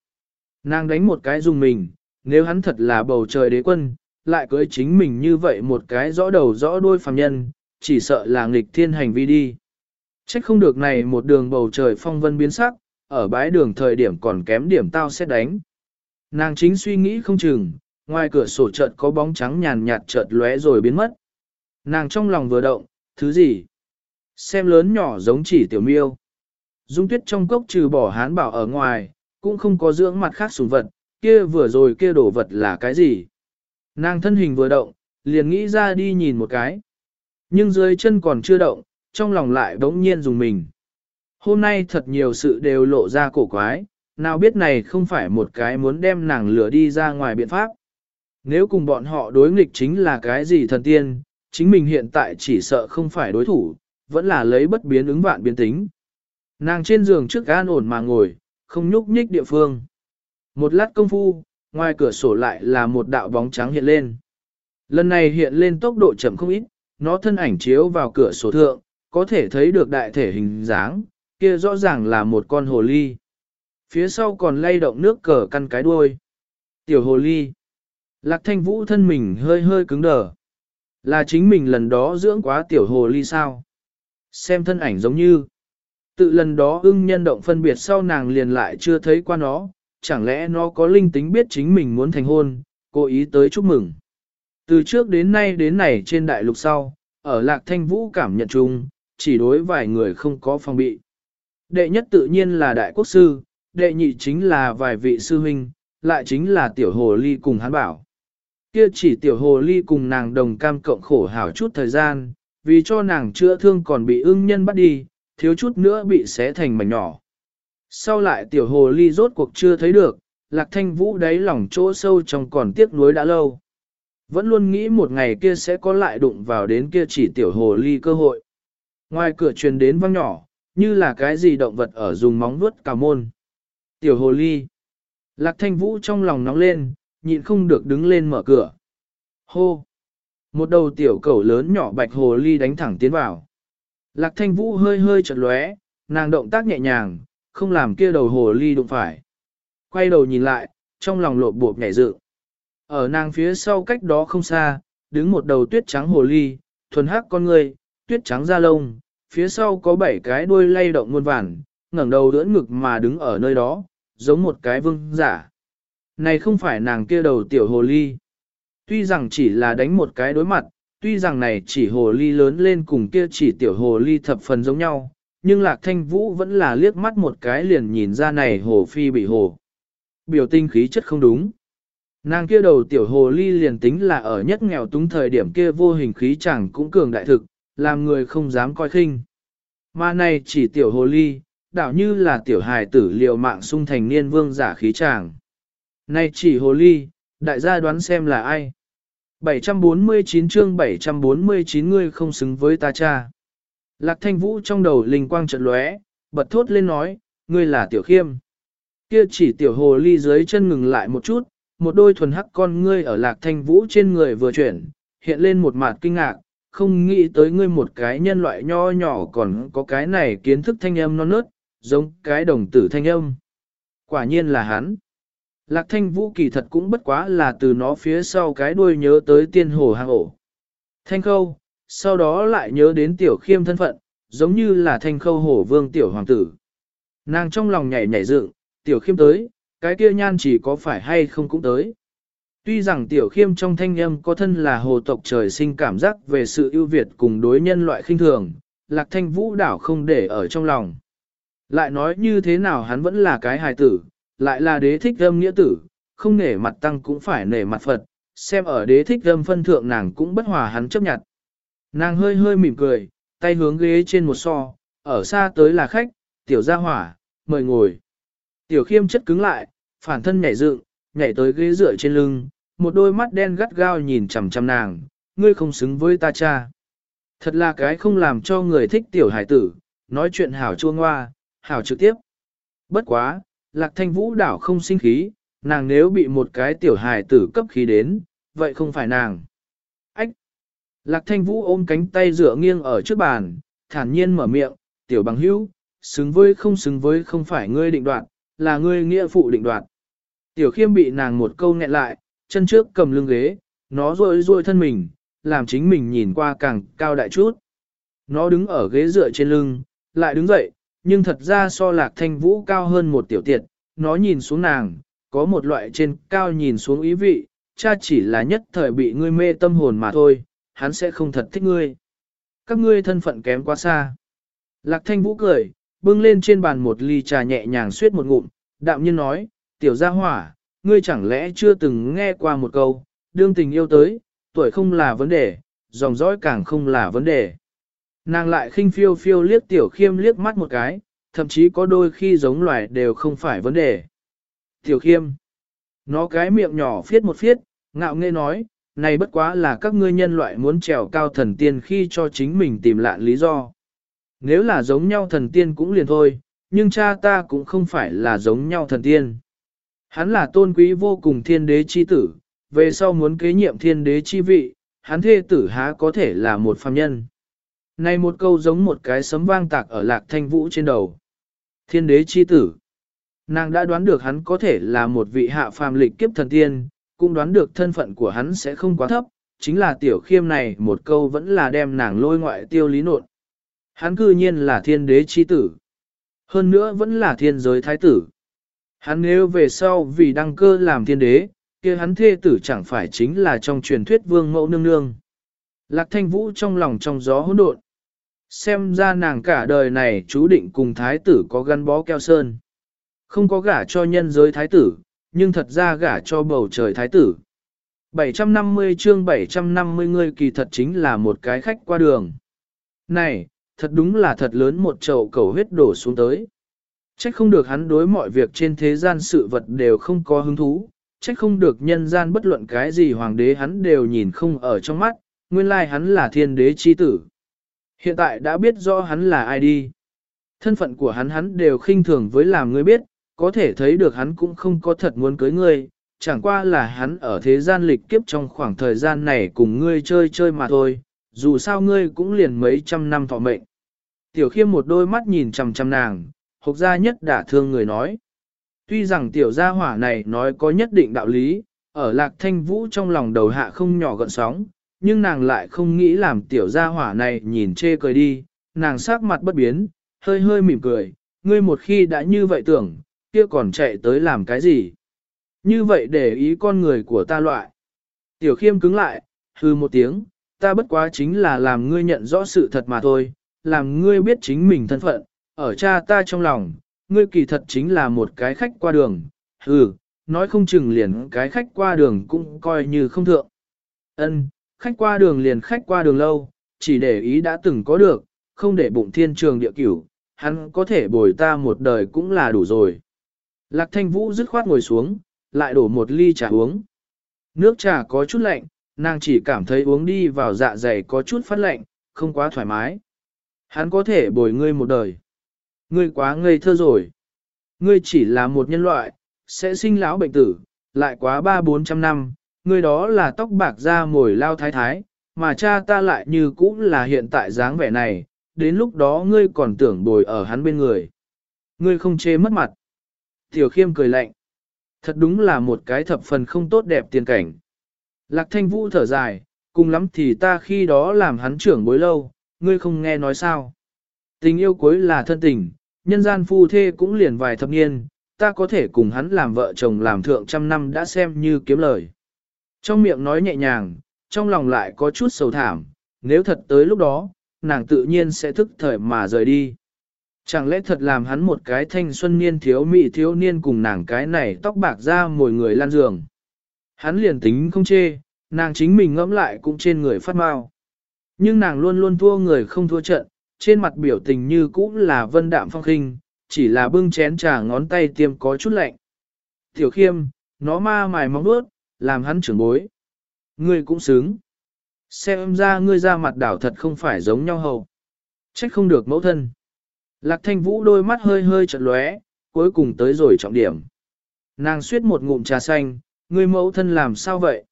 Nàng đánh một cái dùng mình, nếu hắn thật là bầu trời đế quân, lại cưới chính mình như vậy một cái rõ đầu rõ đuôi phàm nhân, chỉ sợ là nghịch thiên hành vi đi. Trách không được này một đường bầu trời phong vân biến sắc, ở bãi đường thời điểm còn kém điểm tao sẽ đánh. Nàng chính suy nghĩ không chừng, ngoài cửa sổ chợt có bóng trắng nhàn nhạt chợt lóe rồi biến mất. Nàng trong lòng vừa động, thứ gì? Xem lớn nhỏ giống chỉ tiểu miêu. Dung tuyết trong cốc trừ bỏ hán bảo ở ngoài, cũng không có dưỡng mặt khác sủng vật, kia vừa rồi kia đổ vật là cái gì. Nàng thân hình vừa động, liền nghĩ ra đi nhìn một cái. Nhưng dưới chân còn chưa động, trong lòng lại bỗng nhiên dùng mình. Hôm nay thật nhiều sự đều lộ ra cổ quái, nào biết này không phải một cái muốn đem nàng lửa đi ra ngoài biện pháp. Nếu cùng bọn họ đối nghịch chính là cái gì thần tiên, chính mình hiện tại chỉ sợ không phải đối thủ, vẫn là lấy bất biến ứng vạn biến tính. Nàng trên giường trước an ổn mà ngồi, không nhúc nhích địa phương. Một lát công phu, ngoài cửa sổ lại là một đạo bóng trắng hiện lên. Lần này hiện lên tốc độ chậm không ít, nó thân ảnh chiếu vào cửa sổ thượng, có thể thấy được đại thể hình dáng, kia rõ ràng là một con hồ ly. Phía sau còn lay động nước cờ căn cái đuôi. Tiểu hồ ly. Lạc thanh vũ thân mình hơi hơi cứng đờ. Là chính mình lần đó dưỡng quá tiểu hồ ly sao? Xem thân ảnh giống như. Tự lần đó ưng nhân động phân biệt sau nàng liền lại chưa thấy qua nó, chẳng lẽ nó có linh tính biết chính mình muốn thành hôn, cố ý tới chúc mừng. Từ trước đến nay đến này trên đại lục sau, ở lạc thanh vũ cảm nhận chung, chỉ đối vài người không có phòng bị. Đệ nhất tự nhiên là đại quốc sư, đệ nhị chính là vài vị sư huynh, lại chính là tiểu hồ ly cùng hắn bảo. Kia chỉ tiểu hồ ly cùng nàng đồng cam cộng khổ hảo chút thời gian, vì cho nàng chữa thương còn bị ưng nhân bắt đi, thiếu chút nữa bị xé thành mảnh nhỏ. Sau lại tiểu hồ ly rốt cuộc chưa thấy được, lạc thanh vũ đáy lòng chỗ sâu trong còn tiếc nuối đã lâu. Vẫn luôn nghĩ một ngày kia sẽ có lại đụng vào đến kia chỉ tiểu hồ ly cơ hội. Ngoài cửa truyền đến văng nhỏ, như là cái gì động vật ở dùng móng vuốt cào môn. Tiểu hồ ly. Lạc thanh vũ trong lòng nóng lên, nhịn không được đứng lên mở cửa. Hô! Một đầu tiểu cẩu lớn nhỏ bạch hồ ly đánh thẳng tiến vào. Lạc thanh vũ hơi hơi chật lóe, nàng động tác nhẹ nhàng, không làm kia đầu hồ ly đụng phải. Quay đầu nhìn lại, trong lòng lộ bộp nhảy dự. Ở nàng phía sau cách đó không xa, đứng một đầu tuyết trắng hồ ly, thuần hắc con người, tuyết trắng da lông, phía sau có bảy cái đuôi lay động muôn vàn, ngẩng đầu đỡ ngực mà đứng ở nơi đó, giống một cái vương giả. Này không phải nàng kia đầu tiểu hồ ly. Tuy rằng chỉ là đánh một cái đối mặt, tuy rằng này chỉ hồ ly lớn lên cùng kia chỉ tiểu hồ ly thập phần giống nhau, nhưng lạc thanh vũ vẫn là liếc mắt một cái liền nhìn ra này hồ phi bị hồ. Biểu tinh khí chất không đúng. Nàng kia đầu tiểu hồ ly liền tính là ở nhất nghèo túng thời điểm kia vô hình khí chẳng cũng cường đại thực, làm người không dám coi khinh. Mà này chỉ tiểu hồ ly, đảo như là tiểu hài tử liều mạng sung thành niên vương giả khí chàng. Này chỉ hồ ly, đại gia đoán xem là ai. 749 chương 749 ngươi không xứng với ta cha. Lạc thanh vũ trong đầu linh quang trận lóe, bật thốt lên nói, ngươi là tiểu khiêm. Kia chỉ tiểu hồ ly dưới chân ngừng lại một chút, một đôi thuần hắc con ngươi ở lạc thanh vũ trên người vừa chuyển, hiện lên một mặt kinh ngạc, không nghĩ tới ngươi một cái nhân loại nho nhỏ còn có cái này kiến thức thanh âm non nớt, giống cái đồng tử thanh âm. Quả nhiên là hắn. Lạc thanh vũ kỳ thật cũng bất quá là từ nó phía sau cái đuôi nhớ tới tiên hồ hang ổ. Thanh khâu, sau đó lại nhớ đến tiểu khiêm thân phận, giống như là thanh khâu hổ vương tiểu hoàng tử. Nàng trong lòng nhảy nhảy dựng, tiểu khiêm tới, cái kia nhan chỉ có phải hay không cũng tới. Tuy rằng tiểu khiêm trong thanh âm có thân là hồ tộc trời sinh cảm giác về sự ưu việt cùng đối nhân loại khinh thường, lạc thanh vũ đảo không để ở trong lòng. Lại nói như thế nào hắn vẫn là cái hài tử, lại là đế thích âm nghĩa tử, không nể mặt tăng cũng phải nể mặt Phật, xem ở đế thích âm phân thượng nàng cũng bất hòa hắn chấp nhận. Nàng hơi hơi mỉm cười, tay hướng ghế trên một so, ở xa tới là khách, tiểu gia hỏa, mời ngồi. Tiểu khiêm chất cứng lại, phản thân nhảy dựng, nhảy tới ghế dựa trên lưng, một đôi mắt đen gắt gao nhìn chằm chằm nàng, ngươi không xứng với ta cha. Thật là cái không làm cho người thích tiểu hải tử, nói chuyện hảo chua ngoa, hảo trực tiếp. Bất quá, lạc thanh vũ đảo không sinh khí, nàng nếu bị một cái tiểu hài tử cấp khí đến, vậy không phải nàng. Ách! Lạc thanh vũ ôm cánh tay dựa nghiêng ở trước bàn, thản nhiên mở miệng, tiểu bằng hữu, xứng với không xứng với không phải ngươi định đoạt, là ngươi nghĩa phụ định đoạt. Tiểu khiêm bị nàng một câu nghẹn lại, chân trước cầm lưng ghế, nó rôi rôi thân mình, làm chính mình nhìn qua càng cao đại chút. Nó đứng ở ghế dựa trên lưng, lại đứng dậy, nhưng thật ra so lạc thanh vũ cao hơn một tiểu tiệt, nó nhìn xuống nàng, có một loại trên cao nhìn xuống ý vị, cha chỉ là nhất thời bị ngươi mê tâm hồn mà thôi, hắn sẽ không thật thích ngươi. Các ngươi thân phận kém quá xa. Lạc thanh vũ cười, bưng lên trên bàn một ly trà nhẹ nhàng suyết một ngụm, đạm nhiên nói, tiểu gia hỏa, ngươi chẳng lẽ chưa từng nghe qua một câu, đương tình yêu tới, tuổi không là vấn đề, dòng dõi càng không là vấn đề. Nàng lại khinh phiêu phiêu liếc tiểu khiêm liếc mắt một cái, thậm chí có đôi khi giống loài đều không phải vấn đề. Tiểu khiêm, nó cái miệng nhỏ phiết một phiết, ngạo nghe nói, này bất quá là các ngươi nhân loại muốn trèo cao thần tiên khi cho chính mình tìm lạn lý do. Nếu là giống nhau thần tiên cũng liền thôi, nhưng cha ta cũng không phải là giống nhau thần tiên. Hắn là tôn quý vô cùng thiên đế chi tử, về sau muốn kế nhiệm thiên đế chi vị, hắn thê tử há có thể là một phàm nhân. Này một câu giống một cái sấm vang tạc ở lạc thanh vũ trên đầu. Thiên đế chi tử. Nàng đã đoán được hắn có thể là một vị hạ phàm lịch kiếp thần tiên, cũng đoán được thân phận của hắn sẽ không quá thấp, chính là tiểu khiêm này một câu vẫn là đem nàng lôi ngoại tiêu lý nộn. Hắn cư nhiên là thiên đế chi tử. Hơn nữa vẫn là thiên giới thái tử. Hắn nếu về sau vì đăng cơ làm thiên đế, kia hắn thê tử chẳng phải chính là trong truyền thuyết vương mẫu nương nương. Lạc thanh vũ trong lòng trong gió hỗn độn. Xem ra nàng cả đời này chú định cùng thái tử có gắn bó keo sơn. Không có gả cho nhân giới thái tử, nhưng thật ra gả cho bầu trời thái tử. 750 chương 750 người kỳ thật chính là một cái khách qua đường. Này, thật đúng là thật lớn một chậu cầu huyết đổ xuống tới. Trách không được hắn đối mọi việc trên thế gian sự vật đều không có hứng thú, trách không được nhân gian bất luận cái gì hoàng đế hắn đều nhìn không ở trong mắt, nguyên lai hắn là thiên đế chi tử. Hiện tại đã biết rõ hắn là ai đi. Thân phận của hắn hắn đều khinh thường với làm ngươi biết, có thể thấy được hắn cũng không có thật muốn cưới ngươi, chẳng qua là hắn ở thế gian lịch kiếp trong khoảng thời gian này cùng ngươi chơi chơi mà thôi, dù sao ngươi cũng liền mấy trăm năm thọ mệnh. Tiểu khiêm một đôi mắt nhìn chằm chằm nàng, hộc gia nhất đã thương người nói. Tuy rằng tiểu gia hỏa này nói có nhất định đạo lý, ở lạc thanh vũ trong lòng đầu hạ không nhỏ gợn sóng, nhưng nàng lại không nghĩ làm tiểu gia hỏa này nhìn chê cười đi, nàng sắc mặt bất biến, hơi hơi mỉm cười, ngươi một khi đã như vậy tưởng, kia còn chạy tới làm cái gì? Như vậy để ý con người của ta loại. Tiểu khiêm cứng lại, hư một tiếng, ta bất quá chính là làm ngươi nhận rõ sự thật mà thôi, làm ngươi biết chính mình thân phận, ở cha ta trong lòng, ngươi kỳ thật chính là một cái khách qua đường, hừ, nói không chừng liền cái khách qua đường cũng coi như không thượng. Ân, khách qua đường liền khách qua đường lâu, chỉ để ý đã từng có được, không để bụng thiên trường địa cửu, hắn có thể bồi ta một đời cũng là đủ rồi. Lạc thanh vũ dứt khoát ngồi xuống, lại đổ một ly trà uống. Nước trà có chút lạnh, nàng chỉ cảm thấy uống đi vào dạ dày có chút phát lạnh, không quá thoải mái. Hắn có thể bồi ngươi một đời. Ngươi quá ngây thơ rồi. Ngươi chỉ là một nhân loại, sẽ sinh lão bệnh tử, lại quá ba bốn trăm năm, ngươi đó là tóc bạc da mồi lao thái thái, mà cha ta lại như cũng là hiện tại dáng vẻ này, đến lúc đó ngươi còn tưởng bồi ở hắn bên người. Ngươi không chê mất mặt. Tiểu khiêm cười lạnh. Thật đúng là một cái thập phần không tốt đẹp tiền cảnh. Lạc thanh vũ thở dài, cùng lắm thì ta khi đó làm hắn trưởng bối lâu, ngươi không nghe nói sao. Tình yêu cuối là thân tình, nhân gian phu thê cũng liền vài thập niên, ta có thể cùng hắn làm vợ chồng làm thượng trăm năm đã xem như kiếm lời. Trong miệng nói nhẹ nhàng, trong lòng lại có chút sầu thảm, nếu thật tới lúc đó, nàng tự nhiên sẽ thức thời mà rời đi. Chẳng lẽ thật làm hắn một cái thanh xuân niên thiếu mỹ thiếu niên cùng nàng cái này tóc bạc ra mồi người lan giường. Hắn liền tính không chê, nàng chính mình ngẫm lại cũng trên người phát mau. Nhưng nàng luôn luôn thua người không thua trận, trên mặt biểu tình như cũ là vân đạm phong khinh, chỉ là bưng chén trà ngón tay tiêm có chút lạnh. Tiểu khiêm, nó ma mài móng bước, làm hắn trưởng bối. Ngươi cũng xứng. Xem ra ngươi ra mặt đảo thật không phải giống nhau hầu. Trách không được mẫu thân. Lạc thanh vũ đôi mắt hơi hơi chật lóe, cuối cùng tới rồi trọng điểm. Nàng suyết một ngụm trà xanh, ngươi mẫu thân làm sao vậy?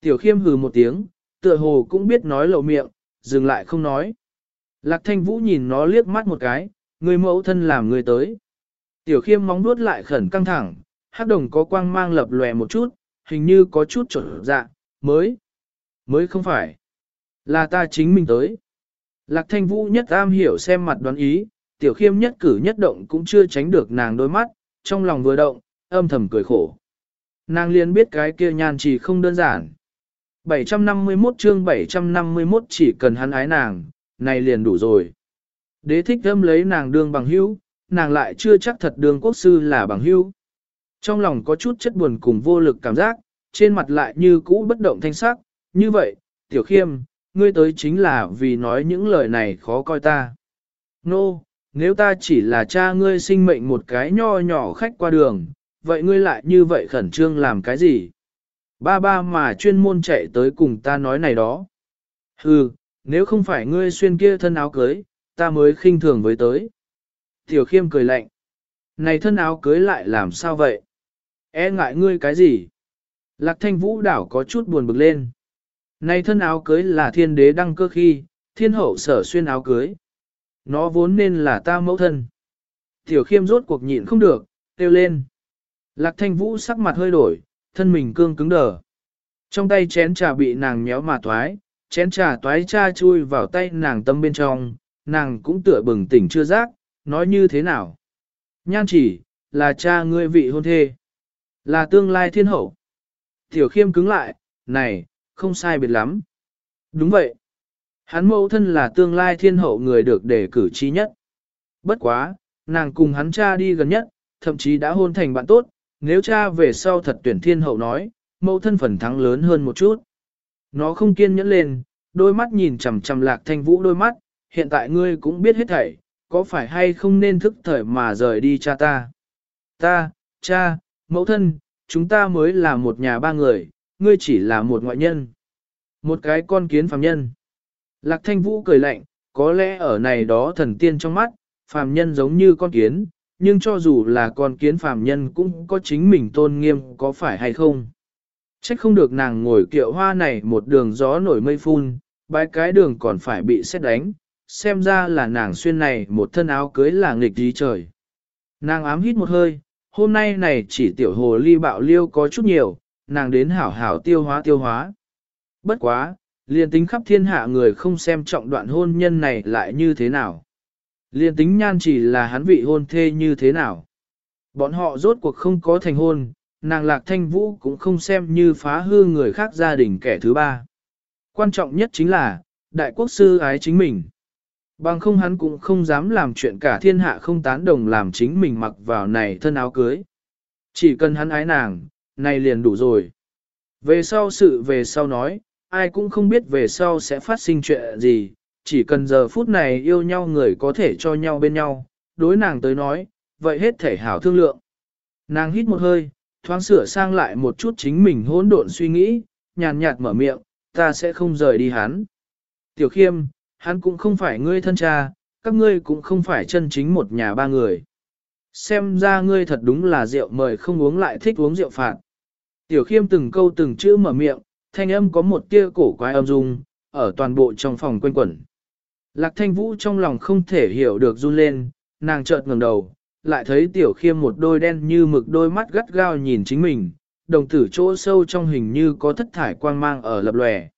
Tiểu khiêm hừ một tiếng, tựa hồ cũng biết nói lậu miệng, dừng lại không nói. Lạc thanh vũ nhìn nó liếc mắt một cái, ngươi mẫu thân làm người tới. Tiểu khiêm móng nuốt lại khẩn căng thẳng, hát đồng có quang mang lập lòe một chút, hình như có chút trở dạ, mới. Mới không phải. Là ta chính mình tới. Lạc thanh vũ nhất am hiểu xem mặt đoán ý, tiểu khiêm nhất cử nhất động cũng chưa tránh được nàng đôi mắt, trong lòng vừa động, âm thầm cười khổ. Nàng liền biết cái kia nhan chỉ không đơn giản. 751 chương 751 chỉ cần hắn ái nàng, này liền đủ rồi. Đế thích thâm lấy nàng đương bằng hữu, nàng lại chưa chắc thật đương quốc sư là bằng hữu, trong lòng có chút chất buồn cùng vô lực cảm giác, trên mặt lại như cũ bất động thanh sắc, như vậy, tiểu khiêm, ngươi tới chính là vì nói những lời này khó coi ta. Nô, no, nếu ta chỉ là cha ngươi sinh mệnh một cái nho nhỏ khách qua đường, vậy ngươi lại như vậy khẩn trương làm cái gì? Ba ba mà chuyên môn chạy tới cùng ta nói này đó. Hừ, nếu không phải ngươi xuyên kia thân áo cưới, ta mới khinh thường với tới. Tiểu khiêm cười lạnh. Này thân áo cưới lại làm sao vậy? E ngại ngươi cái gì? Lạc thanh vũ đảo có chút buồn bực lên. Này thân áo cưới là thiên đế đăng cơ khi, thiên hậu sở xuyên áo cưới. Nó vốn nên là ta mẫu thân. Tiểu khiêm rốt cuộc nhịn không được, kêu lên. Lạc thanh vũ sắc mặt hơi đổi, thân mình cương cứng đờ. Trong tay chén trà bị nàng nhéo mà toái, chén trà toái cha chui vào tay nàng tâm bên trong, nàng cũng tựa bừng tỉnh chưa giác, nói như thế nào. Nhan chỉ, là cha ngươi vị hôn thê, là tương lai thiên hậu. Tiểu khiêm cứng lại, này, không sai biệt lắm. Đúng vậy. Hắn mẫu thân là tương lai thiên hậu người được đề cử chi nhất. Bất quá, nàng cùng hắn cha đi gần nhất, thậm chí đã hôn thành bạn tốt, nếu cha về sau thật tuyển thiên hậu nói, mẫu thân phần thắng lớn hơn một chút. Nó không kiên nhẫn lên, đôi mắt nhìn chằm chằm lạc thanh vũ đôi mắt, hiện tại ngươi cũng biết hết thảy, có phải hay không nên thức thời mà rời đi cha ta. Ta, cha, mẫu thân, chúng ta mới là một nhà ba người, ngươi chỉ là một ngoại nhân. Một cái con kiến phàm nhân. Lạc thanh vũ cười lạnh, có lẽ ở này đó thần tiên trong mắt, phàm nhân giống như con kiến, nhưng cho dù là con kiến phàm nhân cũng có chính mình tôn nghiêm có phải hay không. Trách không được nàng ngồi kiệu hoa này một đường gió nổi mây phun, bãi cái đường còn phải bị xét đánh, xem ra là nàng xuyên này một thân áo cưới là nghịch dí trời. Nàng ám hít một hơi, hôm nay này chỉ tiểu hồ ly bạo liêu có chút nhiều, nàng đến hảo hảo tiêu hóa tiêu hóa. Bất quá, liền tính khắp thiên hạ người không xem trọng đoạn hôn nhân này lại như thế nào. Liên tính nhan chỉ là hắn vị hôn thê như thế nào. Bọn họ rốt cuộc không có thành hôn, nàng lạc thanh vũ cũng không xem như phá hư người khác gia đình kẻ thứ ba. Quan trọng nhất chính là, đại quốc sư ái chính mình. Bằng không hắn cũng không dám làm chuyện cả thiên hạ không tán đồng làm chính mình mặc vào này thân áo cưới. Chỉ cần hắn ái nàng, này liền đủ rồi. Về sau sự về sau nói, ai cũng không biết về sau sẽ phát sinh chuyện gì, chỉ cần giờ phút này yêu nhau người có thể cho nhau bên nhau, đối nàng tới nói, vậy hết thể hảo thương lượng. Nàng hít một hơi, thoáng sửa sang lại một chút chính mình hỗn độn suy nghĩ, nhàn nhạt mở miệng, ta sẽ không rời đi hắn. Tiểu khiêm, hắn cũng không phải ngươi thân cha, các ngươi cũng không phải chân chính một nhà ba người. Xem ra ngươi thật đúng là rượu mời không uống lại thích uống rượu phạt. Tiểu khiêm từng câu từng chữ mở miệng, thanh âm có một tia cổ quái âm dung, ở toàn bộ trong phòng quanh quẩn. Lạc thanh vũ trong lòng không thể hiểu được run lên, nàng chợt ngẩng đầu, lại thấy tiểu khiêm một đôi đen như mực đôi mắt gắt gao nhìn chính mình, đồng tử chỗ sâu trong hình như có thất thải quang mang ở lập lòe.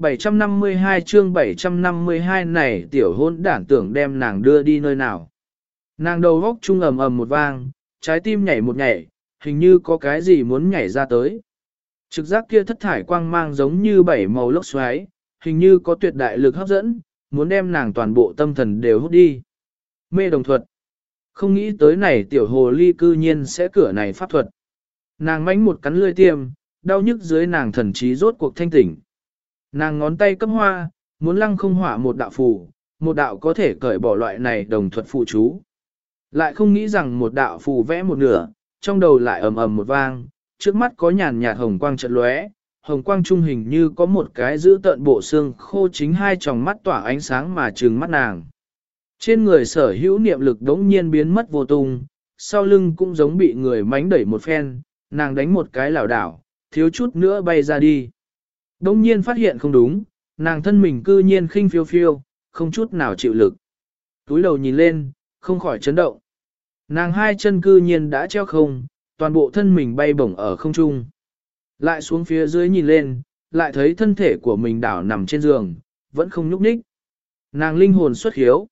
752 chương 752 này tiểu hôn đản tưởng đem nàng đưa đi nơi nào. Nàng đầu góc trung ầm ầm một vang, trái tim nhảy một nhảy, hình như có cái gì muốn nhảy ra tới. Trực giác kia thất thải quang mang giống như bảy màu lốc xoáy, hình như có tuyệt đại lực hấp dẫn, muốn đem nàng toàn bộ tâm thần đều hút đi. Mê đồng thuật. Không nghĩ tới này tiểu hồ ly cư nhiên sẽ cửa này pháp thuật. Nàng mánh một cắn lươi tiêm, đau nhức dưới nàng thần trí rốt cuộc thanh tỉnh. Nàng ngón tay cấp hoa, muốn lăng không hỏa một đạo phù, một đạo có thể cởi bỏ loại này đồng thuật phụ chú. Lại không nghĩ rằng một đạo phù vẽ một nửa, trong đầu lại ầm ầm một vang, trước mắt có nhàn nhạt hồng quang trận lóe, hồng quang trung hình như có một cái giữ tận bộ xương khô chính hai tròng mắt tỏa ánh sáng mà trừng mắt nàng. Trên người sở hữu niệm lực đống nhiên biến mất vô tung, sau lưng cũng giống bị người mánh đẩy một phen, nàng đánh một cái lảo đảo, thiếu chút nữa bay ra đi đông nhiên phát hiện không đúng, nàng thân mình cư nhiên khinh phiêu phiêu, không chút nào chịu lực. Túi đầu nhìn lên, không khỏi chấn động. Nàng hai chân cư nhiên đã treo không, toàn bộ thân mình bay bổng ở không trung. Lại xuống phía dưới nhìn lên, lại thấy thân thể của mình đảo nằm trên giường, vẫn không nhúc nhích. Nàng linh hồn xuất hiếu.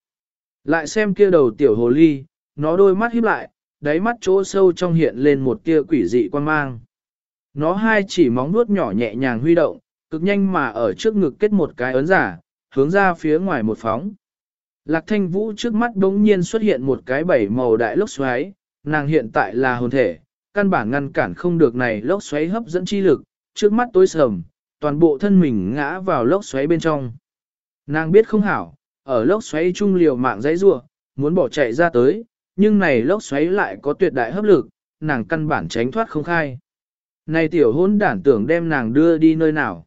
Lại xem kia đầu tiểu hồ ly, nó đôi mắt híp lại, đáy mắt chỗ sâu trong hiện lên một tia quỷ dị quan mang. Nó hai chỉ móng nuốt nhỏ nhẹ nhàng huy động, cực nhanh mà ở trước ngực kết một cái ấn giả, hướng ra phía ngoài một phóng. Lạc thanh vũ trước mắt đống nhiên xuất hiện một cái bảy màu đại lốc xoáy, nàng hiện tại là hồn thể, căn bản ngăn cản không được này lốc xoáy hấp dẫn chi lực, trước mắt tối sầm, toàn bộ thân mình ngã vào lốc xoáy bên trong. Nàng biết không hảo, ở lốc xoáy trung liều mạng dãy rua, muốn bỏ chạy ra tới, nhưng này lốc xoáy lại có tuyệt đại hấp lực, nàng căn bản tránh thoát không khai. Này tiểu hôn đản tưởng đem nàng đưa đi nơi nào.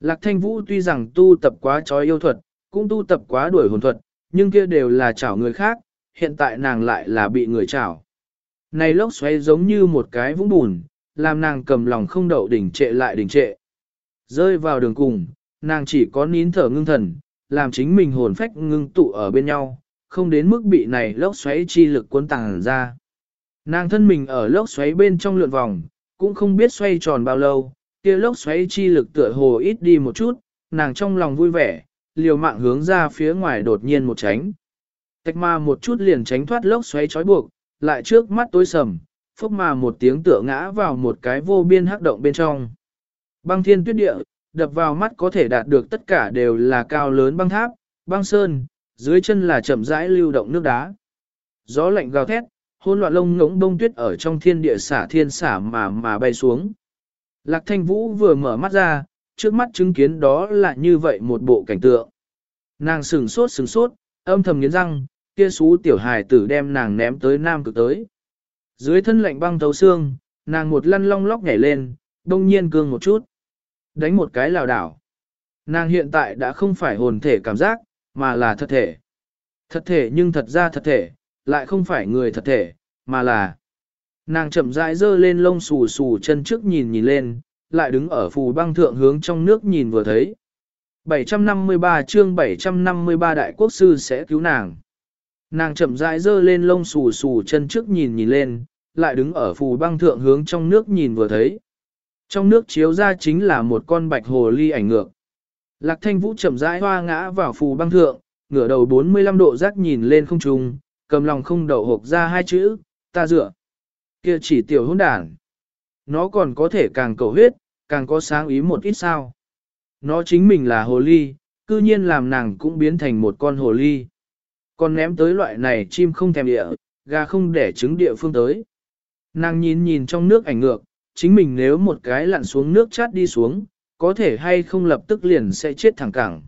Lạc thanh vũ tuy rằng tu tập quá trói yêu thuật, cũng tu tập quá đuổi hồn thuật, nhưng kia đều là chảo người khác, hiện tại nàng lại là bị người chảo. Này lốc xoáy giống như một cái vũng bùn, làm nàng cầm lòng không đậu đỉnh trệ lại đỉnh trệ. Rơi vào đường cùng, nàng chỉ có nín thở ngưng thần, làm chính mình hồn phách ngưng tụ ở bên nhau, không đến mức bị này lốc xoáy chi lực cuốn tàng ra. Nàng thân mình ở lốc xoáy bên trong lượn vòng, cũng không biết xoay tròn bao lâu, kia lốc xoáy chi lực tựa hồ ít đi một chút, nàng trong lòng vui vẻ, liều mạng hướng ra phía ngoài đột nhiên một tránh. Tạch ma một chút liền tránh thoát lốc xoáy trói buộc, lại trước mắt tối sầm, phốc mà một tiếng tựa ngã vào một cái vô biên hắc động bên trong. Băng thiên tuyết địa, đập vào mắt có thể đạt được tất cả đều là cao lớn băng tháp, băng sơn, dưới chân là chậm rãi lưu động nước đá. Gió lạnh gào thét, hôn loạn lông ngỗng bông tuyết ở trong thiên địa xả thiên xả mà mà bay xuống. Lạc thanh vũ vừa mở mắt ra, trước mắt chứng kiến đó là như vậy một bộ cảnh tượng. Nàng sừng sốt sừng sốt, âm thầm nghiến răng, kia xú tiểu hài tử đem nàng ném tới nam cực tới. Dưới thân lạnh băng thấu xương, nàng một lăn long lóc nhảy lên, đông nhiên cương một chút. Đánh một cái lào đảo. Nàng hiện tại đã không phải hồn thể cảm giác, mà là thật thể. Thật thể nhưng thật ra thật thể, lại không phải người thật thể, mà là... Nàng chậm rãi dơ lên lông xù xù chân trước nhìn nhìn lên, lại đứng ở phù băng thượng hướng trong nước nhìn vừa thấy. 753 chương 753 đại quốc sư sẽ cứu nàng. Nàng chậm rãi dơ lên lông xù xù chân trước nhìn nhìn lên, lại đứng ở phù băng thượng hướng trong nước nhìn vừa thấy. Trong nước chiếu ra chính là một con bạch hồ ly ảnh ngược. Lạc thanh vũ chậm rãi hoa ngã vào phù băng thượng, ngửa đầu 45 độ rác nhìn lên không trung, cầm lòng không đầu hộp ra hai chữ, ta dựa. Kia chỉ tiểu hỗn đản. Nó còn có thể càng cầu huyết, càng có sáng ý một ít sao. Nó chính mình là hồ ly, cư nhiên làm nàng cũng biến thành một con hồ ly. Còn ném tới loại này chim không thèm địa, gà không để trứng địa phương tới. Nàng nhìn nhìn trong nước ảnh ngược, chính mình nếu một cái lặn xuống nước chát đi xuống, có thể hay không lập tức liền sẽ chết thẳng cẳng.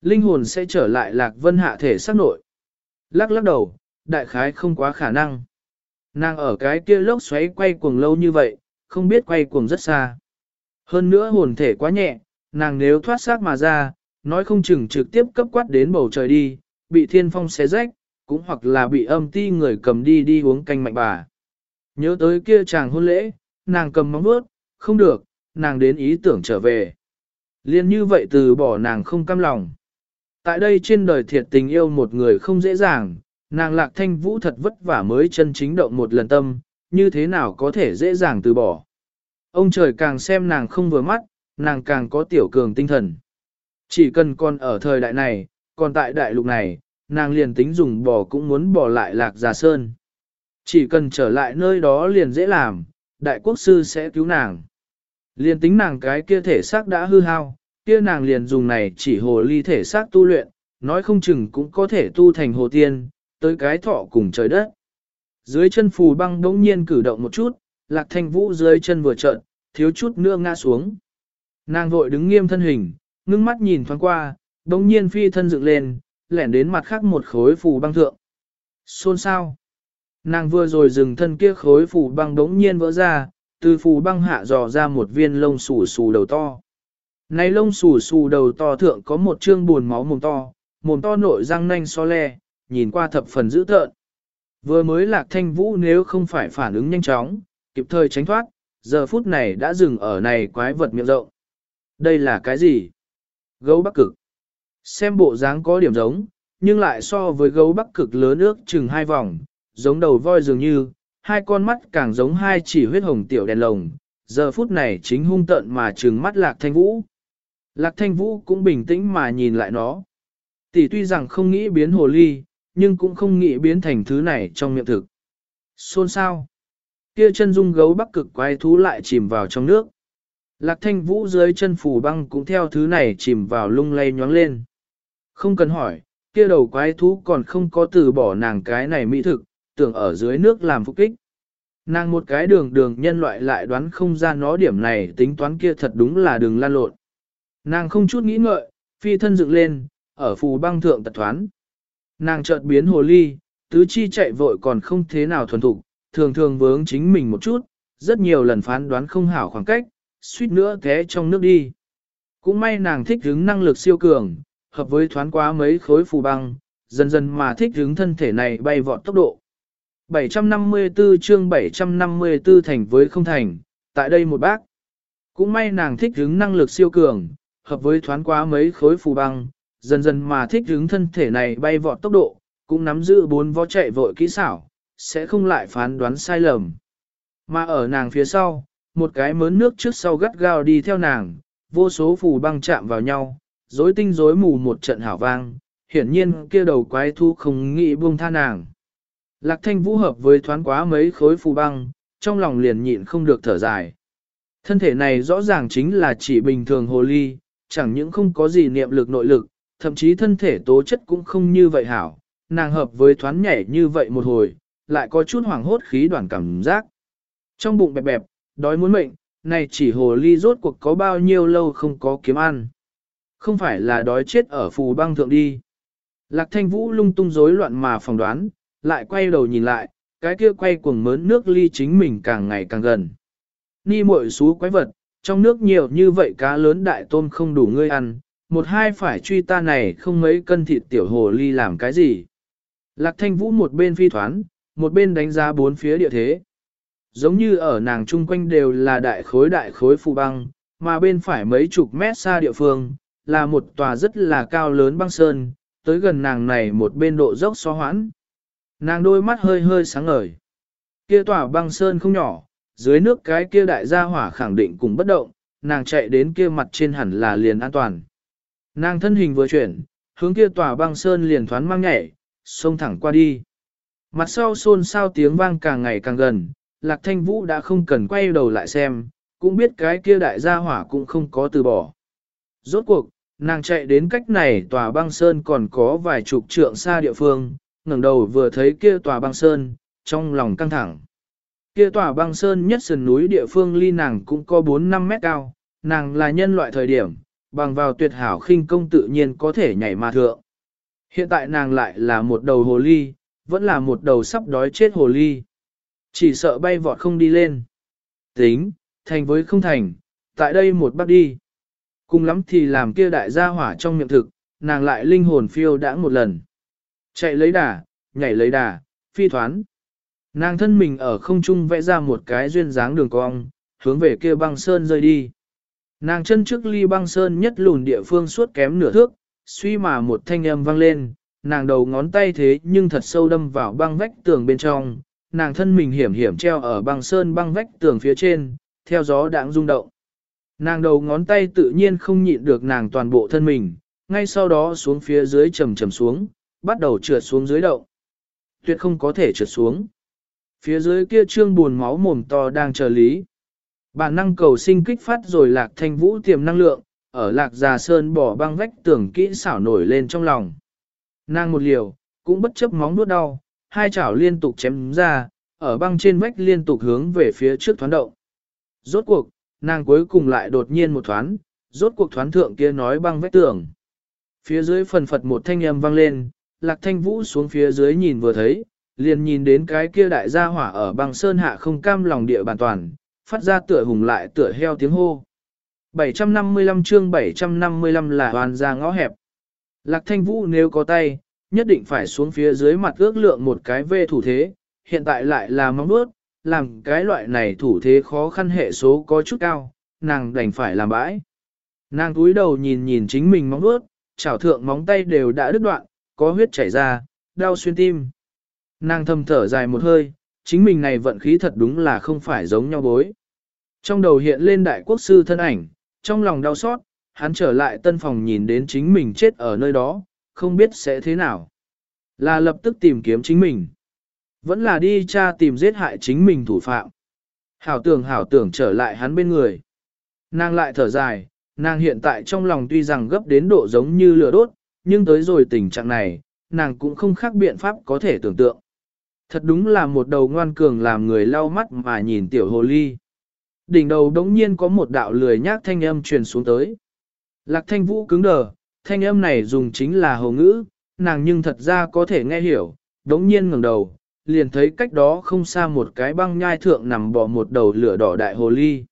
Linh hồn sẽ trở lại lạc vân hạ thể xác nội. Lắc lắc đầu, đại khái không quá khả năng. Nàng ở cái kia lốc xoáy quay cuồng lâu như vậy, không biết quay cuồng rất xa. Hơn nữa hồn thể quá nhẹ, nàng nếu thoát xác mà ra, nói không chừng trực tiếp cấp quát đến bầu trời đi, bị thiên phong xé rách, cũng hoặc là bị âm ti người cầm đi đi uống canh mạnh bà. Nhớ tới kia chàng hôn lễ, nàng cầm móng vuốt, không được, nàng đến ý tưởng trở về. Liên như vậy từ bỏ nàng không cam lòng. Tại đây trên đời thiệt tình yêu một người không dễ dàng, nàng lạc thanh vũ thật vất vả mới chân chính động một lần tâm, như thế nào có thể dễ dàng từ bỏ. Ông trời càng xem nàng không vừa mắt, nàng càng có tiểu cường tinh thần. Chỉ cần còn ở thời đại này, còn tại đại lục này, nàng liền tính dùng bỏ cũng muốn bỏ lại lạc già sơn. Chỉ cần trở lại nơi đó liền dễ làm, đại quốc sư sẽ cứu nàng. Liền tính nàng cái kia thể xác đã hư hao, kia nàng liền dùng này chỉ hồ ly thể xác tu luyện, nói không chừng cũng có thể tu thành hồ tiên, tới cái thọ cùng trời đất. Dưới chân phù băng đống nhiên cử động một chút, lạc thanh vũ dưới chân vừa trợn, thiếu chút nữa ngã xuống. Nàng vội đứng nghiêm thân hình, ngưng mắt nhìn thoáng qua, đống nhiên phi thân dựng lên, lẻn đến mặt khác một khối phù băng thượng. Xôn sao? Nàng vừa rồi dừng thân kia khối phù băng đống nhiên vỡ ra, từ phù băng hạ dò ra một viên lông xù xù đầu to. Này lông xù xù đầu to thượng có một chương buồn máu mồm to, mồm to nội răng nanh so le, nhìn qua thập phần dữ tợn. Vừa mới lạc thanh vũ nếu không phải phản ứng nhanh chóng, kịp thời tránh thoát, giờ phút này đã dừng ở này quái vật miệng rộng. Đây là cái gì? Gấu bắc cực. Xem bộ dáng có điểm giống, nhưng lại so với gấu bắc cực lớn ước chừng hai vòng, giống đầu voi dường như, hai con mắt càng giống hai chỉ huyết hồng tiểu đèn lồng, giờ phút này chính hung tận mà trừng mắt lạc thanh vũ. Lạc thanh vũ cũng bình tĩnh mà nhìn lại nó. Tỷ tuy rằng không nghĩ biến hồ ly, nhưng cũng không nghĩ biến thành thứ này trong miệng thực. Xôn sao? Kia chân dung gấu bắc cực quái thú lại chìm vào trong nước. Lạc thanh vũ dưới chân phủ băng cũng theo thứ này chìm vào lung lay nhoáng lên. Không cần hỏi, kia đầu quái thú còn không có từ bỏ nàng cái này mỹ thực, tưởng ở dưới nước làm phục kích. Nàng một cái đường đường nhân loại lại đoán không ra nó điểm này tính toán kia thật đúng là đường lan lộn. Nàng không chút nghĩ ngợi, phi thân dựng lên, ở phù băng thượng tật thoán. Nàng chợt biến hồ ly, tứ chi chạy vội còn không thế nào thuần thục, thường thường vướng chính mình một chút, rất nhiều lần phán đoán không hảo khoảng cách, suýt nữa té trong nước đi. Cũng may nàng thích hứng năng lực siêu cường, hợp với thoán quá mấy khối phù băng, dần dần mà thích hứng thân thể này bay vọt tốc độ. 754 chương 754 thành với không thành, tại đây một bác. Cũng may nàng thích hứng năng lực siêu cường, hợp với thoán quá mấy khối phù băng, dần dần mà thích hướng thân thể này bay vọt tốc độ, cũng nắm giữ bốn vó chạy vội kỹ xảo, sẽ không lại phán đoán sai lầm. Mà ở nàng phía sau, một cái mớn nước trước sau gắt gao đi theo nàng, vô số phù băng chạm vào nhau, rối tinh rối mù một trận hảo vang, hiển nhiên kia đầu quái thu không nghĩ buông tha nàng. Lạc thanh vũ hợp với thoán quá mấy khối phù băng, trong lòng liền nhịn không được thở dài. Thân thể này rõ ràng chính là chỉ bình thường hồ ly, chẳng những không có gì niệm lực nội lực, thậm chí thân thể tố chất cũng không như vậy hảo, nàng hợp với thoán nhảy như vậy một hồi, lại có chút hoảng hốt khí đoàn cảm giác. Trong bụng bẹp bẹp, đói muốn mệnh, này chỉ hồ ly rốt cuộc có bao nhiêu lâu không có kiếm ăn. Không phải là đói chết ở phù băng thượng đi. Lạc thanh vũ lung tung rối loạn mà phỏng đoán, lại quay đầu nhìn lại, cái kia quay cuồng mớn nước ly chính mình càng ngày càng gần. Ni muội xú quái vật, trong nước nhiều như vậy cá lớn đại tôm không đủ ngươi ăn, một hai phải truy ta này không mấy cân thịt tiểu hồ ly làm cái gì. Lạc thanh vũ một bên phi thoán, một bên đánh giá bốn phía địa thế. Giống như ở nàng chung quanh đều là đại khối đại khối phù băng, mà bên phải mấy chục mét xa địa phương, là một tòa rất là cao lớn băng sơn, tới gần nàng này một bên độ dốc so hoãn. Nàng đôi mắt hơi hơi sáng ngời. Kia tòa băng sơn không nhỏ, dưới nước cái kia đại gia hỏa khẳng định cùng bất động, nàng chạy đến kia mặt trên hẳn là liền an toàn. Nàng thân hình vừa chuyển, hướng kia tòa băng sơn liền thoán mang nhảy, xông thẳng qua đi. Mặt sau xôn xao tiếng vang càng ngày càng gần, Lạc Thanh Vũ đã không cần quay đầu lại xem, cũng biết cái kia đại gia hỏa cũng không có từ bỏ. Rốt cuộc, nàng chạy đến cách này tòa băng sơn còn có vài chục trượng xa địa phương, ngẩng đầu vừa thấy kia tòa băng sơn, trong lòng căng thẳng. Kia tòa băng sơn nhất sườn núi địa phương ly nàng cũng có 4-5 mét cao, nàng là nhân loại thời điểm, bằng vào tuyệt hảo khinh công tự nhiên có thể nhảy mà thượng. Hiện tại nàng lại là một đầu hồ ly, vẫn là một đầu sắp đói chết hồ ly. Chỉ sợ bay vọt không đi lên. Tính, thành với không thành, tại đây một bắt đi. Cùng lắm thì làm kia đại gia hỏa trong miệng thực, nàng lại linh hồn phiêu đã một lần. Chạy lấy đà, nhảy lấy đà, phi thoán. Nàng thân mình ở không trung vẽ ra một cái duyên dáng đường cong, hướng về kia băng sơn rơi đi. Nàng chân trước ly băng sơn nhất lùn địa phương suốt kém nửa thước, suy mà một thanh âm vang lên, nàng đầu ngón tay thế nhưng thật sâu đâm vào băng vách tường bên trong, nàng thân mình hiểm hiểm treo ở băng sơn băng vách tường phía trên, theo gió đãng rung động. Nàng đầu ngón tay tự nhiên không nhịn được nàng toàn bộ thân mình, ngay sau đó xuống phía dưới trầm trầm xuống, bắt đầu trượt xuống dưới động. Tuyệt không có thể trượt xuống. Phía dưới kia trương buồn máu mồm to đang chờ lý. Bản năng cầu sinh kích phát rồi lạc thanh vũ tiềm năng lượng, ở lạc già sơn bỏ băng vách tường kỹ xảo nổi lên trong lòng. Nàng một liều, cũng bất chấp móng nuốt đau, hai chảo liên tục chém ra, ở băng trên vách liên tục hướng về phía trước thoán động. Rốt cuộc, nàng cuối cùng lại đột nhiên một thoán, rốt cuộc thoán thượng kia nói băng vách tường. Phía dưới phần phật một thanh âm vang lên, lạc thanh vũ xuống phía dưới nhìn vừa thấy, liền nhìn đến cái kia đại gia hỏa ở băng sơn hạ không cam lòng địa bàn toàn, phát ra tựa hùng lại tựa heo tiếng hô. 755 chương 755 là hoàn ra ngõ hẹp. Lạc thanh vũ nếu có tay, nhất định phải xuống phía dưới mặt ước lượng một cái về thủ thế, hiện tại lại là mong bước, làm cái loại này thủ thế khó khăn hệ số có chút cao, nàng đành phải làm bãi. Nàng túi đầu nhìn nhìn chính mình móng bước, chảo thượng móng tay đều đã đứt đoạn, có huyết chảy ra, đau xuyên tim. Nàng thầm thở dài một hơi, chính mình này vận khí thật đúng là không phải giống nhau bối. Trong đầu hiện lên đại quốc sư thân ảnh, trong lòng đau xót, hắn trở lại tân phòng nhìn đến chính mình chết ở nơi đó, không biết sẽ thế nào. Là lập tức tìm kiếm chính mình. Vẫn là đi tra tìm giết hại chính mình thủ phạm. Hảo tưởng hảo tưởng trở lại hắn bên người. Nàng lại thở dài, nàng hiện tại trong lòng tuy rằng gấp đến độ giống như lửa đốt, nhưng tới rồi tình trạng này, nàng cũng không khác biện pháp có thể tưởng tượng. Thật đúng là một đầu ngoan cường làm người lau mắt mà nhìn tiểu hồ ly. Đỉnh đầu đống nhiên có một đạo lười nhác thanh âm truyền xuống tới. Lạc thanh vũ cứng đờ, thanh âm này dùng chính là hồ ngữ, nàng nhưng thật ra có thể nghe hiểu, đống nhiên ngẩng đầu, liền thấy cách đó không xa một cái băng nhai thượng nằm bò một đầu lửa đỏ đại hồ ly.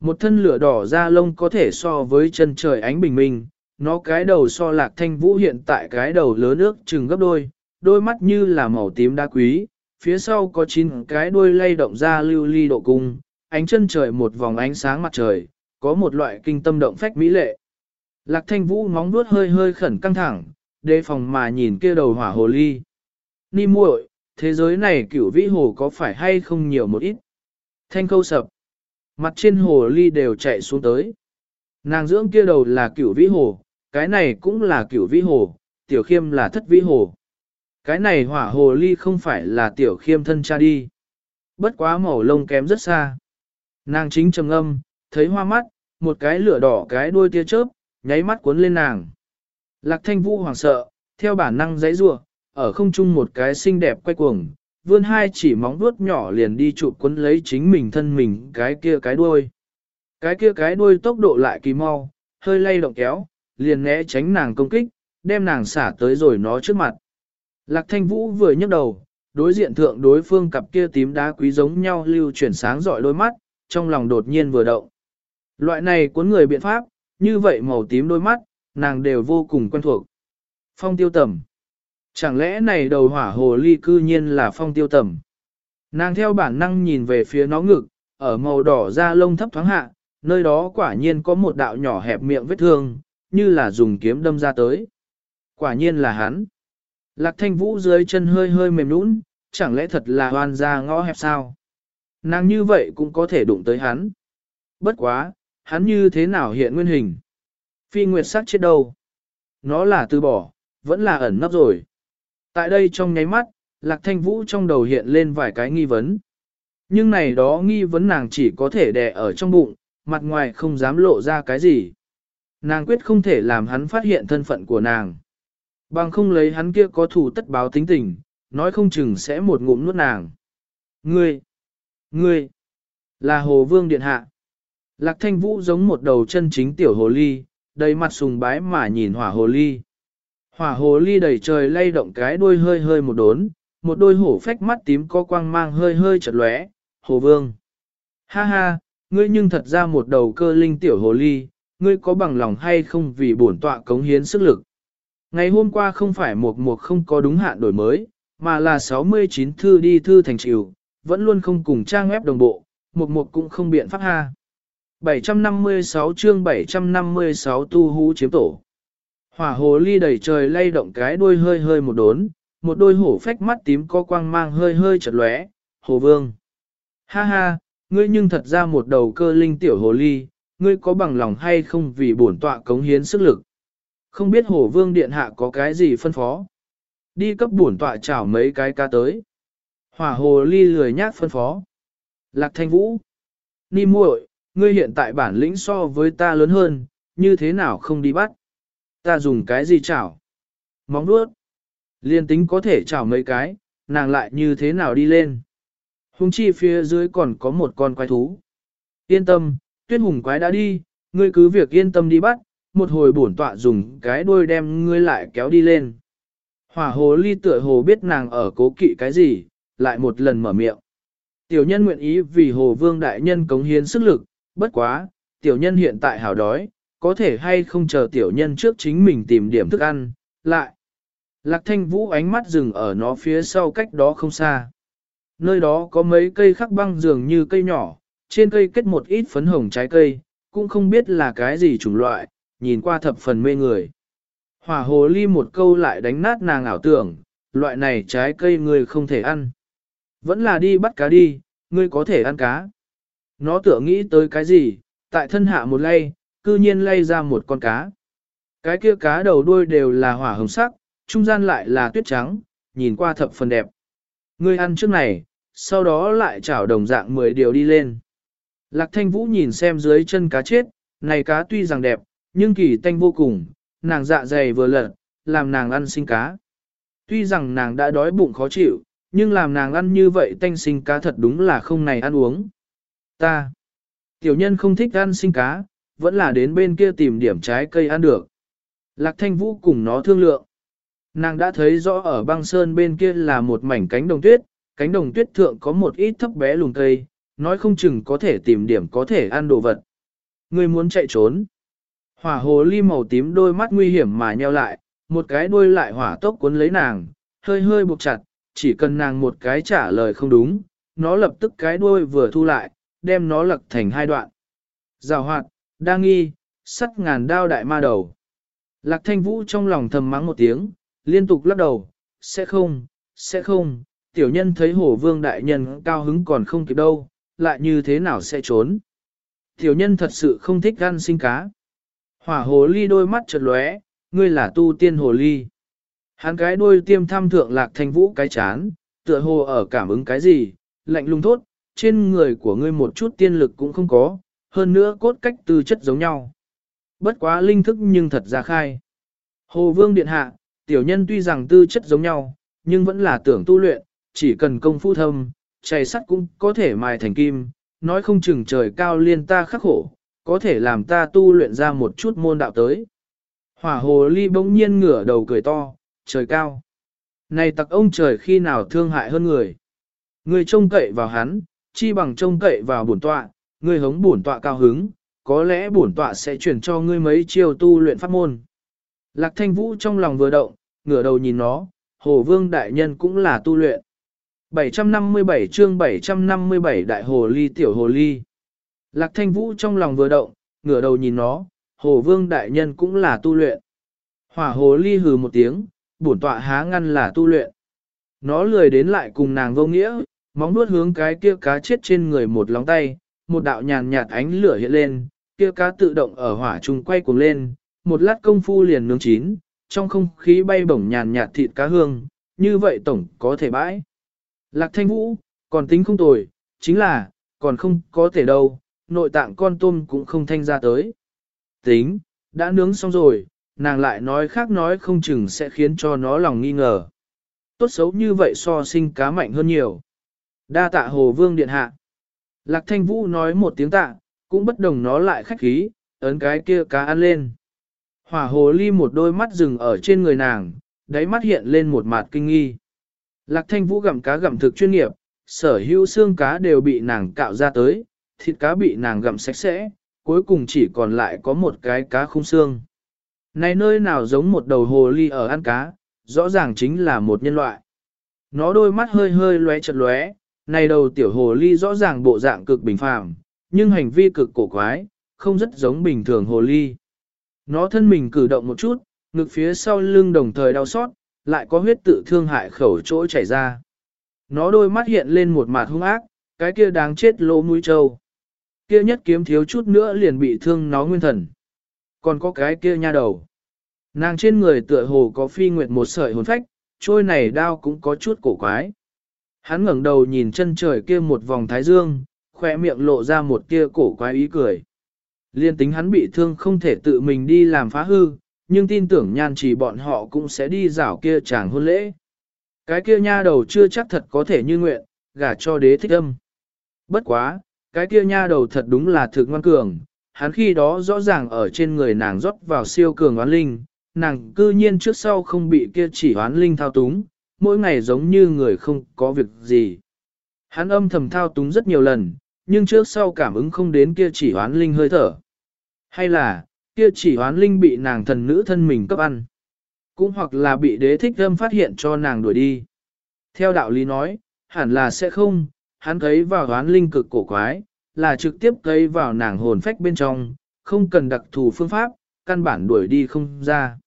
Một thân lửa đỏ da lông có thể so với chân trời ánh bình minh, nó cái đầu so lạc thanh vũ hiện tại cái đầu lớn nước chừng gấp đôi, đôi mắt như là màu tím đá quý, phía sau có chín cái đuôi lay động ra lưu ly độ cung, ánh chân trời một vòng ánh sáng mặt trời, có một loại kinh tâm động phách mỹ lệ. Lạc thanh vũ móng vuốt hơi hơi khẩn căng thẳng, đề phòng mà nhìn kia đầu hỏa hồ ly. Ni muội, thế giới này cửu vĩ hồ có phải hay không nhiều một ít? Thanh câu sập. Mặt trên hồ ly đều chạy xuống tới. Nàng dưỡng kia đầu là cửu vĩ hồ, cái này cũng là cửu vĩ hồ, tiểu khiêm là thất vĩ hồ. Cái này hỏa hồ ly không phải là tiểu khiêm thân cha đi. Bất quá màu lông kém rất xa. Nàng chính trầm âm, thấy hoa mắt, một cái lửa đỏ cái đuôi tia chớp, nháy mắt cuốn lên nàng. Lạc thanh vũ hoảng sợ, theo bản năng giãy rua, ở không trung một cái xinh đẹp quay cuồng, vươn hai chỉ móng vuốt nhỏ liền đi chụp cuốn lấy chính mình thân mình cái kia cái đuôi. Cái kia cái đuôi tốc độ lại kỳ mau, hơi lay động kéo, liền né tránh nàng công kích, đem nàng xả tới rồi nó trước mặt. Lạc thanh vũ vừa nhấc đầu, đối diện thượng đối phương cặp kia tím đá quý giống nhau lưu chuyển sáng dọi đôi mắt, trong lòng đột nhiên vừa động. Loại này cuốn người biện pháp, như vậy màu tím đôi mắt, nàng đều vô cùng quen thuộc. Phong tiêu tầm. Chẳng lẽ này đầu hỏa hồ ly cư nhiên là phong tiêu tầm. Nàng theo bản năng nhìn về phía nó ngực, ở màu đỏ da lông thấp thoáng hạ, nơi đó quả nhiên có một đạo nhỏ hẹp miệng vết thương, như là dùng kiếm đâm ra tới. Quả nhiên là hắn. Lạc thanh vũ dưới chân hơi hơi mềm nũng, chẳng lẽ thật là hoàn ra ngõ hẹp sao? Nàng như vậy cũng có thể đụng tới hắn. Bất quá, hắn như thế nào hiện nguyên hình? Phi nguyệt sắc chết đâu? Nó là từ bỏ, vẫn là ẩn nấp rồi. Tại đây trong nháy mắt, lạc thanh vũ trong đầu hiện lên vài cái nghi vấn. Nhưng này đó nghi vấn nàng chỉ có thể đè ở trong bụng, mặt ngoài không dám lộ ra cái gì. Nàng quyết không thể làm hắn phát hiện thân phận của nàng. Bằng không lấy hắn kia có thủ tất báo tính tình, nói không chừng sẽ một ngụm nuốt nàng. Ngươi! Ngươi! Là Hồ Vương Điện Hạ. Lạc Thanh Vũ giống một đầu chân chính tiểu hồ ly, đầy mặt sùng bái mà nhìn hỏa hồ ly. Hỏa hồ ly đầy trời lay động cái đuôi hơi hơi một đốn, một đôi hổ phách mắt tím có quang mang hơi hơi chật lóe. Hồ Vương! Ha ha, ngươi nhưng thật ra một đầu cơ linh tiểu hồ ly, ngươi có bằng lòng hay không vì bổn tọa cống hiến sức lực. Ngày hôm qua không phải một một không có đúng hạn đổi mới, mà là 69 thư đi thư thành triều, vẫn luôn không cùng trang web đồng bộ, một một cũng không biện pháp ha. 756 chương 756 tu hú chiếm tổ. Hỏa hồ ly đầy trời lay động cái đuôi hơi hơi một đốn, một đôi hổ phách mắt tím có quang mang hơi hơi chật lóe, hồ vương. Ha ha, ngươi nhưng thật ra một đầu cơ linh tiểu hồ ly, ngươi có bằng lòng hay không vì bổn tọa cống hiến sức lực. Không biết Hổ vương điện hạ có cái gì phân phó. Đi cấp bổn tọa chảo mấy cái ca tới. Hỏa hồ ly lười nhác phân phó. Lạc thanh vũ. Ni muội, ngươi hiện tại bản lĩnh so với ta lớn hơn, như thế nào không đi bắt? Ta dùng cái gì chảo? Móng đuốt. Liên tính có thể chảo mấy cái, nàng lại như thế nào đi lên? Hùng chi phía dưới còn có một con quái thú. Yên tâm, tuyết hùng quái đã đi, ngươi cứ việc yên tâm đi bắt, một hồi bổn tọa dùng cái đuôi đem ngươi lại kéo đi lên. Hỏa hồ ly tựa hồ biết nàng ở cố kỵ cái gì, lại một lần mở miệng. Tiểu nhân nguyện ý vì hồ vương đại nhân cống hiến sức lực, bất quá, tiểu nhân hiện tại hào đói, có thể hay không chờ tiểu nhân trước chính mình tìm điểm thức ăn, lại. Lạc thanh vũ ánh mắt dừng ở nó phía sau cách đó không xa. Nơi đó có mấy cây khắc băng dường như cây nhỏ, trên cây kết một ít phấn hồng trái cây, cũng không biết là cái gì chủng loại, nhìn qua thập phần mê người. Hỏa hồ ly một câu lại đánh nát nàng ảo tưởng, loại này trái cây người không thể ăn. Vẫn là đi bắt cá đi, ngươi có thể ăn cá. Nó tựa nghĩ tới cái gì, tại thân hạ một lay, cư nhiên lay ra một con cá. Cái kia cá đầu đuôi đều là hỏa hồng sắc, trung gian lại là tuyết trắng, nhìn qua thập phần đẹp. Ngươi ăn trước này, sau đó lại chảo đồng dạng 10 điều đi lên. Lạc thanh vũ nhìn xem dưới chân cá chết, này cá tuy rằng đẹp, nhưng kỳ tanh vô cùng, nàng dạ dày vừa lật, làm nàng ăn sinh cá. Tuy rằng nàng đã đói bụng khó chịu, nhưng làm nàng ăn như vậy tanh sinh cá thật đúng là không này ăn uống. Ta, tiểu nhân không thích ăn sinh cá, vẫn là đến bên kia tìm điểm trái cây ăn được. Lạc thanh vũ cùng nó thương lượng. Nàng đã thấy rõ ở băng sơn bên kia là một mảnh cánh đồng tuyết, cánh đồng tuyết thượng có một ít thấp bé lùn cây, nói không chừng có thể tìm điểm có thể ăn đồ vật. Người muốn chạy trốn. Hỏa hồ ly màu tím đôi mắt nguy hiểm mà nheo lại, một cái đuôi lại hỏa tốc cuốn lấy nàng, hơi hơi buộc chặt, chỉ cần nàng một cái trả lời không đúng, nó lập tức cái đuôi vừa thu lại, đem nó lật thành hai đoạn. Rào hoạt, đa nghi, sắt ngàn đao đại ma đầu. Lạc thanh vũ trong lòng thầm mắng một tiếng, liên tục lắc đầu, sẽ không, sẽ không, tiểu nhân thấy hổ vương đại nhân cao hứng còn không kịp đâu, lại như thế nào sẽ trốn. Tiểu nhân thật sự không thích ăn sinh cá. Hỏa hồ ly đôi mắt chợt lóe, ngươi là tu tiên hồ ly. Hắn cái đôi tiêm thăm thượng lạc thanh vũ cái chán, tựa hồ ở cảm ứng cái gì, lạnh lùng thốt, trên người của ngươi một chút tiên lực cũng không có, hơn nữa cốt cách tư chất giống nhau. Bất quá linh thức nhưng thật ra khai. Hồ vương điện hạ, tiểu nhân tuy rằng tư chất giống nhau, nhưng vẫn là tưởng tu luyện, chỉ cần công phu thâm, chày sắt cũng có thể mài thành kim, nói không chừng trời cao liên ta khắc khổ, có thể làm ta tu luyện ra một chút môn đạo tới. Hỏa hồ ly bỗng nhiên ngửa đầu cười to, trời cao. Này tặc ông trời khi nào thương hại hơn người. Người trông cậy vào hắn, chi bằng trông cậy vào bổn tọa, người hống bổn tọa cao hứng, có lẽ bổn tọa sẽ chuyển cho ngươi mấy chiêu tu luyện pháp môn. Lạc thanh vũ trong lòng vừa động, ngửa đầu nhìn nó, hồ vương đại nhân cũng là tu luyện. 757 chương 757 đại hồ ly tiểu hồ ly. Lạc thanh vũ trong lòng vừa động, ngửa đầu nhìn nó, hồ vương đại nhân cũng là tu luyện. Hỏa hồ ly hừ một tiếng, bổn tọa há ngăn là tu luyện. Nó lười đến lại cùng nàng vô nghĩa, móng nuốt hướng cái kia cá chết trên người một lóng tay, một đạo nhàn nhạt ánh lửa hiện lên, kia cá tự động ở hỏa trung quay cuồng lên, một lát công phu liền nướng chín, trong không khí bay bổng nhàn nhạt thịt cá hương, như vậy tổng có thể bãi. Lạc thanh vũ, còn tính không tồi, chính là, còn không có thể đâu, nội tạng con tôm cũng không thanh ra tới. Tính, đã nướng xong rồi, nàng lại nói khác nói không chừng sẽ khiến cho nó lòng nghi ngờ. Tốt xấu như vậy so sinh cá mạnh hơn nhiều. Đa tạ hồ vương điện hạ. Lạc thanh vũ nói một tiếng tạ, cũng bất đồng nó lại khách khí, ấn cái kia cá ăn lên. Hỏa hồ ly một đôi mắt rừng ở trên người nàng, đáy mắt hiện lên một mặt kinh nghi. Lạc thanh vũ gặm cá gặm thực chuyên nghiệp, sở hữu xương cá đều bị nàng cạo ra tới, thịt cá bị nàng gặm sạch sẽ, cuối cùng chỉ còn lại có một cái cá không xương. Này nơi nào giống một đầu hồ ly ở ăn cá, rõ ràng chính là một nhân loại. Nó đôi mắt hơi hơi lóe chật lóe, này đầu tiểu hồ ly rõ ràng bộ dạng cực bình phàm, nhưng hành vi cực cổ quái, không rất giống bình thường hồ ly. Nó thân mình cử động một chút, ngực phía sau lưng đồng thời đau xót, lại có huyết tự thương hại khẩu chỗ chảy ra. Nó đôi mắt hiện lên một mặt hung ác, cái kia đáng chết lỗ mũi trâu. Kia nhất kiếm thiếu chút nữa liền bị thương nó nguyên thần. Còn có cái kia nha đầu. Nàng trên người tựa hồ có phi nguyệt một sợi hồn phách, trôi này đao cũng có chút cổ quái. Hắn ngẩng đầu nhìn chân trời kia một vòng thái dương, khỏe miệng lộ ra một kia cổ quái ý cười. Liên tính hắn bị thương không thể tự mình đi làm phá hư, nhưng tin tưởng nhan chỉ bọn họ cũng sẽ đi rảo kia chàng hôn lễ. Cái kia nha đầu chưa chắc thật có thể như nguyện, gả cho đế thích âm. Bất quá, cái kia nha đầu thật đúng là thực ngoan cường, hắn khi đó rõ ràng ở trên người nàng rót vào siêu cường oán linh, nàng cư nhiên trước sau không bị kia chỉ oán linh thao túng, mỗi ngày giống như người không có việc gì. Hắn âm thầm thao túng rất nhiều lần, nhưng trước sau cảm ứng không đến kia chỉ oán linh hơi thở. Hay là, kia chỉ oán linh bị nàng thần nữ thân mình cấp ăn. Cũng hoặc là bị đế thích âm phát hiện cho nàng đuổi đi. Theo đạo lý nói, hẳn là sẽ không, hắn thấy vào hoán linh cực cổ quái, là trực tiếp thấy vào nàng hồn phách bên trong, không cần đặc thù phương pháp, căn bản đuổi đi không ra.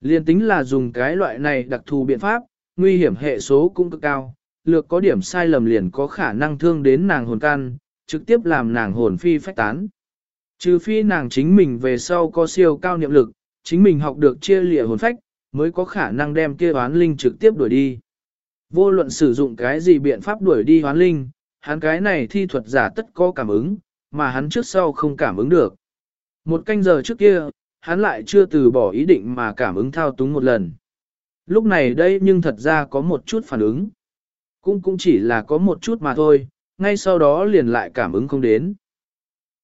Liên tính là dùng cái loại này đặc thù biện pháp, nguy hiểm hệ số cũng cực cao, lược có điểm sai lầm liền có khả năng thương đến nàng hồn can, trực tiếp làm nàng hồn phi phách tán. Trừ phi nàng chính mình về sau có siêu cao niệm lực, chính mình học được chia lịa hồn phách, mới có khả năng đem kia oán linh trực tiếp đuổi đi. Vô luận sử dụng cái gì biện pháp đuổi đi hoán linh, hắn cái này thi thuật giả tất có cảm ứng, mà hắn trước sau không cảm ứng được. Một canh giờ trước kia, hắn lại chưa từ bỏ ý định mà cảm ứng thao túng một lần. Lúc này đây nhưng thật ra có một chút phản ứng. Cũng cũng chỉ là có một chút mà thôi, ngay sau đó liền lại cảm ứng không đến.